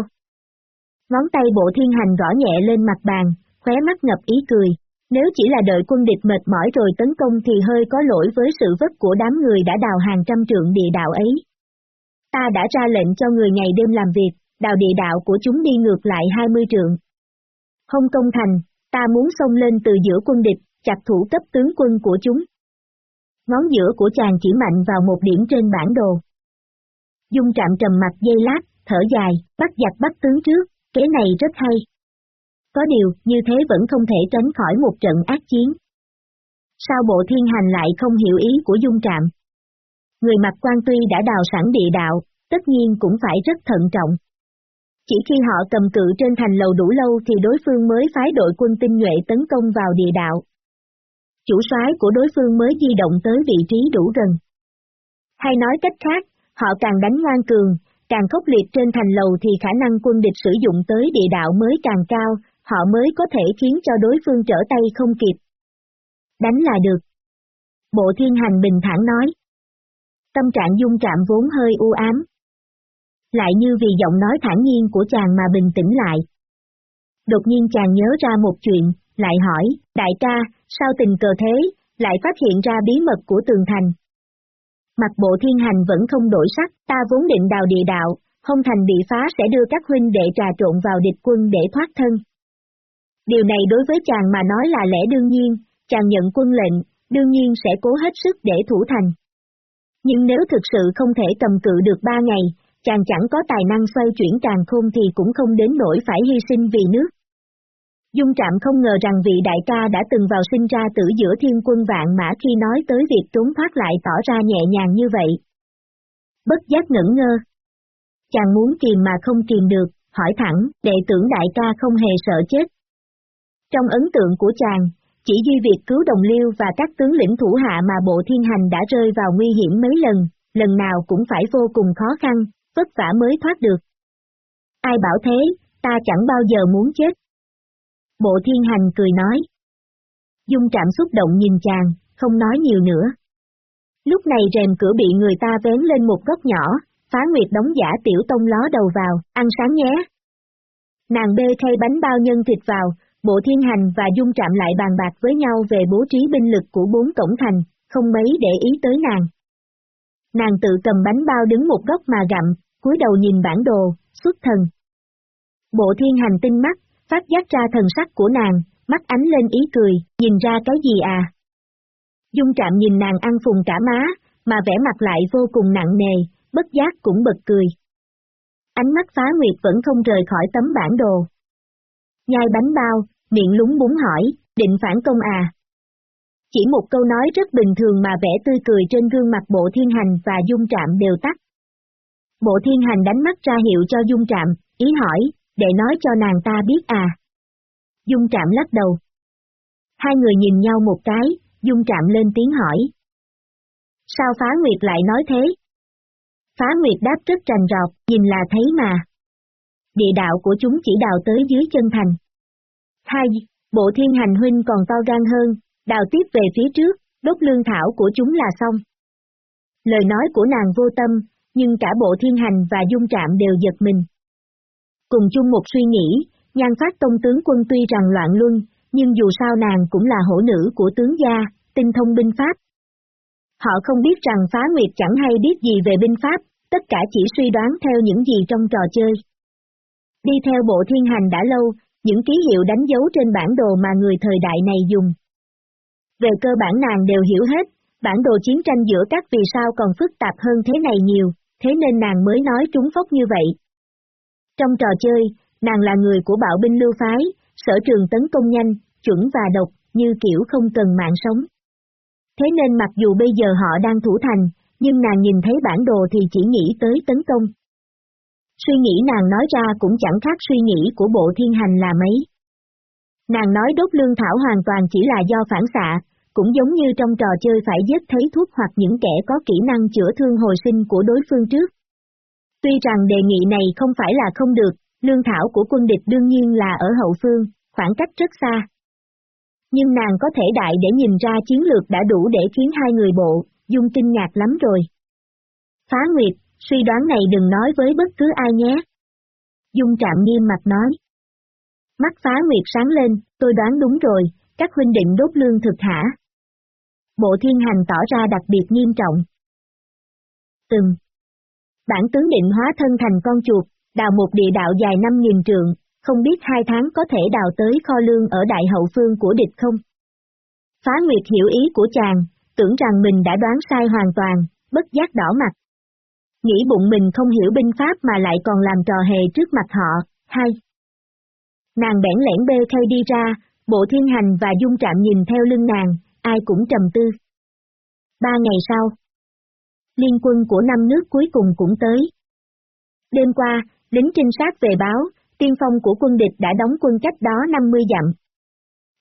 Ngón tay bộ thiên hành gõ nhẹ lên mặt bàn, khóe mắt ngập ý cười. Nếu chỉ là đợi quân địch mệt mỏi rồi tấn công thì hơi có lỗi với sự vất của đám người đã đào hàng trăm trượng địa đạo ấy. Ta đã ra lệnh cho người ngày đêm làm việc, đào địa đạo của chúng đi ngược lại 20 trượng. Hông công thành, Ta muốn xông lên từ giữa quân địch, chặt thủ cấp tướng quân của chúng. Ngón giữa của chàng chỉ mạnh vào một điểm trên bản đồ. Dung trạm trầm mặt dây lát, thở dài, bắt giặc bắt tướng trước, kế này rất hay. Có điều, như thế vẫn không thể tránh khỏi một trận ác chiến. Sao bộ thiên hành lại không hiểu ý của dung trạm? Người mặt quan tuy đã đào sẵn địa đạo, tất nhiên cũng phải rất thận trọng. Chỉ khi họ cầm cự trên thành lầu đủ lâu thì đối phương mới phái đội quân tinh nhuệ tấn công vào địa đạo. Chủ soái của đối phương mới di động tới vị trí đủ gần. Hay nói cách khác, họ càng đánh ngoan cường, càng khốc liệt trên thành lầu thì khả năng quân địch sử dụng tới địa đạo mới càng cao, họ mới có thể khiến cho đối phương trở tay không kịp. Đánh là được. Bộ thiên hành bình thản nói. Tâm trạng dung trạm vốn hơi u ám. Lại như vì giọng nói thản nhiên của chàng mà bình tĩnh lại. Đột nhiên chàng nhớ ra một chuyện, lại hỏi, đại ca, sao tình cờ thế, lại phát hiện ra bí mật của tường thành. Mặt bộ thiên hành vẫn không đổi sắc, ta vốn định đào địa đạo, không thành bị phá sẽ đưa các huynh đệ trà trộn vào địch quân để thoát thân. Điều này đối với chàng mà nói là lẽ đương nhiên, chàng nhận quân lệnh, đương nhiên sẽ cố hết sức để thủ thành. Nhưng nếu thực sự không thể cầm cự được ba ngày, chàng chẳng có tài năng xoay chuyển càng khôn thì cũng không đến nỗi phải hy sinh vì nước. Dung Trạm không ngờ rằng vị đại ca đã từng vào sinh ra tử giữa thiên quân vạn mã khi nói tới việc trốn thoát lại tỏ ra nhẹ nhàng như vậy. Bất giác ngẩn ngơ. Chàng muốn kìm mà không kìm được, hỏi thẳng, đệ tưởng đại ca không hề sợ chết. Trong ấn tượng của chàng, chỉ duy việc cứu đồng liêu và các tướng lĩnh thủ hạ mà bộ thiên hành đã rơi vào nguy hiểm mấy lần, lần nào cũng phải vô cùng khó khăn, vất vả mới thoát được. Ai bảo thế, ta chẳng bao giờ muốn chết. Bộ thiên hành cười nói. Dung trạm xúc động nhìn chàng, không nói nhiều nữa. Lúc này rèm cửa bị người ta vén lên một góc nhỏ, phá nguyệt đóng giả tiểu tông ló đầu vào, ăn sáng nhé. Nàng bê khay bánh bao nhân thịt vào, bộ thiên hành và dung trạm lại bàn bạc với nhau về bố trí binh lực của bốn cổng thành, không mấy để ý tới nàng. Nàng tự cầm bánh bao đứng một góc mà gặm, cúi đầu nhìn bản đồ, xuất thần. Bộ thiên hành tinh mắt, phát giác ra thần sắc của nàng, mắt ánh lên ý cười, nhìn ra cái gì à? Dung trạm nhìn nàng ăn phùng cả má, mà vẻ mặt lại vô cùng nặng nề, bất giác cũng bật cười. Ánh mắt phá nguyệt vẫn không rời khỏi tấm bản đồ. Nhai bánh bao, miệng lúng búng hỏi, định phản công à? Chỉ một câu nói rất bình thường mà vẻ tươi cười trên gương mặt bộ thiên hành và dung trạm đều tắt. Bộ thiên hành đánh mắt ra hiệu cho dung trạm, ý hỏi, để nói cho nàng ta biết à. Dung trạm lắc đầu. Hai người nhìn nhau một cái, dung trạm lên tiếng hỏi. Sao phá nguyệt lại nói thế? Phá nguyệt đáp rất trành rọt, nhìn là thấy mà. Địa đạo của chúng chỉ đào tới dưới chân thành. Hai, bộ thiên hành huynh còn to gan hơn, đào tiếp về phía trước, đốt lương thảo của chúng là xong. Lời nói của nàng vô tâm, nhưng cả bộ thiên hành và dung trạm đều giật mình. Cùng chung một suy nghĩ, nhan phát tông tướng quân tuy rằng loạn luân, nhưng dù sao nàng cũng là hổ nữ của tướng gia, tinh thông binh pháp. Họ không biết rằng phá nguyệt chẳng hay biết gì về binh pháp, tất cả chỉ suy đoán theo những gì trong trò chơi. Đi theo bộ thiên hành đã lâu, những ký hiệu đánh dấu trên bản đồ mà người thời đại này dùng. Về cơ bản nàng đều hiểu hết, bản đồ chiến tranh giữa các vì sao còn phức tạp hơn thế này nhiều, thế nên nàng mới nói trúng phốc như vậy. Trong trò chơi, nàng là người của bạo binh lưu phái, sở trường tấn công nhanh, chuẩn và độc, như kiểu không cần mạng sống. Thế nên mặc dù bây giờ họ đang thủ thành, nhưng nàng nhìn thấy bản đồ thì chỉ nghĩ tới tấn công. Suy nghĩ nàng nói ra cũng chẳng khác suy nghĩ của bộ thiên hành là mấy. Nàng nói đốt lương thảo hoàn toàn chỉ là do phản xạ, cũng giống như trong trò chơi phải giết thấy thuốc hoặc những kẻ có kỹ năng chữa thương hồi sinh của đối phương trước. Tuy rằng đề nghị này không phải là không được, lương thảo của quân địch đương nhiên là ở hậu phương, khoảng cách rất xa. Nhưng nàng có thể đại để nhìn ra chiến lược đã đủ để khiến hai người bộ, dung kinh ngạc lắm rồi. Phá Nguyệt, suy đoán này đừng nói với bất cứ ai nhé. Dung trạm nghiêm mặt nói. Mắt phá Nguyệt sáng lên, tôi đoán đúng rồi, các huynh định đốt lương thực hả? Bộ thiên hành tỏ ra đặc biệt nghiêm trọng. Từng. Bản tướng định hóa thân thành con chuột, đào một địa đạo dài 5.000 trượng, không biết hai tháng có thể đào tới kho lương ở đại hậu phương của địch không? Phá Nguyệt hiểu ý của chàng, tưởng rằng mình đã đoán sai hoàn toàn, bất giác đỏ mặt. Nghĩ bụng mình không hiểu binh pháp mà lại còn làm trò hề trước mặt họ, hay. Nàng bẽn lẽn bê khay đi ra, bộ thiên hành và dung trạm nhìn theo lưng nàng, ai cũng trầm tư. Ba ngày sau, liên quân của năm nước cuối cùng cũng tới. Đêm qua, lính trinh sát về báo, tiên phong của quân địch đã đóng quân cách đó 50 dặm.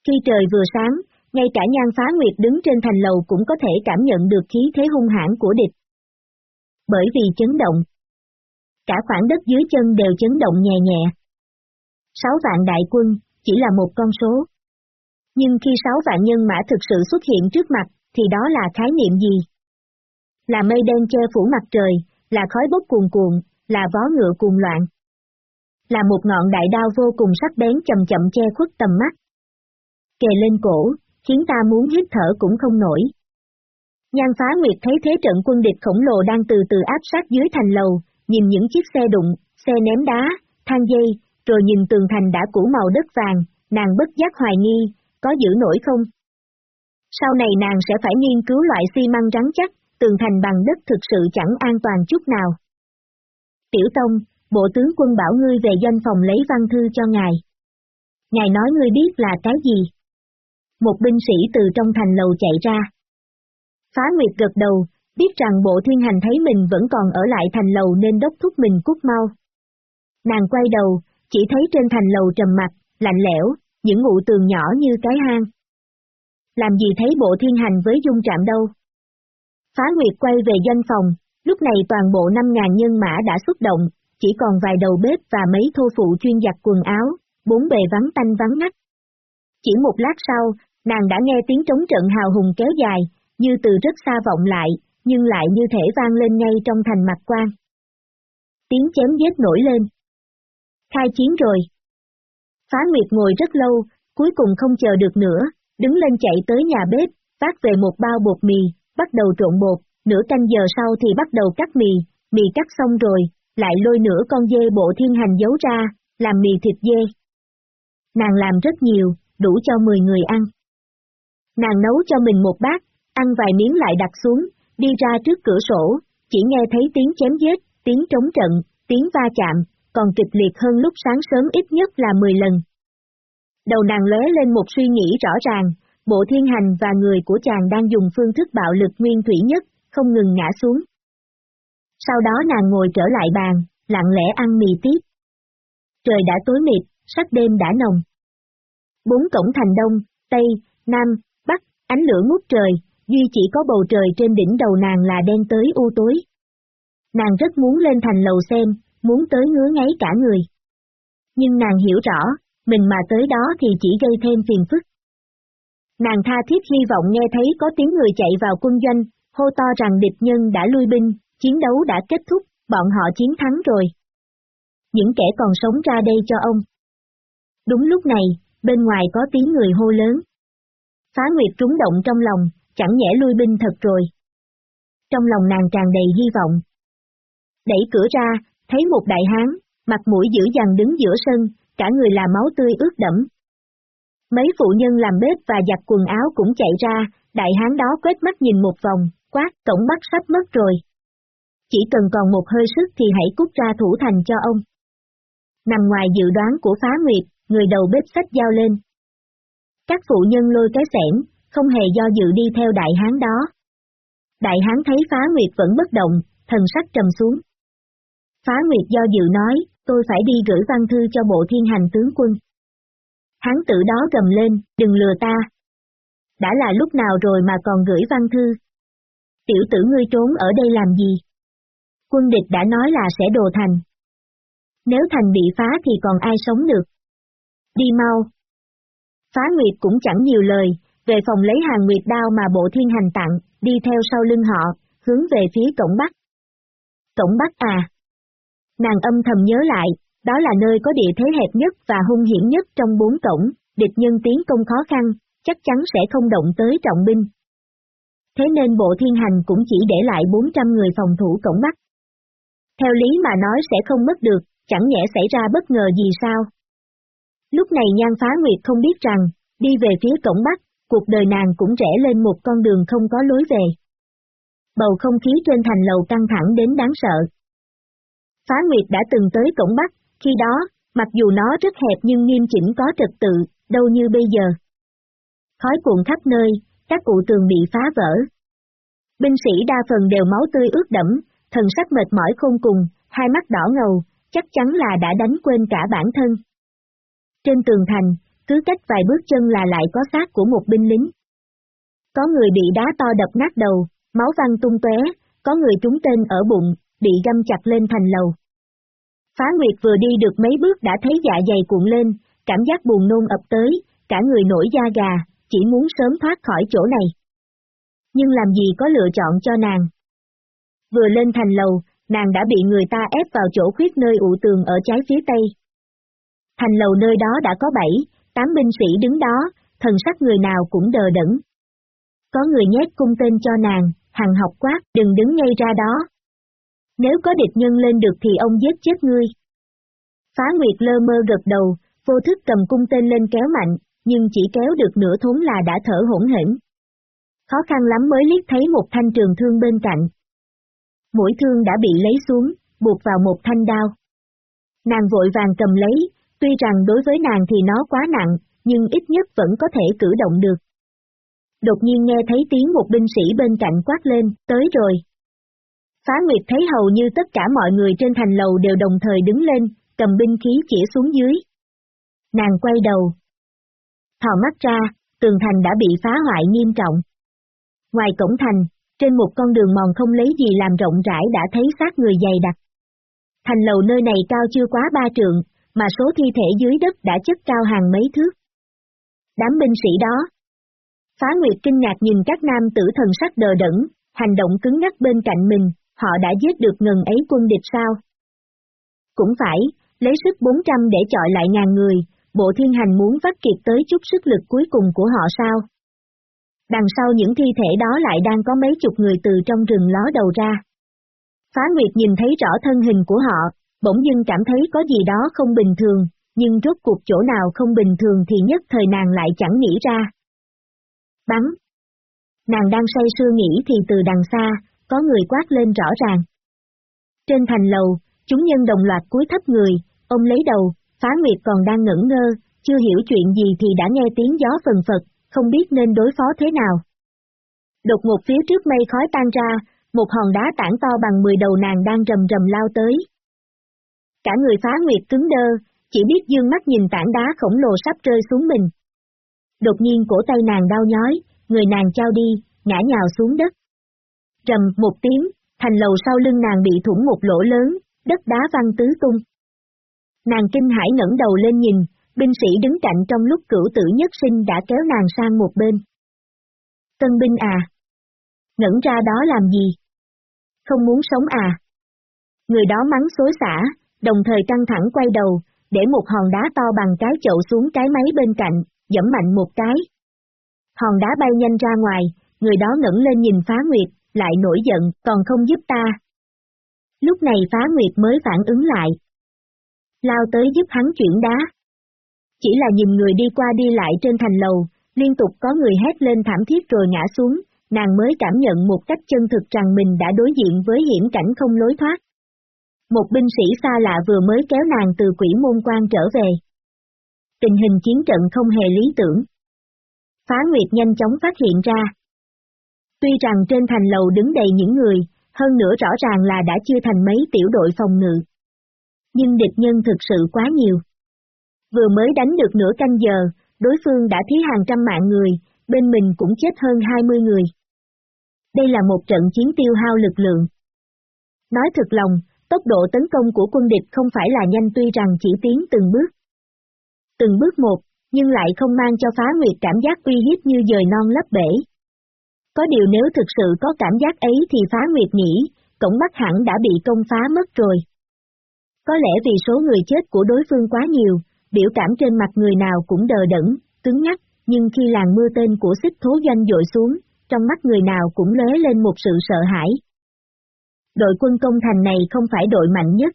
Khi trời vừa sáng, ngay cả nhan phá nguyệt đứng trên thành lầu cũng có thể cảm nhận được khí thế hung hãn của địch. Bởi vì chấn động. cả khoảng đất dưới chân đều chấn động nhẹ nhẹ. Sáu vạn đại quân, chỉ là một con số. Nhưng khi sáu vạn nhân mã thực sự xuất hiện trước mặt, thì đó là khái niệm gì? Là mây đen che phủ mặt trời, là khói bốc cuồn cuộn, là vó ngựa cuồng loạn. Là một ngọn đại đao vô cùng sắc bén chậm chậm che khuất tầm mắt. Kề lên cổ, khiến ta muốn hít thở cũng không nổi. Nhan phá nguyệt thấy thế trận quân địch khổng lồ đang từ từ áp sát dưới thành lầu, nhìn những chiếc xe đụng, xe ném đá, thang dây, rồi nhìn tường thành đã cũ màu đất vàng, nàng bất giác hoài nghi, có giữ nổi không? Sau này nàng sẽ phải nghiên cứu loại xi măng rắn chắc, tường thành bằng đất thực sự chẳng an toàn chút nào. Tiểu Tông, bộ tướng quân bảo ngươi về doanh phòng lấy văn thư cho ngài. Ngài nói ngươi biết là cái gì? Một binh sĩ từ trong thành lầu chạy ra. Phá Nguyệt gật đầu, biết rằng bộ thiên hành thấy mình vẫn còn ở lại thành lầu nên đốc thúc mình cút mau. Nàng quay đầu, chỉ thấy trên thành lầu trầm mặt, lạnh lẽo, những ngụ tường nhỏ như cái hang. Làm gì thấy bộ thiên hành với dung trạm đâu? Phá Nguyệt quay về doanh phòng, lúc này toàn bộ 5.000 nhân mã đã xuất động, chỉ còn vài đầu bếp và mấy thô phụ chuyên giặt quần áo, bốn bề vắng tanh vắng ngắt. Chỉ một lát sau, nàng đã nghe tiếng trống trận hào hùng kéo dài, như từ rất xa vọng lại, nhưng lại như thể vang lên ngay trong thành mặt quan. Tiếng chém giết nổi lên. Khai chiến rồi. Phá Nguyệt ngồi rất lâu, cuối cùng không chờ được nữa, đứng lên chạy tới nhà bếp, vác về một bao bột mì, bắt đầu trộn bột, nửa canh giờ sau thì bắt đầu cắt mì, mì cắt xong rồi, lại lôi nửa con dê bộ thiên hành giấu ra, làm mì thịt dê. Nàng làm rất nhiều, đủ cho 10 người ăn. Nàng nấu cho mình một bát, ăn vài miếng lại đặt xuống, đi ra trước cửa sổ, chỉ nghe thấy tiếng chém giết, tiếng trống trận, tiếng va chạm, còn kịch liệt hơn lúc sáng sớm ít nhất là 10 lần. Đầu nàng lóe lên một suy nghĩ rõ ràng, bộ thiên hành và người của chàng đang dùng phương thức bạo lực nguyên thủy nhất, không ngừng ngã xuống. Sau đó nàng ngồi trở lại bàn, lặng lẽ ăn mì tiếp. Trời đã tối mịt, sắc đêm đã nồng. Bốn cổng thành đông, tây, nam, bắc, ánh lửa ngút trời, duy chỉ có bầu trời trên đỉnh đầu nàng là đen tới u tối. Nàng rất muốn lên thành lầu xem, muốn tới ngứa ngáy cả người. Nhưng nàng hiểu rõ, mình mà tới đó thì chỉ gây thêm phiền phức. Nàng tha thiết hy vọng nghe thấy có tiếng người chạy vào quân doanh, hô to rằng địch nhân đã lui binh, chiến đấu đã kết thúc, bọn họ chiến thắng rồi. Những kẻ còn sống ra đây cho ông. Đúng lúc này, bên ngoài có tiếng người hô lớn. Phá Nguyệt trúng động trong lòng, chẳng nhẽ lui binh thật rồi. Trong lòng nàng tràn đầy hy vọng. Đẩy cửa ra, thấy một đại hán, mặt mũi dữ dằn đứng giữa sân, cả người là máu tươi ướt đẫm. Mấy phụ nhân làm bếp và giặt quần áo cũng chạy ra, đại hán đó quét mắt nhìn một vòng, quát, cổng bắt sắp mất rồi. Chỉ cần còn một hơi sức thì hãy cút ra thủ thành cho ông. Nằm ngoài dự đoán của phá nguyệt, người đầu bếp sách giao lên. Các phụ nhân lôi cái sẻn, không hề do dự đi theo đại hán đó. Đại hán thấy phá nguyệt vẫn bất động, thần sắc trầm xuống. Phá nguyệt do dự nói, tôi phải đi gửi văn thư cho bộ thiên hành tướng quân. Hán tử đó gầm lên, đừng lừa ta. Đã là lúc nào rồi mà còn gửi văn thư. Tiểu tử ngươi trốn ở đây làm gì? Quân địch đã nói là sẽ đồ thành. Nếu thành bị phá thì còn ai sống được? Đi mau. Phá Nguyệt cũng chẳng nhiều lời, về phòng lấy hàng nguyệt đao mà bộ thiên hành tặng, đi theo sau lưng họ, hướng về phía cổng Bắc. Cổng Bắc à? Nàng âm thầm nhớ lại, đó là nơi có địa thế hẹp nhất và hung hiểm nhất trong bốn cổng, địch nhân tiến công khó khăn, chắc chắn sẽ không động tới trọng binh. Thế nên bộ thiên hành cũng chỉ để lại 400 người phòng thủ cổng Bắc. Theo lý mà nói sẽ không mất được, chẳng nhẽ xảy ra bất ngờ gì sao? Lúc này Nhan Phá Nguyệt không biết rằng, đi về phía cổng Bắc, cuộc đời nàng cũng rẽ lên một con đường không có lối về. Bầu không khí trên thành lầu căng thẳng đến đáng sợ. Phá Nguyệt đã từng tới cổng Bắc, khi đó, mặc dù nó rất hẹp nhưng nghiêm chỉnh có trật tự, đâu như bây giờ. Khói cuộn khắp nơi, các cụ tường bị phá vỡ. Binh sĩ đa phần đều máu tươi ướt đẫm, thần sắc mệt mỏi khôn cùng, hai mắt đỏ ngầu, chắc chắn là đã đánh quên cả bản thân. Trên tường thành, cứ cách vài bước chân là lại có xác của một binh lính. Có người bị đá to đập nát đầu, máu văng tung tóe, có người trúng tên ở bụng, bị găm chặt lên thành lầu. Phá Nguyệt vừa đi được mấy bước đã thấy dạ dày cuộn lên, cảm giác buồn nôn ập tới, cả người nổi da gà, chỉ muốn sớm thoát khỏi chỗ này. Nhưng làm gì có lựa chọn cho nàng. Vừa lên thành lầu, nàng đã bị người ta ép vào chỗ khuyết nơi ụ tường ở trái phía tây. Thành lầu nơi đó đã có bảy, tám binh sĩ đứng đó, thần sắc người nào cũng đờ đẫn. Có người nhét cung tên cho nàng, hằng học quát, đừng đứng ngay ra đó. Nếu có địch nhân lên được thì ông giết chết ngươi. Phá Nguyệt lơ mơ gật đầu, vô thức cầm cung tên lên kéo mạnh, nhưng chỉ kéo được nửa thốn là đã thở hỗn hển. Khó khăn lắm mới liếc thấy một thanh trường thương bên cạnh. Mũi thương đã bị lấy xuống, buộc vào một thanh đao. Nàng vội vàng cầm lấy, tuy rằng đối với nàng thì nó quá nặng, nhưng ít nhất vẫn có thể cử động được. Đột nhiên nghe thấy tiếng một binh sĩ bên cạnh quát lên, tới rồi. Phá Nguyệt thấy hầu như tất cả mọi người trên thành lầu đều đồng thời đứng lên, cầm binh khí chỉ xuống dưới. Nàng quay đầu. Thò mắt ra, tường thành đã bị phá hoại nghiêm trọng. Ngoài cổng thành, trên một con đường mòn không lấy gì làm rộng rãi đã thấy xác người dày đặc. Thành lầu nơi này cao chưa quá ba trượng, mà số thi thể dưới đất đã chất cao hàng mấy thước. Đám binh sĩ đó. Phá Nguyệt kinh ngạc nhìn các nam tử thần sắc đờ đẫn, hành động cứng ngắc bên cạnh mình, họ đã giết được ngần ấy quân địch sao? Cũng phải, lấy sức 400 để chọi lại ngàn người, bộ thiên hành muốn vắt kiệt tới chút sức lực cuối cùng của họ sao? Đằng sau những thi thể đó lại đang có mấy chục người từ trong rừng ló đầu ra. Phá Nguyệt nhìn thấy rõ thân hình của họ, bỗng dưng cảm thấy có gì đó không bình thường, nhưng rốt cuộc chỗ nào không bình thường thì nhất thời nàng lại chẳng nghĩ ra. Bắn! Nàng đang say sưa nghĩ thì từ đằng xa, có người quát lên rõ ràng. Trên thành lầu, chúng nhân đồng loạt cúi thấp người, ông lấy đầu, phá nguyệt còn đang ngẩn ngơ, chưa hiểu chuyện gì thì đã nghe tiếng gió phần phật, không biết nên đối phó thế nào. Đột ngột phía trước mây khói tan ra, một hòn đá tảng to bằng 10 đầu nàng đang rầm rầm lao tới. Cả người phá nguyệt cứng đơ, chỉ biết dương mắt nhìn tảng đá khổng lồ sắp rơi xuống mình. Đột nhiên cổ tay nàng đau nhói, người nàng trao đi, ngã nhào xuống đất. Trầm một tiếng, thành lầu sau lưng nàng bị thủng một lỗ lớn, đất đá văng tứ tung. Nàng kinh hãi ngẩng đầu lên nhìn, binh sĩ đứng cạnh trong lúc cửu tử nhất sinh đã kéo nàng sang một bên. Tân binh à! Ngẩn ra đó làm gì? Không muốn sống à? Người đó mắng xối xả, đồng thời căng thẳng quay đầu, để một hòn đá to bằng cái chậu xuống cái máy bên cạnh, dẫm mạnh một cái. Hòn đá bay nhanh ra ngoài, người đó ngẩng lên nhìn phá nguyệt, lại nổi giận, còn không giúp ta. Lúc này phá nguyệt mới phản ứng lại. Lao tới giúp hắn chuyển đá. Chỉ là nhìn người đi qua đi lại trên thành lầu, liên tục có người hét lên thảm thiết rồi ngã xuống, nàng mới cảm nhận một cách chân thực rằng mình đã đối diện với hiểm cảnh không lối thoát. Một binh sĩ xa lạ vừa mới kéo nàng từ quỷ môn quan trở về. Tình hình chiến trận không hề lý tưởng. Phá Nguyệt nhanh chóng phát hiện ra. Tuy rằng trên thành lầu đứng đầy những người, hơn nữa rõ ràng là đã chưa thành mấy tiểu đội phòng ngự. Nhưng địch nhân thực sự quá nhiều. Vừa mới đánh được nửa canh giờ, đối phương đã thí hàng trăm mạng người, bên mình cũng chết hơn 20 người. Đây là một trận chiến tiêu hao lực lượng. Nói thật lòng, tốc độ tấn công của quân địch không phải là nhanh tuy rằng chỉ tiến từng bước. Từng bước một, nhưng lại không mang cho phá nguyệt cảm giác uy hiếp như dời non lấp bể. Có điều nếu thực sự có cảm giác ấy thì phá nguyệt nghĩ, cổng bắc hẳn đã bị công phá mất rồi. Có lẽ vì số người chết của đối phương quá nhiều, biểu cảm trên mặt người nào cũng đờ đẫn, cứng nhắc, nhưng khi làn mưa tên của xích thố doanh dội xuống, trong mắt người nào cũng lóe lên một sự sợ hãi, đội quân công thành này không phải đội mạnh nhất.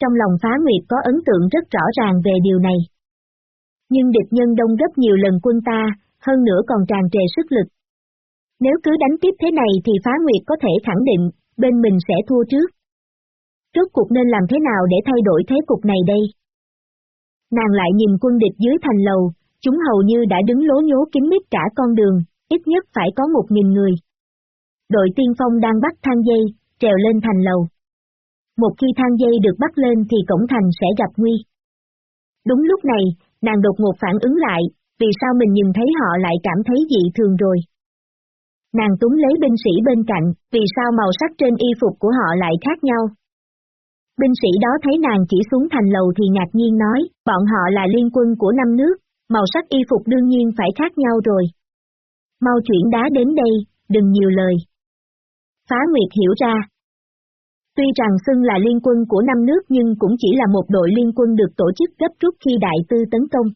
Trong lòng phá nguyệt có ấn tượng rất rõ ràng về điều này. Nhưng địch nhân đông gấp nhiều lần quân ta, hơn nữa còn tràn trề sức lực. Nếu cứ đánh tiếp thế này thì phá nguyệt có thể khẳng định, bên mình sẽ thua trước. Rốt cuộc nên làm thế nào để thay đổi thế cục này đây? Nàng lại nhìn quân địch dưới thành lầu, chúng hầu như đã đứng lố nhố kín mít cả con đường, ít nhất phải có một nghìn người. Đội tiên phong đang bắt thang dây, trèo lên thành lầu. Một khi thang dây được bắt lên thì cổng thành sẽ gặp nguy. Đúng lúc này, nàng đột ngột phản ứng lại, vì sao mình nhìn thấy họ lại cảm thấy dị thường rồi. Nàng túng lấy binh sĩ bên cạnh, vì sao màu sắc trên y phục của họ lại khác nhau. Binh sĩ đó thấy nàng chỉ xuống thành lầu thì ngạc nhiên nói, bọn họ là liên quân của năm nước, màu sắc y phục đương nhiên phải khác nhau rồi. Mau chuyển đá đến đây, đừng nhiều lời. Phá Nguyệt hiểu ra. Tuy rằng xưng là liên quân của năm nước nhưng cũng chỉ là một đội liên quân được tổ chức gấp rút khi đại tư tấn công.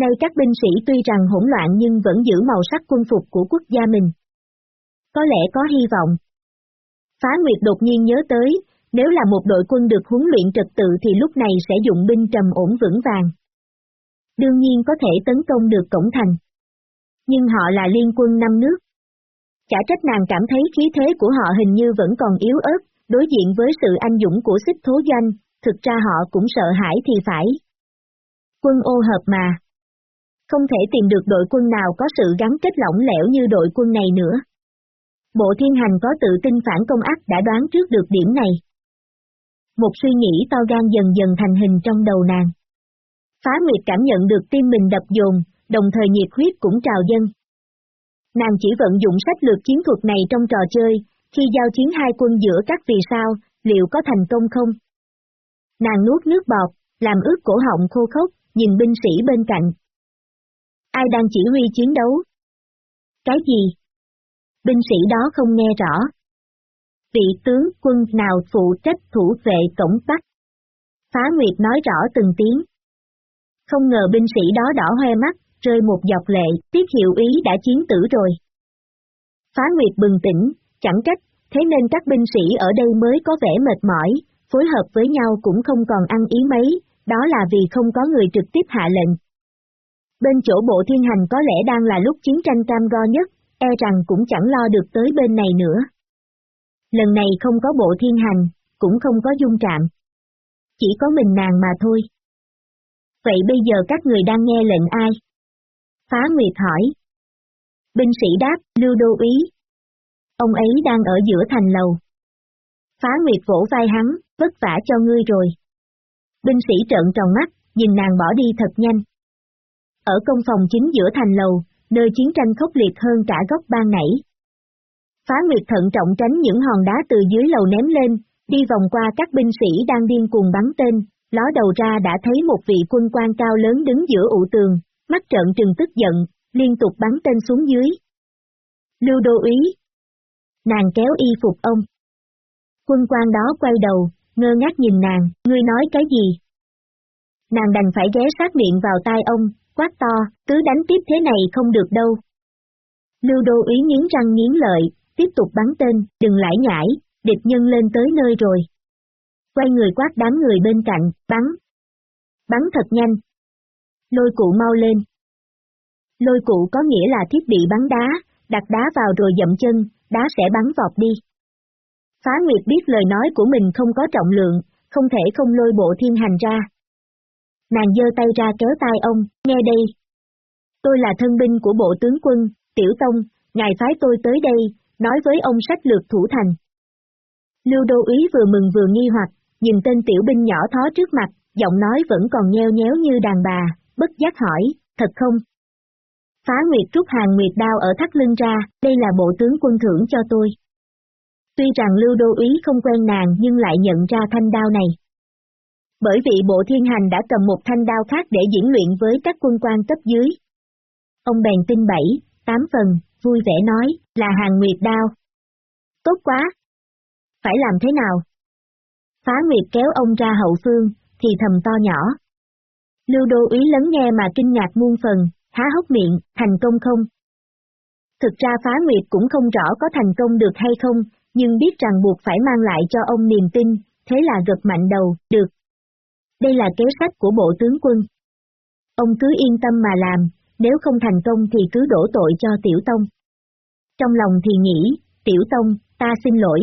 Nay các binh sĩ tuy rằng hỗn loạn nhưng vẫn giữ màu sắc quân phục của quốc gia mình. Có lẽ có hy vọng. Phá Nguyệt đột nhiên nhớ tới, nếu là một đội quân được huấn luyện trật tự thì lúc này sẽ dụng binh trầm ổn vững vàng. Đương nhiên có thể tấn công được cổng thành. Nhưng họ là liên quân năm nước. Chả trách nàng cảm thấy khí thế của họ hình như vẫn còn yếu ớt, đối diện với sự anh dũng của xích thố doanh, thực ra họ cũng sợ hãi thì phải. Quân ô hợp mà. Không thể tìm được đội quân nào có sự gắn kết lỏng lẻo như đội quân này nữa. Bộ thiên hành có tự tin phản công ác đã đoán trước được điểm này. Một suy nghĩ to gan dần dần thành hình trong đầu nàng. Phá Nguyệt cảm nhận được tim mình đập dồn, đồng thời nhiệt huyết cũng trào dân. Nàng chỉ vận dụng sách lược chiến thuật này trong trò chơi, khi giao chiến hai quân giữa các vì sao, liệu có thành công không? Nàng nuốt nước bọt, làm ướt cổ họng khô khốc, nhìn binh sĩ bên cạnh. Ai đang chỉ huy chiến đấu? Cái gì? Binh sĩ đó không nghe rõ. Vị tướng quân nào phụ trách thủ vệ cổng Bắc? Phá Nguyệt nói rõ từng tiếng. Không ngờ binh sĩ đó đỏ hoe mắt, rơi một dọc lệ, tiếp hiệu ý đã chiến tử rồi. Phá Nguyệt bừng tỉnh, chẳng trách, thế nên các binh sĩ ở đây mới có vẻ mệt mỏi, phối hợp với nhau cũng không còn ăn ý mấy, đó là vì không có người trực tiếp hạ lệnh. Bên chỗ bộ thiên hành có lẽ đang là lúc chiến tranh cam go nhất, e rằng cũng chẳng lo được tới bên này nữa. Lần này không có bộ thiên hành, cũng không có dung trạm. Chỉ có mình nàng mà thôi. Vậy bây giờ các người đang nghe lệnh ai? Phá Nguyệt hỏi. Binh sĩ đáp, Lưu Đô Ý. Ông ấy đang ở giữa thành lầu. Phá Nguyệt vỗ vai hắn, vất vả cho ngươi rồi. Binh sĩ trợn tròn mắt, nhìn nàng bỏ đi thật nhanh. Ở công phòng chính giữa thành lầu, nơi chiến tranh khốc liệt hơn cả góc ban nảy. Phá Nguyệt thận trọng tránh những hòn đá từ dưới lầu ném lên, đi vòng qua các binh sĩ đang điên cuồng bắn tên, ló đầu ra đã thấy một vị quân quan cao lớn đứng giữa ụ tường, mắt trợn trừng tức giận, liên tục bắn tên xuống dưới. Lưu đô ý. Nàng kéo y phục ông. Quân quan đó quay đầu, ngơ ngác nhìn nàng, ngươi nói cái gì? Nàng đành phải ghé sát miệng vào tai ông, quát to, cứ đánh tiếp thế này không được đâu. Lưu đô ý nghiến răng nghiến lợi, tiếp tục bắn tên, đừng lãi nhãi, địch nhân lên tới nơi rồi. Quay người quát đám người bên cạnh, bắn. Bắn thật nhanh. Lôi cụ mau lên. Lôi cụ có nghĩa là thiết bị bắn đá, đặt đá vào rồi dậm chân, đá sẽ bắn vọt đi. Phá Nguyệt biết lời nói của mình không có trọng lượng, không thể không lôi bộ thiên hành ra. Nàng giơ tay ra kéo tay ông, nghe đây. Tôi là thân binh của bộ tướng quân, Tiểu Tông, ngài phái tôi tới đây, nói với ông sách lược thủ thành. Lưu Đô Úy vừa mừng vừa nghi hoặc, nhìn tên tiểu binh nhỏ thó trước mặt, giọng nói vẫn còn nheo nhéo như đàn bà, bất giác hỏi, thật không? Phá Nguyệt rút hàng Nguyệt đao ở thắt lưng ra, đây là bộ tướng quân thưởng cho tôi. Tuy rằng Lưu Đô Úy không quen nàng nhưng lại nhận ra thanh đao này. Bởi vì bộ thiên hành đã cầm một thanh đao khác để diễn luyện với các quân quan cấp dưới. Ông bèn tin bảy, tám phần, vui vẻ nói, là hàng Nguyệt đao. Tốt quá! Phải làm thế nào? Phá Nguyệt kéo ông ra hậu phương, thì thầm to nhỏ. Lưu đô úy lấn nghe mà kinh ngạc muôn phần, há hốc miệng, thành công không? Thực ra Phá Nguyệt cũng không rõ có thành công được hay không, nhưng biết rằng buộc phải mang lại cho ông niềm tin, thế là gật mạnh đầu, được. Đây là kế sách của bộ tướng quân. Ông cứ yên tâm mà làm, nếu không thành công thì cứ đổ tội cho Tiểu Tông. Trong lòng thì nghĩ, Tiểu Tông, ta xin lỗi.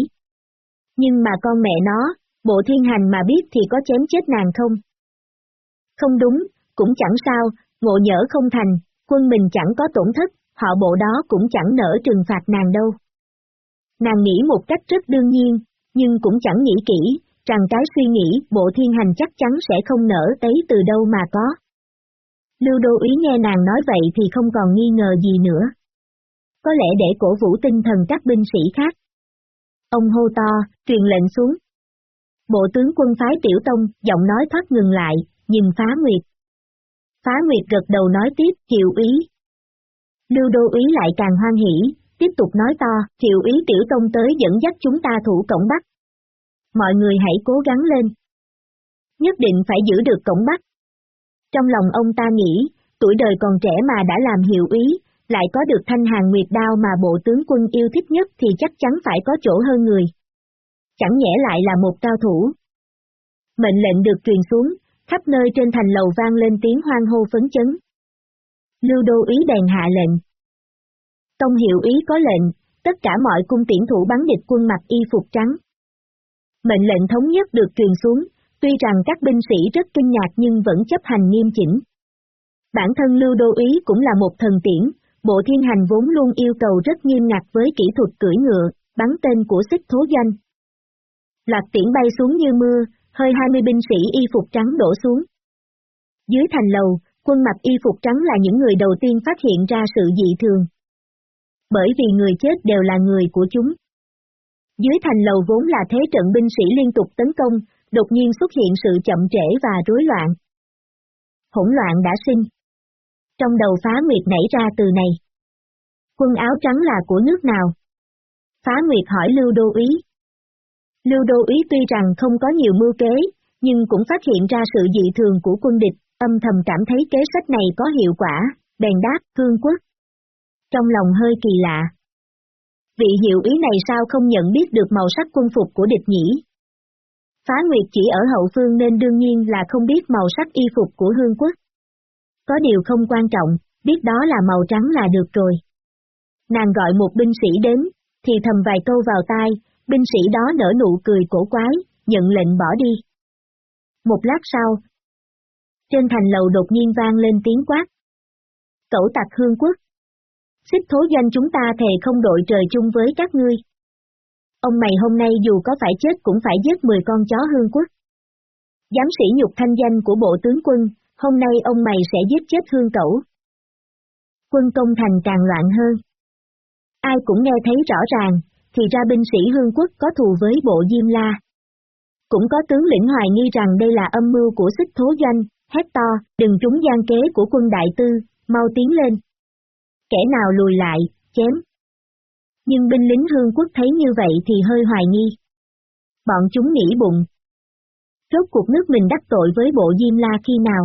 Nhưng mà con mẹ nó, bộ thiên hành mà biết thì có chém chết nàng không? Không đúng, cũng chẳng sao, ngộ nhỡ không thành, quân mình chẳng có tổn thất, họ bộ đó cũng chẳng nỡ trừng phạt nàng đâu. Nàng nghĩ một cách rất đương nhiên, nhưng cũng chẳng nghĩ kỹ, rằng cái suy nghĩ bộ thiên hành chắc chắn sẽ không nở tới từ đâu mà có. Lưu Đô ý nghe nàng nói vậy thì không còn nghi ngờ gì nữa. Có lẽ để cổ vũ tinh thần các binh sĩ khác. Ông hô to, truyền lệnh xuống. Bộ tướng quân phái Tiểu Tông, giọng nói thoát ngừng lại, nhìn Phá Nguyệt. Phá Nguyệt gật đầu nói tiếp, hiệu ý. Lưu đô ý lại càng hoan hỉ, tiếp tục nói to, hiệu ý Tiểu Tông tới dẫn dắt chúng ta thủ cổng Bắc. Mọi người hãy cố gắng lên. Nhất định phải giữ được cổng Bắc. Trong lòng ông ta nghĩ, tuổi đời còn trẻ mà đã làm hiệu ý, lại có được thanh hàng nguyệt đao mà bộ tướng quân yêu thích nhất thì chắc chắn phải có chỗ hơn người. Chẳng nhẽ lại là một cao thủ. Mệnh lệnh được truyền xuống, khắp nơi trên thành lầu vang lên tiếng hoang hô phấn chấn. Lưu đô ý đèn hạ lệnh. Tông hiệu ý có lệnh, tất cả mọi cung tiễn thủ bắn địch quân mặc y phục trắng. Mệnh lệnh thống nhất được truyền xuống, tuy rằng các binh sĩ rất kinh ngạc nhưng vẫn chấp hành nghiêm chỉnh. Bản thân Lưu Đô Ý cũng là một thần tiễn, Bộ Thiên Hành vốn luôn yêu cầu rất nghiêm ngặt với kỹ thuật cưỡi ngựa, bắn tên của xích thố Danh. Loạt tiễn bay xuống như mưa, hơi 20 binh sĩ y phục trắng đổ xuống. Dưới thành lầu, quân mặc y phục trắng là những người đầu tiên phát hiện ra sự dị thường. Bởi vì người chết đều là người của chúng. Dưới thành lầu vốn là thế trận binh sĩ liên tục tấn công, đột nhiên xuất hiện sự chậm trễ và rối loạn. Hỗn loạn đã sinh. Trong đầu phá nguyệt nảy ra từ này. Quân áo trắng là của nước nào? Phá nguyệt hỏi Lưu Đô Ý. Lưu Đô Ý tuy rằng không có nhiều mưu kế, nhưng cũng phát hiện ra sự dị thường của quân địch, âm thầm cảm thấy kế sách này có hiệu quả, bèn đáp, hương quốc. Trong lòng hơi kỳ lạ. Vị hiệu ý này sao không nhận biết được màu sắc quân phục của địch nhỉ? Phá Nguyệt chỉ ở hậu phương nên đương nhiên là không biết màu sắc y phục của hương quốc. Có điều không quan trọng, biết đó là màu trắng là được rồi. Nàng gọi một binh sĩ đến, thì thầm vài câu vào tai, binh sĩ đó nở nụ cười cổ quái, nhận lệnh bỏ đi. Một lát sau, trên thành lầu đột nhiên vang lên tiếng quát. Cẩu tặc hương quốc. Xích thố doanh chúng ta thề không đội trời chung với các ngươi. Ông mày hôm nay dù có phải chết cũng phải giết 10 con chó hương quốc. Giám sĩ nhục thanh danh của bộ tướng quân, hôm nay ông mày sẽ giết chết hương cẩu. Quân công thành càng loạn hơn. Ai cũng nghe thấy rõ ràng, thì ra binh sĩ hương quốc có thù với bộ Diêm La. Cũng có tướng lĩnh hoài nghi rằng đây là âm mưu của xích thố doanh, hét to, đừng trúng gian kế của quân đại tư, mau tiến lên. Kẻ nào lùi lại, chém. Nhưng binh lính hương quốc thấy như vậy thì hơi hoài nghi. Bọn chúng nghĩ bụng. Rốt cuộc nước mình đắc tội với bộ Diêm La khi nào?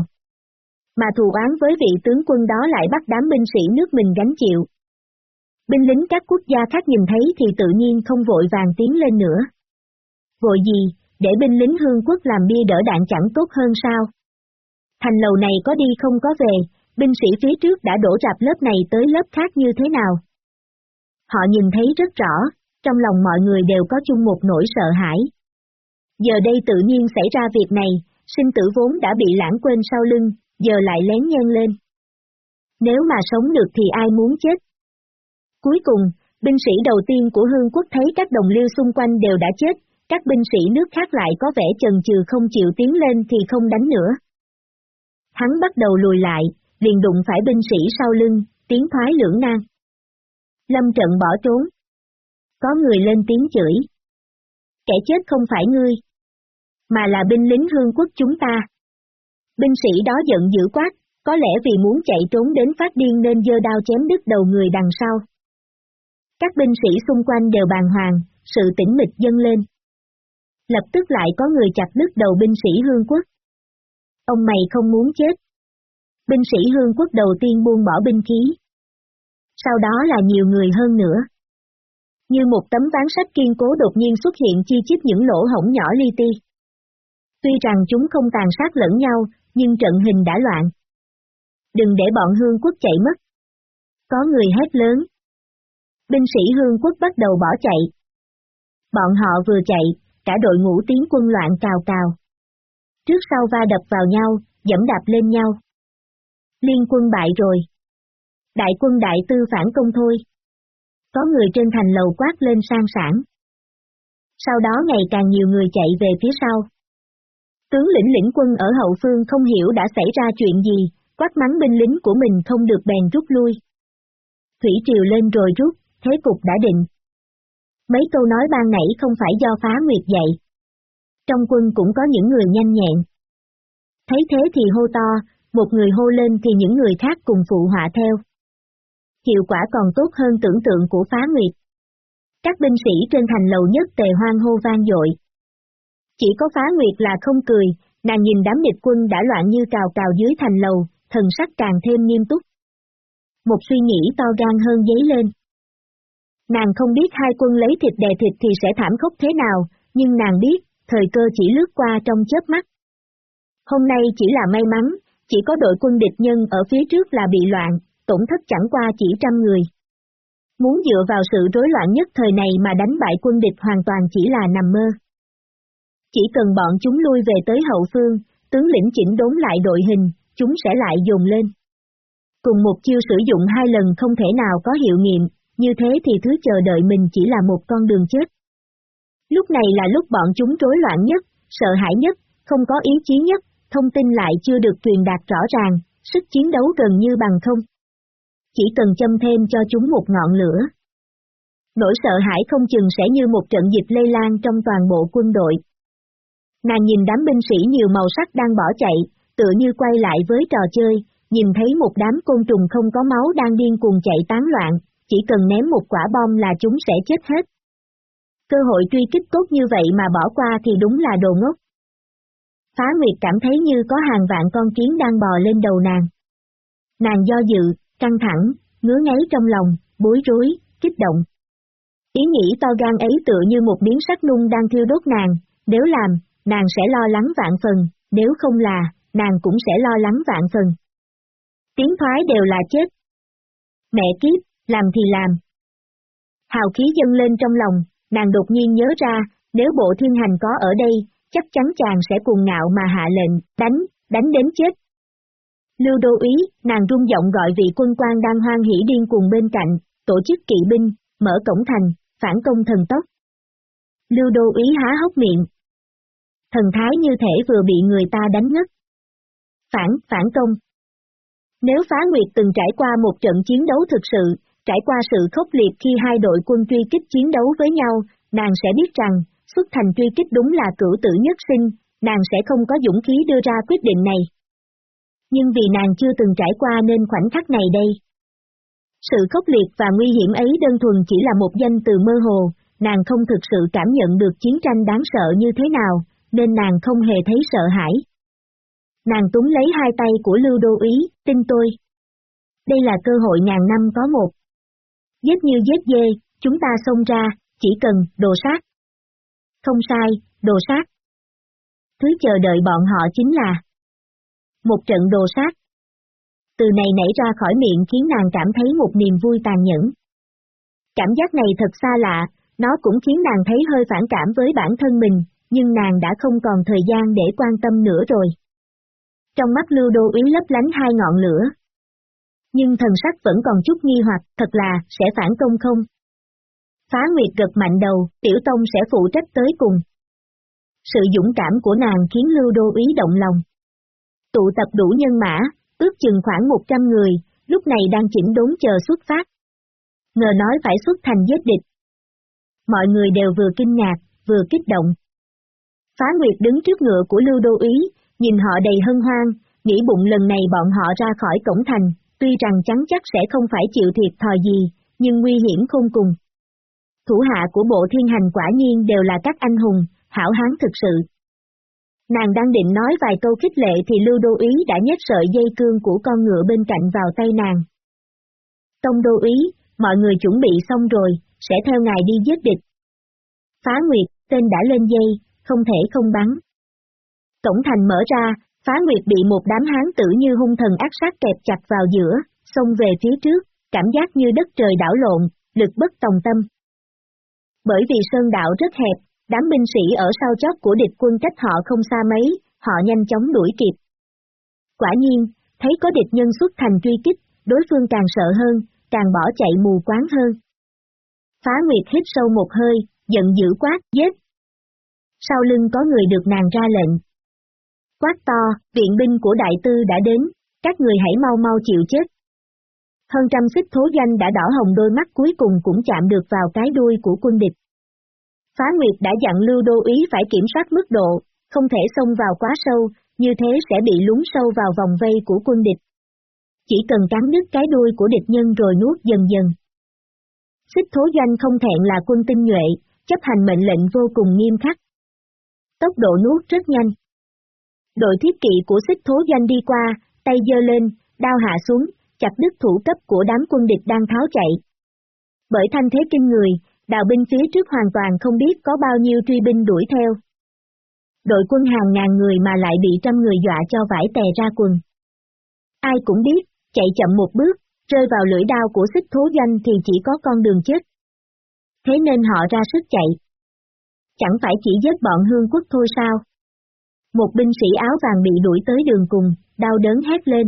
Mà thù oán với vị tướng quân đó lại bắt đám binh sĩ nước mình gánh chịu. Binh lính các quốc gia khác nhìn thấy thì tự nhiên không vội vàng tiến lên nữa. Vội gì, để binh lính hương quốc làm bia đỡ đạn chẳng tốt hơn sao? Thành lầu này có đi không có về, binh sĩ phía trước đã đổ rạp lớp này tới lớp khác như thế nào? Họ nhìn thấy rất rõ, trong lòng mọi người đều có chung một nỗi sợ hãi. Giờ đây tự nhiên xảy ra việc này, sinh tử vốn đã bị lãng quên sau lưng, giờ lại lén nhân lên. Nếu mà sống được thì ai muốn chết? Cuối cùng, binh sĩ đầu tiên của Hương quốc thấy các đồng liêu xung quanh đều đã chết, các binh sĩ nước khác lại có vẻ chần chừ không chịu tiến lên thì không đánh nữa. Hắn bắt đầu lùi lại, liền đụng phải binh sĩ sau lưng, tiếng thoái lưỡng nan. Lâm trận bỏ trốn. Có người lên tiếng chửi. Kẻ chết không phải ngươi, mà là binh lính hương quốc chúng ta. Binh sĩ đó giận dữ quát, có lẽ vì muốn chạy trốn đến phát điên nên dơ đao chém đứt đầu người đằng sau. Các binh sĩ xung quanh đều bàng hoàng, sự tĩnh mịch dâng lên. Lập tức lại có người chặt đứt đầu binh sĩ hương quốc. Ông mày không muốn chết. Binh sĩ hương quốc đầu tiên buông bỏ binh khí. Sau đó là nhiều người hơn nữa. Như một tấm ván sách kiên cố đột nhiên xuất hiện chi chít những lỗ hổng nhỏ li ti. Tuy rằng chúng không tàn sát lẫn nhau, nhưng trận hình đã loạn. Đừng để bọn hương quốc chạy mất. Có người hét lớn. Binh sĩ hương quốc bắt đầu bỏ chạy. Bọn họ vừa chạy, cả đội ngũ tiến quân loạn cào cào. Trước sau va đập vào nhau, dẫm đạp lên nhau. Liên quân bại rồi. Đại quân đại tư phản công thôi. Có người trên thành lầu quát lên sang sản. Sau đó ngày càng nhiều người chạy về phía sau. Tướng lĩnh lĩnh quân ở hậu phương không hiểu đã xảy ra chuyện gì, quát mắng binh lính của mình không được bèn rút lui. Thủy triều lên rồi rút, thế cục đã định. Mấy câu nói ban nãy không phải do phá nguyệt dạy. Trong quân cũng có những người nhanh nhẹn. Thấy thế thì hô to, một người hô lên thì những người khác cùng phụ họa theo. Hiệu quả còn tốt hơn tưởng tượng của phá nguyệt. Các binh sĩ trên thành lầu nhất tề hoang hô vang dội. Chỉ có phá nguyệt là không cười, nàng nhìn đám địch quân đã loạn như cào cào dưới thành lầu, thần sắc càng thêm nghiêm túc. Một suy nghĩ to gan hơn giấy lên. Nàng không biết hai quân lấy thịt đè thịt thì sẽ thảm khốc thế nào, nhưng nàng biết, thời cơ chỉ lướt qua trong chớp mắt. Hôm nay chỉ là may mắn, chỉ có đội quân địch nhân ở phía trước là bị loạn, tổn thất chẳng qua chỉ trăm người. Muốn dựa vào sự rối loạn nhất thời này mà đánh bại quân địch hoàn toàn chỉ là nằm mơ. Chỉ cần bọn chúng lui về tới hậu phương, tướng lĩnh chỉnh đốn lại đội hình, chúng sẽ lại dồn lên. Cùng một chiêu sử dụng hai lần không thể nào có hiệu nghiệm, như thế thì thứ chờ đợi mình chỉ là một con đường chết. Lúc này là lúc bọn chúng rối loạn nhất, sợ hãi nhất, không có ý chí nhất, thông tin lại chưa được truyền đạt rõ ràng, sức chiến đấu gần như bằng không. Chỉ cần châm thêm cho chúng một ngọn lửa. Nỗi sợ hãi không chừng sẽ như một trận dịch lây lan trong toàn bộ quân đội. Nàng nhìn đám binh sĩ nhiều màu sắc đang bỏ chạy, tựa như quay lại với trò chơi, nhìn thấy một đám côn trùng không có máu đang điên cuồng chạy tán loạn, chỉ cần ném một quả bom là chúng sẽ chết hết. Cơ hội truy kích tốt như vậy mà bỏ qua thì đúng là đồ ngốc. Phá Nguyệt cảm thấy như có hàng vạn con kiến đang bò lên đầu nàng. Nàng do dự, căng thẳng, ngứa ngáy trong lòng, bối rối, kích động. Ý nghĩ to gan ấy tựa như một miếng sắt nung đang thiêu đốt nàng, nếu làm, nàng sẽ lo lắng vạn phần, nếu không là, nàng cũng sẽ lo lắng vạn phần. Tiếng thoái đều là chết. Mẹ kiếp, làm thì làm. Hào khí dâng lên trong lòng, nàng đột nhiên nhớ ra, nếu bộ thiên hành có ở đây, chắc chắn chàng sẽ cuồng ngạo mà hạ lệnh, đánh, đánh đến chết. Lưu đô ý, nàng rung giọng gọi vị quân quan đang hoan hỉ điên cuồng bên cạnh, tổ chức kỵ binh, mở cổng thành, phản công thần tốc. Lưu đô ý há hốc miệng. Thần thái như thể vừa bị người ta đánh ngất. Phản, phản công. Nếu phá nguyệt từng trải qua một trận chiến đấu thực sự, trải qua sự khốc liệt khi hai đội quân truy kích chiến đấu với nhau, nàng sẽ biết rằng, xuất thành truy kích đúng là cửu tử nhất sinh, nàng sẽ không có dũng khí đưa ra quyết định này. Nhưng vì nàng chưa từng trải qua nên khoảnh khắc này đây. Sự khốc liệt và nguy hiểm ấy đơn thuần chỉ là một danh từ mơ hồ, nàng không thực sự cảm nhận được chiến tranh đáng sợ như thế nào, nên nàng không hề thấy sợ hãi. Nàng túng lấy hai tay của Lưu Đô Ý, tin tôi. Đây là cơ hội ngàn năm có một. Giết như giết dê, chúng ta xông ra, chỉ cần, đồ sát. Không sai, đồ sát. Thứ chờ đợi bọn họ chính là một trận đồ sát. Từ này nảy ra khỏi miệng khiến nàng cảm thấy một niềm vui tàn nhẫn. Cảm giác này thật xa lạ, nó cũng khiến nàng thấy hơi phản cảm với bản thân mình, nhưng nàng đã không còn thời gian để quan tâm nữa rồi. Trong mắt lưu đô ý lấp lánh hai ngọn lửa. Nhưng thần sắc vẫn còn chút nghi hoặc, thật là, sẽ phản công không? Phá Nguyệt cực mạnh đầu, Tiểu Tông sẽ phụ trách tới cùng. Sự dũng cảm của nàng khiến Lưu Đô Ý động lòng. Tụ tập đủ nhân mã, ước chừng khoảng 100 người, lúc này đang chỉnh đốn chờ xuất phát. Ngờ nói phải xuất thành giết địch. Mọi người đều vừa kinh ngạc, vừa kích động. Phá Nguyệt đứng trước ngựa của Lưu Đô Ý, nhìn họ đầy hân hoan, nghĩ bụng lần này bọn họ ra khỏi cổng thành, tuy rằng chắn chắc sẽ không phải chịu thiệt thòi gì, nhưng nguy hiểm khôn cùng. Thủ hạ của bộ thiên hành quả nhiên đều là các anh hùng, hảo hán thực sự. Nàng đang định nói vài câu khích lệ thì Lưu Đô Ý đã nhét sợi dây cương của con ngựa bên cạnh vào tay nàng. Tông Đô Ý, mọi người chuẩn bị xong rồi, sẽ theo ngài đi giết địch. Phá Nguyệt, tên đã lên dây, không thể không bắn. Tổng thành mở ra, Phá Nguyệt bị một đám hán tử như hung thần ác sát kẹp chặt vào giữa, xông về phía trước, cảm giác như đất trời đảo lộn, lực bất tòng tâm. Bởi vì sơn đạo rất hẹp, đám binh sĩ ở sau chót của địch quân cách họ không xa mấy, họ nhanh chóng đuổi kịp. Quả nhiên, thấy có địch nhân xuất thành truy kích, đối phương càng sợ hơn, càng bỏ chạy mù quáng hơn. Phá Nguyệt hít sâu một hơi, giận dữ quát, giết. Sau lưng có người được nàng ra lệnh. Quát to, viện binh của đại tư đã đến, các người hãy mau mau chịu chết. Hơn trăm xích thố danh đã đỏ hồng đôi mắt cuối cùng cũng chạm được vào cái đuôi của quân địch. Phá Nguyệt đã dặn Lưu Đô Ý phải kiểm soát mức độ, không thể xông vào quá sâu, như thế sẽ bị lún sâu vào vòng vây của quân địch. Chỉ cần cắn đứt cái đuôi của địch nhân rồi nuốt dần dần. Xích thố doanh không thẹn là quân tinh nhuệ, chấp hành mệnh lệnh vô cùng nghiêm khắc. Tốc độ nuốt rất nhanh. Đội thiết kỵ của xích thố doanh đi qua, tay giơ lên, đao hạ xuống, chặt đứt thủ cấp của đám quân địch đang tháo chạy. Bởi thanh thế kinh người, đạo binh phía trước hoàn toàn không biết có bao nhiêu truy binh đuổi theo. Đội quân hàng ngàn người mà lại bị trăm người dọa cho vải tè ra quần. Ai cũng biết, chạy chậm một bước, rơi vào lưỡi đao của xích thố doanh thì chỉ có con đường chết. Thế nên họ ra sức chạy. Chẳng phải chỉ giết bọn hương quốc thôi sao? Một binh sĩ áo vàng bị đuổi tới đường cùng, đau đớn hét lên.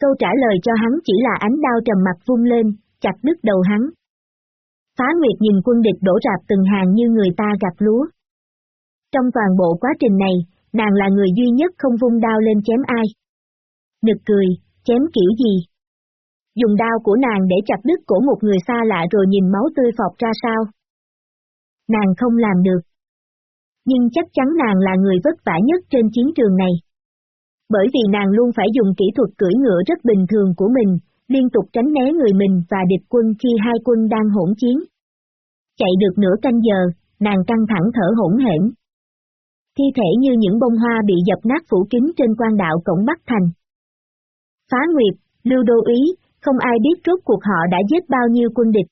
Câu trả lời cho hắn chỉ là ánh đao trầm mặt vung lên, chặt đứt đầu hắn. Phá Nguyệt nhìn quân địch đổ rạp từng hàng như người ta gặt lúa. Trong toàn bộ quá trình này, nàng là người duy nhất không vung đao lên chém ai. Nực cười, chém kiểu gì? Dùng đao của nàng để chặt đứt cổ một người xa lạ rồi nhìn máu tươi phọt ra sao? Nàng không làm được. Nhưng chắc chắn nàng là người vất vả nhất trên chiến trường này. Bởi vì nàng luôn phải dùng kỹ thuật cưỡi ngựa rất bình thường của mình, liên tục tránh né người mình và địch quân khi hai quân đang hỗn chiến. Chạy được nửa canh giờ, nàng căng thẳng thở hỗn hển. Thi thể như những bông hoa bị dập nát phủ kín trên quan đạo cổng Bắc Thành. Phá Nguyệt, Lưu Đô Ý, không ai biết rốt cuộc họ đã giết bao nhiêu quân địch.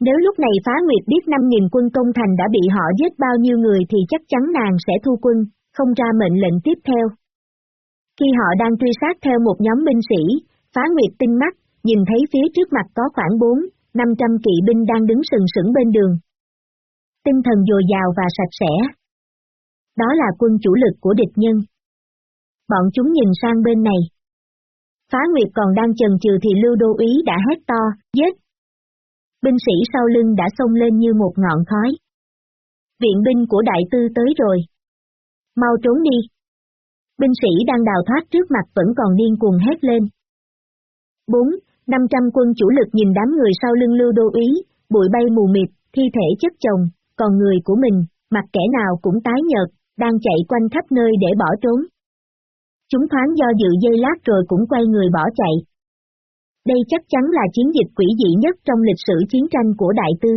Nếu lúc này Phá Nguyệt biết 5.000 quân công thành đã bị họ giết bao nhiêu người thì chắc chắn nàng sẽ thu quân, không ra mệnh lệnh tiếp theo. Khi họ đang truy sát theo một nhóm binh sĩ, Phá Nguyệt tinh mắt, nhìn thấy phía trước mặt có khoảng 4, 500 kỵ binh đang đứng sừng sững bên đường. Tinh thần dồi dào và sạch sẽ. Đó là quân chủ lực của địch nhân. Bọn chúng nhìn sang bên này. Phá Nguyệt còn đang chần chừ thì Lưu Đô Ý đã hét to, giết. Binh sĩ sau lưng đã xông lên như một ngọn khói. Viện binh của đại tư tới rồi. Mau trốn đi. Binh sĩ đang đào thoát trước mặt vẫn còn điên cuồng hét lên. 4. 500 quân chủ lực nhìn đám người sau lưng lưu đô ý, bụi bay mù mịt, thi thể chất chồng, còn người của mình, mặt kẻ nào cũng tái nhợt, đang chạy quanh khắp nơi để bỏ trốn. Chúng thoáng do dự dây lát rồi cũng quay người bỏ chạy. Đây chắc chắn là chiến dịch quỷ dị nhất trong lịch sử chiến tranh của Đại Tư.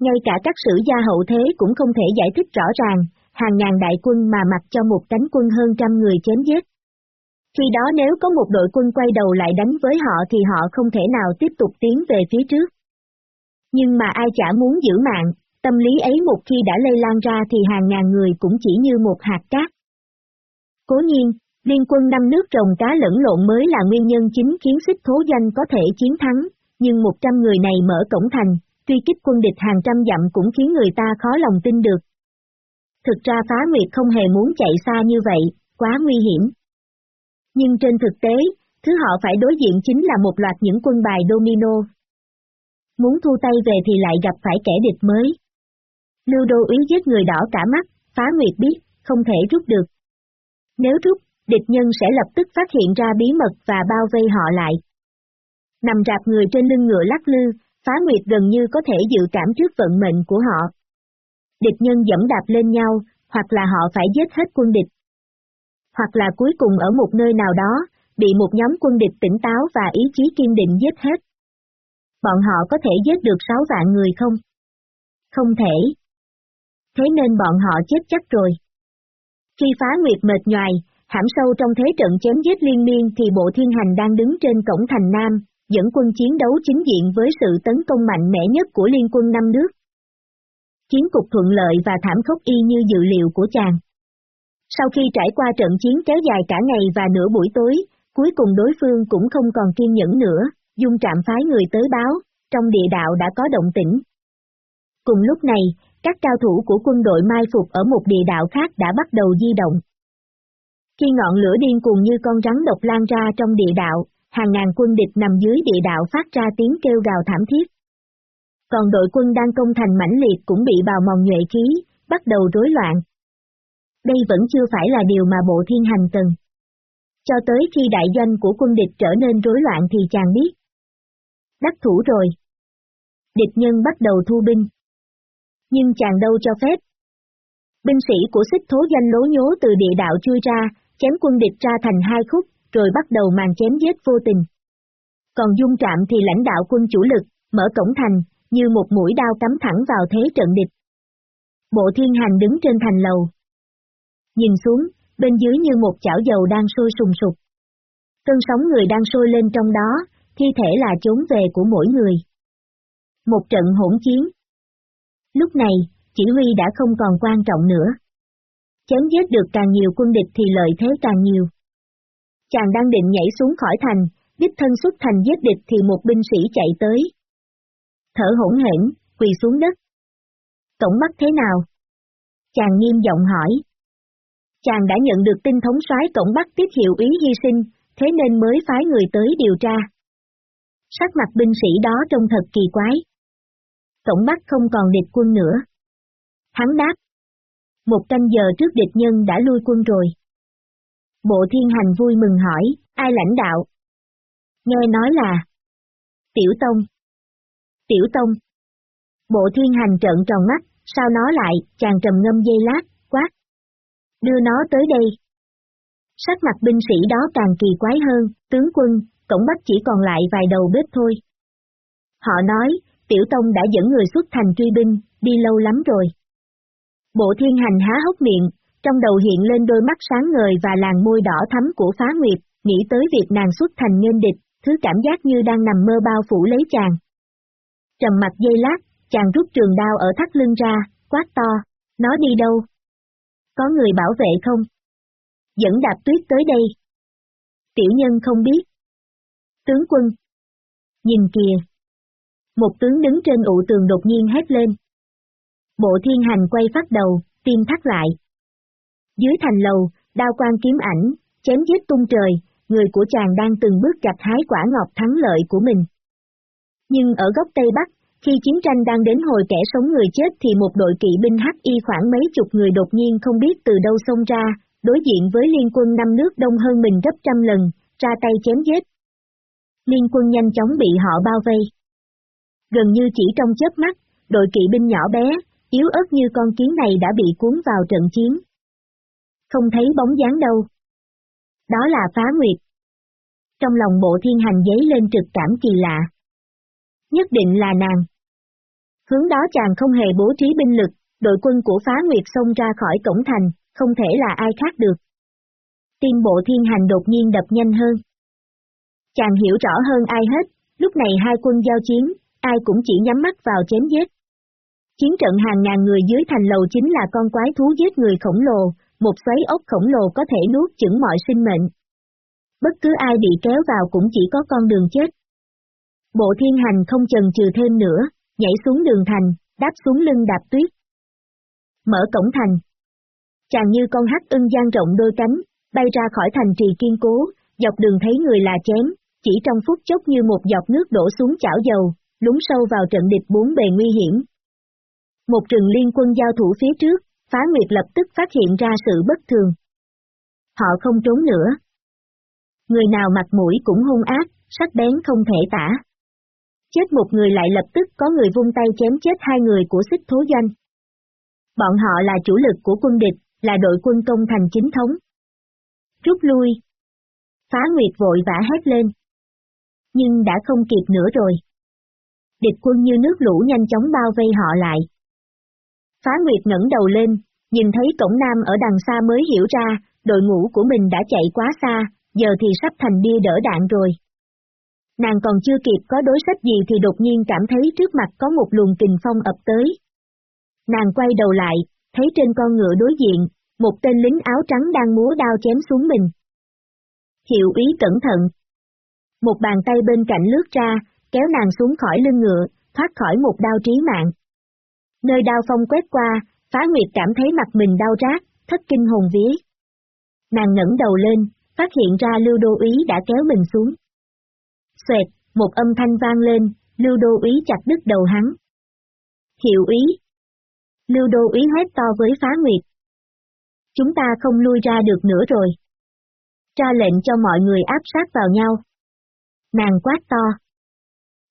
Ngay cả các sử gia hậu thế cũng không thể giải thích rõ ràng, hàng ngàn đại quân mà mặc cho một cánh quân hơn trăm người chém giết. Khi đó nếu có một đội quân quay đầu lại đánh với họ thì họ không thể nào tiếp tục tiến về phía trước. Nhưng mà ai chả muốn giữ mạng, tâm lý ấy một khi đã lây lan ra thì hàng ngàn người cũng chỉ như một hạt cát. Cố nhiên, liên quân năm nước trồng cá lẫn lộn mới là nguyên nhân chính khiến xích thố danh có thể chiến thắng, nhưng một trăm người này mở cổng thành, truy kích quân địch hàng trăm dặm cũng khiến người ta khó lòng tin được. Thực ra phá nguyệt không hề muốn chạy xa như vậy, quá nguy hiểm. Nhưng trên thực tế, thứ họ phải đối diện chính là một loạt những quân bài domino. Muốn thu tay về thì lại gặp phải kẻ địch mới. Lưu đô ý giết người đỏ cả mắt, phá nguyệt biết, không thể rút được. Nếu rút, địch nhân sẽ lập tức phát hiện ra bí mật và bao vây họ lại. Nằm rạp người trên lưng ngựa lắc lư, phá nguyệt gần như có thể dự cảm trước vận mệnh của họ. Địch nhân dẫm đạp lên nhau, hoặc là họ phải giết hết quân địch. Hoặc là cuối cùng ở một nơi nào đó, bị một nhóm quân địch tỉnh táo và ý chí kiên định giết hết. Bọn họ có thể giết được 6 vạn người không? Không thể. Thế nên bọn họ chết chắc rồi. Khi phá nguyệt mệt nhoài, hãm sâu trong thế trận chém giết liên miên thì bộ thiên hành đang đứng trên cổng thành Nam, dẫn quân chiến đấu chính diện với sự tấn công mạnh mẽ nhất của liên quân năm nước. Chiến cục thuận lợi và thảm khốc y như dự liệu của chàng. Sau khi trải qua trận chiến kéo dài cả ngày và nửa buổi tối, cuối cùng đối phương cũng không còn kiên nhẫn nữa, dung trạm phái người tới báo, trong địa đạo đã có động tĩnh. Cùng lúc này, các cao thủ của quân đội mai phục ở một địa đạo khác đã bắt đầu di động. Khi ngọn lửa điên cuồng như con rắn độc lan ra trong địa đạo, hàng ngàn quân địch nằm dưới địa đạo phát ra tiếng kêu gào thảm thiết. Còn đội quân đang công thành mãnh liệt cũng bị bào mòn nhuệ khí, bắt đầu rối loạn. Đây vẫn chưa phải là điều mà bộ thiên hành cần. Cho tới khi đại doanh của quân địch trở nên rối loạn thì chàng biết. Đắc thủ rồi. Địch nhân bắt đầu thu binh. Nhưng chàng đâu cho phép. Binh sĩ của xích thố danh lố nhố từ địa đạo chui ra, chém quân địch ra thành hai khúc, rồi bắt đầu màn chém giết vô tình. Còn dung trạm thì lãnh đạo quân chủ lực, mở cổng thành, như một mũi đao cắm thẳng vào thế trận địch. Bộ thiên hành đứng trên thành lầu. Nhìn xuống, bên dưới như một chảo dầu đang sôi sùng sục. Cơn sóng người đang sôi lên trong đó, thi thể là chốn về của mỗi người. Một trận hỗn chiến. Lúc này, chỉ huy đã không còn quan trọng nữa. Chém giết được càng nhiều quân địch thì lợi thế càng nhiều. Chàng đang định nhảy xuống khỏi thành, đích thân xuất thành giết địch thì một binh sĩ chạy tới. Thở hỗn hển, quỳ xuống đất. Tổng mắt thế nào? Chàng nghiêm giọng hỏi. Chàng đã nhận được tin thống soái tổng bắt tiếp hiệu ý hy sinh, thế nên mới phái người tới điều tra. Sắc mặt binh sĩ đó trông thật kỳ quái. Tổng bắt không còn địch quân nữa. Hắn đáp. Một canh giờ trước địch nhân đã lui quân rồi. Bộ thiên hành vui mừng hỏi, ai lãnh đạo? Nghe nói là Tiểu Tông. Tiểu Tông. Bộ thiên hành trợn tròn mắt, sao nó lại, chàng trầm ngâm dây lát, quát. Đưa nó tới đây. Sắc mặt binh sĩ đó càng kỳ quái hơn, tướng quân, cổng bắc chỉ còn lại vài đầu bếp thôi. Họ nói, Tiểu Tông đã dẫn người xuất thành truy binh, đi lâu lắm rồi. Bộ thiên hành há hốc miệng, trong đầu hiện lên đôi mắt sáng ngời và làn môi đỏ thắm của phá nguyệt, nghĩ tới việc nàng xuất thành nghênh địch, thứ cảm giác như đang nằm mơ bao phủ lấy chàng. Trầm mặt dây lát, chàng rút trường đao ở thắt lưng ra, quát to, nó đi đâu? Có người bảo vệ không? Dẫn đạp tuyết tới đây. Tiểu nhân không biết. Tướng quân. Nhìn kìa. Một tướng đứng trên ụ tường đột nhiên hét lên. Bộ thiên hành quay phát đầu, tim thắt lại. Dưới thành lầu, đao quan kiếm ảnh, chém giết tung trời, người của chàng đang từng bước chặt hái quả ngọt thắng lợi của mình. Nhưng ở góc Tây Bắc, khi chiến tranh đang đến hồi kẻ sống người chết thì một đội kỵ binh hắc y khoảng mấy chục người đột nhiên không biết từ đâu xông ra, đối diện với liên quân năm nước đông hơn mình gấp trăm lần, ra tay chém giết. Liên quân nhanh chóng bị họ bao vây. Gần như chỉ trong chớp mắt, đội kỵ binh nhỏ bé, yếu ớt như con kiến này đã bị cuốn vào trận chiến. Không thấy bóng dáng đâu. Đó là phá nguyệt. Trong lòng bộ thiên hành giấy lên trực cảm kỳ lạ. Nhất định là nàng. Hướng đó chàng không hề bố trí binh lực, đội quân của phá nguyệt xông ra khỏi cổng thành, không thể là ai khác được. Tim bộ thiên hành đột nhiên đập nhanh hơn. Chàng hiểu rõ hơn ai hết, lúc này hai quân giao chiến, ai cũng chỉ nhắm mắt vào chém giết. Chiến trận hàng ngàn người dưới thành lầu chính là con quái thú giết người khổng lồ, một xoáy ốc khổng lồ có thể nuốt chửng mọi sinh mệnh. Bất cứ ai bị kéo vào cũng chỉ có con đường chết. Bộ thiên hành không chần chừ thêm nữa, nhảy xuống đường thành, đáp xuống lưng đạp tuyết. Mở cổng thành. Chàng như con hắc ưng gian rộng đôi cánh, bay ra khỏi thành trì kiên cố, dọc đường thấy người là chém, chỉ trong phút chốc như một giọt nước đổ xuống chảo dầu, lúng sâu vào trận địch bốn bề nguy hiểm. Một trường liên quân giao thủ phía trước, Phá Nguyệt lập tức phát hiện ra sự bất thường. Họ không trốn nữa. Người nào mặt mũi cũng hung ác, sắc bén không thể tả. Chết một người lại lập tức có người vung tay chém chết hai người của xích thố danh. Bọn họ là chủ lực của quân địch, là đội quân công thành chính thống. Rút lui. Phá Nguyệt vội vã hét lên. Nhưng đã không kịp nữa rồi. Địch quân như nước lũ nhanh chóng bao vây họ lại. Phá Nguyệt ngẩng đầu lên, nhìn thấy cổng nam ở đằng xa mới hiểu ra, đội ngũ của mình đã chạy quá xa, giờ thì sắp thành bia đỡ đạn rồi. Nàng còn chưa kịp có đối sách gì thì đột nhiên cảm thấy trước mặt có một luồng kình phong ập tới. Nàng quay đầu lại, thấy trên con ngựa đối diện, một tên lính áo trắng đang múa đao chém xuống mình. Hiệu ý cẩn thận. Một bàn tay bên cạnh lướt ra, kéo nàng xuống khỏi lưng ngựa, thoát khỏi một đao trí mạng. Nơi đao phong quét qua, phá nguyệt cảm thấy mặt mình đau rát, thất kinh hồn vía. Nàng ngẩng đầu lên, phát hiện ra lưu đô Ý đã kéo mình xuống. Xoẹt, một âm thanh vang lên, lưu đô úy chặt đứt đầu hắn. Hiệu úy. Lưu đô úy hét to với phá nguyệt. Chúng ta không lui ra được nữa rồi. Ra lệnh cho mọi người áp sát vào nhau. Nàng quát to.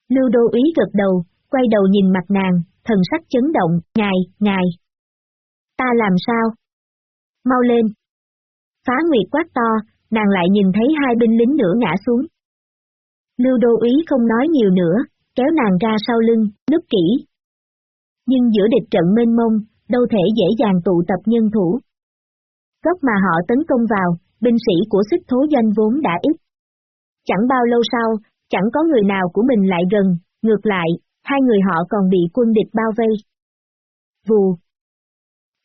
Lưu đô úy gật đầu, quay đầu nhìn mặt nàng, thần sắc chấn động, ngài, ngài. Ta làm sao? Mau lên. Phá Nguyệt quát to, nàng lại nhìn thấy hai binh lính nữa ngã xuống. Lưu đô úy không nói nhiều nữa, kéo nàng ra sau lưng, núp kỹ. Nhưng giữa địch trận mênh mông, đâu thể dễ dàng tụ tập nhân thủ. Góc mà họ tấn công vào, binh sĩ của xích thố doanh vốn đã ít. Chẳng bao lâu sau, chẳng có người nào của mình lại gần, ngược lại, hai người họ còn bị quân địch bao vây. Vù.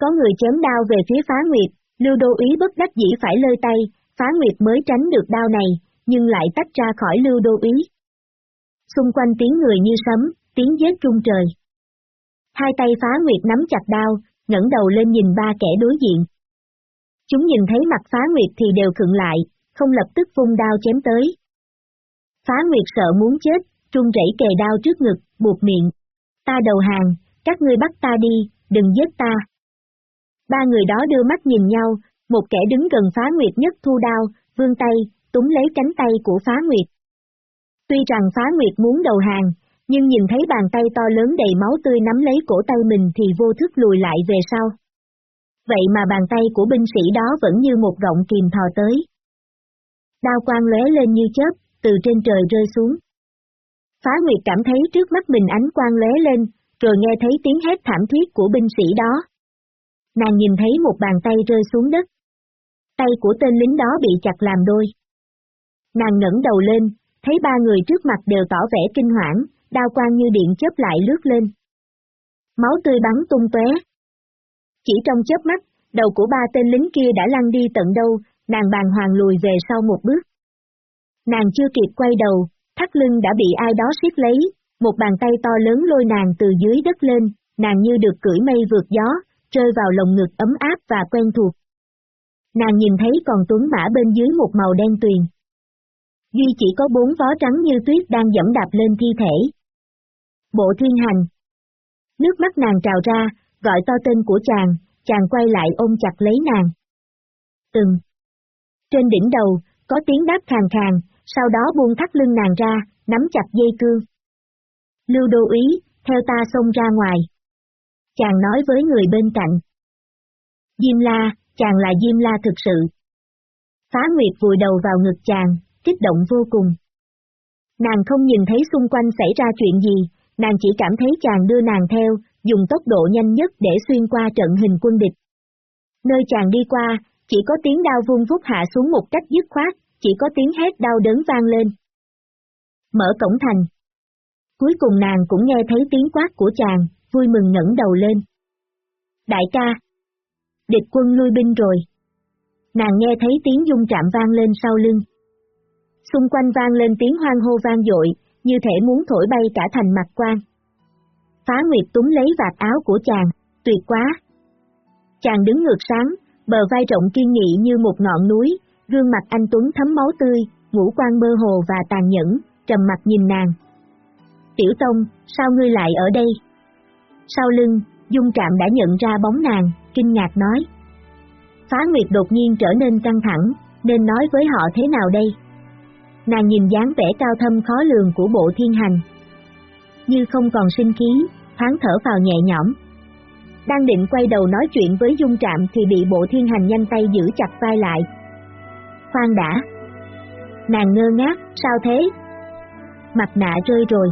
Có người chém đao về phía phá nguyệt, lưu đô ý bất đắc dĩ phải lơi tay, phá nguyệt mới tránh được đao này, nhưng lại tách ra khỏi lưu đô ý. Xung quanh tiếng người như sấm, tiếng giết trung trời. Hai tay phá nguyệt nắm chặt đao, ngẩng đầu lên nhìn ba kẻ đối diện. Chúng nhìn thấy mặt phá nguyệt thì đều khựng lại, không lập tức vung đao chém tới. Phá nguyệt sợ muốn chết, trung rẩy kề đao trước ngực, buộc miệng. Ta đầu hàng, các ngươi bắt ta đi, đừng giết ta. Ba người đó đưa mắt nhìn nhau, một kẻ đứng gần phá nguyệt nhất thu đao, vươn tay, túng lấy cánh tay của phá nguyệt. Tuy rằng phá nguyệt muốn đầu hàng, nhưng nhìn thấy bàn tay to lớn đầy máu tươi nắm lấy cổ tay mình thì vô thức lùi lại về sau. Vậy mà bàn tay của binh sĩ đó vẫn như một gọng kìm thò tới. Đao quang lóe lên như chớp, từ trên trời rơi xuống. Phá Nguyệt cảm thấy trước mắt mình ánh quang lóe lên, rồi nghe thấy tiếng hét thảm thiết của binh sĩ đó. Nàng nhìn thấy một bàn tay rơi xuống đất. Tay của tên lính đó bị chặt làm đôi. Nàng ngẩng đầu lên, thấy ba người trước mặt đều tỏ vẻ kinh hoảng, đao quang như điện chớp lại lướt lên. Máu tươi bắn tung tóe. Chỉ trong chớp mắt, đầu của ba tên lính kia đã lăn đi tận đâu, nàng bàn hoàng lùi về sau một bước. Nàng chưa kịp quay đầu, thắt lưng đã bị ai đó siết lấy, một bàn tay to lớn lôi nàng từ dưới đất lên, nàng như được cưỡi mây vượt gió, rơi vào lồng ngực ấm áp và quen thuộc. Nàng nhìn thấy còn tuấn mã bên dưới một màu đen tuyền. Duy chỉ có bốn vó trắng như tuyết đang dẫm đạp lên thi thể. Bộ thiên hành. Nước mắt nàng trào ra, gọi to tên của chàng, chàng quay lại ôm chặt lấy nàng. Từng. Trên đỉnh đầu, có tiếng đáp khàn khàn, sau đó buông thắt lưng nàng ra, nắm chặt dây cương. Lưu đô ý, theo ta xông ra ngoài. Chàng nói với người bên cạnh. Diêm la, chàng là Diêm la thực sự. Phá Nguyệt vùi đầu vào ngực chàng, kích động vô cùng. Nàng không nhìn thấy xung quanh xảy ra chuyện gì, nàng chỉ cảm thấy chàng đưa nàng theo, dùng tốc độ nhanh nhất để xuyên qua trận hình quân địch. Nơi chàng đi qua, chỉ có tiếng đao vung vút hạ xuống một cách dứt khoát, chỉ có tiếng hét đau đớn vang lên. Mở cổng thành. Cuối cùng nàng cũng nghe thấy tiếng quát của chàng, vui mừng ngẩng đầu lên. Đại ca! Địch quân lui binh rồi. Nàng nghe thấy tiếng dung chạm vang lên sau lưng. Xung quanh vang lên tiếng hoang hô vang dội, như thể muốn thổi bay cả thành mặt quan. Phá Nguyệt túng lấy vạt áo của chàng, tuyệt quá. Chàng đứng ngược sáng, bờ vai rộng kiên nghị như một ngọn núi, gương mặt anh Tuấn thấm máu tươi, ngũ quan mơ hồ và tàn nhẫn, trầm mặt nhìn nàng. Tiểu Tông, sao ngươi lại ở đây? Sau lưng, Dung Trạm đã nhận ra bóng nàng, kinh ngạc nói. Phá Nguyệt đột nhiên trở nên căng thẳng, nên nói với họ thế nào đây? Nàng nhìn dáng vẻ cao thâm khó lường của bộ thiên hành. Như không còn sinh khí, thoáng thở vào nhẹ nhõm. Đang định quay đầu nói chuyện với Dung Trạm thì bị bộ thiên hành nhanh tay giữ chặt vai lại. Khoan đã! Nàng ngơ ngác, sao thế? Mặt nạ rơi rồi.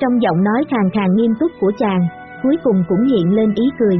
Trong giọng nói khàn khàn nghiêm túc của chàng, cuối cùng cũng hiện lên ý cười.